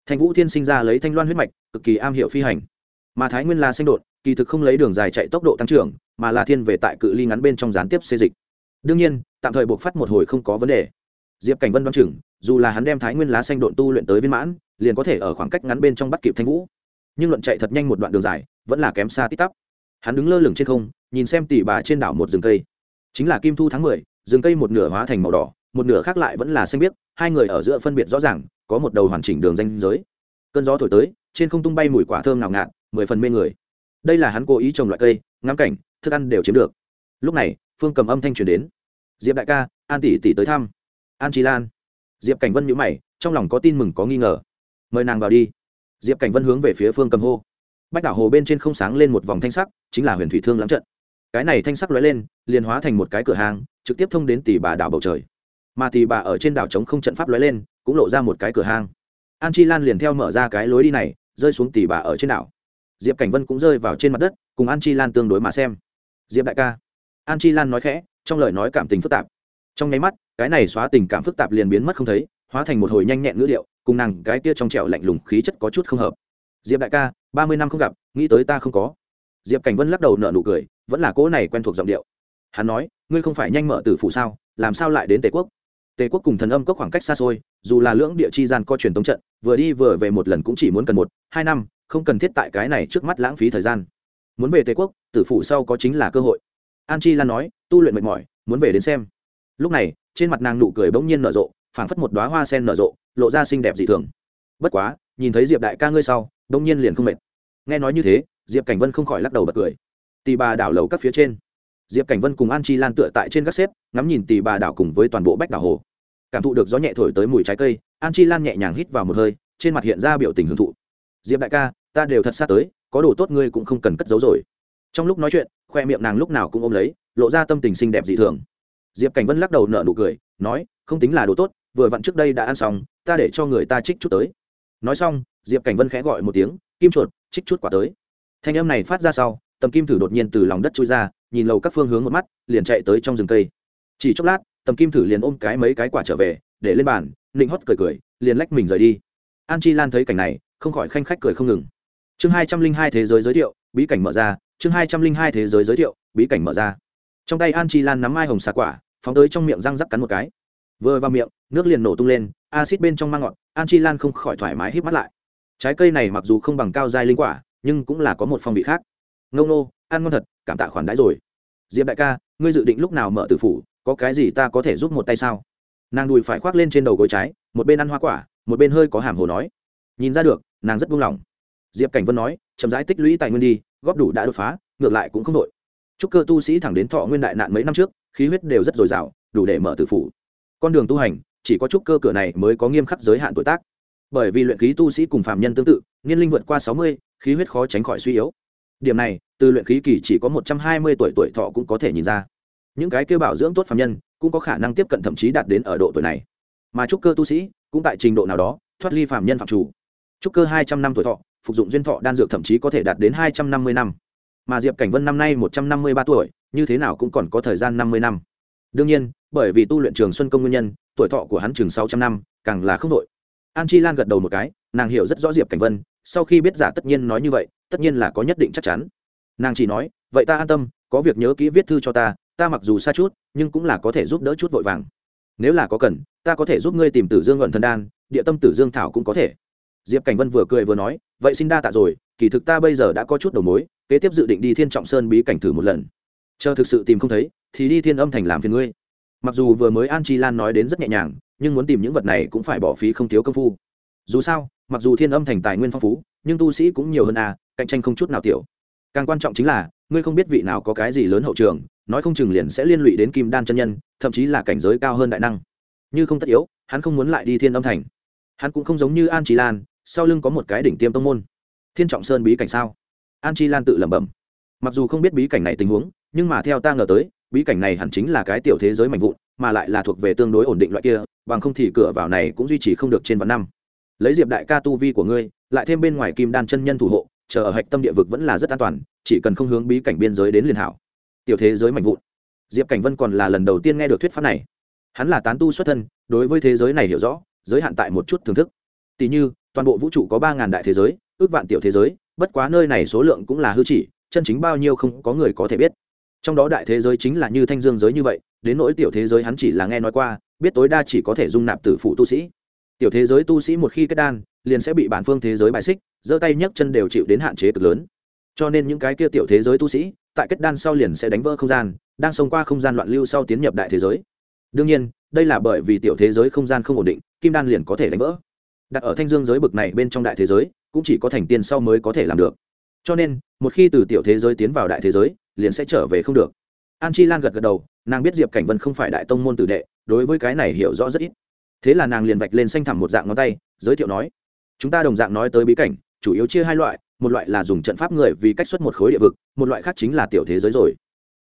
Thanh vũ thiên sinh ra lấy thanh loan huyết mạch, cực kỳ am hiểu phi hành. Mà thái nguyên là xanh đột kỳ thực không lấy đường dài chạy tốc độ tăng trưởng, mà là thiên về tại cự ly ngắn bên trong gián tiếp xê dịch. Đương nhiên, tạm thời buộc phát một hồi không có vấn đề. Diệp cảnh vân đoán chừng, dù là hắn đem thái nguyên lá xanh độn tu luyện tới viên mãn, liền có thể ở khoảng cách ngắn bên trong bắt kịp thanh vũ. Nhưng luận chạy thật nhanh một đoạn đường dài, vẫn là kém xa tít tắp. Hắn đứng lơ lửng trên không, nhìn xem tỉ bà trên đảo một rừng cây. Chính là kim thu tháng mười, rừng cây một nửa hóa thành màu đỏ, một nửa khác lại vẫn là xanh biếc, hai người ở giữa phân biệt rõ ràng, có một đầu hoàn chỉnh đường danh giới. Cơn gió thổi tới, trên không tung bay mùi quả thơm ngào ngạt, mười phần mê người đây là hắn cố ý trồng loại cây, ngắm cảnh, thức ăn đều chiếm được. Lúc này, phương cầm âm thanh truyền đến. Diệp đại ca, an tỷ tỷ tới thăm. An trí lan. Diệp cảnh vân nhữ mày, trong lòng có tin mừng, có nghi ngờ. Mời nàng vào đi. Diệp cảnh vân hướng về phía phương cầm hô. Bách đảo hồ bên trên không sáng lên một vòng thanh sắc, chính là huyền thủy thương lắm trận. Cái này thanh sắc lóe lên, liền hóa thành một cái cửa hàng, trực tiếp thông đến tỷ bà đảo bầu trời. Mà tỷ bà ở trên đảo trống không trận pháp lóe lên, cũng lộ ra một cái cửa hàng. An chi lan liền theo mở ra cái lối đi này, rơi xuống tỷ bà ở trên đảo diệp cảnh vân cũng rơi vào trên mặt đất cùng an chi lan tương đối mà xem diệp đại ca an chi lan nói khẽ trong lời nói cảm tình phức tạp trong nháy mắt cái này xóa tình cảm phức tạp liền biến mất không thấy hóa thành một hồi nhanh nhẹn ngữ điệu cùng nàng cái kia trong trẻo lạnh lùng khí chất có chút không hợp diệp đại ca ba mươi năm không gặp nghĩ tới ta không có diệp cảnh vân lắc đầu nở nụ cười vẫn là cỗ này quen thuộc giọng điệu hắn nói ngươi không phải nhanh mở từ phủ sao làm sao lại đến tề quốc tề quốc cùng thần âm có khoảng cách xa xôi dù là lưỡng địa chi gian co truyền tống trận vừa đi vừa về một lần cũng chỉ muốn cần một hai năm không cần thiết tại cái này trước mắt lãng phí thời gian. Muốn về tề quốc, tử phủ sau có chính là cơ hội. An chi lan nói, tu luyện mệt mỏi, muốn về đến xem. Lúc này, trên mặt nàng nụ cười bỗng nhiên nở rộ, phảng phất một đoá hoa sen nở rộ, lộ ra xinh đẹp dị thường. Bất quá, nhìn thấy diệp đại ca ngươi sau, bỗng nhiên liền không mệt. Nghe nói như thế, diệp cảnh vân không khỏi lắc đầu bật cười. Tì bà đảo lầu các phía trên. Diệp cảnh vân cùng an chi lan tựa tại trên các xếp, ngắm nhìn tì bà đảo cùng với toàn bộ bách đảo hồ. Cảm thụ được gió nhẹ thổi tới mùi trái cây, an chi lan nhẹ nhàng hít vào một hơi, trên mặt hiện ra biểu tình hưởng thụ. Diệp đại ca ta đều thật xa tới, có đồ tốt ngươi cũng không cần cất giấu rồi. Trong lúc nói chuyện, khoe miệng nàng lúc nào cũng ôm lấy, lộ ra tâm tình xinh đẹp dị thường. Diệp cảnh vân lắc đầu nở nụ cười, nói, không tính là đồ tốt, vừa vặn trước đây đã ăn xong, ta để cho người ta trích chút tới. Nói xong, diệp cảnh vân khẽ gọi một tiếng, kim chuột, trích chút quả tới. Thanh âm này phát ra sau, tầm kim thử đột nhiên từ lòng đất trôi ra, nhìn lầu các phương hướng một mắt, liền chạy tới trong rừng cây. Chỉ chốc lát, tầm kim thử liền ôm cái mấy cái quả trở về, để lên bàn, nịnh hót cười cười, liền lách mình rời đi. An chi lan thấy cảnh này, không khỏi khanh khách cười không ngừng chương hai trăm linh hai thế giới giới thiệu, bí cảnh mở ra. Chương hai trăm linh hai thế giới giới thiệu, bí cảnh mở ra. Trong tay an chi lan nắm mai hồng xà quả, phóng tới trong miệng răng rắc cắn một cái. Vừa vào miệng, nước liền nổ tung lên acid bên trong mang ngọt an chi lan không khỏi thoải mái hít mắt lại. Trái cây này mặc dù không bằng cao dai linh quả, nhưng cũng là có một phong vị khác. Ngông nô ăn ngon thật, cảm tạ khoản đãi rồi. Diệp đại ca, ngươi dự định lúc nào mở tử phủ, có cái gì ta có thể giúp một tay sao? Nàng đùi phải khoác lên trên đầu gối trái, một bên ăn hoa quả, một bên hơi có hàm hồ nói. Nhìn ra được, nàng rất buông lỏng diệp cảnh vân nói, chậm rãi tích lũy tài nguyên đi, góp đủ đã đột phá, ngược lại cũng không đội chúc cơ tu sĩ thẳng đến thọ nguyên đại nạn mấy năm trước, khí huyết đều rất dồi dào, đủ để mở tử phủ. Con đường tu hành, chỉ có chúc cơ cửa này mới có nghiêm khắc giới hạn tuổi tác. Bởi vì luyện khí tu sĩ cùng phạm nhân tương tự, niên linh vượt qua sáu mươi, khí huyết khó tránh khỏi suy yếu. Điểm này, từ luyện khí kỳ chỉ có một trăm hai mươi tuổi tuổi thọ cũng có thể nhìn ra. Những cái kêu bảo dưỡng tốt phạm nhân, cũng có khả năng tiếp cận thậm chí đạt đến ở độ tuổi này. Mà trúc cơ tu sĩ, cũng tại trình độ nào đó, thoát ly phạm nhân phạm chủ. Trúc cơ hai trăm năm tuổi thọ phục dụng duyên thọ đan dược thậm chí có thể đạt đến hai trăm năm mươi năm. Mà diệp cảnh vân năm nay một trăm năm mươi ba tuổi, như thế nào cũng còn có thời gian năm mươi năm. Đương nhiên, bởi vì tu luyện trường xuân công nguyên nhân, tuổi thọ của hắn chừng sáu trăm năm, càng là không đội an chi lan gật đầu một cái, nàng hiểu rất rõ diệp cảnh vân, sau khi biết giả tất nhiên nói như vậy, tất nhiên là có nhất định chắc chắn. Nàng chỉ nói, vậy ta an tâm, có việc nhớ kỹ viết thư cho ta ta mặc dù xa chút, nhưng cũng là có thể giúp đỡ chút vội vàng. Nếu là có cần, ta có thể giúp ngươi tìm tử dương luận thần đan, địa tâm tử dương thảo cũng có thể diệp cảnh vân vừa cười vừa nói, vậy xin đa tạ rồi, kỳ thực ta bây giờ đã có chút đầu mối, kế tiếp dự định đi thiên trọng sơn bí cảnh thử một lần. Chờ thực sự tìm không thấy, thì đi thiên âm thành làm phiền ngươi. Mặc dù vừa mới an chi lan nói đến rất nhẹ nhàng, nhưng muốn tìm những vật này cũng phải bỏ phí không thiếu công phu. Dù sao, mặc dù thiên âm thành tài nguyên phong phú, nhưng tu sĩ cũng nhiều hơn à cạnh tranh không chút nào tiểu. Càng quan trọng chính là, ngươi không biết vị nào có cái gì lớn hậu trường, nói không chừng liền sẽ liên lụy đến kim đan chân nhân, thậm chí là cảnh giới cao hơn đại năng. Như không tất yếu, hắn không muốn lại đi thiên âm thành. Hắn cũng không giống như an trí lan sau lưng có một cái đỉnh tiêm tông môn. Thiên trọng sơn bí cảnh sao? An chi lan tự lẩm bẩm. Mặc dù không biết bí cảnh này tình huống, nhưng mà theo ta ngờ tới, bí cảnh này hẳn chính là cái tiểu thế giới mạnh vụn, mà lại là thuộc về tương đối ổn định loại kia, bằng không thì cửa vào này cũng duy trì không được trên vạn năm. Lấy diệp đại ca tu vi của ngươi, lại thêm bên ngoài kim đan chân nhân thủ hộ, chờ ở hạch tâm địa vực vẫn là rất an toàn, chỉ cần không hướng bí cảnh biên giới đến liền hảo. Tiểu thế giới mạnh vụn. Diệp cảnh vân còn là lần đầu tiên nghe được thuyết pháp này. Hắn là tán tu xuất thân, đối với thế giới này hiểu rõ, giới hạn tại một chút thưởng thức. Tỷ như toàn bộ vũ trụ có ba ngàn đại thế giới, ước vạn tiểu thế giới, bất quá nơi này số lượng cũng là hư chỉ, chân chính bao nhiêu không có người có thể biết. Trong đó đại thế giới chính là như thanh dương giới như vậy, đến nỗi tiểu thế giới hắn chỉ là nghe nói qua, biết tối đa chỉ có thể dung nạp tử phụ tu sĩ. Tiểu thế giới tu sĩ một khi kết đan, liền sẽ bị bản phương thế giới bài xích, giơ tay nhấc chân đều chịu đến hạn chế cực lớn. Cho nên những cái kia tiểu thế giới tu sĩ, tại kết đan sau liền sẽ đánh vỡ không gian, đang xông qua không gian loạn lưu sau tiến nhập đại thế giới. Đương nhiên, đây là bởi vì tiểu thế giới không gian không ổn định, kim đan liền có thể đánh vỡ đặt ở thanh dương giới bực này bên trong đại thế giới, cũng chỉ có thành tiên sau mới có thể làm được. Cho nên, một khi từ tiểu thế giới tiến vào đại thế giới, liền sẽ trở về không được. An chi lan gật gật đầu, nàng biết diệp cảnh vân không phải đại tông môn tử đệ, đối với cái này hiểu rõ rất ít. Thế là nàng liền vạch lên xanh thẳm một dạng ngón tay, giới thiệu nói, chúng ta đồng dạng nói tới bí cảnh, chủ yếu chia hai loại, một loại là dùng trận pháp người vì cách xuất một khối địa vực, một loại khác chính là tiểu thế giới rồi.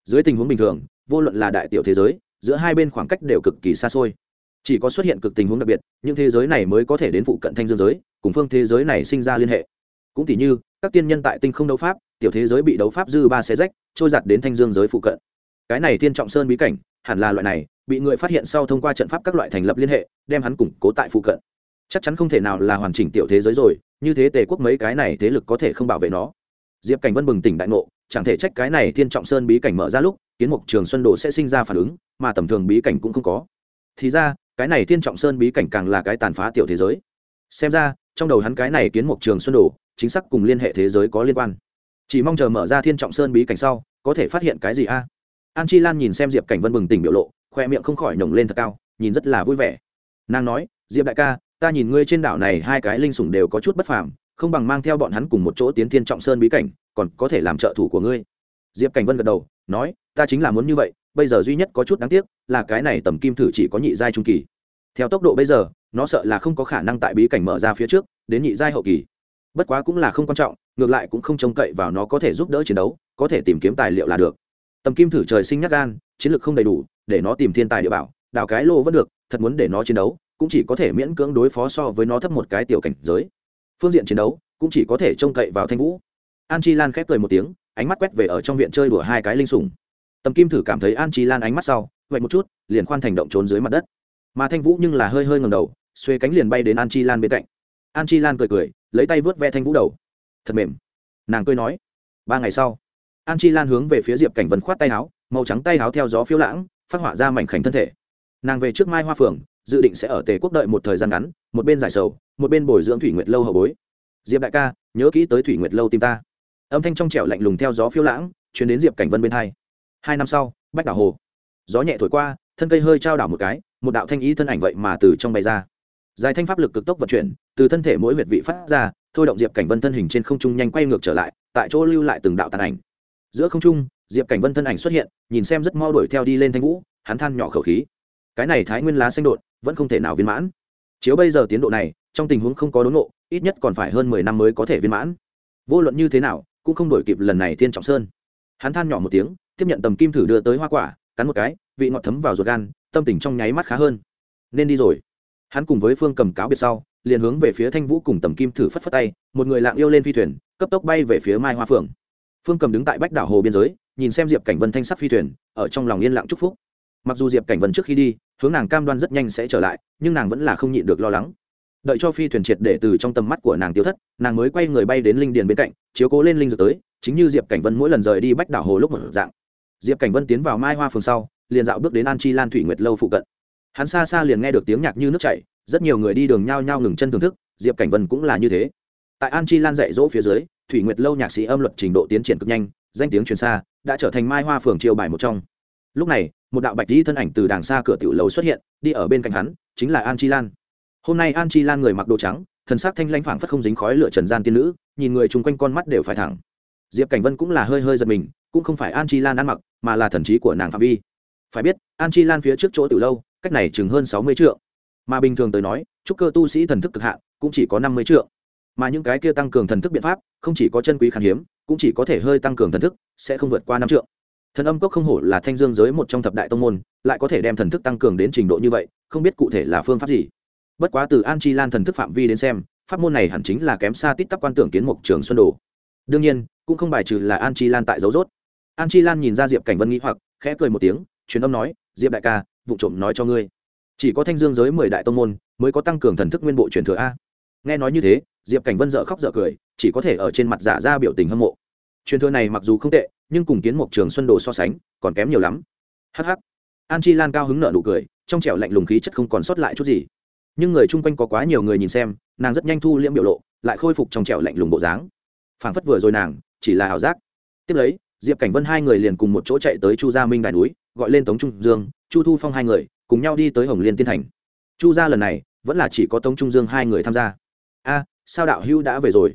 Dưới tình huống bình thường, vô luận là đại tiểu thế giới, giữa hai bên khoảng cách đều cực kỳ xa xôi chỉ có xuất hiện cực tình huống đặc biệt, những thế giới này mới có thể đến phụ cận thanh dương giới, cùng phương thế giới này sinh ra liên hệ. Cũng tỷ như, các tiên nhân tại tinh không đấu pháp, tiểu thế giới bị đấu pháp dư ba xé rách, trôi giặt đến thanh dương giới phụ cận. Cái này tiên trọng sơn bí cảnh, hẳn là loại này, bị người phát hiện sau thông qua trận pháp các loại thành lập liên hệ, đem hắn củng cố tại phụ cận. Chắc chắn không thể nào là hoàn chỉnh tiểu thế giới rồi, như thế tề quốc mấy cái này thế lực có thể không bảo vệ nó. Diệp cảnh vân bừng tỉnh đại ngộ, chẳng thể trách cái này thiên trọng sơn bí cảnh mở ra lúc, kiến mục trường xuân đồ sẽ sinh ra phản ứng, mà tầm thường bí cảnh cũng không có. Thì ra cái này thiên trọng sơn bí cảnh càng là cái tàn phá tiểu thế giới. Xem ra, trong đầu hắn cái này kiến mục trường xuân đồ, chính xác cùng liên hệ thế giới có liên quan. Chỉ mong chờ mở ra thiên trọng sơn bí cảnh sau, có thể phát hiện cái gì a? An chi lan nhìn xem diệp cảnh vân bừng tỉnh biểu lộ, khoe miệng không khỏi nồng lên thật cao, nhìn rất là vui vẻ. Nàng nói, diệp đại ca, ta nhìn ngươi trên đảo này hai cái linh sủng đều có chút bất phàm, không bằng mang theo bọn hắn cùng một chỗ tiến thiên trọng sơn bí cảnh, còn có thể làm trợ thủ của ngươi. Diệp cảnh vân gật đầu, nói, ta chính là muốn như vậy bây giờ duy nhất có chút đáng tiếc là cái này tầm kim thử chỉ có nhị giai trung kỳ. Theo tốc độ bây giờ, nó sợ là không có khả năng tại bí cảnh mở ra phía trước, đến nhị giai hậu kỳ. Bất quá cũng là không quan trọng, ngược lại cũng không trông cậy vào nó có thể giúp đỡ chiến đấu, có thể tìm kiếm tài liệu là được. Tầm kim thử trời sinh nhắc gan, chiến lược không đầy đủ, để nó tìm thiên tài địa bảo đào cái lô vẫn được, thật muốn để nó chiến đấu, cũng chỉ có thể miễn cưỡng đối phó so với nó thấp một cái tiểu cảnh giới. Phương diện chiến đấu, cũng chỉ có thể trông cậy vào thanh vũ. An chi lan khép cười một tiếng, ánh mắt quét về ở trong viện chơi đùa hai cái linh sủng tầm kim thử cảm thấy an chi lan ánh mắt sau, vậy một chút, liền khoan thành động trốn dưới mặt đất. Mà thanh vũ nhưng là hơi hơi ngầm đầu, xuê cánh liền bay đến an chi lan bên cạnh. An chi lan cười cười, lấy tay vớt ve thanh vũ đầu. Thật mềm. Nàng cười nói, ba ngày sau, an chi lan hướng về phía diệp cảnh vân khoát tay áo, màu trắng tay áo theo gió phiêu lãng, phát họa ra mảnh khảnh thân thể. Nàng về trước mai hoa phường, dự định sẽ ở tề quốc đợi một thời gian ngắn, một bên giải sầu, một bên bồi dưỡng thủy nguyệt lâu hậu bối. Diệp đại ca, nhớ kỹ tới thủy nguyệt lâu tìm ta. Âm thanh trong trẻo lạnh lùng theo gió phiêu lãng chuyến đến diệp cảnh vân bên hai hai năm sau, bách đảo hồ. Gió nhẹ thổi qua, thân cây hơi trao đảo một cái, một đạo thanh ý thân ảnh vậy mà từ trong bay ra. Dài thanh pháp lực cực tốc vận chuyển, từ thân thể mỗi huyệt vị phát ra, thôi động diệp cảnh vân thân hình trên không trung nhanh quay ngược trở lại, tại chỗ lưu lại từng đạo tàn ảnh. Giữa không trung, diệp cảnh vân thân ảnh xuất hiện, nhìn xem rất mau đuổi theo đi lên thanh vũ, hắn than nhỏ khẩu khí. Cái này thái nguyên lá xanh đột, vẫn không thể nào viên mãn. Chiếu bây giờ tiến độ này, trong tình huống không có đốn ngộ, ít nhất còn phải hơn mười năm mới có thể viên mãn. Vô luận như thế nào, cũng không đổi kịp lần này thiên trọng sơn. Hắn than nhỏ một tiếng tiếp nhận tầm kim thử đưa tới hoa quả, cắn một cái, vị ngọt thấm vào ruột gan, tâm tình trong nháy mắt khá hơn. Nên đi rồi. Hắn cùng với phương cầm cáo biệt sau, liền hướng về phía thanh vũ cùng tầm kim thử phất phất tay, một người lạng yêu lên phi thuyền, cấp tốc bay về phía mai hoa phượng. Phương cầm đứng tại bách đảo hồ biên giới, nhìn xem diệp cảnh vân thanh sắc phi thuyền, ở trong lòng yên lặng chúc phúc. Mặc dù diệp cảnh vân trước khi đi, hướng nàng cam đoan rất nhanh sẽ trở lại, nhưng nàng vẫn là không nhịn được lo lắng. Đợi cho phi thuyền triệt để từ trong tầm mắt của nàng tiêu thất, nàng mới quay người bay đến linh điền bên cạnh, chiếu cố lên linh dược tới, chính như diệp cảnh vân mỗi lần rời đi bách đảo hồ lúc một dạng diệp cảnh vân tiến vào mai hoa phường sau, liền dạo bước đến an chi lan thủy nguyệt lâu phụ cận. Hắn xa xa liền nghe được tiếng nhạc như nước chảy, rất nhiều người đi đường nhao nhao ngừng chân thưởng thức, diệp cảnh vân cũng là như thế. Tại an chi lan dạy dỗ phía dưới, thủy nguyệt lâu nhạc sĩ âm luật trình độ tiến triển cực nhanh, danh tiếng truyền xa, đã trở thành mai hoa phường triều bài một trong. Lúc này, một đạo bạch di thân ảnh từ đàng xa cửa tiểu lầu xuất hiện, đi ở bên cạnh hắn, chính là an chi lan. Hôm nay an chi lan người mặc đồ trắng, thần sắc thanh lãnh phảng phất không dính khói lửa trần gian tiên nữ, nhìn người chung quanh con mắt đều phải thẳng. Diệp cảnh vân cũng là hơi hơi giật mình cũng không phải an chi lan ăn mặc, mà là thần trí của nàng phạm vi. Phải biết, an chi lan phía trước chỗ từ lâu, cách này chừng hơn sáu mươi triệu mà bình thường tới nói, Trúc cơ tu sĩ thần thức cực hạn, cũng chỉ có năm mươi triệu mà những cái kia tăng cường thần thức biện pháp, không chỉ có chân quý khan hiếm, cũng chỉ có thể hơi tăng cường thần thức, sẽ không vượt qua năm triệu thần âm cốc không hổ là thanh dương giới một trong thập đại tông môn, lại có thể đem thần thức tăng cường đến trình độ như vậy, không biết cụ thể là phương pháp gì. Bất quá từ an chi lan thần thức phạm vi đến xem, pháp môn này hẳn chính là kém xa tít tắp quan tưởng kiến mục trường xuân đồ. Đương nhiên, cũng không bài trừ là an chi lan tại dấu rốt an chi lan nhìn ra diệp cảnh vân nghĩ hoặc, khẽ cười một tiếng, truyền âm nói, diệp đại ca, vụ trộm nói cho ngươi. Chỉ có thanh dương giới mười đại tông môn mới có tăng cường thần thức nguyên bộ truyền thừa a. Nghe nói như thế, diệp cảnh vân dợ khóc dợ cười, chỉ có thể ở trên mặt giả ra biểu tình hâm mộ. Truyền thừa này mặc dù không tệ, nhưng cùng kiến mục trường xuân đồ so sánh, còn kém nhiều lắm. Hh an chi lan cao hứng nợ nụ cười, trong trẻo lạnh lùng khí chất không còn sót lại chút gì. Nhưng người chung quanh có quá nhiều người nhìn xem, nàng rất nhanh thu liễm biểu lộ, lại khôi phục trong trẻo lạnh lùng bộ dáng. Phảng phất vừa rồi nàng, chỉ là ảo giác. Tiếp lấy diệp cảnh vân hai người liền cùng một chỗ chạy tới chu gia minh đài núi, gọi lên tống trung dương, chu thu phong hai người, cùng nhau đi tới hồng liên tiên thành. Chu gia lần này, vẫn là chỉ có tống trung dương hai người tham gia. A, sao đạo hữu đã về rồi?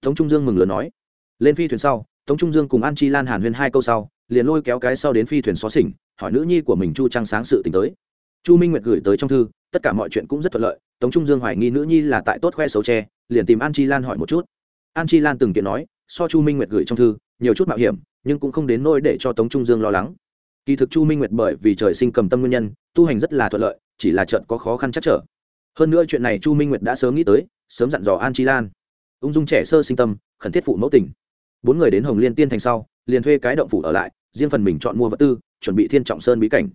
Tống trung dương mừng lớn nói. Lên phi thuyền sau, tống trung dương cùng an chi lan hàn huyên hai câu sau, liền lôi kéo cái sau đến phi thuyền xó xỉnh, hỏi nữ nhi của mình chu trăng sáng sự t tới. Chu minh nguyệt gửi tới trong thư, tất cả mọi chuyện cũng rất thuận lợi, tống trung dương hoài nghi nữ nhi là tại tốt khoe xấu tre liền tìm an chi lan hỏi một chút. An chi lan từng kiện nói, so chu minh nguyệt gửi trong thư, nhiều chút mạo hiểm nhưng cũng không đến nỗi để cho tống trung dương lo lắng. Kỳ thực chu minh nguyệt bởi vì trời sinh cầm tâm nguyên nhân, tu hành rất là thuận lợi, chỉ là trận có khó khăn chắc trở. Hơn nữa chuyện này chu minh nguyệt đã sớm nghĩ tới, sớm dặn dò an chi lan. Ung dung trẻ sơ sinh tâm, khẩn thiết phụ mẫu tình. Bốn người đến hồng liên tiên thành sau, liền thuê cái động phủ ở lại, riêng phần mình chọn mua vật tư, chuẩn bị thiên trọng sơn bí cảnh.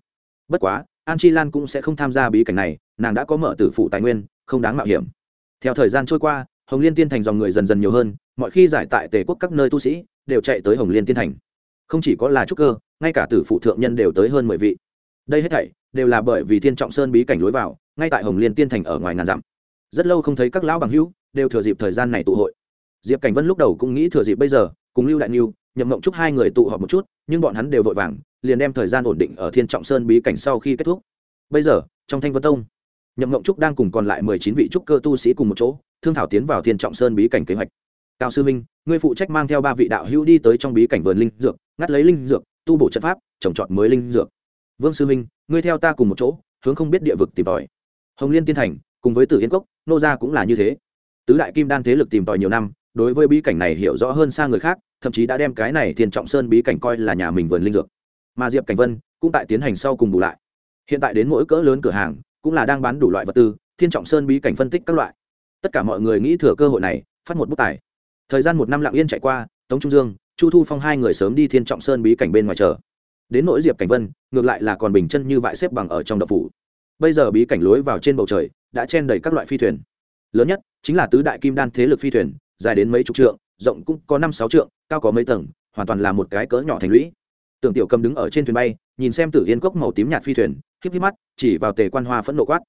Bất quá, an chi lan cũng sẽ không tham gia bí cảnh này, nàng đã có mở tử phụ tài nguyên, không đáng mạo hiểm. Theo thời gian trôi qua, hồng liên tiên thành dòng người dần dần nhiều hơn, mọi khi giải tại tề quốc các nơi tu sĩ đều chạy tới hồng liên tiên thành. Không chỉ có là trúc cơ, ngay cả tử phụ thượng nhân đều tới hơn mười vị. Đây hết thảy đều là bởi vì thiên trọng sơn bí cảnh lối vào, ngay tại hồng liên tiên thành ở ngoài ngàn dặm. Rất lâu không thấy các lão bằng hữu, đều thừa dịp thời gian này tụ hội. Diệp cảnh vân lúc đầu cũng nghĩ thừa dịp bây giờ, cùng lưu đại niu nhậm mộng chúc hai người tụ họp một chút, nhưng bọn hắn đều vội vàng, liền đem thời gian ổn định ở thiên trọng sơn bí cảnh sau khi kết thúc. Bây giờ, trong thanh vân tông, nhậm mộng trúc đang cùng còn lại mười chín vị trúc cơ tu sĩ cùng một chỗ, thương thảo tiến vào thiên trọng sơn bí cảnh kế hoạch cao sư minh ngươi phụ trách mang theo ba vị đạo hữu đi tới trong bí cảnh vườn linh dược, ngắt lấy linh dược, tu bổ trận pháp, trồng trọt mới linh dược. Vương sư minh ngươi theo ta cùng một chỗ, hướng không biết địa vực tìm tòi. Hồng liên tiên thành, cùng với tử yên cốc, nô gia cũng là như thế. Tứ đại kim đan thế lực tìm tòi nhiều năm, đối với bí cảnh này hiểu rõ hơn xa người khác, thậm chí đã đem cái này thiên trọng sơn bí cảnh coi là nhà mình vườn linh dược. Mà diệp cảnh vân cũng tại tiến hành sau cùng bù lại. Hiện tại đến mỗi cỡ lớn cửa hàng, cũng là đang bán đủ loại vật tư, thiên trọng sơn bí cảnh phân tích các loại. Tất cả mọi người nghĩ thừa cơ hội này, phát một bút tài thời gian một năm lặng yên chạy qua, tống trung dương, chu thu phong hai người sớm đi thiên trọng sơn bí cảnh bên ngoài chờ. Đến nỗi diệp cảnh vân, ngược lại là còn bình chân như vại xếp bằng ở trong đập phủ. Bây giờ bí cảnh lối vào trên bầu trời, đã chen đầy các loại phi thuyền. Lớn nhất chính là tứ đại kim đan thế lực phi thuyền, dài đến mấy chục trượng, rộng cũng có năm sáu trượng, cao có mấy tầng, hoàn toàn là một cái cỡ nhỏ thành lũy. Tưởng tiểu cầm đứng ở trên thuyền bay, nhìn xem tử yên cốc màu tím nhạt phi thuyền, híp híp mắt, chỉ vào tề quan hoa phẫn nộ quát.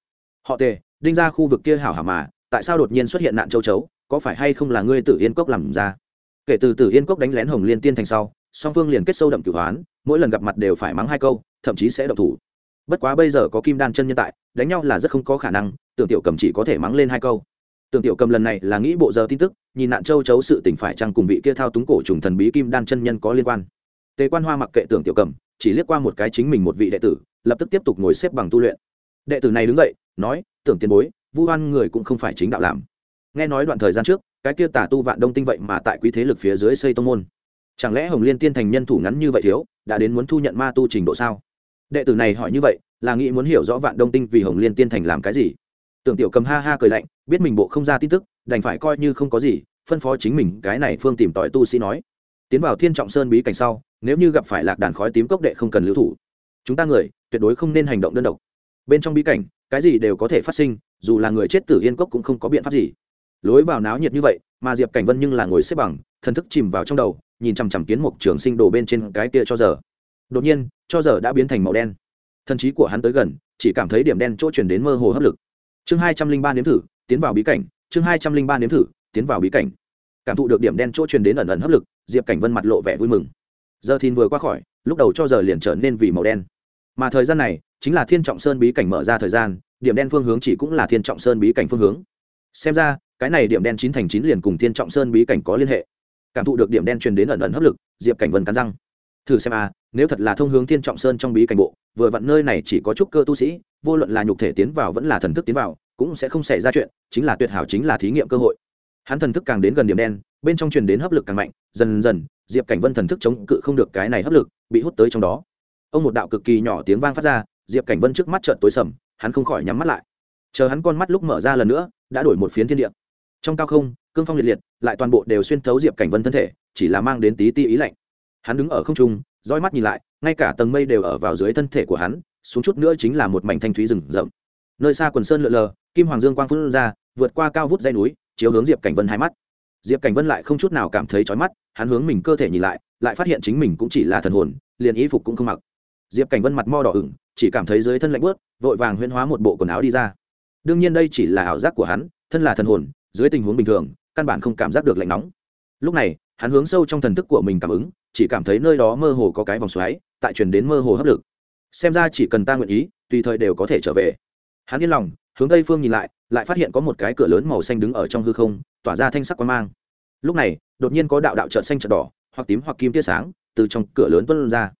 Họ tề, đinh ra khu vực kia hảo hảo mà, tại sao đột nhiên xuất hiện nạn châu chấu? Có phải hay không là ngươi tử yên cốc làm ra? Kể từ tử yên cốc đánh lén hồng liên tiên thành sau, song phương liền kết sâu đậm cửu hoán, mỗi lần gặp mặt đều phải mắng hai câu, thậm chí sẽ độc thủ. Bất quá bây giờ có kim đan chân nhân tại, đánh nhau là rất không có khả năng, tưởng tiểu cầm chỉ có thể mắng lên hai câu. Tưởng tiểu cầm lần này là nghĩ bộ giờ tin tức, nhìn nạn châu chấu sự tỉnh phải chăng cùng vị kia thao túng cổ trùng thần bí kim đan chân nhân có liên quan. Tề quan hoa mặc kệ tưởng tiểu cầm, chỉ liếc qua một cái chính mình một vị đệ tử, lập tức tiếp tục ngồi xếp bằng tu luyện. Đệ tử này đứng dậy, nói, tưởng tiền bối, vu oan người cũng không phải chính đạo làm nghe nói đoạn thời gian trước, cái kia tả tu vạn đông tinh vậy mà tại quý thế lực phía dưới xây tông môn. Chẳng lẽ hồng liên tiên thành nhân thủ ngắn như vậy thiếu, đã đến muốn thu nhận ma tu trình độ sao? Đệ tử này hỏi như vậy, là nghĩ muốn hiểu rõ vạn đông tinh vì hồng liên tiên thành làm cái gì? Tưởng tiểu cầm ha ha cười lạnh, biết mình bộ không ra tin tức, đành phải coi như không có gì, phân phó chính mình, cái này phương tìm tòi tu sĩ nói. Tiến vào thiên trọng sơn bí cảnh sau, nếu như gặp phải lạc đàn khói tím cốc đệ không cần lưu thủ. Chúng ta người, tuyệt đối không nên hành động đơn độc. Bên trong bí cảnh, cái gì đều có thể phát sinh, dù là người chết tử yên cốc cũng không có biện pháp gì lối vào náo nhiệt như vậy, mà diệp cảnh vân nhưng là ngồi xếp bằng, thần thức chìm vào trong đầu, nhìn chằm chằm kiến mục trường sinh đồ bên trên cái kia cho giờ. Đột nhiên, cho giờ đã biến thành màu đen. Thần trí của hắn tới gần, chỉ cảm thấy điểm đen chỗ chuyển đến mơ hồ hấp lực. Chương hai trăm linh ba nếm thử, tiến vào bí cảnh. Chương hai trăm linh ba nếm thử, tiến vào bí cảnh. Cảm thụ được điểm đen chỗ truyền đến ẩn ẩn hấp lực, diệp cảnh vân mặt lộ vẻ vui mừng. Giờ thìn vừa qua khỏi, lúc đầu cho giờ liền trở nên vì màu đen. Mà thời gian này, chính là thiên trọng sơn bí cảnh mở ra thời gian, điểm đen phương hướng chỉ cũng là thiên trọng sơn bí cảnh phương hướng. Xem ra cái này điểm đen chín thành chín liền cùng thiên trọng sơn bí cảnh có liên hệ. Cảm thụ được điểm đen truyền đến ẩn ẩn hấp lực, diệp cảnh vân cắn răng. Thử xem a nếu thật là thông hướng thiên trọng sơn trong bí cảnh bộ, vừa vặn nơi này chỉ có trúc cơ tu sĩ, vô luận là nhục thể tiến vào vẫn là thần thức tiến vào, cũng sẽ không xảy ra chuyện, chính là tuyệt hảo chính là thí nghiệm cơ hội. Hắn thần thức càng đến gần điểm đen, bên trong truyền đến hấp lực càng mạnh, dần dần, diệp cảnh vân thần thức chống cự không được cái này hấp lực, bị hút tới trong đó. Ông một đạo cực kỳ nhỏ tiếng vang phát ra, diệp cảnh vân trước mắt trợn tối sầm, hắn không khỏi nhắm mắt lại. Chờ hắn con mắt lúc mở ra lần nữa, đã đổi một phiến thiên địa trong cao không, cương phong liệt liệt, lại toàn bộ đều xuyên thấu diệp cảnh vân thân thể, chỉ là mang đến tí ti ý lạnh. Hắn đứng ở không trung, roi mắt nhìn lại, ngay cả tầng mây đều ở vào dưới thân thể của hắn, xuống chút nữa chính là một mảnh thanh thúy rừng rậm. Nơi xa quần sơn lượn lờ, kim hoàng dương quang phun ra, vượt qua cao vút dây núi, chiếu hướng diệp cảnh vân hai mắt. Diệp cảnh vân lại không chút nào cảm thấy chói mắt, hắn hướng mình cơ thể nhìn lại lại phát hiện chính mình cũng chỉ là thần hồn, liền y phục cũng không mặc. Diệp cảnh vân mặt mo đỏ ửng, chỉ cảm thấy dưới thân lạnh bớt vội vàng huyễn hóa một bộ quần áo đi ra. Đương nhiên đây chỉ là ảo giác của hắn, thân là thần hồn dưới tình huống bình thường, căn bản không cảm giác được lạnh nóng. Lúc này, hắn hướng sâu trong thần thức của mình cảm ứng, chỉ cảm thấy nơi đó mơ hồ có cái vòng xoáy, tại truyền đến mơ hồ hấp lực. Xem ra chỉ cần ta nguyện ý, tùy thời đều có thể trở về. Hắn yên lòng, hướng tây phương nhìn lại lại phát hiện có một cái cửa lớn màu xanh đứng ở trong hư không, tỏa ra thanh sắc quang mang. Lúc này, đột nhiên có đạo đạo trợn xanh trợn đỏ, hoặc tím hoặc kim tia sáng, từ trong cửa lớn tuân ra.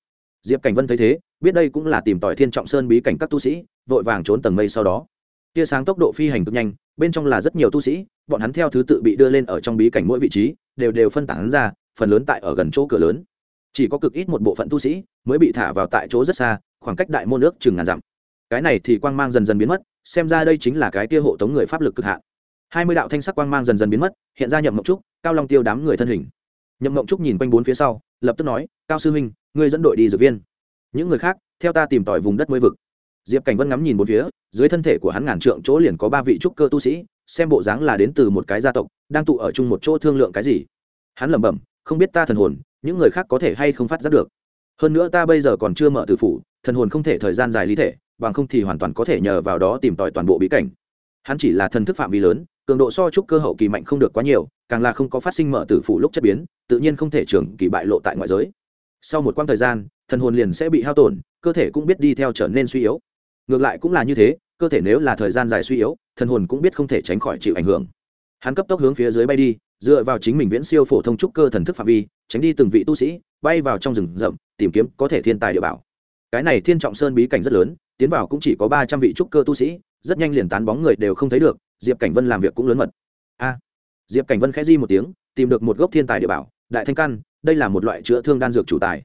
Diệp cảnh vân thấy thế, biết đây cũng là tìm tòi thiên trọng sơn bí cảnh các tu sĩ, vội vàng trốn tầng mây sau đó. Tia sáng tốc độ phi hành cực nhanh, bên trong là rất nhiều tu sĩ bọn hắn theo thứ tự bị đưa lên ở trong bí cảnh mỗi vị trí, đều đều phân tán ra, phần lớn tại ở gần chỗ cửa lớn. Chỉ có cực ít một bộ phận tu sĩ mới bị thả vào tại chỗ rất xa, khoảng cách đại môn nước chừng ngàn dặm. Cái này thì quang mang dần dần biến mất, xem ra đây chính là cái tia hộ tống người pháp lực cực hạn. Hai mươi đạo thanh sắc quang mang dần dần biến mất, hiện ra nhậm mộng trúc, cao long tiêu đám người thân hình. Nhậm mộng trúc nhìn quanh bốn phía sau, lập tức nói, cao sư huynh, ngươi dẫn đội đi dược viên. Những người khác, theo ta tìm tòi vùng đất mới vực. Diệp cảnh vân ngắm nhìn bốn phía, dưới thân thể của hắn ngàn trượng chỗ liền có ba vị trúc cơ tu sĩ xem bộ dáng là đến từ một cái gia tộc, đang tụ ở chung một chỗ thương lượng cái gì. Hắn lẩm bẩm, không biết ta thần hồn, những người khác có thể hay không phát giác được. Hơn nữa ta bây giờ còn chưa mở từ phủ, thần hồn không thể thời gian dài lý thể, bằng không thì hoàn toàn có thể nhờ vào đó tìm tòi toàn bộ bí cảnh. Hắn chỉ là thần thức phạm vi lớn, cường độ so trúc cơ hậu kỳ mạnh không được quá nhiều, càng là không có phát sinh mở tử phủ lúc chất biến, tự nhiên không thể trưởng kỳ bại lộ tại ngoại giới. Sau một quãng thời gian, thần hồn liền sẽ bị hao tổn, cơ thể cũng biết đi theo trở nên suy yếu. Ngược lại cũng là như thế cơ thể nếu là thời gian dài suy yếu, thần hồn cũng biết không thể tránh khỏi chịu ảnh hưởng. Hắn cấp tốc hướng phía dưới bay đi, dựa vào chính mình viễn siêu phổ thông trúc cơ thần thức phạm vi, tránh đi từng vị tu sĩ, bay vào trong rừng rậm, tìm kiếm có thể thiên tài địa bảo. Cái này thiên trọng sơn bí cảnh rất lớn, tiến vào cũng chỉ có ba trăm vị trúc cơ tu sĩ, rất nhanh liền tán bóng người đều không thấy được, diệp cảnh vân làm việc cũng lớn mật. A! Diệp cảnh vân khẽ di một tiếng, tìm được một gốc thiên tài địa bảo, đại thanh căn, đây là một loại chữa thương đan dược chủ tài.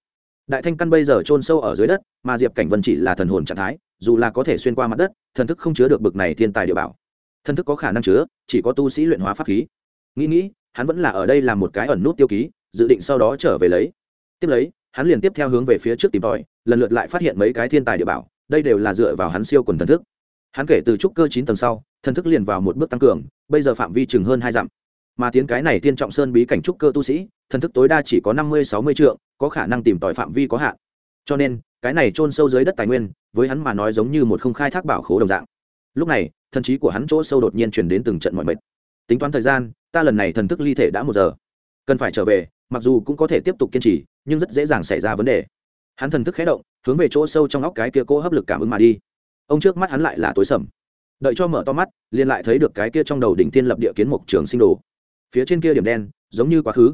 Đại thanh căn bây giờ trôn sâu ở dưới đất, mà diệp cảnh vân chỉ là thần hồn trạng thái dù là có thể xuyên qua mặt đất, thần thức không chứa được bực này thiên tài địa bảo. Thần thức có khả năng chứa, chỉ có tu sĩ luyện hóa pháp khí. Nghĩ nghĩ, hắn vẫn là ở đây làm một cái ẩn nút tiêu ký, dự định sau đó trở về lấy. Tiếp lấy, hắn liền tiếp theo hướng về phía trước tìm tòi, lần lượt lại phát hiện mấy cái thiên tài địa bảo, đây đều là dựa vào hắn siêu quần thần thức. Hắn kể từ trúc cơ chín tầng sau, thần thức liền vào một bước tăng cường, bây giờ phạm vi chừng hơn hai dặm. Mà tiến cái này tiên trọng sơn bí cảnh trúc cơ tu sĩ, thần thức tối đa chỉ có năm mươi, sáu mươi trượng, có khả năng tìm tòi phạm vi có hạn. Cho nên, cái này trôn sâu dưới đất tài nguyên với hắn mà nói giống như một không khai thác bảo khố đồng dạng. Lúc này, thần trí của hắn chỗ sâu đột nhiên chuyển đến từng trận mọi mệt. Tính toán thời gian, ta lần này thần thức ly thể đã một giờ. Cần phải trở về, mặc dù cũng có thể tiếp tục kiên trì, nhưng rất dễ dàng xảy ra vấn đề. Hắn thần thức khé động, hướng về chỗ sâu trong óc cái kia cố hấp lực cảm ứng mà đi. Ông trước mắt hắn lại là tối sầm. Đợi cho mở to mắt, liền lại thấy được cái kia trong đầu đỉnh thiên lập địa kiến mục trường sinh đồ. Phía trên kia điểm đen, giống như quá khứ.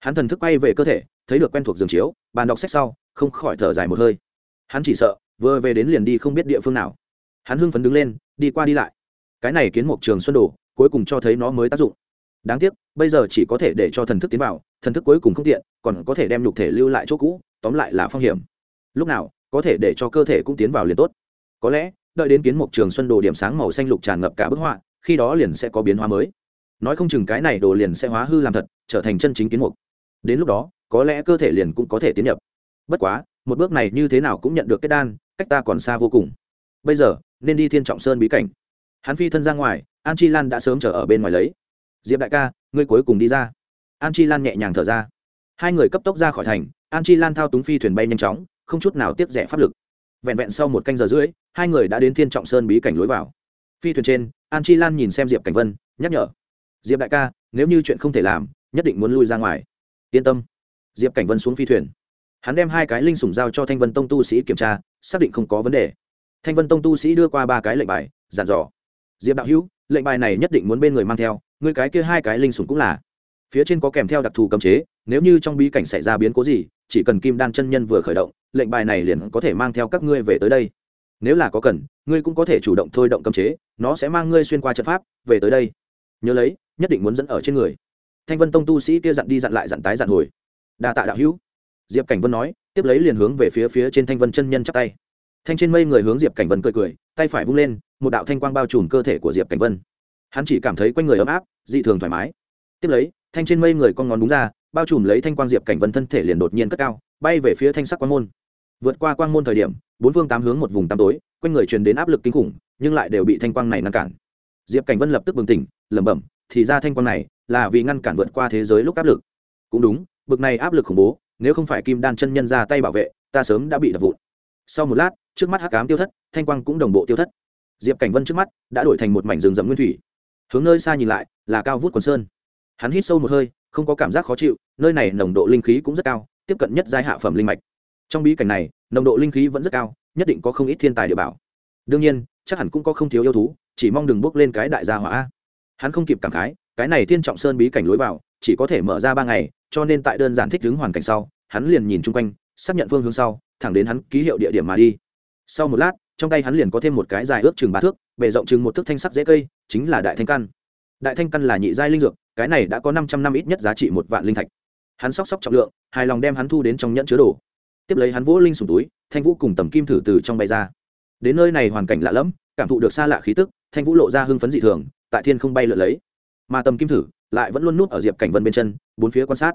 Hắn thần thức quay về cơ thể, thấy được quen thuộc giường chiếu, bàn đọc sách sau, không khỏi thở dài một hơi. Hắn chỉ sợ vừa về đến liền đi không biết địa phương nào. Hắn hưng phấn đứng lên, đi qua đi lại. Cái này kiến mộc trường xuân đồ, cuối cùng cho thấy nó mới tác dụng. Đáng tiếc, bây giờ chỉ có thể để cho thần thức tiến vào, thần thức cuối cùng không tiện, còn có thể đem nhục thể lưu lại chỗ cũ, tóm lại là phong hiểm. Lúc nào, có thể để cho cơ thể cũng tiến vào liền tốt. Có lẽ, đợi đến kiến mộc trường xuân đồ điểm sáng màu xanh lục tràn ngập cả bức họa, khi đó liền sẽ có biến hóa mới. Nói không chừng cái này đồ liền sẽ hóa hư làm thật, trở thành chân chính kiến mục. Đến lúc đó, có lẽ cơ thể liền cũng có thể tiến nhập. Bất quá, một bước này như thế nào cũng nhận được kết đan cách ta còn xa vô cùng. Bây giờ, nên đi thiên trọng sơn bí cảnh. Hắn phi thân ra ngoài, an chi lan đã sớm chờ ở bên ngoài lấy. Diệp đại ca, ngươi cuối cùng đi ra. An chi lan nhẹ nhàng thở ra. Hai người cấp tốc ra khỏi thành, an chi lan thao túng phi thuyền bay nhanh chóng, không chút nào tiếp rẻ pháp lực. Vẹn vẹn sau một canh giờ rưỡi, hai người đã đến thiên trọng sơn bí cảnh lối vào. Phi thuyền trên, an chi lan nhìn xem diệp cảnh vân, nhắc nhở. Diệp đại ca, nếu như chuyện không thể làm, nhất định muốn lui ra ngoài. Yên tâm. Diệp cảnh vân xuống phi thuyền hắn đem hai cái linh sủng giao cho thanh vân tông tu sĩ kiểm tra, xác định không có vấn đề. Thanh vân tông tu sĩ đưa qua ba cái lệnh bài dàn dò. Diệp đạo hữu, lệnh bài này nhất định muốn bên người mang theo người cái kia hai cái linh sủng cũng là. Phía trên có kèm theo đặc thù cấm chế, nếu như trong bí cảnh xảy ra biến cố gì, chỉ cần kim đan chân nhân vừa khởi động, lệnh bài này liền có thể mang theo các ngươi về tới đây. Nếu là có cần, ngươi cũng có thể chủ động thôi động cấm chế, nó sẽ mang ngươi xuyên qua trận pháp, về tới đây. Nhớ lấy, nhất định muốn dẫn ở trên người. Thanh vân tông tu sĩ kia dặn đi dặn lại dặn tái dặn hồi. Đa tạ đạo hữu diệp cảnh vân nói, tiếp lấy liền hướng về phía phía trên thanh vân chân nhân chắp tay. Thanh trên mây người hướng diệp cảnh vân cười cười, tay phải vung lên, một đạo thanh quang bao trùm cơ thể của diệp cảnh vân. Hắn chỉ cảm thấy quanh người ấm áp, dị thường thoải mái. Tiếp lấy, thanh trên mây người con ngón đúng ra, bao trùm lấy thanh quang diệp cảnh vân thân thể liền đột nhiên cất cao, bay về phía thanh sắc quang môn. Vượt qua quang môn thời điểm, bốn phương tám hướng một vùng tăm tối, quanh người truyền đến áp lực kinh khủng, nhưng lại đều bị thanh quang này ngăn cản. Diệp cảnh vân lập tức bừng tỉnh, lẩm bẩm, thì ra thanh quang này là vì ngăn cản vượt qua thế giới lúc áp lực. Cũng đúng, bực này áp lực khủng bố nếu không phải kim đan chân nhân ra tay bảo vệ, ta sớm đã bị đập vụn. Sau một lát, trước mắt hắc cám tiêu thất, thanh quang cũng đồng bộ tiêu thất. Diệp cảnh vân trước mắt đã đổi thành một mảnh rừng rậm nguyên thủy. Hướng nơi xa nhìn lại, là cao vút quần sơn. Hắn hít sâu một hơi, không có cảm giác khó chịu, nơi này nồng độ linh khí cũng rất cao, tiếp cận nhất giai hạ phẩm linh mạch. Trong bí cảnh này, nồng độ linh khí vẫn rất cao, nhất định có không ít thiên tài địa bảo. Đương nhiên, chắc hẳn cũng có không thiếu yêu thú, chỉ mong đừng bước lên cái đại gia hỏa hắn không kịp cảm khái, cái này thiên trọng sơn bí cảnh lối vào, chỉ có thể mở ra ba ngày cho nên tại đơn giản thích ứng hoàn cảnh sau, hắn liền nhìn chung quanh, xác nhận phương hướng sau, thẳng đến hắn ký hiệu địa điểm mà đi. Sau một lát, trong tay hắn liền có thêm một cái dài ước chừng ba thước, bề rộng chừng một thước thanh sắc dễ cây, chính là đại thanh căn. Đại thanh căn là nhị giai linh dược, cái này đã có năm trăm năm ít nhất giá trị một vạn linh thạch. Hắn sóc sóc trọng lượng, hài lòng đem hắn thu đến trong nhẫn chứa đồ. Tiếp lấy hắn vỗ linh sùng túi, thanh vũ cùng tầm kim thử từ trong bay ra. Đến nơi này hoàn cảnh lạ lẫm, cảm thụ được xa lạ khí tức, thanh vũ lộ ra hưng phấn dị thường, tại thiên không bay lượn lấy. Mà tầm kim thử lại vẫn luôn núp ở diệp cảnh vân bên chân, bốn phía quan sát.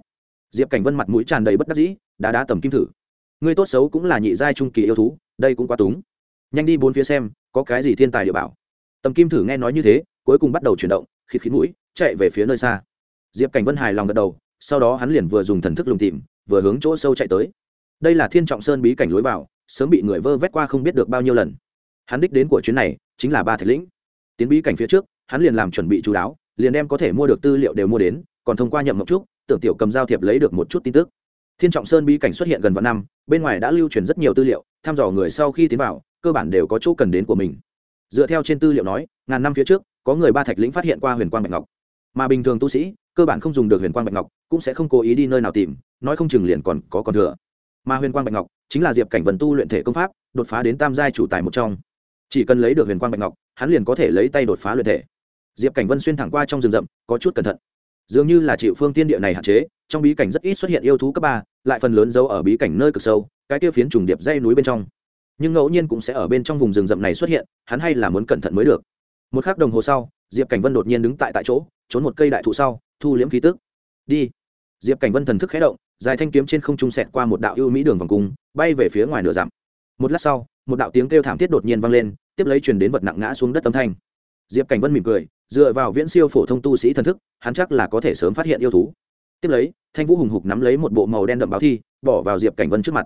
Diệp cảnh vân mặt mũi tràn đầy bất đắc dĩ, đá đá tầm kim thử. Người tốt xấu cũng là nhị giai trung kỳ yêu thú, đây cũng quá túng. Nhanh đi bốn phía xem, có cái gì thiên tài địa bảo. Tầm kim thử nghe nói như thế, cuối cùng bắt đầu chuyển động, khịt khít mũi, chạy về phía nơi xa. Diệp cảnh vân hài lòng gật đầu, sau đó hắn liền vừa dùng thần thức lùng tìm, vừa hướng chỗ sâu chạy tới. Đây là thiên trọng sơn bí cảnh lối vào, sớm bị người vơ vét qua không biết được bao nhiêu lần. Hắn đích đến của chuyến này, chính là ba thạch lĩnh. Tiến bí cảnh phía trước, hắn liền làm chuẩn bị chú đáo liền đem có thể mua được tư liệu đều mua đến, còn thông qua nhậm mộng trúc, tưởng tiểu cầm giao thiệp lấy được một chút tin tức. Thiên trọng sơn bí cảnh xuất hiện gần vạn năm, bên ngoài đã lưu truyền rất nhiều tư liệu, thăm dò người sau khi tiến vào, cơ bản đều có chỗ cần đến của mình. Dựa theo trên tư liệu nói, ngàn năm phía trước, có người ba thạch lĩnh phát hiện qua huyền quang bạch ngọc. Mà bình thường tu sĩ, cơ bản không dùng được huyền quang bạch ngọc, cũng sẽ không cố ý đi nơi nào tìm, nói không chừng liền còn có còn thừa. Mà huyền quang bạch ngọc chính là diệp cảnh vần tu luyện thể công pháp, đột phá đến tam giai chủ tài một trong. Chỉ cần lấy được huyền quang bạch ngọc, hắn liền có thể lấy tay đột phá luyện thể diệp cảnh vân xuyên thẳng qua trong rừng rậm, có chút cẩn thận. Dường như là chịu phương tiên địa này hạn chế, trong bí cảnh rất ít xuất hiện yêu thú cấp ba, lại phần lớn giấu ở bí cảnh nơi cực sâu, cái kia phiến trùng điệp dây núi bên trong. Nhưng ngẫu nhiên cũng sẽ ở bên trong vùng rừng rậm này xuất hiện, hắn hay là muốn cẩn thận mới được. Một k h ắ c đồng hồ sau, diệp cảnh vân đột nhiên đứng tại tại chỗ, trốn một cây đại thụ sau, thu liễm khí tức. Đi. Diệp cảnh vân thần thức khé động, dài thanh kiếm trên không trung sẹt qua một đạo ưu mỹ đường vòng cung, bay về phía ngoài nửa dặm. Một lát sau, một đạo tiếng kêu thảm thiết đột nhiên vang lên, tiếp lấy truyền đến vật nặng ngã xuống đất âm thanh. Diệp cảnh vân mỉm cười dựa vào viễn siêu phổ thông tu sĩ thần thức, hắn chắc là có thể sớm phát hiện yêu thú. Tiếp lấy, thanh vũ hùng hục nắm lấy một bộ màu đen đậm báo thi, bỏ vào diệp cảnh vân trước mặt.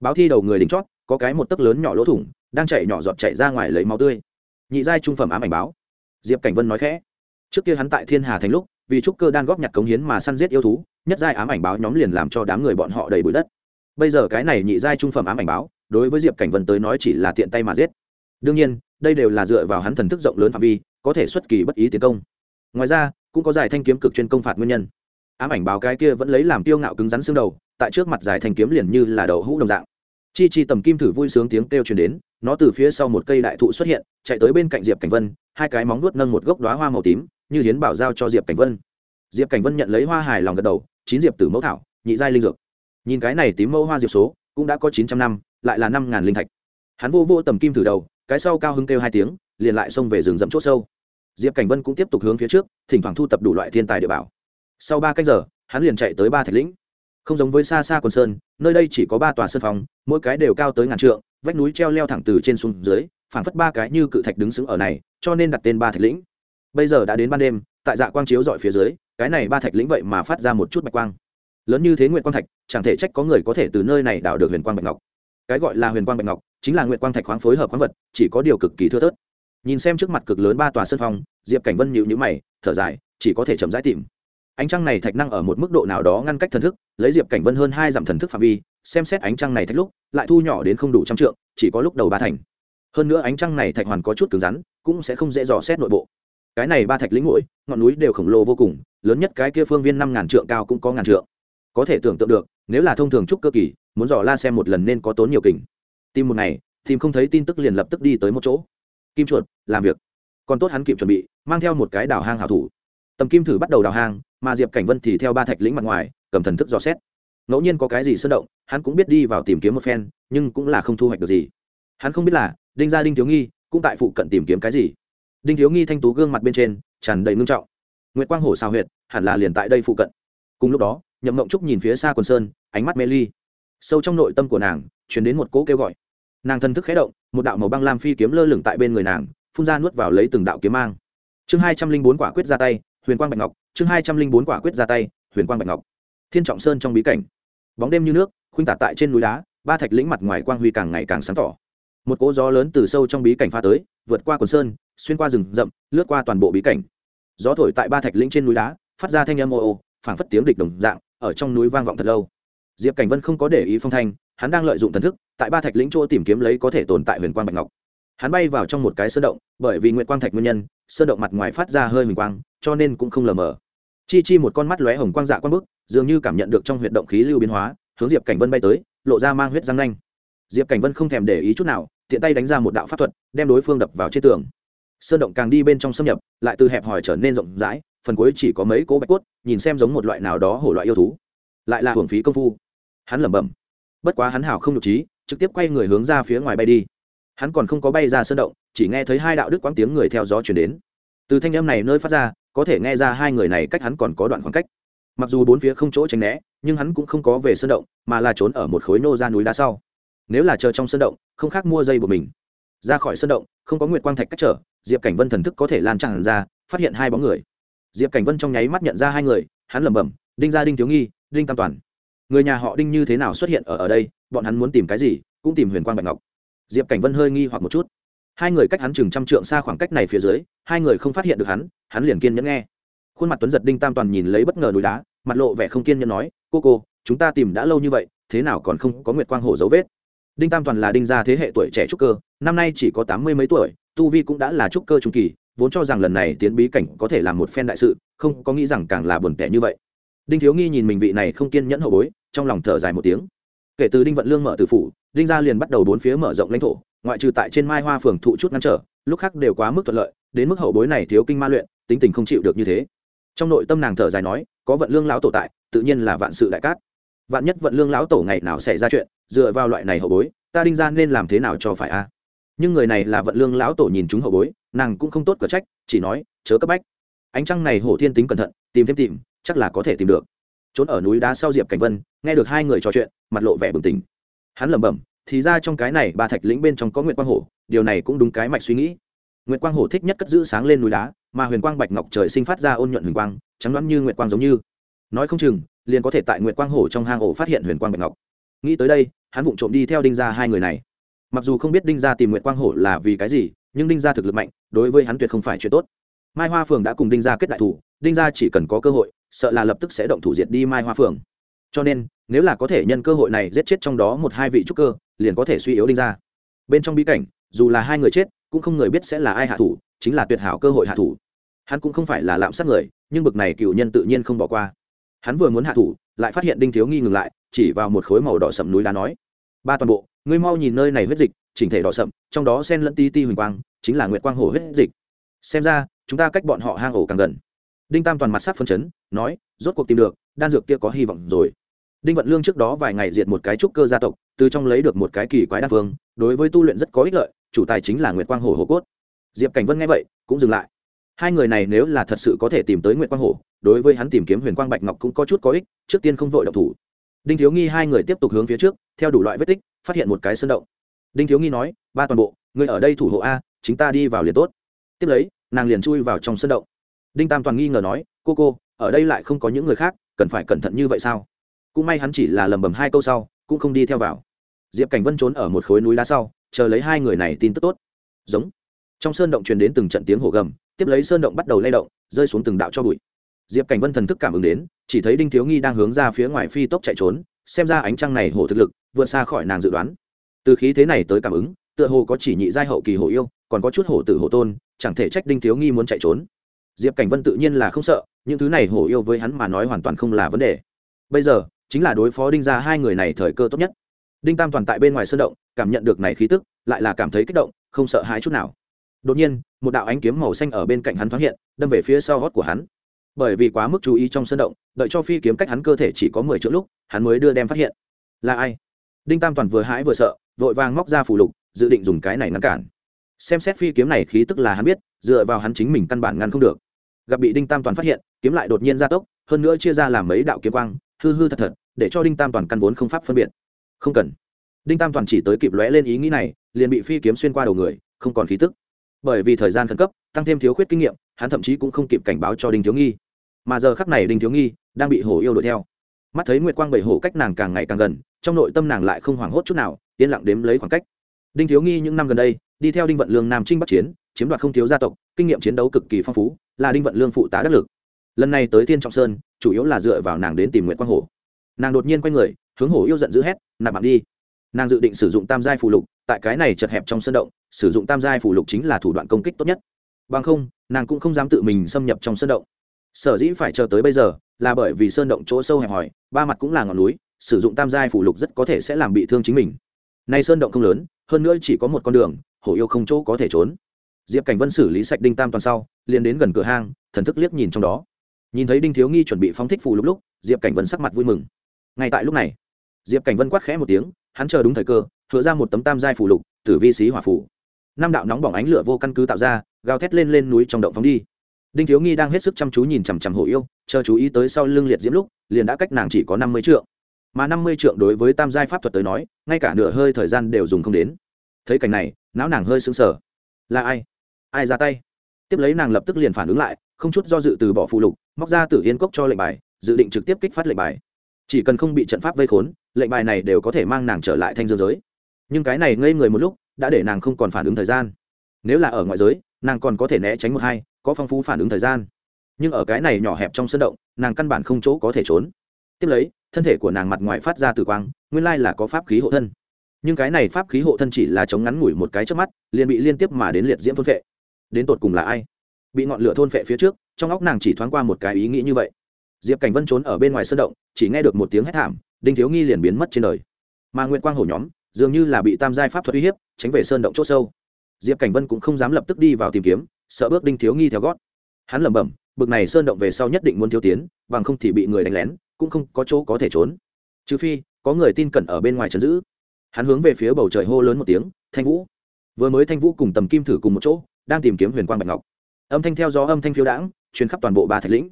Báo thi đầu người đỉnh chót, có cái một tấc lớn nhỏ lỗ thủng, đang chạy nhỏ giọt chạy ra ngoài lấy máu tươi. Nhị giai trung phẩm ám ảnh báo. Diệp cảnh vân nói khẽ. Trước kia hắn tại thiên hà thành lúc, vì trúc cơ đan góp nhặt cống hiến mà săn giết yêu thú, nhất giai ám ảnh báo nhóm liền làm cho đám người bọn họ đầy bụi đất. Bây giờ cái này nhị giai trung phẩm ám ảnh báo, đối với diệp cảnh vân tới nói chỉ là tiện tay mà giết. Đương nhiên, đây đều là dựa vào hắn thần thức rộng lớn phạm vi có thể xuất kỳ bất ý tiến công. Ngoài ra, cũng có giải thanh kiếm cực chuyên công phạt nguyên nhân. Ám ảnh báo cái kia vẫn lấy làm tiêu ngạo cứng rắn xương đầu, tại trước mặt giải thanh kiếm liền như là đầu hũ đồng dạng. Chi chi tầm kim thử vui sướng tiếng kêu truyền đến, nó từ phía sau một cây đại thụ xuất hiện, chạy tới bên cạnh diệp cảnh vân, hai cái móng nuốt nâng một gốc đoá hoa màu tím, như hiến bảo giao cho diệp cảnh vân. Diệp cảnh vân nhận lấy hoa hài lòng gật đầu, chín diệp tử mẫu thảo, nhị giai linh dược. Nhìn cái này tím mẫu hoa diệp số, cũng đã có chín trăm năm, lại là năm ngàn linh thạch. Hắn vô vô tầm kim thử đầu, cái sau cao hứng kêu hai tiếng, liền lại xông về rừng rậm c h ỗ sâu diệp cảnh vân cũng tiếp tục hướng phía trước, thỉnh thoảng thu tập đủ loại thiên tài địa bảo. Sau ba cách giờ, hắn liền chạy tới ba thạch lĩnh. Không giống với xa xa quần sơn, nơi đây chỉ có ba tòa sân phòng, mỗi cái đều cao tới ngàn trượng, vách núi treo leo thẳng từ trên xuống dưới, phảng phất ba cái như cự thạch đứng sững ở này, cho nên đặt tên ba thạch lĩnh. Bây giờ đã đến ban đêm, tại dạ quang chiếu dọi phía dưới, cái này ba thạch lĩnh vậy mà phát ra một chút bạch quang. Lớn như thế nguyện quang thạch, chẳng thể trách có người có thể từ nơi này đào được huyền quang bạch ngọc. Cái gọi là huyền quang bạch ngọc, chính là nguyện quang thạch khoáng phối hợp khoáng vật, chỉ có điều cực kỳ thưa thớt nhìn xem trước mặt cực lớn ba tòa sân phong, diệp cảnh vân nhịu nhữ mày, thở dài, chỉ có thể chậm rãi tìm. Ánh trăng này thạch năng ở một mức độ nào đó ngăn cách thần thức, lấy diệp cảnh vân hơn hai dặm thần thức phạm vi, xem xét ánh trăng này thạch lúc, lại thu nhỏ đến không đủ trăm trượng, chỉ có lúc đầu ba thành. Hơn nữa ánh trăng này thạch hoàn có chút cứng rắn, cũng sẽ không dễ dò xét nội bộ. Cái này ba thạch lĩnh mũi ngọn núi đều khổng lồ vô cùng, lớn nhất cái kia phương viên năm ngàn trượng cao cũng có ngàn trượng. Có thể tưởng tượng được, nếu là thông thường trúc cơ kỳ, muốn dò la xem một lần nên có tốn nhiều kình. Tìm một ngày, tìm không thấy tin tức liền lập tức đi tới một chỗ kim chuột, làm việc. Còn tốt hắn kịp chuẩn bị, mang theo một cái đào hang hảo thủ. Tầm kim thử bắt đầu đào hang, mà diệp cảnh vân thì theo ba thạch lĩnh mặt ngoài, cầm thần thức dò xét. Ngẫu nhiên có cái gì sơn động, hắn cũng biết đi vào tìm kiếm một phen, nhưng cũng là không thu hoạch được gì. Hắn không biết là, đinh gia đinh thiếu nghi cũng tại phụ cận tìm kiếm cái gì. Đinh thiếu nghi thanh tú gương mặt bên trên, tràn đầy ngưng trọng. Nguyễn quang hổ xào huyệt, hẳn là liền tại đây phụ cận. Cùng lúc đó, nhậm mộng trúc nhìn phía xa quần sơn, ánh mắt mê ly. Sâu trong nội tâm của nàng chuyển đến một cỗ kêu gọi nàng thân thức khé động, một đạo màu băng lam phi kiếm lơ lửng tại bên người nàng, phun ra nuốt vào lấy từng đạo kiếm mang. Chương hai trăm linh bốn quả quyết ra tay, huyền quang bạch ngọc, chương hai trăm linh bốn quả quyết ra tay, huyền quang bạch ngọc. Thiên trọng sơn trong bí cảnh. Bóng đêm như nước, khuynh tả tại trên núi đá, ba thạch lĩnh mặt ngoài quang huy càng ngày càng sáng tỏ. Một cỗ gió lớn từ sâu trong bí cảnh pha tới, vượt qua quần sơn, xuyên qua rừng rậm, lướt qua toàn bộ bí cảnh. Gió thổi tại ba thạch lĩnh trên núi đá, phát ra thanh âm ô ô, phảng phất tiếng địch đồng dạng, ở trong núi vang vọng thật lâu. Diệp cảnh vân không có để ý phong thanh, hắn đang lợi dụng thần thức tại ba thạch lĩnh chỗ tìm kiếm lấy có thể tồn tại huyền quang bạch ngọc. Hắn bay vào trong một cái sơn động, bởi vì nguyện quang thạch nguyên nhân, sơn động mặt ngoài phát ra hơi huyền quang, cho nên cũng không lờ mờ. Chi chi một con mắt lóe hồng quang dạ quang bức, dường như cảm nhận được trong huyệt động khí lưu biến hóa, hướng diệp cảnh vân bay tới, lộ ra mang huyết răng nanh. Diệp cảnh vân không thèm để ý chút nào, tiện tay đánh ra một đạo pháp thuật, đem đối phương đập vào trên tường. Sơn động càng đi bên trong xâm nhập, lại từ hẹp hòi trở nên rộng rãi, phần cuối chỉ có mấy cỗ bạch cốt, nhìn xem giống một loại nào đó hổ loại yêu thú. Lại là hưởng phí công phu. Hắn lẩm bẩm. Bất quá hắn hảo không nhục trí trực tiếp quay người hướng ra phía ngoài bay đi. Hắn còn không có bay ra sơn động, chỉ nghe thấy hai đạo đức quãng tiếng người theo gió chuyển đến. Từ thanh âm này nơi phát ra, có thể nghe ra hai người này cách hắn còn có đoạn khoảng cách. Mặc dù bốn phía không chỗ tránh né, nhưng hắn cũng không có về sơn động, mà là trốn ở một khối nô ra núi đá sau. Nếu là chờ trong sơn động, không khác mua dây của mình. Ra khỏi sơn động, không có nguyệt quang thạch cách trở, diệp cảnh vân thần thức có thể lan tràn ra, phát hiện hai bóng người. Diệp cảnh vân trong nháy mắt nhận ra hai người, hắn lẩm bẩm, đinh gia đinh thiếu nghi, đinh tam toàn người nhà họ đinh như thế nào xuất hiện ở ở đây, bọn hắn muốn tìm cái gì, cũng tìm huyền quang bạch ngọc. Diệp cảnh vân hơi nghi hoặc một chút. Hai người cách hắn chừng trăm trượng xa khoảng cách này phía dưới, hai người không phát hiện được hắn hắn liền kiên nhẫn nghe. Khuôn mặt tuấn giật đinh tam toàn nhìn lấy bất ngờ núi đá, mặt lộ vẻ không kiên nhẫn nói, cô cô, chúng ta tìm đã lâu như vậy, thế nào còn không có nguyệt quang hổ dấu vết? Đinh tam toàn là đinh gia thế hệ tuổi trẻ trúc cơ, năm nay chỉ có tám mươi mấy tuổi, tu vi cũng đã là trúc cơ trung kỳ, vốn cho rằng lần này tiến bí cảnh có thể làm một phen đại sự, không có nghĩ rằng càng là buồn tẻ như vậy đinh thiếu nghi nhìn mình vị này không kiên nhẫn hậu bối, trong lòng thở dài một tiếng. Kể từ đinh vận lương mở từ phủ, đinh gia liền bắt đầu bốn phía mở rộng lãnh thổ, ngoại trừ tại trên mai hoa phường thụ chút ngăn trở, lúc khác đều quá mức thuận lợi, đến mức hậu bối này thiếu kinh ma luyện, tính tình không chịu được như thế. Trong nội tâm nàng thở dài nói, có vận lương lão tổ tại, tự nhiên là vạn sự đại cát. Vạn nhất vận lương lão tổ ngày nào xảy ra chuyện, dựa vào loại này hậu bối, ta đinh ra nên làm thế nào cho phải a? Nhưng người này là vận lương lão tổ nhìn chúng hậu bối, nàng cũng không tốt cửa trách, chỉ nói, chớ cấp bách. Ánh trăng này hổ thiên tính cẩn thận, tìm thêm tìm chắc là có thể tìm được. Trốn ở núi đá sau diệp cảnh vân, nghe được hai người trò chuyện, mặt lộ vẻ bừng tỉnh. Hắn lẩm bẩm, thì ra trong cái này ba thạch lĩnh bên trong có nguyệt quang hổ, điều này cũng đúng cái mạch suy nghĩ. Nguyệt quang hổ thích nhất cất giữ sáng lên núi đá, mà huyền quang bạch ngọc trời sinh phát ra ôn nhuận huyền quang, trắng đoán như nguyệt quang giống như. Nói không chừng, liền có thể tại nguyệt quang hổ trong hang ổ phát hiện huyền quang bạch ngọc. Nghĩ tới đây, hắn vụng trộm đi theo đinh Gia hai người này. Mặc dù không biết đinh Gia tìm nguyệt quang hổ là vì cái gì, nhưng đinh Gia thực lực mạnh, đối với hắn tuyệt không phải chuyện tốt. Mai hoa phường đã cùng đinh Gia kết đại thủ, đinh Gia chỉ cần có cơ hội sợ là lập tức sẽ động thủ diệt đi mai hoa phường cho nên, nếu là có thể nhân cơ hội này giết chết trong đó một hai vị trúc cơ, liền có thể suy yếu đinh ra. Bên trong bí cảnh, dù là hai người chết, cũng không người biết sẽ là ai hạ thủ, chính là tuyệt hảo cơ hội hạ thủ. Hắn cũng không phải là lạm sát người, nhưng bực này cựu nhân tự nhiên không bỏ qua. Hắn vừa muốn hạ thủ, lại phát hiện đinh thiếu nghi ngừng lại, chỉ vào một khối màu đỏ sậm núi đá nói, ba toàn bộ, ngươi mau nhìn nơi này huyết dịch, chỉnh thể đỏ sậm, trong đó sen lẫn ti ti huỳnh quang, chính là nguyệt quang hổ huyết dịch. Xem ra, chúng ta cách bọn họ hang ổ càng gần đinh tam toàn mặt sắc phân chấn, nói, rốt cuộc tìm được, đan dược kia có hy vọng rồi. Đinh vận lương trước đó vài ngày diệt một cái trúc cơ gia tộc, từ trong lấy được một cái kỳ quái đa phương, đối với tu luyện rất có ích lợi, chủ tài chính là nguyệt quang hổ hồ cốt. Diệp cảnh vân nghe vậy, cũng dừng lại. Hai người này nếu là thật sự có thể tìm tới nguyệt quang hổ, đối với hắn tìm kiếm huyền quang bạch ngọc cũng có chút có ích, trước tiên không vội động thủ. Đinh thiếu nghi hai người tiếp tục hướng phía trước, theo đủ loại vết tích, phát hiện một cái sơn động. Đinh thiếu nghi nói, ba toàn bộ người ở đây thủ hộ a, chính ta đi vào liền tốt. Tiếp lấy, nàng liền chui vào trong sơn động đinh tam toàn nghi ngờ nói, cô cô, ở đây lại không có những người khác, cần phải cẩn thận như vậy sao? Cũng may hắn chỉ là lầm bầm hai câu sau, cũng không đi theo vào. Diệp cảnh vân trốn ở một khối núi đá sau, chờ lấy hai người này tin tức tốt. Giống. Trong sơn động truyền đến từng trận tiếng hổ gầm, tiếp lấy sơn động bắt đầu lay động, rơi xuống từng đạo cho bụi. Diệp cảnh vân thần thức cảm ứng đến, chỉ thấy đinh thiếu nghi đang hướng ra phía ngoài phi tốc chạy trốn, xem ra ánh trăng này hổ thực lực, vượt xa khỏi nàng dự đoán. Từ khí thế này tới cảm ứng, tựa hồ có chỉ nhị giai hậu kỳ hổ yêu, còn có chút hổ tử hổ tôn, chẳng thể trách đinh thiếu nghi muốn chạy trốn diệp cảnh vân tự nhiên là không sợ, những thứ này hổ yêu với hắn mà nói hoàn toàn không là vấn đề. Bây giờ, chính là đối phó đinh ra hai người này thời cơ tốt nhất. Đinh tam toàn tại bên ngoài sơn động, cảm nhận được này khí tức, lại là cảm thấy kích động, không sợ hãi chút nào. Đột nhiên, một đạo ánh kiếm màu xanh ở bên cạnh hắn thoáng hiện, đâm về phía sau gót của hắn. Bởi vì quá mức chú ý trong sơn động, đợi cho phi kiếm cách hắn cơ thể chỉ có mười chữ lúc, hắn mới đưa đem phát hiện. Là ai? Đinh tam toàn vừa hãi vừa sợ, vội vàng móc ra phủ lục, dự định dùng cái này ngăn cản. Xem xét phi kiếm này khí tức là hắn biết, dựa vào hắn chính mình căn bản ngăn không được gặp bị đinh tam toàn phát hiện, kiếm lại đột nhiên gia tốc, hơn nữa chia ra làm mấy đạo kiếm quang, hư hư thật thật, để cho đinh tam toàn căn vốn không pháp phân biệt. Không cần. Đinh tam toàn chỉ tới kịp lóe lên ý nghĩ này, liền bị phi kiếm xuyên qua đầu người, không còn khí tức. Bởi vì thời gian khẩn cấp, tăng thêm thiếu khuyết kinh nghiệm, hắn thậm chí cũng không kịp cảnh báo cho đinh thiếu nghi. Mà giờ khắc này đinh thiếu nghi đang bị hổ yêu đuổi theo. Mắt thấy nguyệt quang bảy hổ cách nàng càng ngày càng gần, trong nội tâm nàng lại không hoảng hốt chút nào, yên lặng đếm lấy khoảng cách. Đinh thiếu nghi những năm gần đây, đi theo đinh vận lương nam trinh bắc chiến chiếm đoạt không thiếu gia tộc, kinh nghiệm chiến đấu cực kỳ phong phú, là đinh vận lương phụ tá đắc lực. Lần này tới thiên trọng sơn, chủ yếu là dựa vào nàng đến tìm nguyễn quang hổ. Nàng đột nhiên quay người, hướng hổ yêu giận dữ hét, nạp mạng đi. Nàng dự định sử dụng tam giai phù lục, tại cái này chật hẹp trong sân động, sử dụng tam giai phù lục chính là thủ đoạn công kích tốt nhất. Bằng không, nàng cũng không dám tự mình xâm nhập trong sân động. Sở dĩ phải chờ tới bây giờ, là bởi vì sơn động chỗ sâu hẹp hòi, ba mặt cũng là ngọn núi, sử dụng tam giai phù lục rất có thể sẽ làm bị thương chính mình. Nay sơn động không lớn, hơn nữa chỉ có một con đường, hổ yêu không chỗ có thể trốn diệp cảnh vân xử lý sạch đinh tam toàn sau, liền đến gần cửa hang, thần thức liếc nhìn trong đó. Nhìn thấy đinh thiếu nghi chuẩn bị phóng thích phù lúc lúc, diệp cảnh vân sắc mặt vui mừng. Ngay tại lúc này, diệp cảnh vân quát khẽ một tiếng, hắn chờ đúng thời cơ, hứa ra một tấm tam giai phù lục, tử vi xí hỏa phủ năm đạo nóng bỏng ánh lửa vô căn cứ tạo ra, gào thét lên lên núi trong động phóng đi. Đinh thiếu nghi đang hết sức chăm chú nhìn chằm chằm hộ yêu, chờ chú ý tới sau lưng liệt diễm lúc, liền đã cách nàng chỉ có năm mươi trượng. Mà năm mươi trượng đối với tam giai pháp thuật tới nói, ngay cả nửa hơi thời gian đều dùng không đến. Thấy cảnh này, não nàng hơi sững sờ. Là ai? Ai ra tay? Tiếp lấy nàng lập tức liền phản ứng lại, không chút do dự từ bỏ phụ lục, móc ra tử yên cốc cho lệnh bài, dự định trực tiếp kích phát lệnh bài. Chỉ cần không bị trận pháp vây khốn, lệnh bài này đều có thể mang nàng trở lại thanh dương giới. Nhưng cái này ngây người một lúc, đã để nàng không còn phản ứng thời gian. Nếu là ở ngoại giới, nàng còn có thể né tránh một hai, có phong phú phản ứng thời gian. Nhưng ở cái này nhỏ hẹp trong sân động, nàng căn bản không chỗ có thể trốn. Tiếp lấy, thân thể của nàng mặt ngoài phát ra từ quang, nguyên lai là có pháp khí hộ thân. Nhưng cái này pháp khí hộ thân chỉ là chống ngắn ngủi một cái trước mắt, liền bị liên tiếp mà đến liệt diễm thôn vệ đến tột cùng là ai? Bị ngọn lửa thôn phệ phía trước, trong óc nàng chỉ thoáng qua một cái ý nghĩ như vậy. Diệp cảnh vân trốn ở bên ngoài sân động, chỉ nghe được một tiếng hét thảm, đinh thiếu nghi liền biến mất trên đời. Mà nguyễn quang hổ nhóm, dường như là bị tam giai pháp thuật uy hiếp, tránh về sơn động c h ỗ sâu. Diệp cảnh vân cũng không dám lập tức đi vào tìm kiếm, sợ bước đinh thiếu nghi theo gót. Hắn lẩm bẩm, bực này sơn động về sau nhất định muốn thiếu tiến, bằng không thì bị người đánh lén, cũng không có chỗ có thể trốn. Trừ phi, có người tin cẩn ở bên ngoài trấn giữ. Hắn hướng về phía bầu trời hô lớn một tiếng, thanh vũ! Vừa mới thanh vũ cùng tầm kim thử cùng một chỗ đang tìm kiếm huyền quang bạch ngọc. Âm thanh theo gió âm thanh phiêu đãng, truyền khắp toàn bộ ba thạch lĩnh.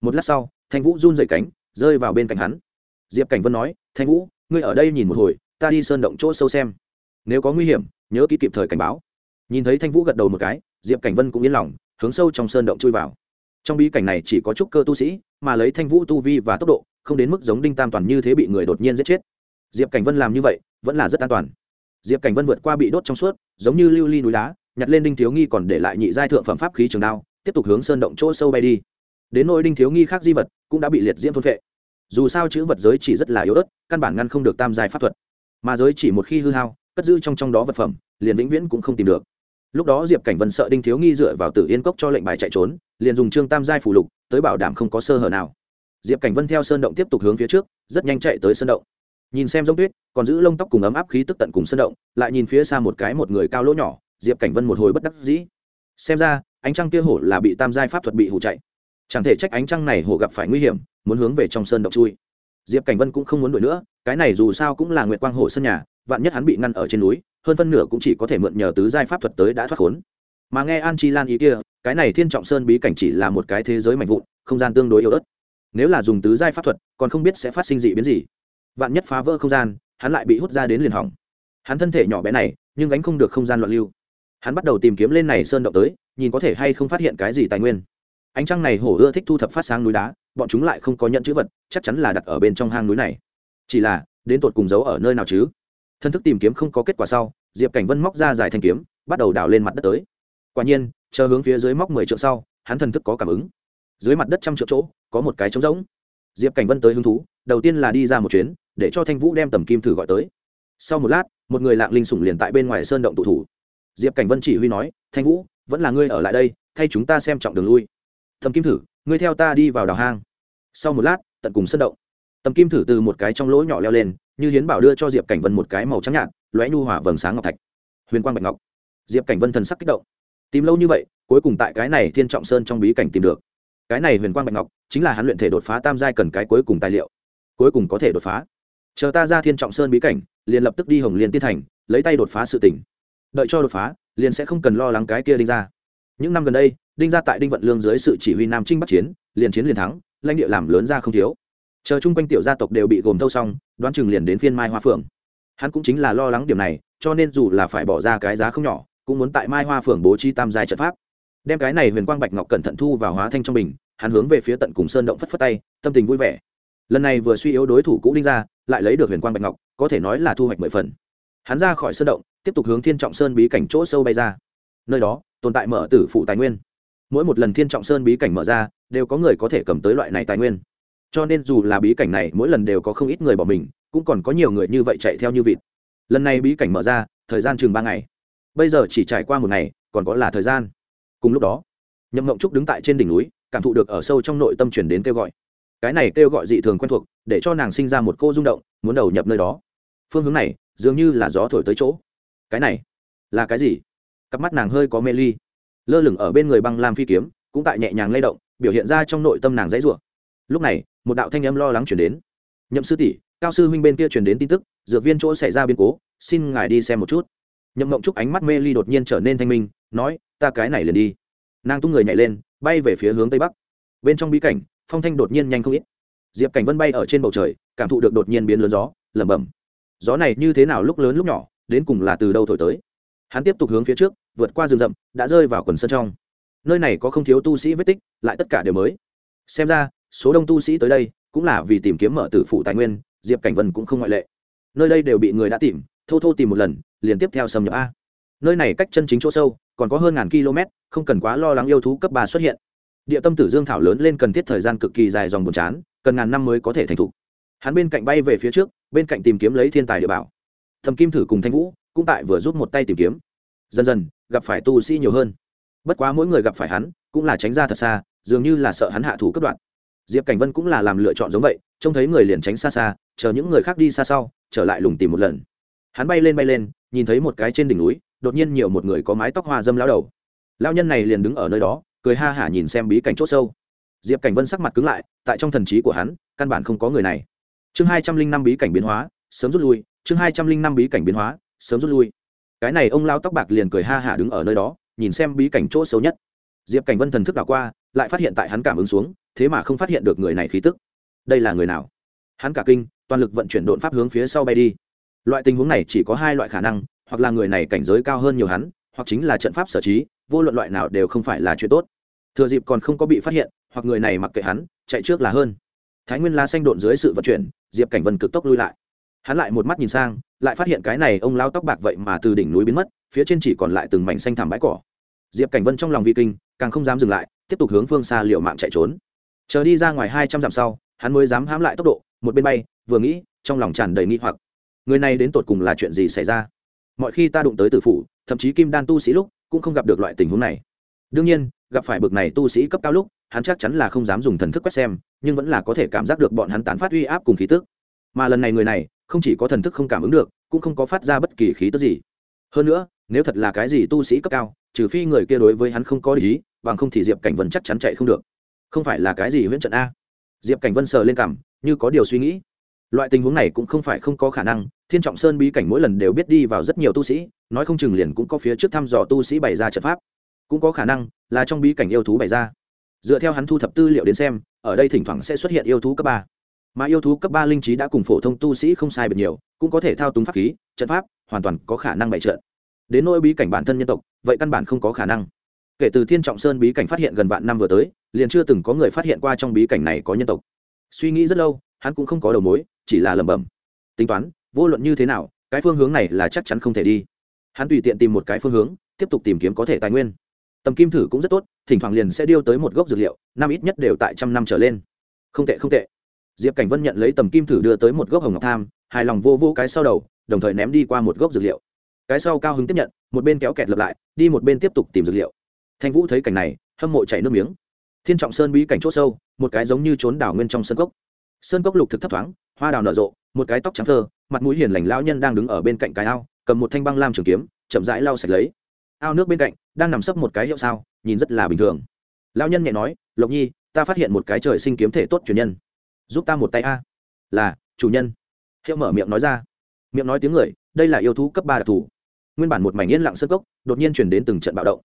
Một lát sau, thanh vũ run dậy cánh, rơi vào bên cạnh hắn. Diệp cảnh vân nói, thanh vũ, ngươi ở đây nhìn một hồi, ta đi sơn động chỗ sâu xem. Nếu có nguy hiểm, nhớ kỹ kịp thời cảnh báo. Nhìn thấy thanh vũ gật đầu một cái, diệp cảnh vân cũng yên lòng, hướng sâu trong sơn động chui vào. Trong bí cảnh này chỉ có trúc cơ tu sĩ, mà lấy thanh vũ tu vi và tốc độ, không đến mức giống đinh tam toàn như thế bị người đột nhiên giết chết. Diệp cảnh vân làm như vậy, vẫn là rất an toàn. Diệp cảnh vân vượt qua bị đốt trong suốt, giống như lưu ly núi đá nhặt lên đinh thiếu nghi còn để lại nhị giai thượng phẩm pháp khí trường đao, tiếp tục hướng sơn động chỗ sâu bay đi. Đến nỗi đinh thiếu nghi khác di vật, cũng đã bị liệt diễm thôn vệ dù sao chữ vật giới chỉ rất là yếu ớt, căn bản ngăn không được tam giai pháp thuật. Mà giới chỉ một khi hư hao, cất giữ trong trong đó vật phẩm, liền vĩnh viễn cũng không tìm được. Lúc đó diệp cảnh vân sợ đinh thiếu nghi dựa vào tử yên cốc cho lệnh bài chạy trốn, liền dùng trương tam giai phủ lục, tới bảo đảm không có sơ hở nào. Diệp cảnh vân theo sơn động tiếp tục hướng phía trước, rất nhanh chạy tới sơn động. Nhìn xem giống tuyết, còn giữ lông tóc cùng ấm áp khí tức tận cùng sơn động, lại nhìn phía xa một cái một người cao lỗ nhỏ diệp cảnh vân một hồi bất đắc dĩ xem ra ánh trăng kia hổ là bị tam giai pháp thuật bị hủ chạy chẳng thể trách ánh trăng này hổ gặp phải nguy hiểm muốn hướng về trong sơn động chui diệp cảnh vân cũng không muốn đuổi nữa cái này dù sao cũng là nguyệt quang hổ sân nhà vạn nhất hắn bị ngăn ở trên núi hơn phân nửa cũng chỉ có thể mượn nhờ tứ giai pháp thuật tới đã thoát khốn mà nghe an chi lan ý kia cái này thiên trọng sơn bí cảnh chỉ là một cái thế giới mạnh vụn không gian tương đối yếu ớt nếu là dùng tứ giai pháp thuật còn không biết sẽ phát sinh dị biến gì vạn nhất phá vỡ không gian hắn lại bị hút ra đến liền hỏng hắn thân thể nhỏ bé này nhưng gánh không được không gian loạn lưu hắn bắt đầu tìm kiếm lên này sơn động tới, nhìn có thể hay không phát hiện cái gì tài nguyên. Ánh trăng này hổ ưa thích thu thập phát sáng núi đá, bọn chúng lại không có nhận chữ vật, chắc chắn là đặt ở bên trong hang núi này. Chỉ là, đến tột cùng giấu ở nơi nào chứ? Thân thức tìm kiếm không có kết quả sau, diệp cảnh vân móc ra dài thanh kiếm, bắt đầu đào lên mặt đất tới. Quả nhiên, chờ hướng phía dưới móc mười triệu sau, hắn thần thức có cảm ứng. Dưới mặt đất trăm triệu chỗ, có một cái trống rỗng. Diệp cảnh vân tới hứng thú, đầu tiên là đi ra một chuyến, để cho thanh vũ đem tầm kim thử gọi tới. Sau một lát, một người lạng linh sủng liền tại bên ngoài sơn động tụ thủ diệp cảnh vân chỉ huy nói, thanh vũ, vẫn là ngươi ở lại đây, thay chúng ta xem trọng đường lui. Thầm kim thử, ngươi theo ta đi vào đào hang. Sau một lát, tận cùng sân động. Tầm kim thử từ một cái trong lỗ nhỏ leo lên, như hiến bảo đưa cho diệp cảnh vân một cái màu trắng nhạt, lóe nhu hỏa vầng sáng ngọc thạch. Huyền quang bạch ngọc. Diệp cảnh vân thần sắc kích động. Tìm lâu như vậy, cuối cùng tại cái này thiên trọng sơn trong bí cảnh tìm được. Cái này huyền quang bạch ngọc, chính là hắn luyện thể đột phá tam giai cần cái cuối cùng tài liệu. Cuối cùng có thể đột phá. Chờ ta ra thiên trọng sơn bí cảnh, liền lập tức đi hồng liên tiên thành, lấy tay đột phá sự tỉnh đợi cho đột phá, liền sẽ không cần lo lắng cái kia đinh ra những năm gần đây, đinh ra tại đinh vận lương dưới sự chỉ huy nam trinh bắc chiến, liền chiến liền thắng, lãnh địa làm lớn ra không thiếu. Chờ chung quanh tiểu gia tộc đều bị gồm thâu xong, đoán chừng liền đến phiên mai hoa phượng. Hắn cũng chính là lo lắng điểm này, cho nên dù là phải bỏ ra cái giá không nhỏ, cũng muốn tại mai hoa phượng bố trí tam giai trận pháp. Đem cái này huyền quang bạch ngọc cẩn thận thu vào hóa thanh trong bình, hắn hướng về phía tận cùng sơn động phất phất tay, tâm tình vui vẻ. Lần này vừa suy yếu đối thủ cũ đinh ra lại lấy được huyền quang bạch ngọc, có thể nói là thu hoạch mười phần. Hắn ra khỏi sơn động tiếp tục hướng thiên trọng sơn bí cảnh chỗ sâu bay ra. Nơi đó, tồn tại mở tử phụ tài nguyên. Mỗi một lần thiên trọng sơn bí cảnh mở ra, đều có người có thể cầm tới loại này tài nguyên. Cho nên dù là bí cảnh này mỗi lần đều có không ít người bỏ mình, cũng còn có nhiều người như vậy chạy theo như vịt. Lần này bí cảnh mở ra, thời gian chừng ba ngày. Bây giờ chỉ trải qua một ngày, còn có là thời gian. Cùng lúc đó, nhậm ngộng trúc đứng tại trên đỉnh núi, cảm thụ được ở sâu trong nội tâm chuyển đến kêu gọi. Cái này kêu gọi dị thường quen thuộc, để cho nàng sinh ra một cô rung động, muốn đầu nhập nơi đó. Phương hướng này, dường như là gió thổi tới chỗ cái này là cái gì? Cặp mắt nàng hơi có mê ly. Lơ lửng ở bên người băng lam phi kiếm, cũng tại nhẹ nhàng lay động, biểu hiện ra trong nội tâm nàng dãy rủa. Lúc này, một đạo thanh âm lo lắng chuyển đến. Nhậm sư tỷ, cao sư huynh bên kia chuyển đến tin tức, dược viên chỗ xảy ra biến cố, xin ngài đi xem một chút. Nhậm mộng trúc ánh mắt mê ly đột nhiên trở nên thanh minh, nói, ta cái này liền đi. Nàng tung người nhảy lên, bay về phía hướng tây bắc. Bên trong bí cảnh, phong thanh đột nhiên nhanh không ít. Diệp cảnh vân bay ở trên bầu trời, cảm thụ được đột nhiên biến lớn gió, lẩm bẩm. Gió này như thế nào lúc lớn lúc nhỏ đến cùng là từ đâu thổi tới. Hắn tiếp tục hướng phía trước, vượt qua rừng rậm, đã rơi vào quần sân trong. Nơi này có không thiếu tu sĩ vết tích, lại tất cả đều mới. Xem ra, số đông tu sĩ tới đây, cũng là vì tìm kiếm mở tử phụ tài nguyên, diệp cảnh vân cũng không ngoại lệ. Nơi đây đều bị người đã tìm, thô thô tìm một lần, liền tiếp theo xâm nhập a. Nơi này cách chân chính chỗ sâu, còn có hơn ngàn km, không cần quá lo lắng yêu thú cấp ba xuất hiện. Địa tâm tử dương thảo lớn lên cần thiết thời gian cực kỳ dài dòng buồn chán, cần ngàn năm mới có thể thành thục. Hắn bên cạnh bay về phía trước, bên cạnh tìm kiếm lấy thiên tài địa bảo thầm kim thử cùng thanh vũ cũng tại vừa giúp một tay tìm kiếm. Dần dần, gặp phải tu sĩ nhiều hơn. Bất quá mỗi người gặp phải hắn cũng là tránh ra thật xa, dường như là sợ hắn hạ thủ cấp đoạn. Diệp cảnh vân cũng là làm lựa chọn giống vậy, trông thấy người liền tránh xa xa, chờ những người khác đi xa sau, trở lại lùng tìm một lần. Hắn bay lên bay lên, nhìn thấy một cái trên đỉnh núi, đột nhiên nhiều một người có mái tóc hoa dâm lao đầu. Lao nhân này liền đứng ở nơi đó, cười ha hả nhìn xem bí cảnh c h sâu. Diệp cảnh vân sắc mặt cứng lại, tại trong thần trí của hắn, căn bản không có người này. Chương hai trăm linh năm bí cảnh biến hóa, sớm rút lui chương hai trăm linh năm bí cảnh biến hóa, sớm rút lui. Cái này ông lao tóc bạc liền cười ha hả đứng ở nơi đó, nhìn xem bí cảnh chỗ xấu nhất. Diệp cảnh vân thần thức đảo qua, lại phát hiện tại hắn cảm ứng xuống, thế mà không phát hiện được người này khí tức. Đây là người nào? Hắn cả kinh, toàn lực vận chuyển đột pháp hướng phía sau bay đi. Loại tình huống này chỉ có hai loại khả năng, hoặc là người này cảnh giới cao hơn nhiều hắn, hoặc chính là trận pháp sở trí, vô luận loại nào đều không phải là chuyện tốt. Thừa dịp còn không có bị phát hiện, hoặc người này mặc kệ hắn, chạy trước là hơn. Thái nguyên la xanh độn dưới sự vận chuyển, diệp cảnh vân cực tốc lui lại hắn lại một mắt nhìn sang, lại phát hiện cái này ông lao tóc bạc vậy mà từ đỉnh núi biến mất, phía trên chỉ còn lại từng mảnh xanh thảm bãi cỏ. Diệp cảnh vân trong lòng vi kinh, càng không dám dừng lại, tiếp tục hướng phương xa liệu mạng chạy trốn. Chờ đi ra ngoài hai trăm dặm sau, hắn mới dám hãm lại tốc độ, một bên bay, vừa nghĩ, trong lòng tràn đầy nghi hoặc. Người này đến tột cùng là chuyện gì xảy ra? Mọi khi ta đụng tới tử phủ, thậm chí kim đan tu sĩ lúc, cũng không gặp được loại tình huống này. Đương nhiên, gặp phải bực này tu sĩ cấp cao lúc, hắn chắc chắn là không dám dùng thần thức quét xem, nhưng vẫn là có thể cảm giác được bọn hắn tán phát uy áp cùng khí tức. Mà lần này người này không chỉ có thần thức không cảm ứng được, cũng không có phát ra bất kỳ khí tức gì. Hơn nữa, nếu thật là cái gì tu sĩ cấp cao, trừ phi người kia đối với hắn không có lý bằng không thì diệp cảnh vân chắc chắn chạy không được. Không phải là cái gì huyễn trận a? Diệp cảnh vân sờ lên cảm, như có điều suy nghĩ. Loại tình huống này cũng không phải không có khả năng, thiên trọng sơn bí cảnh mỗi lần đều biết đi vào rất nhiều tu sĩ, nói không chừng liền cũng có phía trước thăm dò tu sĩ bày ra trận pháp. Cũng có khả năng là trong bí cảnh yêu thú bày ra. Dựa theo hắn thu thập tư liệu đến xem, ở đây thỉnh thoảng sẽ xuất hiện yêu thú cấp ba mà yêu thú cấp ba linh trí đã cùng phổ thông tu sĩ không sai biệt nhiều, cũng có thể thao túng pháp khí, trận pháp, hoàn toàn có khả năng bày trận. Đến nỗi bí cảnh bản thân nhân tộc, vậy căn bản không có khả năng. Kể từ thiên trọng sơn bí cảnh phát hiện gần vạn năm vừa tới, liền chưa từng có người phát hiện qua trong bí cảnh này có nhân tộc. Suy nghĩ rất lâu, hắn cũng không có đầu mối, chỉ là lẩm bẩm. Tính toán, vô luận như thế nào, cái phương hướng này là chắc chắn không thể đi. Hắn tùy tiện tìm một cái phương hướng, tiếp tục tìm kiếm có thể tài nguyên. Tầm kim thử cũng rất tốt, thỉnh thoảng liền sẽ điêu tới một gốc dược liệu, năm ít nhất đều tại trăm năm trở lên. Không tệ không tệ diệp cảnh vân nhận lấy tầm kim thử đưa tới một gốc hồng ngọc tham, hài lòng vô vô cái sau đầu, đồng thời ném đi qua một gốc dược liệu. Cái sau cao hứng tiếp nhận, một bên kéo kẹt lập lại, đi một bên tiếp tục tìm dược liệu. Thanh vũ thấy cảnh này, hâm mộ chảy nước miếng. Thiên trọng sơn bí cảnh c h ỗ sâu, một cái giống như trốn đảo nguyên trong sân cốc. Sơn cốc lục thực thấp thoáng, hoa đào nở rộ, một cái tóc trắng thơ, mặt mũi hiền lành lão nhân đang đứng ở bên cạnh cái ao, cầm một thanh băng lam trường kiếm, chậm rãi lau sạch lấy. Ao nước bên cạnh, đang nằm sấp một cái hiệu sao, nhìn rất là bình thường. Lão nhân nhẹ nói, lộc nhi, ta phát hiện một cái trời sinh kiếm thể tốt truyền nhân giúp ta một tay a. Là, chủ nhân. Hiệu mở miệng nói ra. Miệng nói tiếng người, đây là yêu thú cấp ba đặc thù. Nguyên bản một mảnh yên lặng sơ cốc, đột nhiên chuyển đến từng trận bạo động.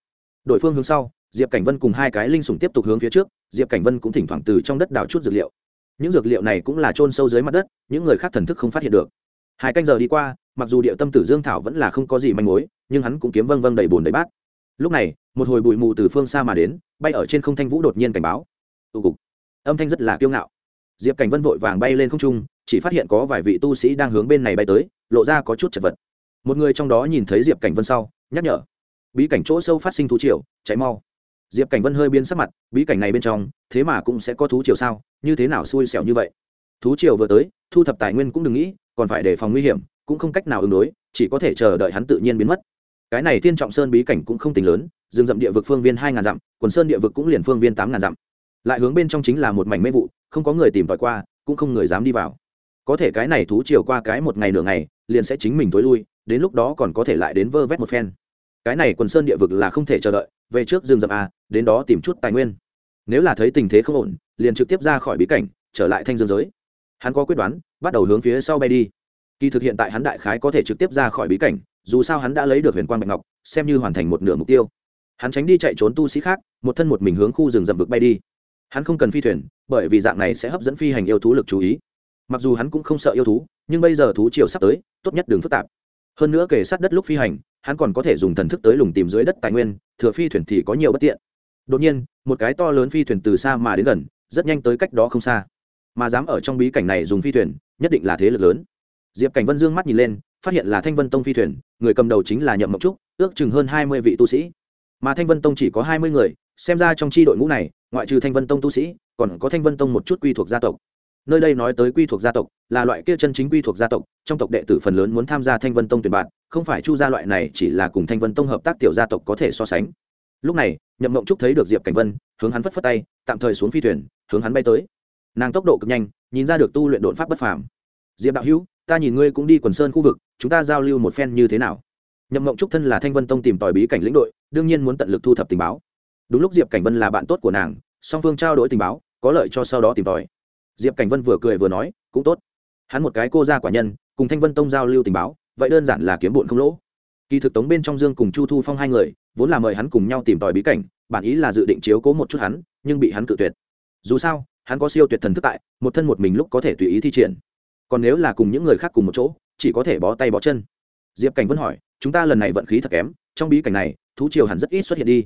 Đội phương hướng sau, diệp cảnh vân cùng hai cái linh sủng tiếp tục hướng phía trước, diệp cảnh vân cũng thỉnh thoảng từ trong đất đào chút dược liệu. Những dược liệu này cũng là trôn sâu dưới mặt đất, những người khác thần thức không phát hiện được. Hai canh giờ đi qua, mặc dù địa tâm tử dương thảo vẫn là không có gì manh mối, nhưng hắn cũng kiếm vâng vâng đầy bùn đầy bát. Lúc này, một hồi bụi mù từ phương xa mà đến, bay ở trên không thanh vũ đột nhiên cảnh báo. Tụ cục. Âm thanh rất là kiêu ngạo diệp cảnh vân vội vàng bay lên không trung, chỉ phát hiện có vài vị tu sĩ đang hướng bên này bay tới, lộ ra có chút chật vật. Một người trong đó nhìn thấy diệp cảnh vân sau, nhắc nhở. Bí cảnh chỗ sâu phát sinh thú triều cháy mau. Diệp cảnh vân hơi biến sắc mặt, bí cảnh này bên trong, thế mà cũng sẽ có thú triều sao? Như thế nào xui xẻo như vậy? Thú triều vừa tới, thu thập tài nguyên cũng đừng nghĩ, còn phải đề phòng nguy hiểm, cũng không cách nào ứng đối, chỉ có thể chờ đợi hắn tự nhiên biến mất. Cái này thiên trọng sơn bí cảnh cũng không tính lớn, rừng rậm địa vực phương viên hai ngàn dặm, quần sơn địa vực cũng liền phương viên tám ngàn dặm lại hướng bên trong chính là một mảnh mê vụ, không có người tìm tòi qua, cũng không người dám đi vào. Có thể cái này thú chiều qua cái một ngày nửa ngày, liền sẽ chính mình t ố i lui, đến lúc đó còn có thể lại đến vơ vét một phen. Cái này quần sơn địa vực là không thể chờ đợi, về trước rừng rậm a đến đó tìm chút tài nguyên. Nếu là thấy tình thế không ổn, liền trực tiếp ra khỏi bí cảnh, trở lại thanh dương giới. Hắn có quyết đoán, bắt đầu hướng phía sau bay đi. Kỳ thực hiện tại hắn đại khái có thể trực tiếp ra khỏi bí cảnh, dù sao hắn đã lấy được huyền quang bạch ngọc, xem như hoàn thành một nửa mục tiêu. Hắn tránh đi chạy trốn tu sĩ khác, một thân một mình hướng khu rừng rậm vực bay đi hắn không cần phi thuyền, bởi vì dạng này sẽ hấp dẫn phi hành yêu thú lực chú ý. Mặc dù hắn cũng không sợ yêu thú, nhưng bây giờ thú triều sắp tới, tốt nhất đường phức tạp. Hơn nữa kể sát đất lúc phi hành, hắn còn có thể dùng thần thức tới lùng tìm dưới đất tài nguyên, thừa phi thuyền thì có nhiều bất tiện. Đột nhiên, một cái to lớn phi thuyền từ xa mà đến gần, rất nhanh tới cách đó không xa. Mà dám ở trong bí cảnh này dùng phi thuyền, nhất định là thế lực lớn. Diệp cảnh vân dương mắt nhìn lên, phát hiện là thanh vân tông phi thuyền, người cầm đầu chính là nhậm Mộc trúc, ước chừng hơn hai mươi vị tu sĩ. Mà thanh vân tông chỉ có hai mươi người xem ra trong tri đội ngũ này, ngoại trừ thanh vân tông tu sĩ, còn có thanh vân tông một chút quy thuộc gia tộc. Nơi đây nói tới quy thuộc gia tộc, là loại kia chân chính quy thuộc gia tộc, trong tộc đệ tử phần lớn muốn tham gia thanh vân tông tuyển bạn, không phải chu gia loại này chỉ là cùng thanh vân tông hợp tác tiểu gia tộc có thể so sánh. Lúc này, nhậm mộng trúc thấy được diệp cảnh vân, hướng hắn phất phất tay, tạm thời xuống phi thuyền, hướng hắn bay tới. Nàng tốc độ cực nhanh, nhìn ra được tu luyện đột pháp bất phàm. Diệp đạo hữu, ta nhìn ngươi cũng đi quần sơn khu vực, chúng ta giao lưu một phen như thế nào? Nhậm mộng trúc thân là thanh vân tông tìm tòi bí cảnh lĩnh đội, đương nhiên muốn tận lực thu thập tình báo đúng lúc diệp cảnh vân là bạn tốt của nàng, song phương trao đổi tình báo, có lợi cho sau đó tìm tòi. Diệp cảnh vân vừa cười vừa nói, cũng tốt. Hắn một cái cô ra quả nhân, cùng thanh vân tông giao lưu tình báo, vậy đơn giản là kiếm bụn không lỗ. Kỳ thực tống bên trong dương cùng chu thu phong hai người, vốn là mời hắn cùng nhau tìm tòi bí cảnh, bản ý là dự định chiếu cố một chút hắn, nhưng bị hắn cự tuyệt. Dù sao, hắn có siêu tuyệt thần thức tại, một thân một mình lúc có thể tùy ý thi triển. Còn nếu là cùng những người khác cùng một chỗ, chỉ có thể bó tay bó chân. Diệp cảnh vân hỏi, chúng ta lần này vận khí thật kém, trong bí cảnh này, thú triều hẳn rất ít xuất hiện đi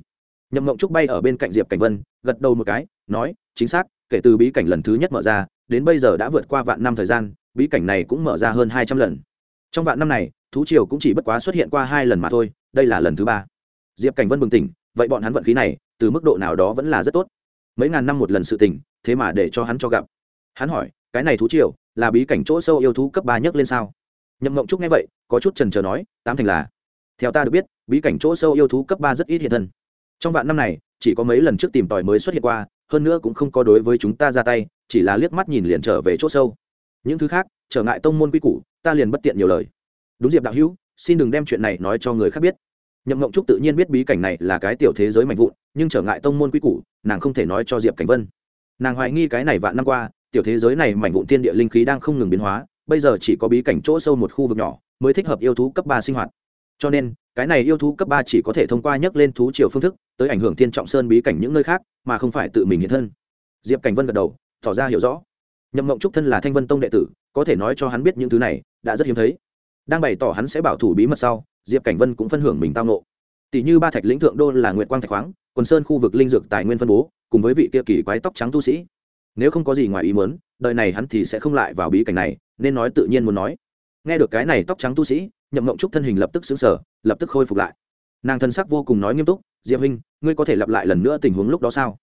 nhậm mộng trúc bay ở bên cạnh diệp cảnh vân, gật đầu một cái, nói, chính xác, kể từ bí cảnh lần thứ nhất mở ra, đến bây giờ đã vượt qua vạn năm thời gian, bí cảnh này cũng mở ra hơn hai trăm lần. Trong vạn năm này, thú triều cũng chỉ bất quá xuất hiện qua hai lần mà thôi, đây là lần thứ ba. Diệp cảnh vân bừng tỉnh, vậy bọn hắn vận khí này, từ mức độ nào đó vẫn là rất tốt. Mấy ngàn năm một lần sự tỉnh thế mà để cho hắn cho gặp. Hắn hỏi, cái này thú triều, là bí cảnh chỗ sâu yêu thú cấp ba nhất lên sao? Nhậm mộng trúc nghe vậy, có chút trần trờ nói, tám thành là. Theo ta được biết, bí cảnh chỗ sâu yêu thú cấp ba rất ít hiện thân trong vạn năm này, chỉ có mấy lần trước tìm tòi mới xuất hiện qua, hơn nữa cũng không có đối với chúng ta ra tay, chỉ là liếc mắt nhìn liền trở về chỗ sâu. Những thứ khác, trở ngại tông môn quy củ, ta liền bất tiện nhiều lời. Đúng diệp đạo hữu, xin đừng đem chuyện này nói cho người khác biết. Nhậm mộng trúc tự nhiên biết bí cảnh này là cái tiểu thế giới mạnh vụn, nhưng trở ngại tông môn quy củ, nàng không thể nói cho diệp cảnh vân. Nàng hoài nghi cái này vạn năm qua, tiểu thế giới này mảnh vụn tiên địa linh khí đang không ngừng biến hóa, bây giờ chỉ có bí cảnh chỗ sâu một khu vực nhỏ, mới thích hợp yêu thú cấp ba sinh hoạt. Cho nên cái này yêu thú cấp ba chỉ có thể thông qua nhấc lên thú triều phương thức tới ảnh hưởng thiên trọng sơn bí cảnh những nơi khác, mà không phải tự mình hiện thân. Diệp cảnh vân gật đầu, tỏ ra hiểu rõ. Nhậm mộng trúc thân là thanh vân tông đệ tử, có thể nói cho hắn biết những thứ này, đã rất hiếm thấy. Đang bày tỏ hắn sẽ bảo thủ bí mật sau, diệp cảnh vân cũng phân hưởng mình tao nộ tỷ như ba thạch lĩnh thượng đô là nguyệt quang thạch khoáng, quần sơn khu vực linh dược tài nguyên phân bố, cùng với vị kia kỳ quái tóc trắng tu sĩ. Nếu không có gì ngoài ý muốn, đời này hắn thì sẽ không lại vào bí cảnh này, nên nói tự nhiên muốn nói. Nghe được cái này tóc trắng tu sĩ nhậm mộng trúc thân hình lập tức xứng sở lập tức khôi phục lại. Nàng thân sắc vô cùng nói nghiêm túc, diệp huynh, ngươi có thể lặp lại lần nữa tình huống lúc đó sao?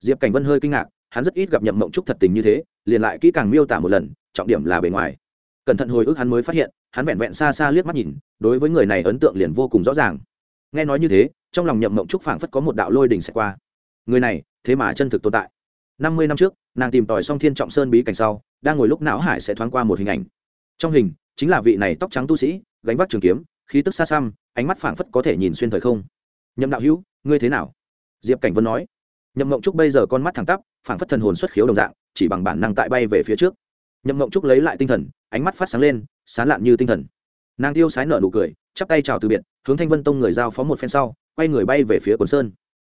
Diệp cảnh vân hơi kinh ngạc, hắn rất ít gặp nhậm mộng trúc thật tình như thế, liền lại kỹ càng miêu tả một lần, trọng điểm là bề ngoài. Cẩn thận hồi ức hắn mới phát hiện, hắn vẹn vẹn xa xa liếc mắt nhìn, đối với người này ấn tượng liền vô cùng rõ ràng. Nghe nói như thế, trong lòng nhậm mộng trúc phảng phất có một đạo lôi đình xẹt qua. Người này, thế mà chân thực tồn tại. Năm mươi năm trước, nàng tìm tòi xong thiên trọng sơn bí cảnh sau, đang ngồi lúc não hải sẽ thoáng qua một hình ảnh. Trong hình, chính là vị này tóc trắng tu sĩ gánh vác trường kiếm, khí tức xa xăm, ánh mắt phảng phất có thể nhìn xuyên thời không. Nhậm đạo hữu, ngươi thế nào? Diệp cảnh vân nói. Nhậm mộng trúc bây giờ con mắt thẳng tắp, phảng phất thần hồn xuất khiếu đồng dạng, chỉ bằng bản năng tại bay về phía trước. Nhậm mộng trúc lấy lại tinh thần, ánh mắt phát sáng lên, sán lạn như tinh thần. Nàng tiêu sái nở nụ cười, chắp tay chào từ biệt, hướng thanh vân tông người giao phó một phen sau, quay người bay về phía quần sơn.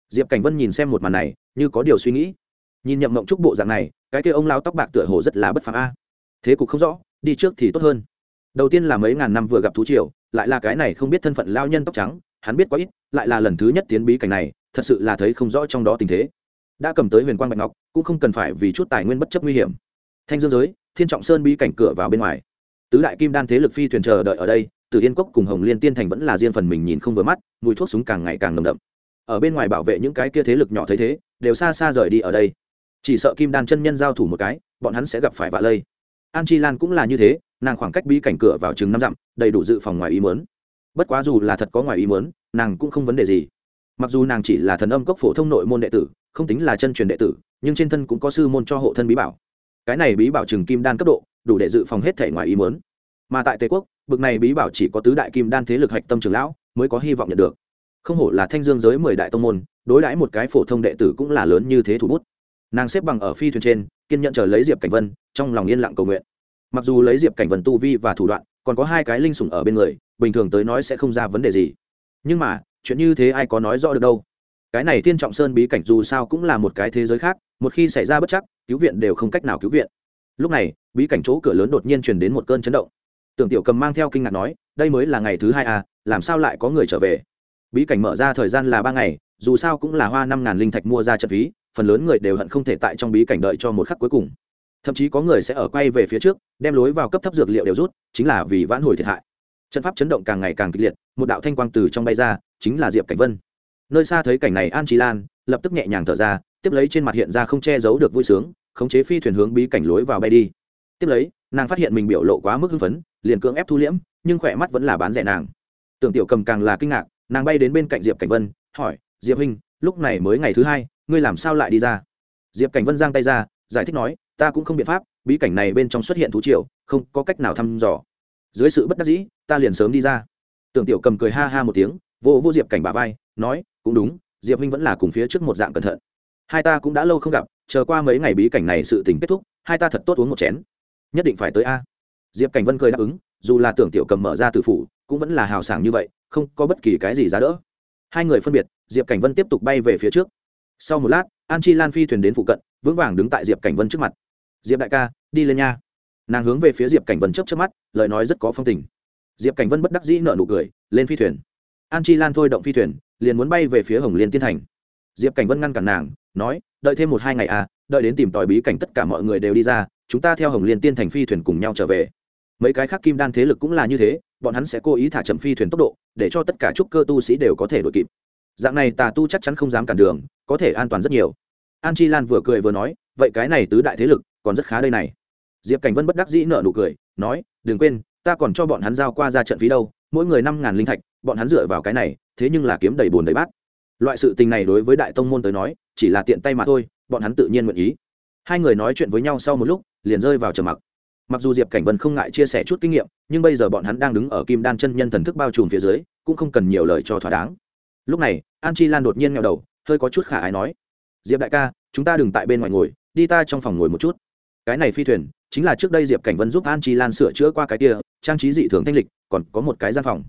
Diệp cảnh vân nhìn xem một màn này, như có điều suy nghĩ. Nhìn nhậm mộng trúc bộ dạng này, cái kia ông lao tóc bạc tựa hồ rất là bất phàm a. Thế cục không rõ, đi trước thì tốt hơn đầu tiên là mấy ngàn năm vừa gặp thú triều, lại là cái này không biết thân phận lao nhân tóc trắng, hắn biết quá ít, lại là lần thứ nhất tiến bí cảnh này, thật sự là thấy không rõ trong đó tình thế. Đã cầm tới huyền quang bạch ngọc, cũng không cần phải vì chút tài nguyên bất chấp nguy hiểm. Thanh dương giới, thiên trọng sơn bí cảnh cửa vào bên ngoài. Tứ đại kim đan thế lực phi thuyền chờ đợi ở đây từ yên cốc cùng hồng liên tiên thành vẫn là riêng phần mình nhìn không vừa mắt, mùi thuốc súng càng ngày càng nồng đậm. Ở bên ngoài bảo vệ những cái kia thế lực nhỏ thấy thế, đều xa xa rời đi ở đây. Chỉ sợ kim đan chân nhân giao thủ một cái, bọn hắn sẽ gặp phải vạ lây. An chi lan cũng là như thế nàng khoảng cách bí cảnh cửa vào chừng năm dặm, đầy đủ dự phòng ngoài ý mớn bất quá dù là thật có ngoài ý mớn nàng cũng không vấn đề gì. Mặc dù nàng chỉ là thần âm cốc phổ thông nội môn đệ tử, không tính là chân truyền đệ tử, nhưng trên thân cũng có sư môn cho hộ thân bí bảo. Cái này bí bảo chừng kim đan cấp độ, đủ để dự phòng hết thể ngoài ý mớn mà tại tây quốc, bực này bí bảo chỉ có tứ đại kim đan thế lực hạch tâm trường lão mới có hy vọng nhận được. Không hổ là thanh dương giới mười đại tông môn, đối đãi một cái phổ thông đệ tử cũng là lớn như thế thủ bút. Nàng xếp bằng ở phi thuyền trên, kiên nhận chờ lấy diệp cảnh vân, trong lòng yên lặng cầu nguyện mặc dù lấy diệp cảnh vân tu vi và thủ đoạn, còn có hai cái linh sủng ở bên người, bình thường tới nói sẽ không ra vấn đề gì. Nhưng mà, chuyện như thế ai có nói rõ được đâu? Cái này tiên trọng sơn bí cảnh dù sao cũng là một cái thế giới khác, một khi xảy ra bất chắc, cứu viện đều không cách nào cứu viện. Lúc này, bí cảnh chỗ cửa lớn đột nhiên truyền đến một cơn chấn động. Tưởng tiểu cầm mang theo kinh ngạc nói, đây mới là ngày thứ hai à làm sao lại có người trở về? Bí cảnh mở ra thời gian là ba ngày, dù sao cũng là hoa năm ngàn linh thạch mua ra trận phí, phần lớn người đều hận không thể tại trong bí cảnh đợi cho một khắc cuối cùng thậm chí có người sẽ ở quay về phía trước, đem lối vào cấp thấp dược liệu đều rút, chính là vì vãn hồi thiệt hại. Trận pháp chấn động càng ngày càng kịch liệt, một đạo thanh quang từ trong bay ra, chính là diệp cảnh vân. Nơi xa thấy cảnh này an trí lan, lập tức nhẹ nhàng thở ra, tiếp lấy trên mặt hiện ra không che giấu được vui sướng, khống chế phi thuyền hướng bí cảnh lối vào bay đi. Tiếp lấy, nàng phát hiện mình biểu lộ quá mức hưng phấn, liền cưỡng ép thu liễm, nhưng khỏe mắt vẫn là bán rẻ nàng. Tưởng tiểu cầm càng là kinh ngạc, nàng bay đến bên cạnh diệp cảnh vân, hỏi, diệp huynh, lúc này mới ngày thứ hai, ngươi làm sao lại đi ra? Diệp cảnh vân giang tay ra, giải thích nói ta cũng không biện pháp, bí cảnh này bên trong xuất hiện thú triều, không có cách nào thăm dò. Dưới sự bất đắc dĩ, ta liền sớm đi ra. Tưởng tiểu cầm cười ha ha một tiếng, vô vô diệp cảnh bà vai, nói, cũng đúng, diệp huynh vẫn là cùng phía trước một dạng cẩn thận. Hai ta cũng đã lâu không gặp, chờ qua mấy ngày bí cảnh này sự tình kết thúc, hai ta thật tốt uống một chén. Nhất định phải tới a. Diệp cảnh vân cười đáp ứng, dù là tưởng tiểu cầm mở ra từ phủ, cũng vẫn là hào sảng như vậy, không có bất kỳ cái gì giá đỡ. Hai người phân biệt, diệp cảnh vân tiếp tục bay về phía trước. Sau một lát, an chi lan phi thuyền đến phụ cận, vững vàng đứng tại diệp cảnh vân trước mặt diệp đại ca, đi lên nha. Nàng hướng về phía diệp cảnh vân chấp chấp mắt, lời nói rất có phong tình. Diệp cảnh vân bất đắc dĩ nợ nụ cười, lên phi thuyền. An chi lan thôi động phi thuyền, liền muốn bay về phía hồng liên tiên thành. Diệp cảnh vân ngăn cản nàng, nói, đợi thêm một hai ngày à đợi đến tìm tòi bí cảnh tất cả mọi người đều đi ra, chúng ta theo hồng liên tiên thành phi thuyền cùng nhau trở về. Mấy cái khác kim đan thế lực cũng là như thế, bọn hắn sẽ cố ý thả chậm phi thuyền tốc độ, để cho tất cả trúc cơ tu sĩ đều có thể đội kịp. Dạng này tà tu chắc chắn không dám cản đường, có thể an toàn rất nhiều. An chi lan vừa cười vừa nói, vậy cái này tứ đại thế lực còn rất khá đây này. Diệp cảnh vân bất đắc dĩ nợ nụ cười, nói, đừng quên, ta còn cho bọn hắn giao qua ra trận phí đâu, mỗi người năm ngàn linh thạch, bọn hắn dựa vào cái này, thế nhưng là kiếm đầy bồn đầy bát. Loại sự tình này đối với đại tông môn tới nói, chỉ là tiện tay mà thôi, bọn hắn tự nhiên nguyện ý. Hai người nói chuyện với nhau sau một lúc, liền rơi vào trầm mặc. Mặc dù diệp cảnh vân không ngại chia sẻ chút kinh nghiệm, nhưng bây giờ bọn hắn đang đứng ở kim đan chân nhân thần thức bao trùm phía dưới, cũng không cần nhiều lời cho thỏa đáng. Lúc này, an chi lan đột nhiên nghèo đầu, hơi có chút khả ái nói, diệp đại ca, chúng ta đừng tại bên ngoài ngồi, đi ta trong phòng ngồi một chút cái này phi thuyền, chính là trước đây diệp cảnh vân giúp an chi lan sửa chữa qua cái kia, trang trí dị thường thanh lịch, còn có một cái gian phòng.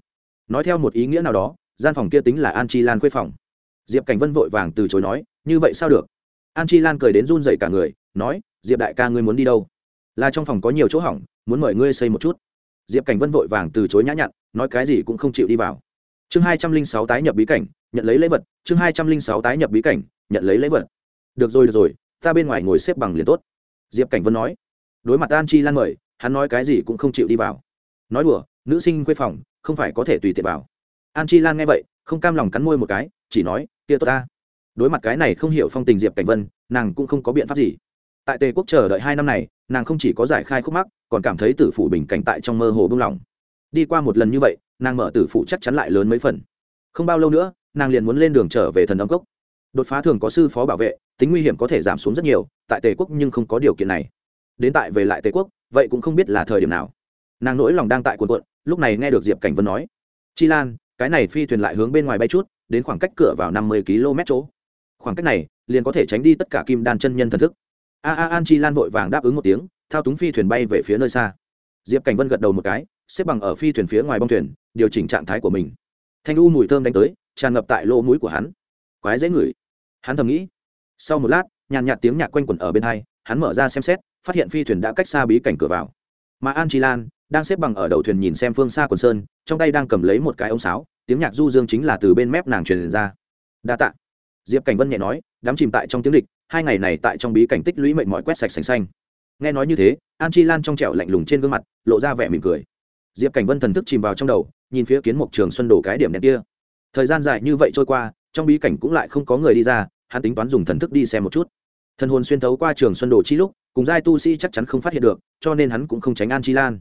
Nói theo một ý nghĩa nào đó, gian phòng kia tính là an chi lan khuê phòng. Diệp cảnh vân vội vàng từ chối nói, như vậy sao được? An chi lan cười đến run dậy cả người, nói, diệp đại ca ngươi muốn đi đâu? Là trong phòng có nhiều chỗ hỏng, muốn mời ngươi xây một chút. Diệp cảnh vân vội vàng từ chối nhã nhặn, nói cái gì cũng không chịu đi vào. Chương hai trăm linh sáu tái nhập bí cảnh, nhận lấy lễ vật. Chương hai trăm linh sáu tái nhập bí cảnh, nhận lấy lễ vật. Được rồi được rồi, ta bên ngoài ngồi xếp bằng liền tốt diệp cảnh vân nói. Đối mặt an chi lan mời, hắn nói cái gì cũng không chịu đi vào. Nói đùa, nữ sinh quê phòng, không phải có thể tùy tiện vào. An chi lan nghe vậy, không cam lòng cắn môi một cái, chỉ nói, kia tốt ta. Đối mặt cái này không hiểu phong tình diệp cảnh vân, nàng cũng không có biện pháp gì. Tại tề quốc chờ đợi hai năm này, nàng không chỉ có giải khai khúc mắc, còn cảm thấy tử phủ bình cảnh tại trong mơ hồ bưng lỏng đi qua một lần như vậy, nàng mở tử phủ chắc chắn lại lớn mấy phần. Không bao lâu nữa, nàng liền muốn lên đường trở về thần âm cốc đột phá thường có sư phó bảo vệ, tính nguy hiểm có thể giảm xuống rất nhiều, tại tề quốc nhưng không có điều kiện này. Đến tại về lại tề quốc, vậy cũng không biết là thời điểm nào. Nàng nỗi lòng đang tại quần quận lúc này nghe được diệp cảnh vân nói, chi lan, cái này phi thuyền lại hướng bên ngoài bay chút, đến khoảng cách cửa vào năm mươi km chỗ. Khoảng cách này, liền có thể tránh đi tất cả kim đan chân nhân thần thức. A a an, chi lan vội vàng đáp ứng một tiếng, thao túng phi thuyền bay về phía nơi xa. Diệp cảnh vân gật đầu một cái, xếp bằng ở phi thuyền phía ngoài bông thuyền, điều chỉnh trạng thái của mình. Thanh u mùi thơm đánh tới, tràn ngập tại lỗ mũi của hắn. Quái dễ ngửi hắn thầm nghĩ. Sau một lát, nhàn nhạt tiếng nhạc quanh quẩn ở bên hai, hắn mở ra xem xét, phát hiện phi thuyền đã cách xa bí cảnh cửa vào. Mà an chi lan, đang xếp bằng ở đầu thuyền nhìn xem phương xa quần sơn, trong tay đang cầm lấy một cái ống sáo, tiếng nhạc du dương chính là từ bên mép nàng truyền ra. Đa tạ. Diệp cảnh vân nhẹ nói đám chìm tại trong tiếng địch, hai ngày này tại trong bí cảnh tích lũy mệnh mọi quét sạch sành xanh. Nghe nói như thế, an chi lan trong trẹo lạnh lùng trên gương mặt, lộ ra vẻ mỉm cười. Diệp cảnh vân thần thức chìm vào trong đầu, nhìn phía kiến mộc trường xuân đổ cái điểm đen kia. Thời gian dài như vậy trôi qua, trong bí cảnh cũng lại không có người đi ra hắn tính toán dùng thần thức đi xem một chút. Thần hồn xuyên thấu qua trường xuân đồ chi lúc, cùng giai tu sĩ chắc chắn không phát hiện được, cho nên hắn cũng không tránh an chi lan.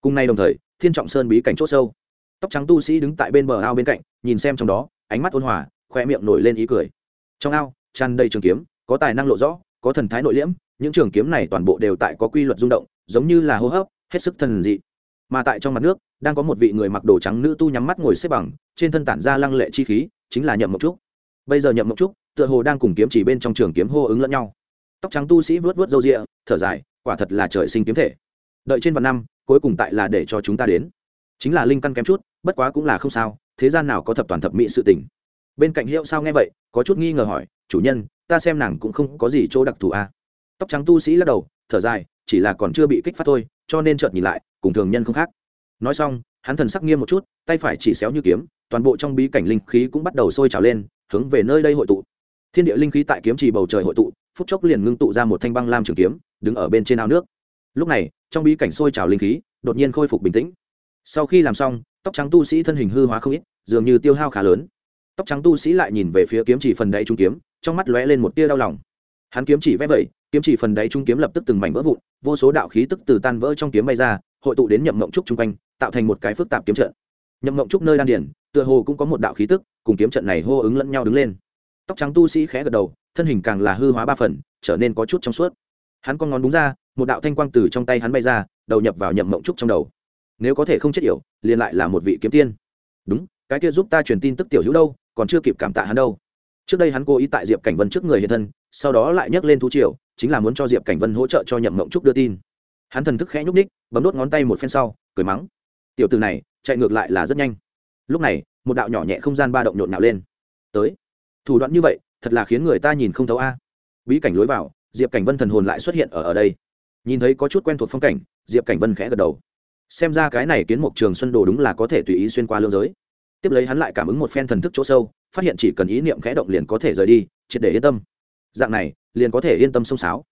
Cùng nay đồng thời, thiên trọng sơn bí cảnh c h ỗ sâu. Tóc trắng tu sĩ đứng tại bên bờ ao bên cạnh, nhìn xem trong đó, ánh mắt ôn hòa khoe miệng nổi lên ý cười. Trong ao, tràn đầy trường kiếm, có tài năng lộ rõ, có thần thái nội liễm, những trường kiếm này toàn bộ đều tại có quy luật rung động, giống như là hô hấp, hết sức thần dị. Mà tại trong mặt nước, đang có một vị người mặc đồ trắng nữ tu nhắm mắt ngồi xếp bằng, trên thân tản ra lăng lệ chi khí, chính là nhậm mộc trúc. Bây giờ nhậm mộc trúc tựa hồ đang cùng kiếm chỉ bên trong trường kiếm hô ứng lẫn nhau. Tóc trắng tu sĩ vớt vớt râu rịa, thở dài, quả thật là trời sinh kiếm thể. Đợi trên vạn năm, cuối cùng tại là để cho chúng ta đến. Chính là linh căn kém chút, bất quá cũng là không sao, thế gian nào có thập toàn thập mỹ sự tình. Bên cạnh hiệu sao nghe vậy, có chút nghi ngờ hỏi, chủ nhân, ta xem nàng cũng không có gì chỗ đặc thù à. tóc trắng tu sĩ lắc đầu, thở dài, chỉ là còn chưa bị kích phát thôi, cho nên chợt nhìn lại, cùng thường nhân không khác. Nói xong, hắn thần sắc nghiêm một chút, tay phải chỉ xéo như kiếm, toàn bộ trong bí cảnh linh khí cũng bắt đầu sôi trào lên, hướng về nơi đây hội tụ thiên địa linh khí tại kiếm trì bầu trời hội tụ phút chốc liền ngưng tụ ra một thanh băng lam trường kiếm đứng ở bên trên ao nước. Lúc này trong bí cảnh sôi trào linh khí đột nhiên khôi phục bình tĩnh. Sau khi làm xong tóc trắng tu sĩ thân hình hư hóa không ít dường như tiêu hao khá lớn. Tóc trắng tu sĩ lại nhìn về phía kiếm chỉ phần đáy trung kiếm trong mắt lóe lên một tia đau lòng. Hắn kiếm chỉ vẽ vậy, kiếm chỉ phần đáy trung kiếm lập tức từng mảnh vỡ vụn vô số đạo khí tức từ tan vỡ trong kiếm bay ra hội tụ đến nhậm mộng trúc chung quanh tạo thành một cái phức tạp kiếm trận. Nhậm mộng trúc nơi đan điển tựa hồ cũng có một đạo khí tức cùng kiếm trận này hô ứng lẫn nhau đứng lên tóc trắng tu sĩ khẽ gật đầu, thân hình càng là hư hóa ba phần, trở nên có chút trong suốt. Hắn con ngón đúng ra, một đạo thanh quang từ trong tay hắn bay ra, đầu nhập vào nhậm mộng trúc trong đầu. Nếu có thể không chết yểu, liền lại là một vị kiếm tiên. Đúng, cái kia giúp ta truyền tin tức tiểu hữu đâu, còn chưa kịp cảm tạ hắn đâu. Trước đây hắn cố ý tại diệp cảnh vân trước người hiện thân, sau đó lại nhắc lên thú triều, chính là muốn cho diệp cảnh vân hỗ trợ cho nhậm mộng trúc đưa tin. Hắn thần thức khẽ nhúc ních bấm đốt ngón tay một phen sau, cười mắng. Tiểu từ này, chạy ngược lại là rất nhanh. Lúc này, một đạo nhỏ nhẹ không gian ba động nhộn nhạo lên. Tới thủ đoạn như vậy, thật là khiến người ta nhìn không thấu a. Bí cảnh lối vào, diệp cảnh vân thần hồn lại xuất hiện ở ở đây. Nhìn thấy có chút quen thuộc phong cảnh, diệp cảnh vân khẽ gật đầu. Xem ra cái này kiến mục trường xuân đồ đúng là có thể tùy ý xuyên qua lương giới. Tiếp lấy hắn lại cảm ứng một phen thần thức chỗ sâu, phát hiện chỉ cần ý niệm khẽ động liền có thể rời đi, triệt để yên tâm. Dạng này, liền có thể yên tâm xông sáo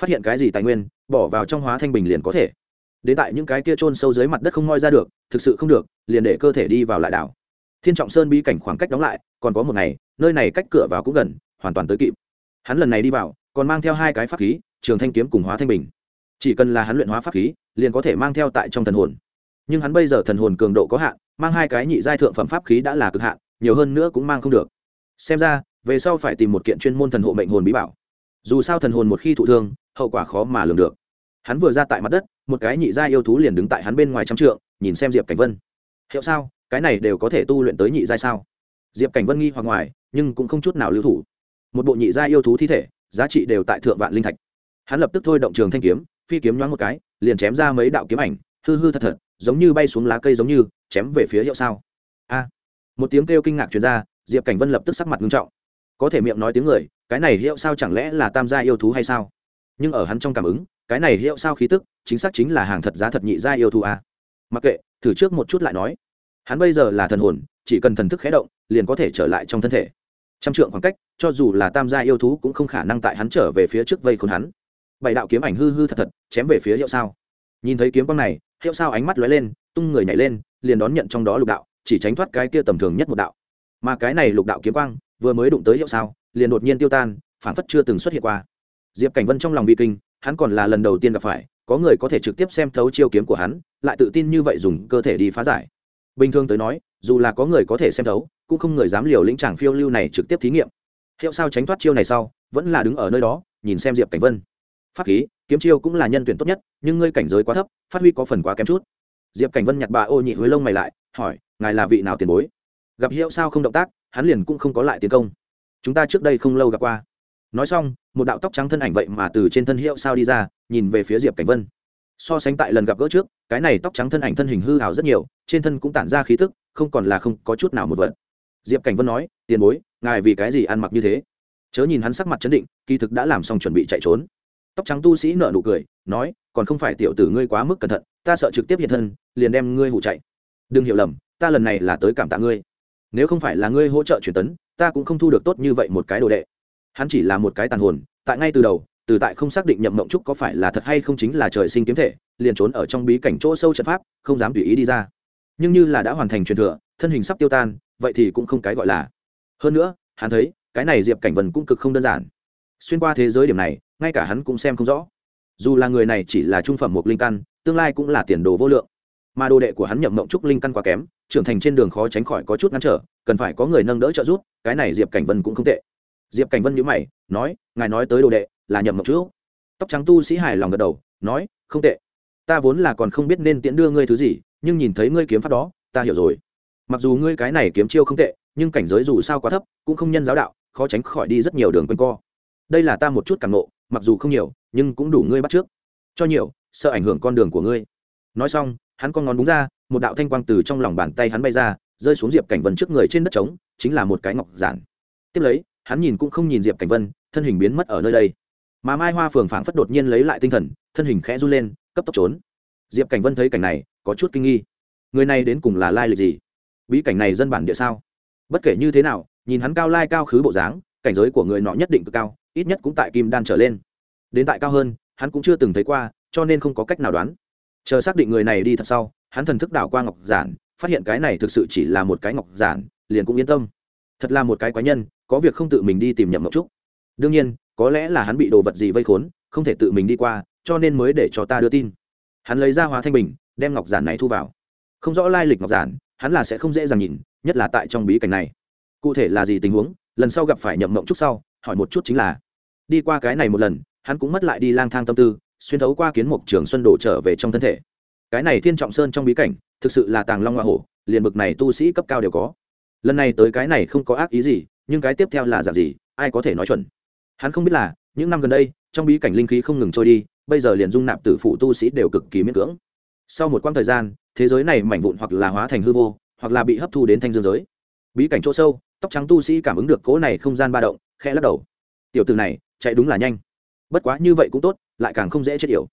phát hiện cái gì tài nguyên, bỏ vào trong hóa thanh bình liền có thể. Đến tại những cái kia trôn sâu dưới mặt đất không moi ra được, thực sự không được, liền để cơ thể đi vào lại đảo. Thiên trọng sơn bi cảnh khoảng cách đóng lại, còn có một ngày nơi này cách cửa vào cũng gần, hoàn toàn tới kịp. Hắn lần này đi vào, còn mang theo hai cái pháp khí, trường thanh kiếm cùng hóa thanh bình. Chỉ cần là hắn luyện hóa pháp khí, liền có thể mang theo tại trong thần hồn. Nhưng hắn bây giờ thần hồn cường độ có hạn, mang hai cái nhị giai thượng phẩm pháp khí đã là cực hạn, nhiều hơn nữa cũng mang không được. Xem ra, về sau phải tìm một kiện chuyên môn thần hộ mệnh hồn bí bảo. Dù sao thần hồn một khi thụ thương, hậu quả khó mà lường được. Hắn vừa ra tại mặt đất, một cái nhị gia yêu thú liền đứng tại hắn bên ngoài trăm trượng, nhìn xem diệp cảnh vân. Hiệu sao? Cái này đều có thể tu luyện tới nhị giai sao? Diệp cảnh vân nghi hoặc ngoài nhưng cũng không chút nào lưu thủ. Một bộ nhị gia yêu thú thi thể, giá trị đều tại thượng vạn linh thạch. Hắn lập tức thôi động trường thanh kiếm, phi kiếm nhoáng một cái, liền chém ra mấy đạo kiếm ảnh, hư hư thật thật, giống như bay xuống lá cây giống như, chém về phía hiệu sao. A! Một tiếng kêu kinh ngạc truyền ra, diệp cảnh vân lập tức sắc mặt nghiêm trọng. Có thể miệng nói tiếng người, cái này hiệu sao chẳng lẽ là tam gia yêu thú hay sao? Nhưng ở hắn trong cảm ứng, cái này hiệu sao khí tức, chính xác chính là hàng thật giá thật nhị gia yêu thú a. Mặc kệ, thử trước một chút lại nói. Hắn bây giờ là thần hồn, chỉ cần thần thức khé động, liền có thể trở lại trong thân thể trăm trượng khoảng cách, cho dù là tam gia yêu thú cũng không khả năng tại hắn trở về phía trước vây khốn hắn. Bảy đạo kiếm ảnh hư hư thật thật, chém về phía hiệu sao. Nhìn thấy kiếm quang này, hiệu sao ánh mắt lóe lên, tung người nhảy lên, liền đón nhận trong đó lục đạo, chỉ tránh thoát cái kia tầm thường nhất một đạo. Mà cái này lục đạo kiếm quang, vừa mới đụng tới hiệu sao, liền đột nhiên tiêu tan phản phất chưa từng xuất hiện qua. Diệp cảnh vân trong lòng vi kinh, hắn còn là lần đầu tiên gặp phải, có người có thể trực tiếp xem thấu chiêu kiếm của hắn, lại tự tin như vậy dùng cơ thể đi phá giải. Bình thường tới nói, dù là có người có thể xem thấu cũng không người dám liều lĩnh chàng phiêu lưu này trực tiếp thí nghiệm. Hiệu sao tránh thoát chiêu này sau, vẫn là đứng ở nơi đó, nhìn xem diệp cảnh vân. Pháp khí, kiếm chiêu cũng là nhân tuyển tốt nhất, nhưng ngươi cảnh giới quá thấp, phát huy có phần quá kém chút. Diệp cảnh vân nhặt bà ô nhị huế lông mày lại, hỏi, ngài là vị nào tiền bối? Gặp hiệu sao không động tác, hắn liền cũng không có lại tiến công. Chúng ta trước đây không lâu gặp qua. Nói xong, một đạo tóc trắng thân ảnh vậy mà từ trên thân hiệu sao đi ra, nhìn về phía diệp cảnh vân. So sánh tại lần gặp gỡ trước, cái này tóc trắng thân ảnh thân hình hư hào rất nhiều, trên thân cũng tản ra khí tức, không còn là không có chút nào một vật diệp cảnh vân nói, tiền bối, ngài vì cái gì ăn mặc như thế? Chớ nhìn hắn sắc mặt chấn định, kỳ thực đã làm xong chuẩn bị chạy trốn. Tóc trắng tu sĩ nợ nụ cười, nói, còn không phải tiểu tử ngươi quá mức cẩn thận, ta sợ trực tiếp hiện thân, liền đem ngươi hụ chạy. Đừng hiểu lầm, ta lần này là tới cảm tạ ngươi. Nếu không phải là ngươi hỗ trợ truyền tấn, ta cũng không thu được tốt như vậy một cái đồ đệ. Hắn chỉ là một cái tàn hồn, tại ngay từ đầu, từ tại không xác định nhậm mộng trúc có phải là thật hay không chính là trời sinh kiếm thể, liền trốn ở trong bí cảnh chỗ sâu trận pháp, không dám tùy ý đi ra. Nhưng như là đã hoàn thành truyền thừa, thân hình sắp tiêu tan vậy thì cũng không cái gọi là. Hơn nữa, hắn thấy, cái này diệp cảnh vân cũng cực không đơn giản. Xuyên qua thế giới điểm này, ngay cả hắn cũng xem không rõ. Dù là người này chỉ là trung phẩm một linh căn, tương lai cũng là tiền đồ vô lượng. Mà đồ đệ của hắn nhậm mộng trúc linh căn quá kém, trưởng thành trên đường khó tránh khỏi có chút ngăn trở, cần phải có người nâng đỡ trợ giúp, cái này diệp cảnh vân cũng không tệ. Diệp cảnh vân nhữ mày, nói, ngài nói tới đồ đệ là nhậm mộng trúc. Tóc trắng tu sĩ hài lòng gật đầu, nói, không tệ. Ta vốn là còn không biết nên tiễn đưa ngươi thứ gì, nhưng nhìn thấy ngươi kiếm pháp đó, ta hiểu rồi mặc dù ngươi cái này kiếm chiêu không tệ, nhưng cảnh giới dù sao quá thấp, cũng không nhân giáo đạo, khó tránh khỏi đi rất nhiều đường quanh co. Đây là ta một chút càng nộ mặc dù không nhiều, nhưng cũng đủ ngươi bắt trước. Cho nhiều, sợ ảnh hưởng con đường của ngươi. Nói xong, hắn con ngón đúng ra, một đạo thanh quang từ trong lòng bàn tay hắn bay ra, rơi xuống diệp cảnh vân trước người trên đất trống, chính là một cái ngọc giản. Tiếp lấy, hắn nhìn cũng không nhìn diệp cảnh vân, thân hình biến mất ở nơi đây. Mà mai hoa phường phảng phất đột nhiên lấy lại tinh thần, thân hình khẽ run lên, cấp tốc trốn. Diệp cảnh vân thấy cảnh này, có chút kinh nghi. Người này đến cùng là lai lịch gì? Bí cảnh này dân bản địa sao? Bất kể như thế nào, nhìn hắn cao lai cao khứ bộ dáng, cảnh giới của người nọ nhất định cực cao, ít nhất cũng tại kim đan trở lên. Đến tại cao hơn, hắn cũng chưa từng thấy qua, cho nên không có cách nào đoán. Chờ xác định người này đi thật sau, hắn thần thức đảo qua ngọc giản, phát hiện cái này thực sự chỉ là một cái ngọc giản, liền cũng yên tâm. Thật là một cái quái nhân, có việc không tự mình đi tìm nhậm mộc trúc. Đương nhiên, có lẽ là hắn bị đồ vật gì vây khốn, không thể tự mình đi qua, cho nên mới để cho ta đưa tin. Hắn lấy ra hóa thanh bình, đem ngọc giản này thu vào. Không rõ lai lịch ngọc giản hắn là sẽ không dễ dàng nhìn, nhất là tại trong bí cảnh này. Cụ thể là gì tình huống, lần sau gặp phải nhậm mộng chút sau, hỏi một chút chính là. Đi qua cái này một lần, hắn cũng mất lại đi lang thang tâm tư, xuyên thấu qua kiến mục trường xuân đổ trở về trong thân thể. Cái này thiên trọng sơn trong bí cảnh, thực sự là tàng long hoa hổ, liền bực này tu sĩ cấp cao đều có. Lần này tới cái này không có ác ý gì, nhưng cái tiếp theo là giả gì, ai có thể nói chuẩn. Hắn không biết là, những năm gần đây, trong bí cảnh linh khí không ngừng trôi đi, bây giờ liền dung nạp tử phụ tu sĩ đều cực kỳ miễn cưỡng sau một quãng thời gian, thế giới này mảnh vụn hoặc là hóa thành hư vô, hoặc là bị hấp thu đến thanh dương giới. Bí cảnh chỗ sâu, tóc trắng tu sĩ cảm ứng được cỗ này không gian ba động, khẽ lắc đầu. Tiểu từ này, chạy đúng là nhanh. Bất quá như vậy cũng tốt, lại càng không dễ chết yểu.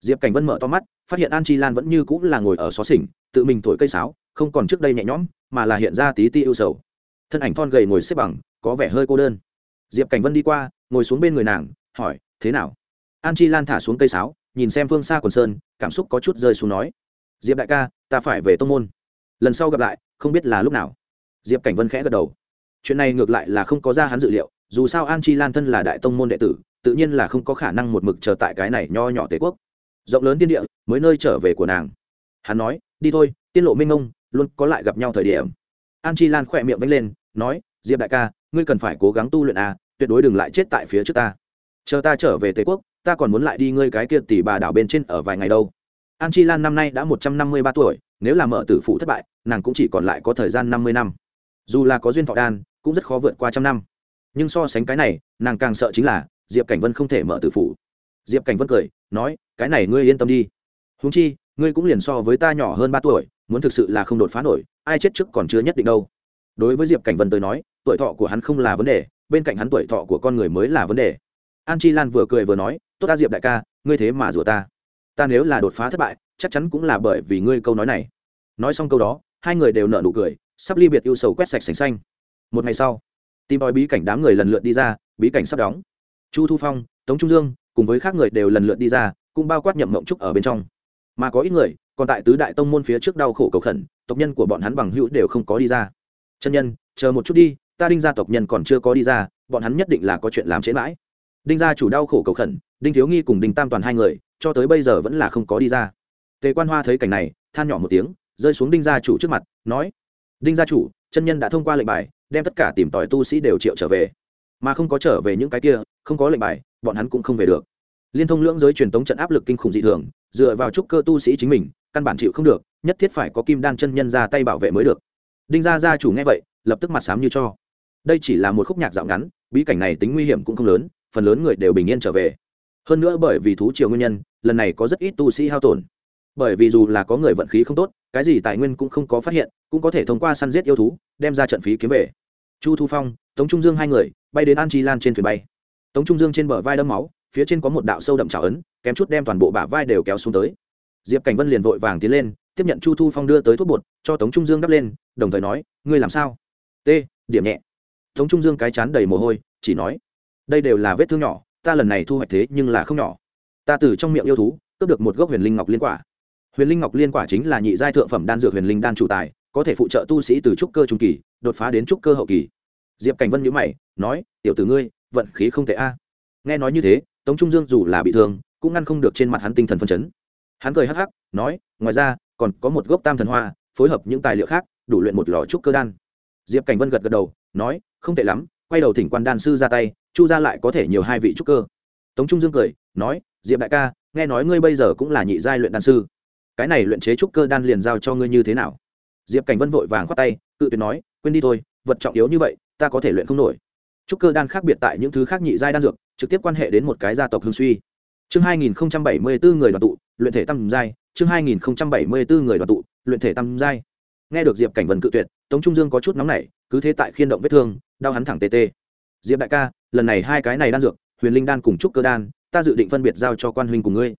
Diệp cảnh vân mở to mắt, phát hiện an chi lan vẫn như cũng là ngồi ở xó xỉnh, tự mình thổi cây sáo, không còn trước đây nhẹ nhõm, mà là hiện ra tí ti ưu sầu. Thân ảnh thon gầy ngồi xếp bằng, có vẻ hơi cô đơn. Diệp cảnh vân đi qua, ngồi xuống bên người nàng, hỏi, thế nào? An chi lan thả xuống cây sáo nhìn xem phương xa quần sơn, cảm xúc có chút rơi xuống nói, diệp đại ca, ta phải về tô n g môn. Lần sau gặp lại, không biết là lúc nào. Diệp cảnh vân khẽ gật đầu. Chuyện này ngược lại là không có ra hắn dự liệu, dù sao an chi lan thân là đại tông môn đệ tử, tự nhiên là không có khả năng một mực chờ tại cái này nho nhỏ tề quốc. Rộng lớn tiên địa, mới nơi trở về của nàng. Hắn nói, đi thôi, tiên lộ minh ông luôn có lại gặp nhau thời điểm. An chi lan khỏe miệng vánh lên, nói, diệp đại ca, ngươi cần phải cố gắng tu luyện à tuyệt đối đừng lại chết tại phía trước ta. Chờ ta trở về tề quốc ta còn muốn lại đi ngươi cái kia tỷ bà đảo bên trên ở vài ngày đâu. An chi lan năm nay đã một trăm năm mươi ba tuổi, nếu là mở tử phụ thất bại, nàng cũng chỉ còn lại có thời gian năm mươi năm. Dù là có duyên thọ đan, cũng rất khó vượt qua trăm năm. Nhưng so sánh cái này, nàng càng sợ chính là, diệp cảnh vân không thể mở tử phụ diệp cảnh vân cười, nói, cái này ngươi yên tâm đi. Húng chi, ngươi cũng liền so với ta nhỏ hơn ba tuổi, muốn thực sự là không đột phá nổi, ai chết trước còn chưa nhất định đâu. Đối với diệp cảnh vân tới nói, tuổi thọ của hắn không là vấn đề, bên cạnh hắn tuổi thọ của con người mới là vấn đề. An chi lan vừa cười vừa nói tốt ta diệp đại ca, ngươi thế mà rủa ta. Ta nếu là đột phá thất bại, chắc chắn cũng là bởi vì ngươi câu nói này. Nói xong câu đó, hai người đều nợ nụ cười, sắp ly biệt yêu sầu quét sạch sành xanh. Một ngày sau, tìm bòi bí cảnh đám người lần lượt đi ra, bí cảnh sắp đóng. Chu thu phong, tống trung dương cùng với khác người đều lần lượt đi ra, cũng bao quát nhậm mộng trúc ở bên trong. Mà có ít người, còn tại tứ đại tông môn phía trước đau khổ cầu khẩn, tộc nhân của bọn hắn bằng hữu đều không có đi ra. Chân nhân, chờ một chút đi, ta đinh gia tộc nhân còn chưa có đi ra, bọn hắn nhất định là có chuyện làm chế mãi đinh gia chủ đau khổ cầu khẩn, đinh thiếu nghi cùng đinh tam toàn hai người, cho tới bây giờ vẫn là không có đi ra. Tề quan hoa thấy cảnh này, than nhỏ một tiếng, rơi xuống đinh gia chủ trước mặt, nói, đinh gia chủ, chân nhân đã thông qua lệnh bài, đem tất cả tìm tòi tu sĩ đều triệu trở về. Mà không có trở về những cái kia, không có lệnh bài, bọn hắn cũng không về được. Liên thông lưỡng giới truyền tống trận áp lực kinh khủng dị thường, dựa vào trúc cơ tu sĩ chính mình, căn bản chịu không được, nhất thiết phải có kim đan chân nhân ra tay bảo vệ mới được. Đinh gia gia chủ nghe vậy, lập tức mặt sám như cho. Đây chỉ là một khúc nhạc dạo ngắn, bí cảnh này tính nguy hiểm cũng không lớn phần lớn người đều bình yên trở về. Hơn nữa bởi vì thú triều nguyên nhân, lần này có rất ít tu sĩ hao tổn. Bởi vì dù là có người vận khí không tốt, cái gì tài nguyên cũng không có phát hiện, cũng có thể thông qua săn giết yêu thú, đem ra trận phí kiếm về. Chu thu phong, tống trung dương hai người, bay đến an chi lan trên thuyền bay. Tống trung dương trên bờ vai đâm máu, phía trên có một đạo sâu đậm trào ấn, kém chút đem toàn bộ bả vai đều kéo xuống tới. Diệp cảnh vân liền vội vàng tiến lên, tiếp nhận chu thu phong đưa tới thuốc bột, cho tống trung dương đắp lên, đồng thời nói, ngươi làm sao? T, điểm nhẹ. Tống trung dương cái chán đầy mồ hôi, chỉ nói đây đều là vết thương nhỏ, ta lần này thu hoạch thế nhưng là không nhỏ. Ta từ trong miệng yêu thú, cướp được một gốc huyền linh ngọc liên quả. Huyền linh ngọc liên quả chính là nhị giai thượng phẩm đan dược huyền linh đan chủ tài, có thể phụ trợ tu sĩ từ trúc cơ trung kỳ, đột phá đến trúc cơ hậu kỳ. Diệp cảnh vân nhữ mày, nói, tiểu tử ngươi, vận khí không tệ a. Nghe nói như thế, tống trung dương dù là bị thương, cũng ngăn không được trên mặt hắn tinh thần phân chấn. Hắn cười hắc hắc, nói, ngoài ra, còn có một gốc tam thần hoa, phối hợp những tài liệu khác, đủ luyện một lò trúc cơ đan. Diệp cảnh vân gật gật đầu, nói, không tệ lắm quay đầu thỉnh quan đan sư ra tay, chu ra lại có thể nhiều hai vị trúc cơ. Tống trung dương cười, nói, diệp đại ca, nghe nói ngươi bây giờ cũng là nhị giai luyện đan sư. Cái này luyện chế trúc cơ đan liền giao cho ngươi như thế nào? Diệp cảnh vân vội vàng khoát tay, cự tuyệt nói, quên đi thôi, vật trọng yếu như vậy, ta có thể luyện không nổi. Trúc cơ đan khác biệt tại những thứ khác nhị giai đan dược, trực tiếp quan hệ đến một cái gia tộc hương suy. Chương 2074 người đoàn tụ, luyện thể tam giai, chương 2074 người đoàn tụ, luyện thể tam giai. Nghe được diệp cảnh vân cự tuyệt, tống trung dương có chút nóng nảy, cứ thế tại khiên động vết thương đau hắn thẳng tê tê. Diệp đại ca, lần này hai cái này đan dược, huyền linh đan cùng trúc cơ đan, ta dự định phân biệt giao cho quan huynh cùng ngươi.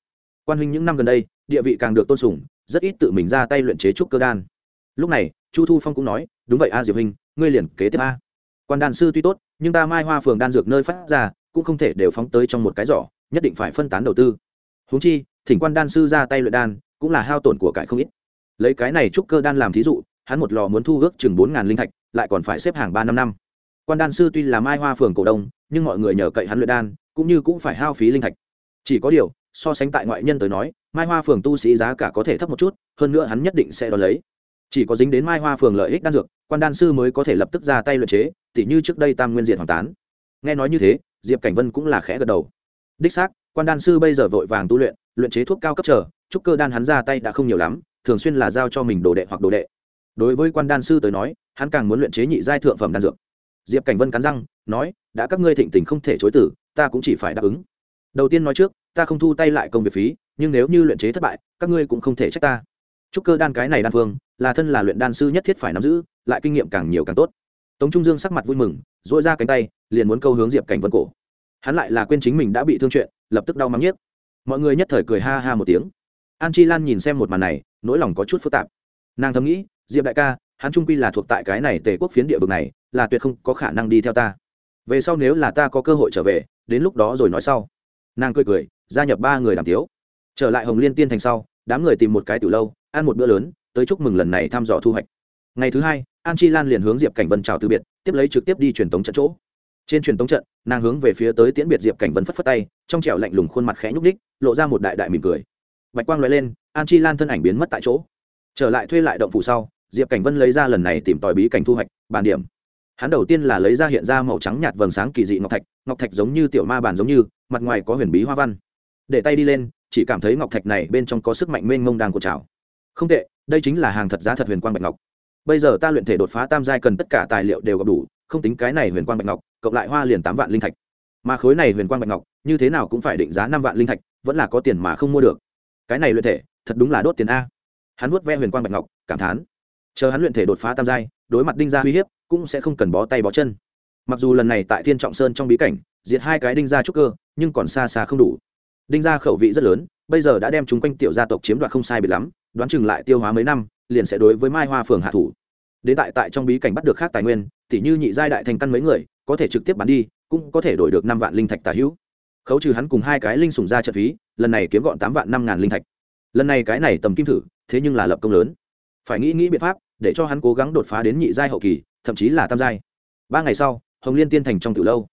Quan huynh những năm gần đây, địa vị càng được tôn sùng, rất ít tự mình ra tay luyện chế trúc cơ đan. Lúc này, chu thu phong cũng nói, đúng vậy a, diệp huynh, ngươi liền kế tiếp a. Quan đan sư tuy tốt, nhưng ta mai hoa phường đan dược nơi phát ra, cũng không thể đều phóng tới trong một cái giỏ, nhất định phải phân tán đầu tư. Húng chi, thỉnh quan đan sư ra tay luyện đan, cũng là hao tổn của cải không ít. Lấy cái này trúc cơ đan làm thí dụ, hắn một lò muốn thu ước chừng bốn ngàn linh thạch, lại còn phải xếp hàng ba năm năm quan đan sư tuy là mai hoa phường cổ đông, nhưng mọi người nhờ cậy hắn luyện đan, cũng như cũng phải hao phí linh thạch. Chỉ có điều, so sánh tại ngoại nhân tới nói, mai hoa phường tu sĩ giá cả có thể thấp một chút, hơn nữa hắn nhất định sẽ đón lấy. Chỉ có dính đến mai hoa phường lợi ích đan dược, quan đan sư mới có thể lập tức ra tay luyện chế, tỉ như trước đây tam nguyên diện hoàng tán. Nghe nói như thế, diệp cảnh vân cũng là khẽ gật đầu. Đích xác, quan đan sư bây giờ vội vàng tu luyện luyện chế thuốc cao cấp trở trúc cơ đan hắn ra tay đã không nhiều lắm, thường xuyên là giao cho mình đồ đệ hoặc đồ đệ. Đối với quan đan sư tới nói, hắn càng muốn luyện chế nhị giai thượng phẩm đan dược diệp cảnh vân cắn răng, nói, đã các ngươi thịnh tình không thể chối tử ta cũng chỉ phải đáp ứng. Đầu tiên nói trước, ta không thu tay lại công việc phí, nhưng nếu như luyện chế thất bại, các ngươi cũng không thể trách ta. Trúc cơ đan cái này đan phương, là thân là luyện đan sư nhất thiết phải nắm giữ, lại kinh nghiệm càng nhiều càng tốt. Tống trung dương sắc mặt vui mừng dội ra cánh tay, liền muốn câu hướng diệp cảnh vân cổ. Hắn lại là quên chính mình đã bị thương chuyện, lập tức đau mắng nhiếc. Mọi người nhất thời cười ha ha một tiếng. An chi lan nhìn xem một màn này, nỗi lòng có chút phức tạp. Nàng thầm nghĩ, diệp đại ca, hắn trung quy là thuộc tại cái này tề quốc phiến địa vực này là tuyệt không có khả năng đi theo ta. Về sau nếu là ta có cơ hội trở về, đến lúc đó rồi nói sau. Nàng cười cười, gia nhập ba người làm tiếu. Trở lại hồng liên tiên thành sau, đám người tìm một cái từ lâu, ăn một bữa lớn, tới chúc mừng lần này thăm dò thu hoạch. Ngày thứ hai, an chi lan liền hướng diệp cảnh vân chào từ biệt, tiếp lấy trực tiếp đi truyền tống trận chỗ. Trên truyền tống trận, nàng hướng về phía tới tiễn biệt diệp cảnh vân phất phất tay, trong trẻo lạnh lùng khuôn mặt khẽ nhúc ních lộ ra một đại đại mỉm cười. Bạch quang l lên, an chi lan thân ảnh biến mất tại chỗ. Trở lại thuê lại động phủ sau, diệp cảnh vân lấy ra lần này tìm tòi bí cảnh thu hoạch, bàn điểm hắn đầu tiên là lấy ra hiện ra màu trắng nhạt vầng sáng kỳ dị ngọc thạch ngọc thạch giống như tiểu ma bàn giống như, mặt ngoài có huyền bí hoa văn. Để tay đi lên, chỉ cảm thấy ngọc thạch này bên trong có sức mạnh mênh mông đang cột trào. Không tệ, đây chính là hàng thật giá thật huyền quang bạch ngọc. Bây giờ ta luyện thể đột phá tam giai cần tất cả tài liệu đều gặp đủ, không tính cái này huyền quang bạch ngọc, cộng lại hoa liền tám vạn linh thạch. Mà khối này huyền quang bạch ngọc, như thế nào cũng phải định giá năm vạn linh thạch, vẫn là có tiền mà không mua được. Cái này luyện thể, thật đúng là đốt tiền a. Hắn vuốt ve huyền quang bạch ngọc, cảm thán. Chờ hắn luyện thể đột phá tam giai đối mặt đinh gia uy hiếp, cũng sẽ không cần bó tay bó chân. Mặc dù lần này tại thiên trọng sơn trong bí cảnh, diệt hai cái đinh gia trúc cơ, nhưng còn xa xa không đủ. Đinh gia khẩu vị rất lớn, bây giờ đã đem chúng quanh tiểu gia tộc chiếm đoạt không sai biệt lắm, đoán chừng lại tiêu hóa mấy năm, liền sẽ đối với mai hoa phường hạ thủ. Đến tại tại trong bí cảnh bắt được khác tài nguyên thì như nhị giai đại thành căn mấy người, có thể trực tiếp bán đi, cũng có thể đổi được năm vạn linh thạch tả hữu. Khấu trừ hắn cùng hai cái linh sùng ra trận phí, lần này kiếm gọn tám vạn năm ngàn linh thạch. Lần này cái này tầm kim thử, thế nhưng là lập công lớn. Phải nghĩ nghĩ biện pháp để cho hắn cố gắng đột phá đến nhị giai hậu kỳ, thậm chí là tam giai. Ba ngày sau, hồng liên tiên thành trong từ lâu,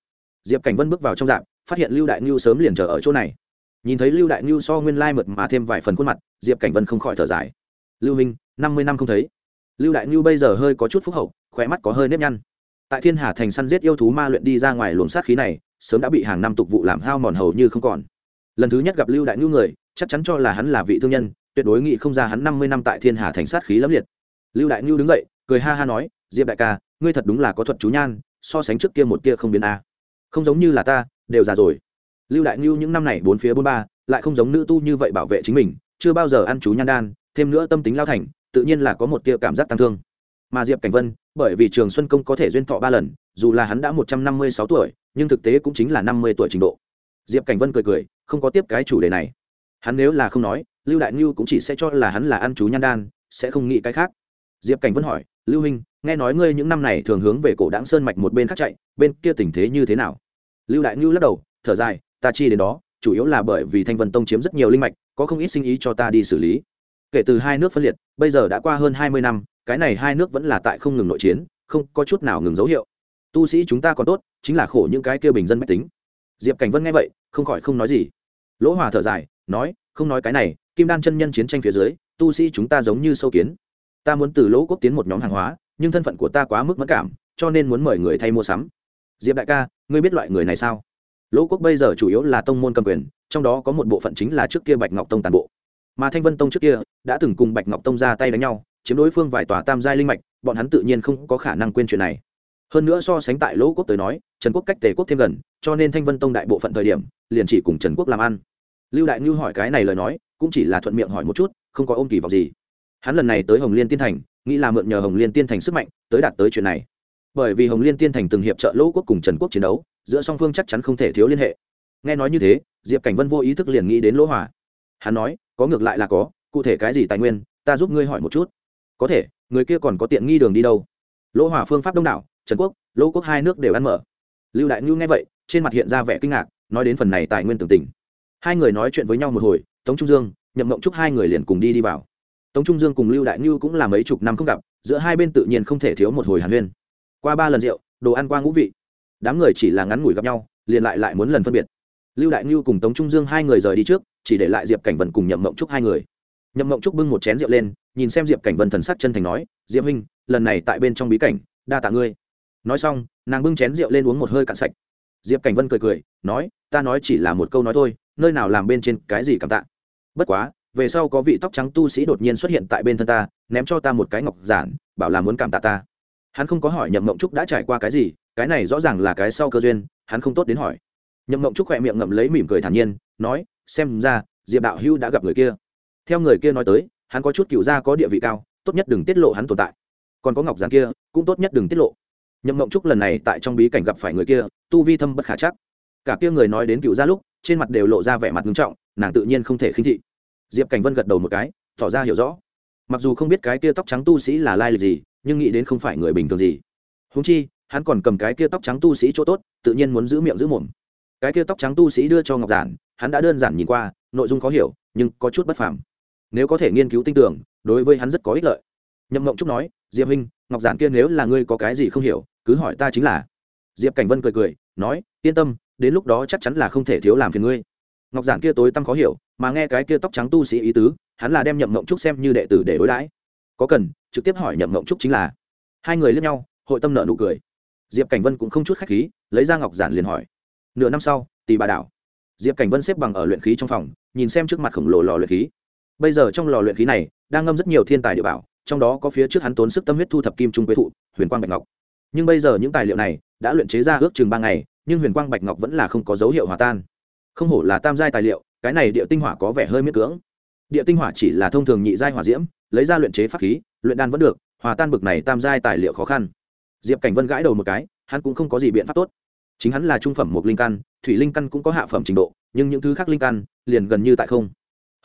diệp cảnh vân bước vào trong dạp phát hiện lưu đại ngưu sớm liền chờ ở chỗ này. Nhìn thấy lưu đại ngưu so nguyên lai mượt mà thêm vài phần khuôn mặt, diệp cảnh vân không khỏi thở dài. Lưu minh, năm mươi năm không thấy. Lưu đại ngưu bây giờ hơi có chút phúc hậu khỏe mắt có hơi nếp nhăn. Tại thiên hà thành săn giết yêu thú ma luyện đi ra ngoài luồng sát khí này, sớm đã bị hàng năm tục vụ làm hao mòn hầu như không còn. Lần thứ nhất gặp lưu đại ngưu người, chắc chắn cho là hắn là vị thương nhân, tuyệt đối nghĩ không ra hắn năm mươi năm tại thiên hà thành sát khí lẫm liệt lưu đại ngưu đứng dậy, cười ha ha nói, diệp đại ca, ngươi thật đúng là có thuật chú nhan, so sánh trước kia một kia không biến a. Không giống như là ta, đều già rồi. Lưu đại ngưu những năm này bốn phía bốn ba, lại không giống nữ tu như vậy bảo vệ chính mình, chưa bao giờ ăn chú nhan đan, thêm nữa tâm tính lao thành, tự nhiên là có một tia cảm giác tăng thương. Mà diệp cảnh vân, bởi vì trường xuân công có thể duyên thọ ba lần, dù là hắn đã một trăm năm mươi sáu tuổi, nhưng thực tế cũng chính là năm mươi tuổi trình độ. Diệp cảnh vân cười cười, không có tiếp cái chủ đề này. Hắn nếu là không nói, lưu đại ngưu cũng chỉ sẽ cho là hắn là ăn chú nhan đan, sẽ không nghĩ cái khác diệp cảnh vân hỏi, lưu huynh, nghe nói ngươi những năm này thường hướng về cổ đáng sơn mạch một bên khác chạy, bên kia tình thế như thế nào? Lưu đại ngưu lắc đầu, thở dài, ta chi đến đó, chủ yếu là bởi vì thanh vân tông chiếm rất nhiều linh mạch, có không ít sinh ý cho ta đi xử lý. Kể từ hai nước phân liệt, bây giờ đã qua hơn hai mươi năm, cái này hai nước vẫn là tại không ngừng nội chiến, không có chút nào ngừng dấu hiệu. Tu sĩ chúng ta còn tốt, chính là khổ những cái kia bình dân mách tính. Diệp cảnh vân nghe vậy, không khỏi không nói gì. Lỗ hòa thở dài, nói, không nói cái này, kim đan chân nhân chiến tranh phía dưới, tu sĩ chúng ta giống như sâu kiến ta muốn từ lỗ quốc tiến một nhóm hàng hóa, nhưng thân phận của ta quá mức mất cảm, cho nên muốn mời người thay mua sắm. Diệp đại ca, ngươi biết loại người này sao? Lỗ quốc bây giờ chủ yếu là tông môn cầm quyền, trong đó có một bộ phận chính là trước kia bạch ngọc tông tàn bộ. Mà thanh vân tông trước kia, đã từng cùng bạch ngọc tông ra tay đánh nhau, chiếm đối phương vài tòa tam giai linh mạch, bọn hắn tự nhiên không có khả năng quên chuyện này. Hơn nữa so sánh tại lỗ quốc tới nói, trần quốc cách tề quốc thêm gần, cho nên thanh vân tông đại bộ phận thời điểm, liền chỉ cùng trần quốc làm ăn. Lưu đại ngư hỏi cái này lời nói, cũng chỉ là thuận miệng hỏi một chút, không có ôm kỳ vọng gì hắn lần này tới hồng liên tiên thành, nghĩ là mượn nhờ hồng liên tiên thành sức mạnh tới đạt tới chuyện này. Bởi vì hồng liên tiên thành từng hiệp trợ lỗ quốc cùng trần quốc chiến đấu, giữa song phương chắc chắn không thể thiếu liên hệ. Nghe nói như thế, diệp cảnh vân vô ý thức liền nghĩ đến lỗ hòa. Hắn nói, có ngược lại là có, cụ thể cái gì tài nguyên, ta giúp ngươi hỏi một chút. Có thể, người kia còn có tiện nghi đường đi đâu? Lỗ hòa phương pháp đông đảo, trần quốc, lỗ quốc hai nước đều ăn mở. Lưu đại ngưu nghe vậy, trên mặt hiện ra vẻ kinh ngạc, nói đến phần này tài nguyên tưởng tình hai người nói chuyện với nhau một hồi, tống trung dương, nhậm mộng chúc hai người liền cùng đi đi vào tống trung dương cùng lưu đại ngưu cũng là mấy chục năm không gặp, giữa hai bên tự nhiên không thể thiếu một hồi hàn huyên. Qua ba lần rượu, đồ ăn qua ngũ vị. Đám người chỉ là ngắn ngủi gặp nhau, liền lại lại muốn lần phân biệt. Lưu đại ngưu cùng tống trung dương hai người rời đi trước, chỉ để lại diệp cảnh vân cùng nhậm mộng trúc hai người. Nhậm mộng trúc bưng một chén rượu lên, nhìn xem diệp cảnh vân thần sắc chân thành nói, diệp huynh, lần này tại bên trong bí cảnh, đa tạ ngươi. Nói xong, nàng bưng chén rượu lên uống một hơi cạn sạch. Diệp cảnh vân cười cười, nói, ta nói chỉ là một câu nói thôi, nơi nào làm bên trên cái gì cảm tạ. Bất quá về sau có vị tóc trắng tu sĩ đột nhiên xuất hiện tại bên thân ta, ném cho ta một cái ngọc giản, bảo là muốn cảm tạ ta. Hắn không có hỏi nhậm mộng trúc đã trải qua cái gì, cái này rõ ràng là cái sau cơ duyên, hắn không tốt đến hỏi. Nhậm mộng trúc khỏe miệng ngậm lấy mỉm cười thản nhiên, nói, xem ra, diệp đạo hưu đã gặp người kia. Theo người kia nói tới, hắn có chút cựu gia có địa vị cao, tốt nhất đừng tiết lộ hắn tồn tại. Còn có ngọc giản kia, cũng tốt nhất đừng tiết lộ. Nhậm mộng trúc lần này tại trong bí cảnh gặp phải người kia, tu vi thâm bất khả chắc. Cả kia người nói đến cựu gia lúc, trên mặt đều lộ ra vẻ mặt nghiêm trọng, nàng tự nhiên không thể khinh thị diệp cảnh vân gật đầu một cái, tỏ ra hiểu rõ. Mặc dù không biết cái kia tóc trắng tu sĩ là lai lịch gì, nhưng nghĩ đến không phải người bình thường gì. Húng chi, hắn còn cầm cái kia tóc trắng tu sĩ chỗ tốt, tự nhiên muốn giữ miệng giữ mồm. Cái kia tóc trắng tu sĩ đưa cho ngọc giản, hắn đã đơn giản nhìn qua, nội dung khó hiểu, nhưng có chút bất phàm. Nếu có thể nghiên cứu tinh tưởng, đối với hắn rất có ích lợi. Nhậm mộng trúc nói, diệp huynh, ngọc giản kia nếu là ngươi có cái gì không hiểu, cứ hỏi ta chính là. Diệp cảnh vân cười cười, nói, yên tâm, đến lúc đó chắc chắn là không thể thiếu làm phiền ngươi ngọc giản kia tối tăm khó hiểu, mà nghe cái kia tóc trắng tu sĩ ý tứ, hắn là đem nhậm mộng trúc xem như đệ tử để đối đãi. Có cần, trực tiếp hỏi nhậm mộng trúc chính là. Hai người lướt nhau, hội tâm nợ nụ cười. Diệp cảnh vân cũng không chút khách khí, lấy ra ngọc giản liền hỏi. Nửa năm sau tì bà đảo. Diệp cảnh vân xếp bằng ở luyện khí trong phòng, nhìn xem trước mặt khổng lồ lò luyện khí. Bây giờ trong lò luyện khí này, đang ngâm rất nhiều thiên tài địa bảo, trong đó có phía trước hắn tốn sức tâm huyết thu thập kim trung quế thụ, huyền quang bạch ngọc. Nhưng bây giờ những tài liệu này, đã luyện chế ra ước chừng ba ngày, nhưng huyền quang bạch ngọc vẫn là không có dấu hiệu hòa tan không hổ là tam giai tài liệu, cái này địa tinh hỏa có vẻ hơi miết cưỡng. Địa tinh hỏa chỉ là thông thường nhị giai hỏa diễm, lấy ra luyện chế pháp khí, luyện đan vẫn được, hòa tan bực này tam giai tài liệu khó khăn. Diệp cảnh vân gãi đầu một cái, hắn cũng không có gì biện pháp tốt. Chính hắn là trung phẩm một linh căn, thủy linh căn cũng có hạ phẩm trình độ, nhưng những thứ khác linh căn liền gần như tại không.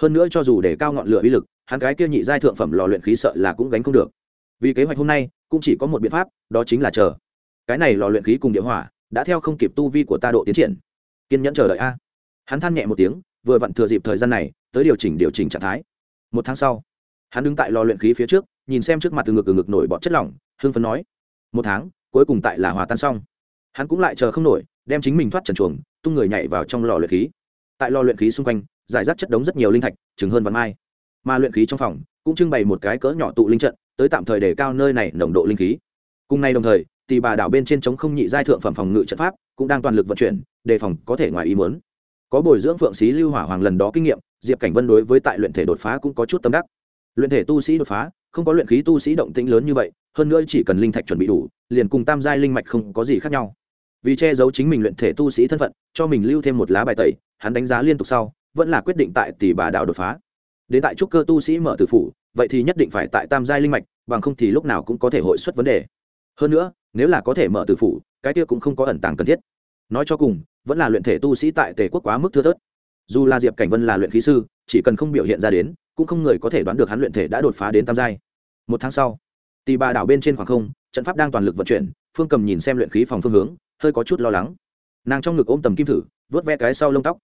Hơn nữa cho dù để cao ngọn lửa uy lực, hắn cái kia nhị giai thượng phẩm lò luyện khí sợ là cũng gánh không được. Vì kế hoạch hôm nay, cũng chỉ có một biện pháp, đó chính là chờ. Cái này lò luyện khí cùng địa hỏa, đã theo không kịp tu vi của ta độ tiến triển. Kiên nhẫn chờ đợi a hắn than nhẹ một tiếng, vừa vặn thừa dịp thời gian này, tới điều chỉnh điều chỉnh trạng thái. Một tháng sau, hắn đứng tại lò luyện khí phía trước, nhìn xem trước mặt từ ngực từ ngực nổi bọt chất lỏng, hưng phấn nói, một tháng, cuối cùng tại là hòa tan xong. Hắn cũng lại chờ không nổi, đem chính mình thoát trần chuồng, tung người nhảy vào trong lò luyện khí. Tại lò luyện khí xung quanh, giải rác chất đống rất nhiều linh thạch, chừng hơn vạn mai. Mà luyện khí trong phòng, cũng trưng bày một cái cỡ nhỏ tụ linh trận, tới tạm thời để cao nơi này nồng độ linh khí. Cùng nay đồng thời tỷ bà đảo bên trên trống không nhị giai thượng phẩm phòng ngự trận pháp, cũng đang toàn lực vận chuyển, đề phòng có thể ngoài ý muốn có bồi dưỡng phượng sĩ lưu hỏa hoàng lần đó kinh nghiệm, diệp cảnh vân đối với tại luyện thể đột phá cũng có chút tâm đắc. Luyện thể tu sĩ đột phá, không có luyện khí tu sĩ động tĩnh lớn như vậy, hơn nữa chỉ cần linh thạch chuẩn bị đủ, liền cùng tam giai linh mạch không có gì khác nhau. Vì che giấu chính mình luyện thể tu sĩ thân phận, cho mình lưu thêm một lá bài tẩy, hắn đánh giá liên tục sau, vẫn là quyết định tại tỷ bà đạo đột phá. Đến tại trúc cơ tu sĩ mở tử phủ, vậy thì nhất định phải tại tam giai linh mạch, bằng không thì lúc nào cũng có thể hội xuất vấn đề. Hơn nữa, nếu là có thể mở tử phủ, cái kia cũng không có ẩn tàng cần thiết nói cho cùng, vẫn là luyện thể tu sĩ tại tề quốc quá mức thưa thớt. Dù là diệp cảnh vân là luyện khí sư, chỉ cần không biểu hiện ra đến, cũng không người có thể đoán được hắn luyện thể đã đột phá đến tam giai. Một tháng sau tì bà đảo bên trên khoảng không, trận pháp đang toàn lực vận chuyển, phương cầm nhìn xem luyện khí phòng phương hướng, hơi có chút lo lắng. Nàng trong ngực ôm tầm kim thử, vớt ve cái sau lông tóc.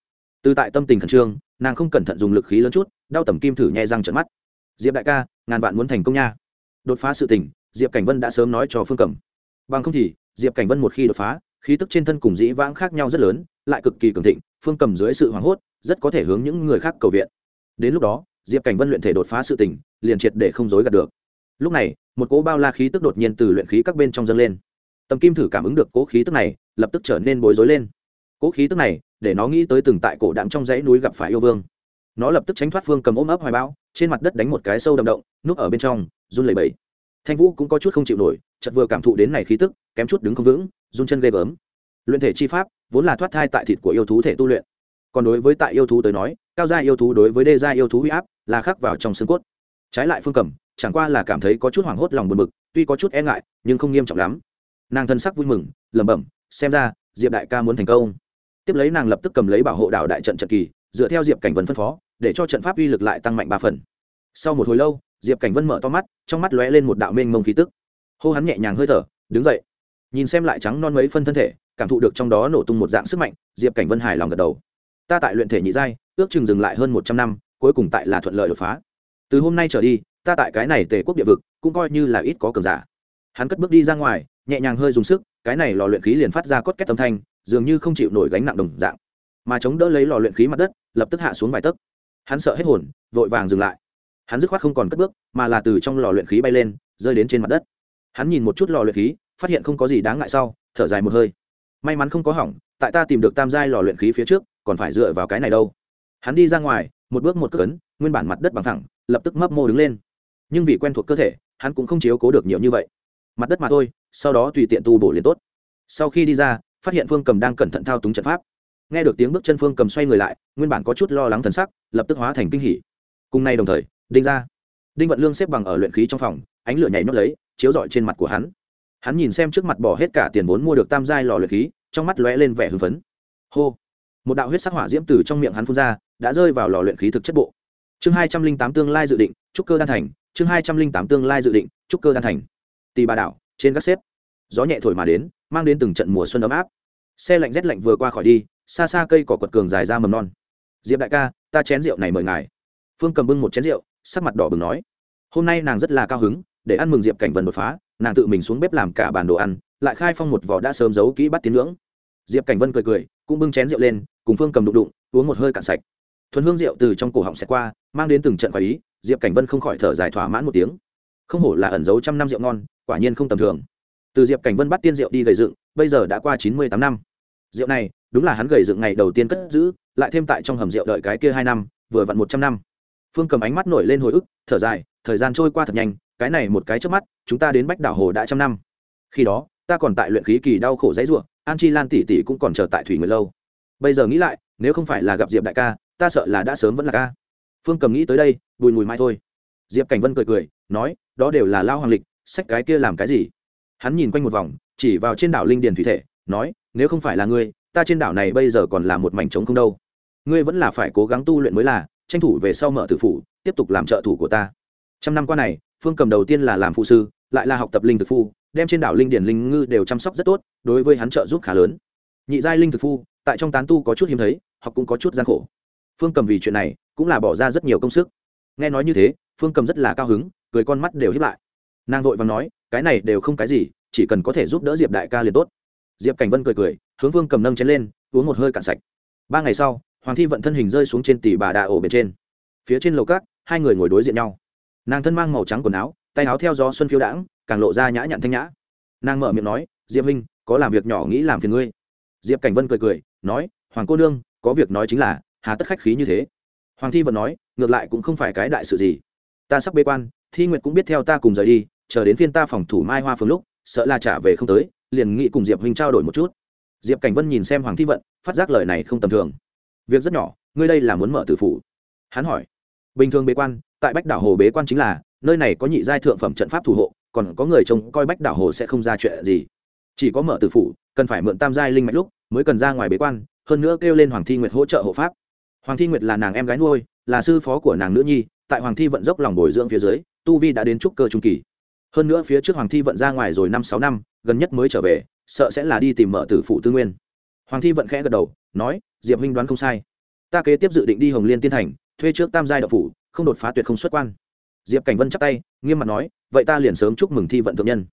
Từ tại tâm tình khẩn trương, nàng không cẩn thận dùng lực khí lớn chút, đau tầm kim thử nhẹ răng trận mắt. Diệp đại ca, ngàn vạn muốn thành công nha. Đột phá sự tình, diệp cảnh vân đã sớm nói cho phương cẩm bằng không thì, diệp cảnh vân một khi đột phá khí tức trên thân cùng dĩ vãng khác nhau rất lớn, lại cực kỳ cường thịnh, phương cầm dưới sự hoảng hốt, rất có thể hướng những người khác cầu viện. Đến lúc đó, diệp cảnh vân luyện thể đột phá sự tình, liền triệt để không dối gạt được. Lúc này, một cỗ bao la khí tức đột nhiên từ luyện khí các bên trong dâng lên. Tầm kim thử cảm ứng được cỗ khí tức này, lập tức trở nên bối rối lên. Cỗ khí tức này, để nó nghĩ tới từng tại cổ đạm trong dãy núi gặp phải yêu vương. Nó lập tức tránh thoát phương cầm ôm ấp hoài bão, trên mặt đất đánh một cái sâu đậm động, núp ở bên trong, run lẩy bẩy. Thanh vũ cũng có chút không chịu nổi chật vừa cảm thụ đến này khí tức, kém chút đứng không vững run chân ghê gớm. Luyện thể chi pháp, vốn là thoát thai tại thịt của yêu thú thể tu luyện. Còn đối với tại yêu thú tới nói, cao gia yêu thú đối với đê gia yêu thú huy áp là khắc vào trong xương cốt. Trái lại phương cẩm, chẳng qua là cảm thấy có chút hoảng hốt lòng buồn bực, tuy có chút e ngại, nhưng không nghiêm trọng lắm. Nàng thân sắc vui mừng, lẩm bẩm, xem ra, diệp đại ca muốn thành công. Tiếp lấy nàng lập tức cầm lấy bảo hộ đảo đại trận trận kỳ, dựa theo diệp cảnh vân phân phó, để cho trận pháp uy lực lại tăng mạnh ba phần. Sau một hồi lâu, diệp cảnh vân mở to mắt, trong mắt lóe lên một đạo mênh mông khí tức. Hô hắn nhẹ nhàng hơi thở, đứng dậy nhìn xem lại trắng non mấy phân thân thể, cảm thụ được trong đó nổ tung một dạng sức mạnh, diệp cảnh vân hài lòng gật đầu. Ta tại luyện thể nhị giai, ước chừng dừng lại hơn một trăm năm, cuối cùng tại là thuận lợi đột phá. Từ hôm nay trở đi, ta tại cái này tề quốc địa vực, cũng coi như là ít có cường giả. Hắn cất bước đi ra ngoài, nhẹ nhàng hơi dùng sức, cái này lò luyện khí liền phát ra cốt két âm thanh, dường như không chịu nổi gánh nặng đồng dạng. Mà chống đỡ lấy lò luyện khí mặt đất, lập tức hạ xuống vài tấc. Hắn sợ hết hồn, vội vàng dừng lại. Hắn dứt khoát không còn cất bước, mà là từ trong lò luyện khí bay lên, rơi đến trên mặt đất. Hắn nhìn một chút lò luyện khí phát hiện không có gì đáng ngại sau, thở dài một hơi. May mắn không có hỏng, tại ta tìm được tam giai lò luyện khí phía trước, còn phải dựa vào cái này đâu. Hắn đi ra ngoài, một bước một cước nguyên bản mặt đất bằng thẳng, lập tức mấp mô đứng lên. Nhưng vì quen thuộc cơ thể, hắn cũng không chiếu cố được nhiều như vậy. Mặt đất mà thôi, sau đó tùy tiện tu bổ liền tốt. Sau khi đi ra, phát hiện phương cầm đang cẩn thận thao túng trận pháp. Nghe được tiếng bước chân phương cầm xoay người lại, nguyên bản có chút lo lắng thần sắc, lập tức hóa thành kinh hỉ. Cùng nay đồng thời, đinh ra đinh vận lương xếp bằng ở luyện khí trong phòng, ánh lửa nhảy nhót lấy, chiếu rọi trên mặt của hắn hắn nhìn xem trước mặt bỏ hết cả tiền vốn mua được tam giai lò luyện khí, trong mắt lóe lên vẻ hưng phấn. Hô! Một đạo huyết sắc hỏa diễm từ trong miệng hắn phun ra, đã rơi vào lò luyện khí thực chất bộ. Chương hai trăm linh tám tương lai dự định, trúc cơ đan thành. Chương hai trăm linh tám tương lai dự định, trúc cơ đan thành. Tì bà đảo, trên các xếp. Gió nhẹ thổi mà đến, mang đến từng trận mùa xuân ấm áp. Xe lạnh rét lạnh vừa qua khỏi đi, xa xa cây cỏ quật cường dài ra mầm non. Diệp đại ca, ta chén rượu này mời ngài. Phương cầm bưng một chén rượu, sắc mặt đỏ bừng nói. Hôm nay nàng rất là cao hứng, để ăn mừng diệp cảnh vân đột phá nàng tự mình xuống bếp làm cả bàn đồ ăn, lại khai phong một vỏ đã sớm giấu kỹ bắt tiến ngưỡng. Diệp cảnh vân cười cười, cũng bưng chén rượu lên, cùng phương cầm đụng đụng, uống một hơi cạn sạch. Thuần hương rượu từ trong cổ họng xẹt qua, mang đến từng trận khoái ý, diệp cảnh vân không khỏi thở dài thỏa mãn một tiếng. Không hổ là ẩn giấu trăm năm rượu ngon, quả nhiên không tầm thường. Từ diệp cảnh vân bắt tiên rượu đi gầy dựng, bây giờ đã qua chín mươi tám năm. Rượu này, đúng là hắn gầy dựng ngày đầu tiên cất giữ, lại thêm tại trong hầm rượu đợi cái kia hai năm, vừa vặn một trăm năm. Phương cầm ánh mắt nổi lên hồi ức, thở dài, thời gian trôi qua thật nhanh cái này một cái trước mắt, chúng ta đến bách đảo hồ đã trăm năm. Khi đó, ta còn tại luyện khí kỳ đau khổ dãy ruộng an chi lan tỷ tỷ cũng còn chờ tại thủy nguyệt lâu. Bây giờ nghĩ lại, nếu không phải là gặp diệp đại ca, ta sợ là đã sớm vẫn là ca. Phương cầm nghĩ tới đây, bùi mùi mai thôi. Diệp cảnh vân cười cười, nói, đó đều là lao hoàng lịch, sách cái kia làm cái gì? Hắn nhìn quanh một vòng, chỉ vào trên đảo linh điền thủy thể, nói, nếu không phải là ngươi, ta trên đảo này bây giờ còn là một mảnh trống không đâu. Ngươi vẫn là phải cố gắng tu luyện mới là, tranh thủ về sau mở tử phủ, tiếp tục làm trợ thủ của ta. Trăm năm qua này phương cầm đầu tiên là làm phụ sư, lại là học tập linh thực phu, đem trên đảo linh điển linh ngư đều chăm sóc rất tốt, đối với hắn trợ giúp khá lớn. Nhị giai linh thực phu, tại trong tán tu có chút hiếm thấy, học cũng có chút gian khổ. Phương cầm vì chuyện này, cũng là bỏ ra rất nhiều công sức. Nghe nói như thế, phương cầm rất là cao hứng, cười con mắt đều hiếp lại. Nàng vội và nói, cái này đều không cái gì, chỉ cần có thể giúp đỡ diệp đại ca liền tốt. Diệp cảnh vân cười cười, hướng phương cầm nâng chén lên, uống một hơi cạn sạch. Ba ngày sau, hoàng thi vận thân hình rơi xuống trên tỷ bà đà ổ bên trên. Phía trên lầu cát hai người ngồi đối diện nhau nàng thân mang màu trắng quần áo, tay áo theo gió xuân phiêu đãng, càng lộ ra nhã nhặn thanh nhã. Nàng mở miệng nói, diệp huynh, có làm việc nhỏ nghĩ làm phiền ngươi. Diệp cảnh vân cười cười, nói, hoàng cô nương, có việc nói chính là, hà tất khách khí như thế. Hoàng thi vẫn nói, ngược lại cũng không phải cái đại sự gì. Ta sắp bế quan, thi nguyệt cũng biết theo ta cùng rời đi, chờ đến phiên ta phòng thủ mai hoa phường lúc, sợ là trả về không tới, liền nghĩ cùng diệp huynh trao đổi một chút. Diệp cảnh vân nhìn xem hoàng thi vận, phát giác lời này không tầm thường. Việc rất nhỏ, ngươi đây là muốn mở tử phủ? Hắn hỏi bình thường bế quan, tại bách đảo hồ bế quan chính là, nơi này có nhị giai thượng phẩm trận pháp thủ hộ, còn có người trông coi bách đảo hồ sẽ không ra chuyện gì. Chỉ có mở tử phủ, cần phải mượn tam giai linh mạch lúc, mới cần ra ngoài bế quan, hơn nữa kêu lên hoàng thi nguyệt hỗ trợ hộ pháp. Hoàng thi nguyệt là nàng em gái nuôi, là sư phó của nàng nữ nhi, tại hoàng thi vận dốc lòng bồi dưỡng phía dưới, tu vi đã đến trúc cơ trung kỳ. Hơn nữa phía trước hoàng thi vận ra ngoài rồi năm sáu năm, gần nhất mới trở về, sợ sẽ là đi tìm mở tử phụ tư nguyên. Hoàng thi vận khẽ gật đầu, nói, diệp huynh đoán không sai. Ta kế tiếp dự định đi hồng liên tiên thành thuê trước tam giai đạo phủ, không đột phá tuyệt không xuất quan. Diệp cảnh vân chắp tay, nghiêm mặt nói, vậy ta liền sớm chúc mừng thi vận thượng nhân.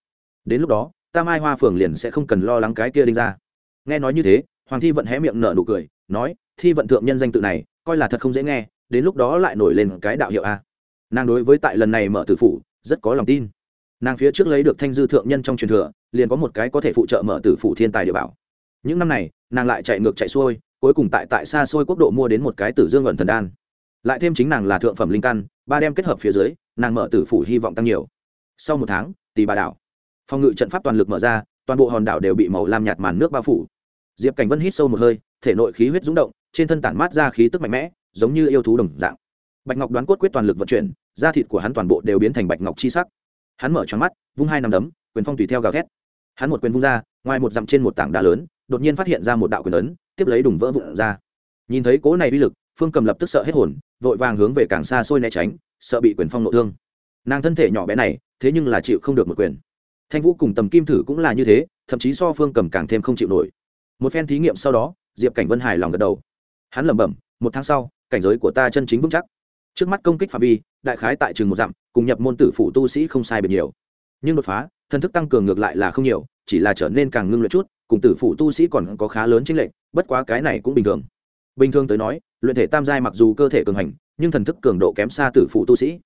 Đến lúc đó, ta mai hoa phường liền sẽ không cần lo lắng cái kia đinh ra. Nghe nói như thế, hoàng thi vận hé miệng nở nụ cười, nói, thi vận thượng nhân danh tự này, coi là thật không dễ nghe, đến lúc đó lại nổi lên cái đạo hiệu a. Nàng đối với tại lần này mở tử phủ, rất có lòng tin. Nàng phía trước lấy được thanh dư thượng nhân trong truyền thừa, liền có một cái có thể phụ trợ mở tử phủ thiên tài địa bảo. Những năm này, nàng lại chạy ngược chạy xuôi, cuối cùng tại tại xa xôi quốc độ mua đến một cái tử dương ẩn thần đan lại thêm chính nàng là thượng phẩm linh căn, ba đem kết hợp phía dưới, nàng mở tử phủ hy vọng tăng nhiều. Sau một tháng tỷ bà đảo. Phòng ngự trận pháp toàn lực mở ra, toàn bộ hòn đảo đều bị màu lam nhạt màn nước bao phủ. Diệp cảnh vân hít sâu một hơi, thể nội khí huyết rúng động, trên thân tản mát ra khí tức mạnh mẽ, giống như yêu thú đồng dạng. Bạch ngọc đoán cốt quyết toàn lực vận chuyển, da thịt của hắn toàn bộ đều biến thành bạch ngọc chi sắc. Hắn mở tròn mắt, vung hai nằm đấm, quyền phong tùy theo gào thét. Hắn một quyền vung ra, ngoài một dặm trên một tảng đá lớn, đột nhiên phát hiện ra một đạo quyền ấn, tiếp lấy đùng vỡ vụn ra. Nhìn thấy cố này uy lực phương cầm lập tức sợ hết hồn, vội vàng hướng về càng xa xôi né tránh, sợ bị quyền phong nội thương. Nàng thân thể nhỏ bé này, thế nhưng là chịu không được một quyền. Thanh vũ cùng tầm kim thử cũng là như thế, thậm chí so phương cầm càng thêm không chịu nổi. Một phen thí nghiệm sau đó, diệp cảnh vân hài lòng gật đầu. Hắn lẩm bẩm, một tháng sau, cảnh giới của ta chân chính vững chắc. Trước mắt công kích phạm vi, đại khái tại trường một dặm, cùng nhập môn tử phụ tu sĩ không sai biệt nhiều. Nhưng đột phá thân thức tăng cường ngược lại là không nhiều, chỉ là trở nên càng ngưng luyện chút, cùng tử phụ tu sĩ còn có khá lớn chính lệnh bất quá cái này cũng bình thường. Bình thường tới nói luyện thể tam giai mặc dù cơ thể cường hành, nhưng thần thức cường độ kém xa tử phụ tu sĩ.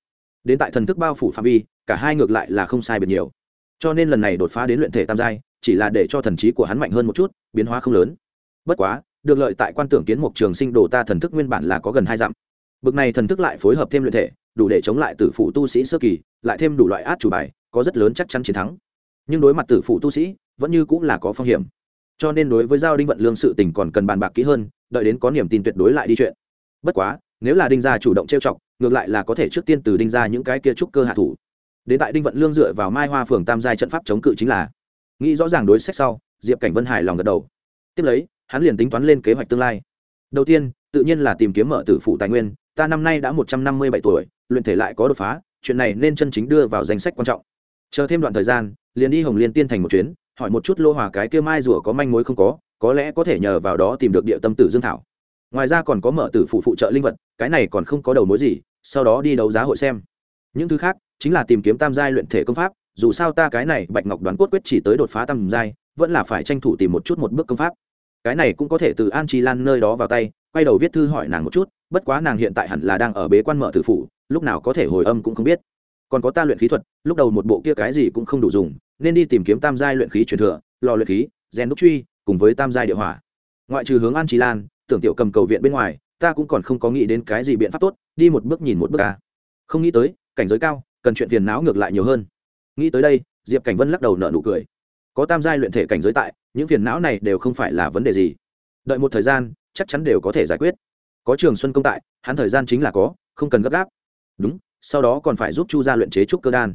Đến tại thần thức bao phủ phạm vi, cả hai ngược lại là không sai biệt nhiều. Cho nên lần này đột phá đến luyện thể tam giai, chỉ là để cho thần trí của hắn mạnh hơn một chút, biến hóa không lớn. Bất quá, được lợi tại quan tưởng kiến mục trường sinh đồ ta thần thức nguyên bản là có gần hai dặm. Bực này thần thức lại phối hợp thêm luyện thể, đủ để chống lại tử phụ tu sĩ sơ kỳ, lại thêm đủ loại át chủ bài, có rất lớn chắc chắn chiến thắng. Nhưng đối mặt tử phụ tu sĩ, vẫn như cũng là có phong hiểm cho nên đối với giao đinh vận lương sự tình còn cần bàn bạc kỹ hơn, đợi đến có niềm tin tuyệt đối lại đi chuyện. Bất quá, nếu là đinh gia chủ động trêu chọc, ngược lại là có thể trước tiên từ đinh gia những cái kia trúc cơ hạ thủ. Đến tại đinh vận lương dựa vào mai hoa phường tam giai trận pháp chống cự chính là, nghĩ rõ ràng đối sách sau, diệp cảnh vân hài lòng gật đầu. Tiếp lấy, hắn liền tính toán lên kế hoạch tương lai. Đầu tiên, tự nhiên là tìm kiếm mở tử phụ tài nguyên, ta năm nay đã một trăm năm mươi bảy tuổi, luyện thể lại có đột phá, chuyện này nên chân chính đưa vào danh sách quan trọng. Chờ thêm đoạn thời gian, liền đi hồng liên tiên thành một chuyến hỏi một chút lô hòa cái kia mai rùa có manh mối không có có lẽ có thể nhờ vào đó tìm được địa tâm tử dương thảo. Ngoài ra còn có mở tử phụ phụ trợ linh vật, cái này còn không có đầu mối gì, sau đó đi đấu giá hội xem. Những thứ khác, chính là tìm kiếm tam giai luyện thể công pháp, dù sao ta cái này bạch ngọc đoán cốt quyết chỉ tới đột phá tam giai, vẫn là phải tranh thủ tìm một chút một bước công pháp. Cái này cũng có thể từ an chi lan nơi đó vào tay, quay đầu viết thư hỏi nàng một chút, bất quá nàng hiện tại hẳn là đang ở bế quan mở tử phủ lúc nào có thể hồi âm cũng không biết còn có ta luyện khí thuật, lúc đầu một bộ kia cái gì cũng không đủ dùng, nên đi tìm kiếm tam giai luyện khí truyền thừa, lò luyện khí rèn đúc truy, cùng với tam giai địa hỏa. Ngoại trừ hướng an trí lan, tưởng tiểu cầm cầu viện bên ngoài, ta cũng còn không có nghĩ đến cái gì biện pháp tốt, đi một bước nhìn một bước ca không nghĩ tới, cảnh giới cao, cần chuyện phiền não ngược lại nhiều hơn. Nghĩ tới đây, diệp cảnh vân lắc đầu nở nụ cười. Có tam giai luyện thể cảnh giới tại, những phiền não này đều không phải là vấn đề gì. Đợi một thời gian, chắc chắn đều có thể giải quyết. Có trường xuân công tại, hắn thời gian chính là có, không cần gấp gáp. Đúng sau đó còn phải giúp chu gia luyện chế trúc cơ đan.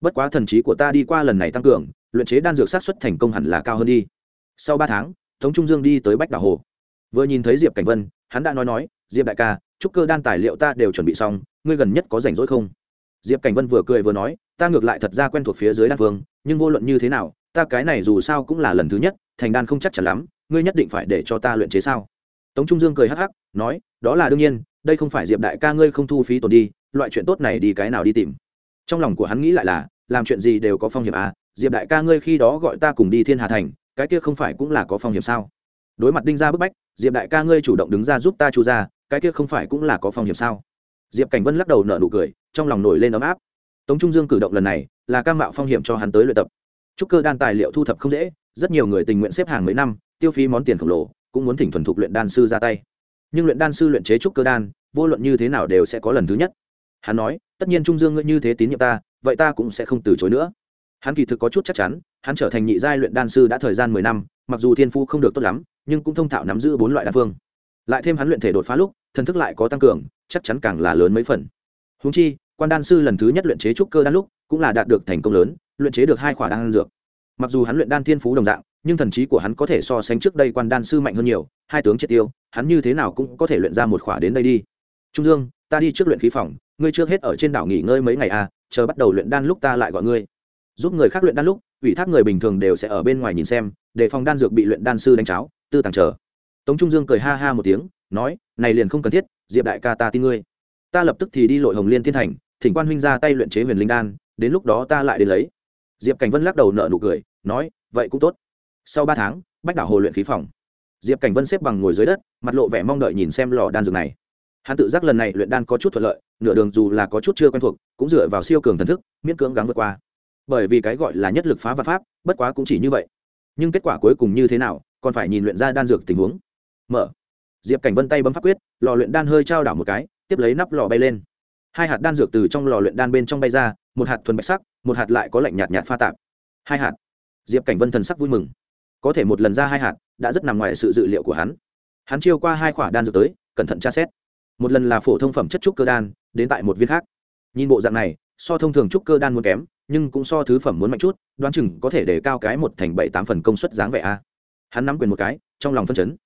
Bất quá thần trí của ta đi qua lần này tăng cường, luyện chế đan dược sát xuất thành công hẳn là cao hơn đi. Sau ba tháng, tống trung dương đi tới bách đảo hồ. Vừa nhìn thấy diệp cảnh vân, hắn đã nói nói, diệp đại ca, trúc cơ đan tài liệu ta đều chuẩn bị xong, ngươi gần nhất có rảnh rỗi không? Diệp cảnh vân vừa cười vừa nói, ta ngược lại thật ra quen thuộc phía dưới đan phương nhưng vô luận như thế nào, ta cái này dù sao cũng là lần thứ nhất, thành đan không chắc chắn lắm, ngươi nhất định phải để cho ta luyện chế sao? Tống trung dương cười hắc hắc, nói, đó là đương nhiên đây không phải diệp đại ca ngươi không thu phí tổn đi, loại chuyện tốt này đi cái nào đi tìm. Trong lòng của hắn nghĩ lại là, làm chuyện gì đều có phong hiểm à diệp đại ca ngươi khi đó gọi ta cùng đi thiên hà thành, cái kia không phải cũng là có phong hiểm sao? Đối mặt đinh gia bức bách, diệp đại ca ngươi chủ động đứng ra giúp ta chu ra, cái kia không phải cũng là có phong hiểm sao? Diệp cảnh vân lắc đầu nở nụ cười, trong lòng nổi lên ấm áp. Tống trung dương cử động lần này, là ca mạo phong hiểm cho hắn tới luyện tập. Chúc cơ đan tài liệu thu thập không dễ, rất nhiều người tình nguyện xếp hàng mấy năm, tiêu phí món tiền khổng lồ, cũng muốn thỉnh thuần thục luyện đan sư ra tay nhưng luyện đan sư luyện chế trúc cơ đan, vô luận như thế nào đều sẽ có lần thứ nhất. Hắn nói, tất nhiên trung dương ngươi như thế tín nhiệm ta, vậy ta cũng sẽ không từ chối nữa. Hắn kỳ thực có chút chắc chắn, hắn trở thành nhị giai luyện đan sư đã thời gian mười năm, mặc dù thiên phu không được tốt lắm, nhưng cũng thông thạo nắm giữ bốn loại đan phương. Lại thêm hắn luyện thể đột phá lúc, thần thức lại có tăng cường, chắc chắn càng là lớn mấy phần. Húng chi, quan đan sư lần thứ nhất luyện chế trúc cơ đan lúc, cũng là đạt được thành công lớn, luyện chế được hai khỏa đan dược. Mặc dù hắn luyện đan thiên phú đồng dạng nhưng thần trí của hắn có thể so sánh trước đây quan đan sư mạnh hơn nhiều, hai tướng triệt tiêu, hắn như thế nào cũng có thể luyện ra một khỏa đến đây đi. Trung dương, ta đi trước luyện khí phòng, ngươi trước hết ở trên đảo nghỉ ngơi mấy ngày à chờ bắt đầu luyện đan lúc ta lại gọi ngươi. Giúp người khác luyện đan lúc, ủy thác người bình thường đều sẽ ở bên ngoài nhìn xem, để phòng đan dược bị luyện đan sư đánh cháo, tư tàng chờ. Tống trung dương cười ha ha một tiếng, nói, này liền không cần thiết, diệp đại ca ta tin ngươi. Ta lập tức thì đi lội hồng liên thiên thành, thỉnh quan huynh ra tay luyện chế huyền linh đan, đến lúc đó ta lại đến lấy. Diệp cảnh vân lắc đầu nợ nụ cười, nói, vậy cũng tốt sau ba tháng, bách đảo hồ luyện khí phòng. Diệp cảnh vân xếp bằng ngồi dưới đất, mặt lộ vẻ mong đợi nhìn xem lò đan dược này. Hắn tự giác lần này luyện đan có chút thuận lợi, nửa đường dù là có chút chưa quen thuộc, cũng dựa vào siêu cường thần thức, miễn cưỡng gắng vượt qua. Bởi vì cái gọi là nhất lực phá vật pháp, bất quá cũng chỉ như vậy. Nhưng kết quả cuối cùng như thế nào, còn phải nhìn luyện ra đan dược tình huống. Mở. Diệp cảnh vân tay bấm pháp quyết, lò luyện đan hơi trao đảo một cái, tiếp lấy nắp lò bay lên. Hai hạt đan dược từ trong lò luyện đan bên trong bay ra, một hạt thuần bạch sắc, một hạt lại có lạnh nhạt nhạt pha tạp. Hai hạt. Diệp cảnh vân thần sắc vui mừng có thể một lần ra hai hạt, đã rất nằm ngoài sự dự liệu của hắn. Hắn chiêu qua hai khoả đan dược tới, cẩn thận tra xét. Một lần là phổ thông phẩm chất trúc cơ đan, đến tại một viên khác. Nhìn bộ dạng này, so thông thường trúc cơ đan muốn kém, nhưng cũng so thứ phẩm muốn mạnh chút, đoán chừng có thể để cao cái một thành bảy tám phần công suất dáng vẻ a. Hắn nắm quyền một cái, trong lòng phân chấn.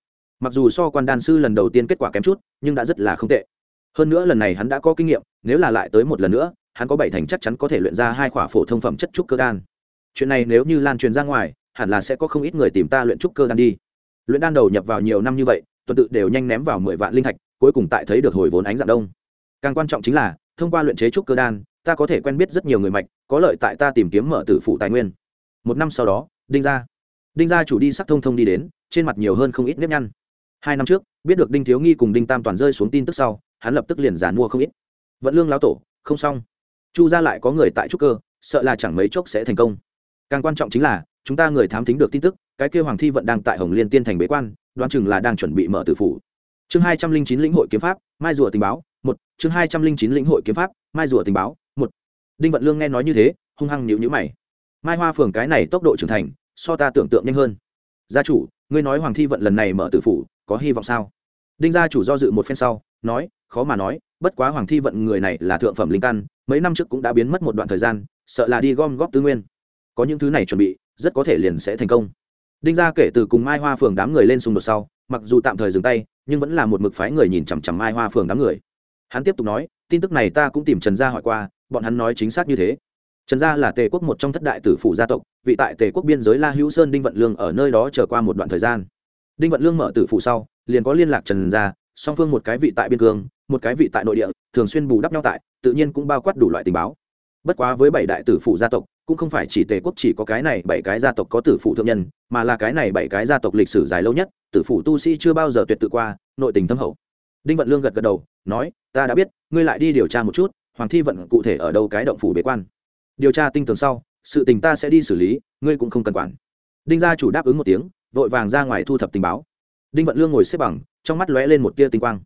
Mặc dù so quan đan sư lần đầu tiên kết quả kém chút, nhưng đã rất là không tệ. Hơn nữa lần này hắn đã có kinh nghiệm, nếu là lại tới một lần nữa, hắn có bảy thành chắc chắn có thể luyện ra hai khỏa phổ thông phẩm chất trúc cơ đan. Chuyện này nếu như lan truyền ra ngoài hẳn là sẽ có không ít người tìm ta luyện trúc cơ đan đi. Luyện đan đầu nhập vào nhiều năm như vậy, tuần tự đều nhanh ném vào mười vạn linh thạch, cuối cùng tại thấy được hồi vốn ánh dạng đông. Càng quan trọng chính là, thông qua luyện chế trúc cơ đan, ta có thể quen biết rất nhiều người mạch, có lợi tại ta tìm kiếm mở tử phụ tài nguyên. Một năm sau đó, đinh gia. Đinh gia chủ đi sắc thông thông đi đến, trên mặt nhiều hơn không ít nếp nhăn. Hai năm trước, biết được đinh thiếu nghi cùng đinh tam toàn rơi xuống tin tức sau, hắn lập tức liền giàn mua không ít. Vận lương lão tổ, không xong. Chu ra lại có người tại trúc cơ, sợ là chẳng mấy chốc sẽ thành công. Càng quan trọng chính là chúng ta người thám tính được tin tức, cái kêu hoàng thi vận đang tại hồng liên tiên thành bế quan, đoán chừng là đang chuẩn bị mở tử phủ. Chương hai trăm linh chín lĩnh hội kiếm pháp, mai rùa tình báo, một. Chương hai trăm linh chín lĩnh hội kiếm pháp, mai rùa tình báo, một. Đinh vận lương nghe nói như thế, hung hăng nhịu nhữ mày. Mai hoa phường cái này tốc độ trưởng thành, so ta tưởng tượng nhanh hơn. Gia chủ, ngươi nói hoàng thi vận lần này mở tử phủ, có hy vọng sao? Đinh gia chủ do dự một phen sau, nói, khó mà nói, bất quá hoàng thi vận người này là thượng phẩm linh căn, mấy năm trước cũng đã biến mất một đoạn thời gian, sợ là đi gom góp tư nguyên. Có những thứ này chuẩn bị rất có thể liền sẽ thành công. Đinh gia kể từ cùng mai hoa phường đám người lên xung đột sau, mặc dù tạm thời dừng tay, nhưng vẫn là một mực phái người nhìn chằm chằm mai hoa phường đám người. Hắn tiếp tục nói, tin tức này ta cũng tìm trần gia hỏi qua, bọn hắn nói chính xác như thế. Trần gia là tề quốc một trong thất đại tử phủ gia tộc, vị tại tề quốc biên giới la hữu sơn đinh vận lương ở nơi đó trở qua một đoạn thời gian. Đinh vận lương mở tử phủ sau, liền có liên lạc trần gia, song phương một cái vị tại biên cương, một cái vị tại nội địa, thường xuyên bù đắp nhau tại, tự nhiên cũng bao quát đủ loại tình báo. Bất quá với bảy đại tử phủ gia tộc cũng không phải chỉ tề quốc chỉ có cái này bảy cái gia tộc có tử phụ thượng nhân, mà là cái này bảy cái gia tộc lịch sử dài lâu nhất, tử phụ tu sĩ chưa bao giờ tuyệt tự qua, nội tình thâm hậu. Đinh vận lương gật gật đầu, nói, ta đã biết, ngươi lại đi điều tra một chút, hoàng thi vận cụ thể ở đâu cái động phủ bế quan. Điều tra tinh tường sau, sự tình ta sẽ đi xử lý, ngươi cũng không cần quản. Đinh gia chủ đáp ứng một tiếng, vội vàng ra ngoài thu thập tình báo. Đinh vận lương ngồi xếp bằng, trong mắt lóe lên một tia tinh quang.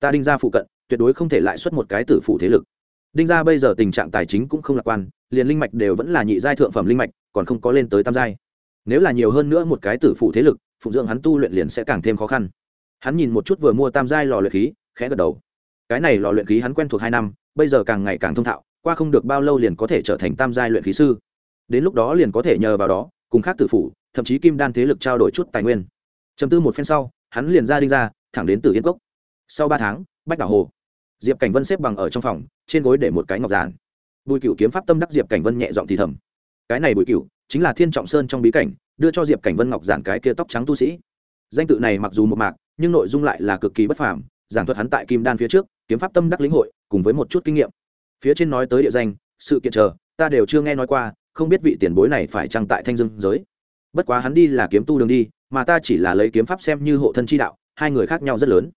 Ta đinh gia phụ cận, tuyệt đối không thể lại xuất một cái tử phụ thế lực. Đinh gia bây giờ tình trạng tài chính cũng không lạc quan liền linh mạch đều vẫn là nhị giai thượng phẩm linh mạch, còn không có lên tới tam giai. Nếu là nhiều hơn nữa một cái tử phụ thế lực, phụng dưỡng hắn tu luyện liền sẽ càng thêm khó khăn. Hắn nhìn một chút vừa mua tam giai lò luyện khí, khẽ gật đầu. Cái này lò luyện khí hắn quen thuộc hai năm, bây giờ càng ngày càng thông thạo, qua không được bao lâu liền có thể trở thành tam giai luyện khí sư. Đến lúc đó liền có thể nhờ vào đó, cùng khác tử phủ thậm chí kim đan thế lực trao đổi chút tài nguyên. Chấm tư một phen sau, hắn liền ra đinh ra, thẳng đến tử yên cốc. Sau ba tháng, bách đảo hồ, diệp cảnh vân xếp bằng ở trong phòng, trên gối để một cái ngọc giản bùi cựu kiếm pháp tâm đắc diệp cảnh vân nhẹ giọng thì thầm. Cái này bùi cựu chính là thiên trọng sơn trong bí cảnh, đưa cho diệp cảnh vân ngọc giản cái kia tóc trắng tu sĩ. Danh tự này mặc dù một mạc, nhưng nội dung lại là cực kỳ bất phàm, giảng thuật hắn tại kim đan phía trước, kiếm pháp tâm đắc lĩnh hội, cùng với một chút kinh nghiệm. Phía trên nói tới địa danh, sự kiện chờ, ta đều chưa nghe nói qua, không biết vị tiền bối này phải trăng tại thanh dương giới. Bất quá hắn đi là kiếm tu đường đi, mà ta chỉ là lấy kiếm pháp xem như hộ thân chi đạo, hai người khác nhau rất lớn.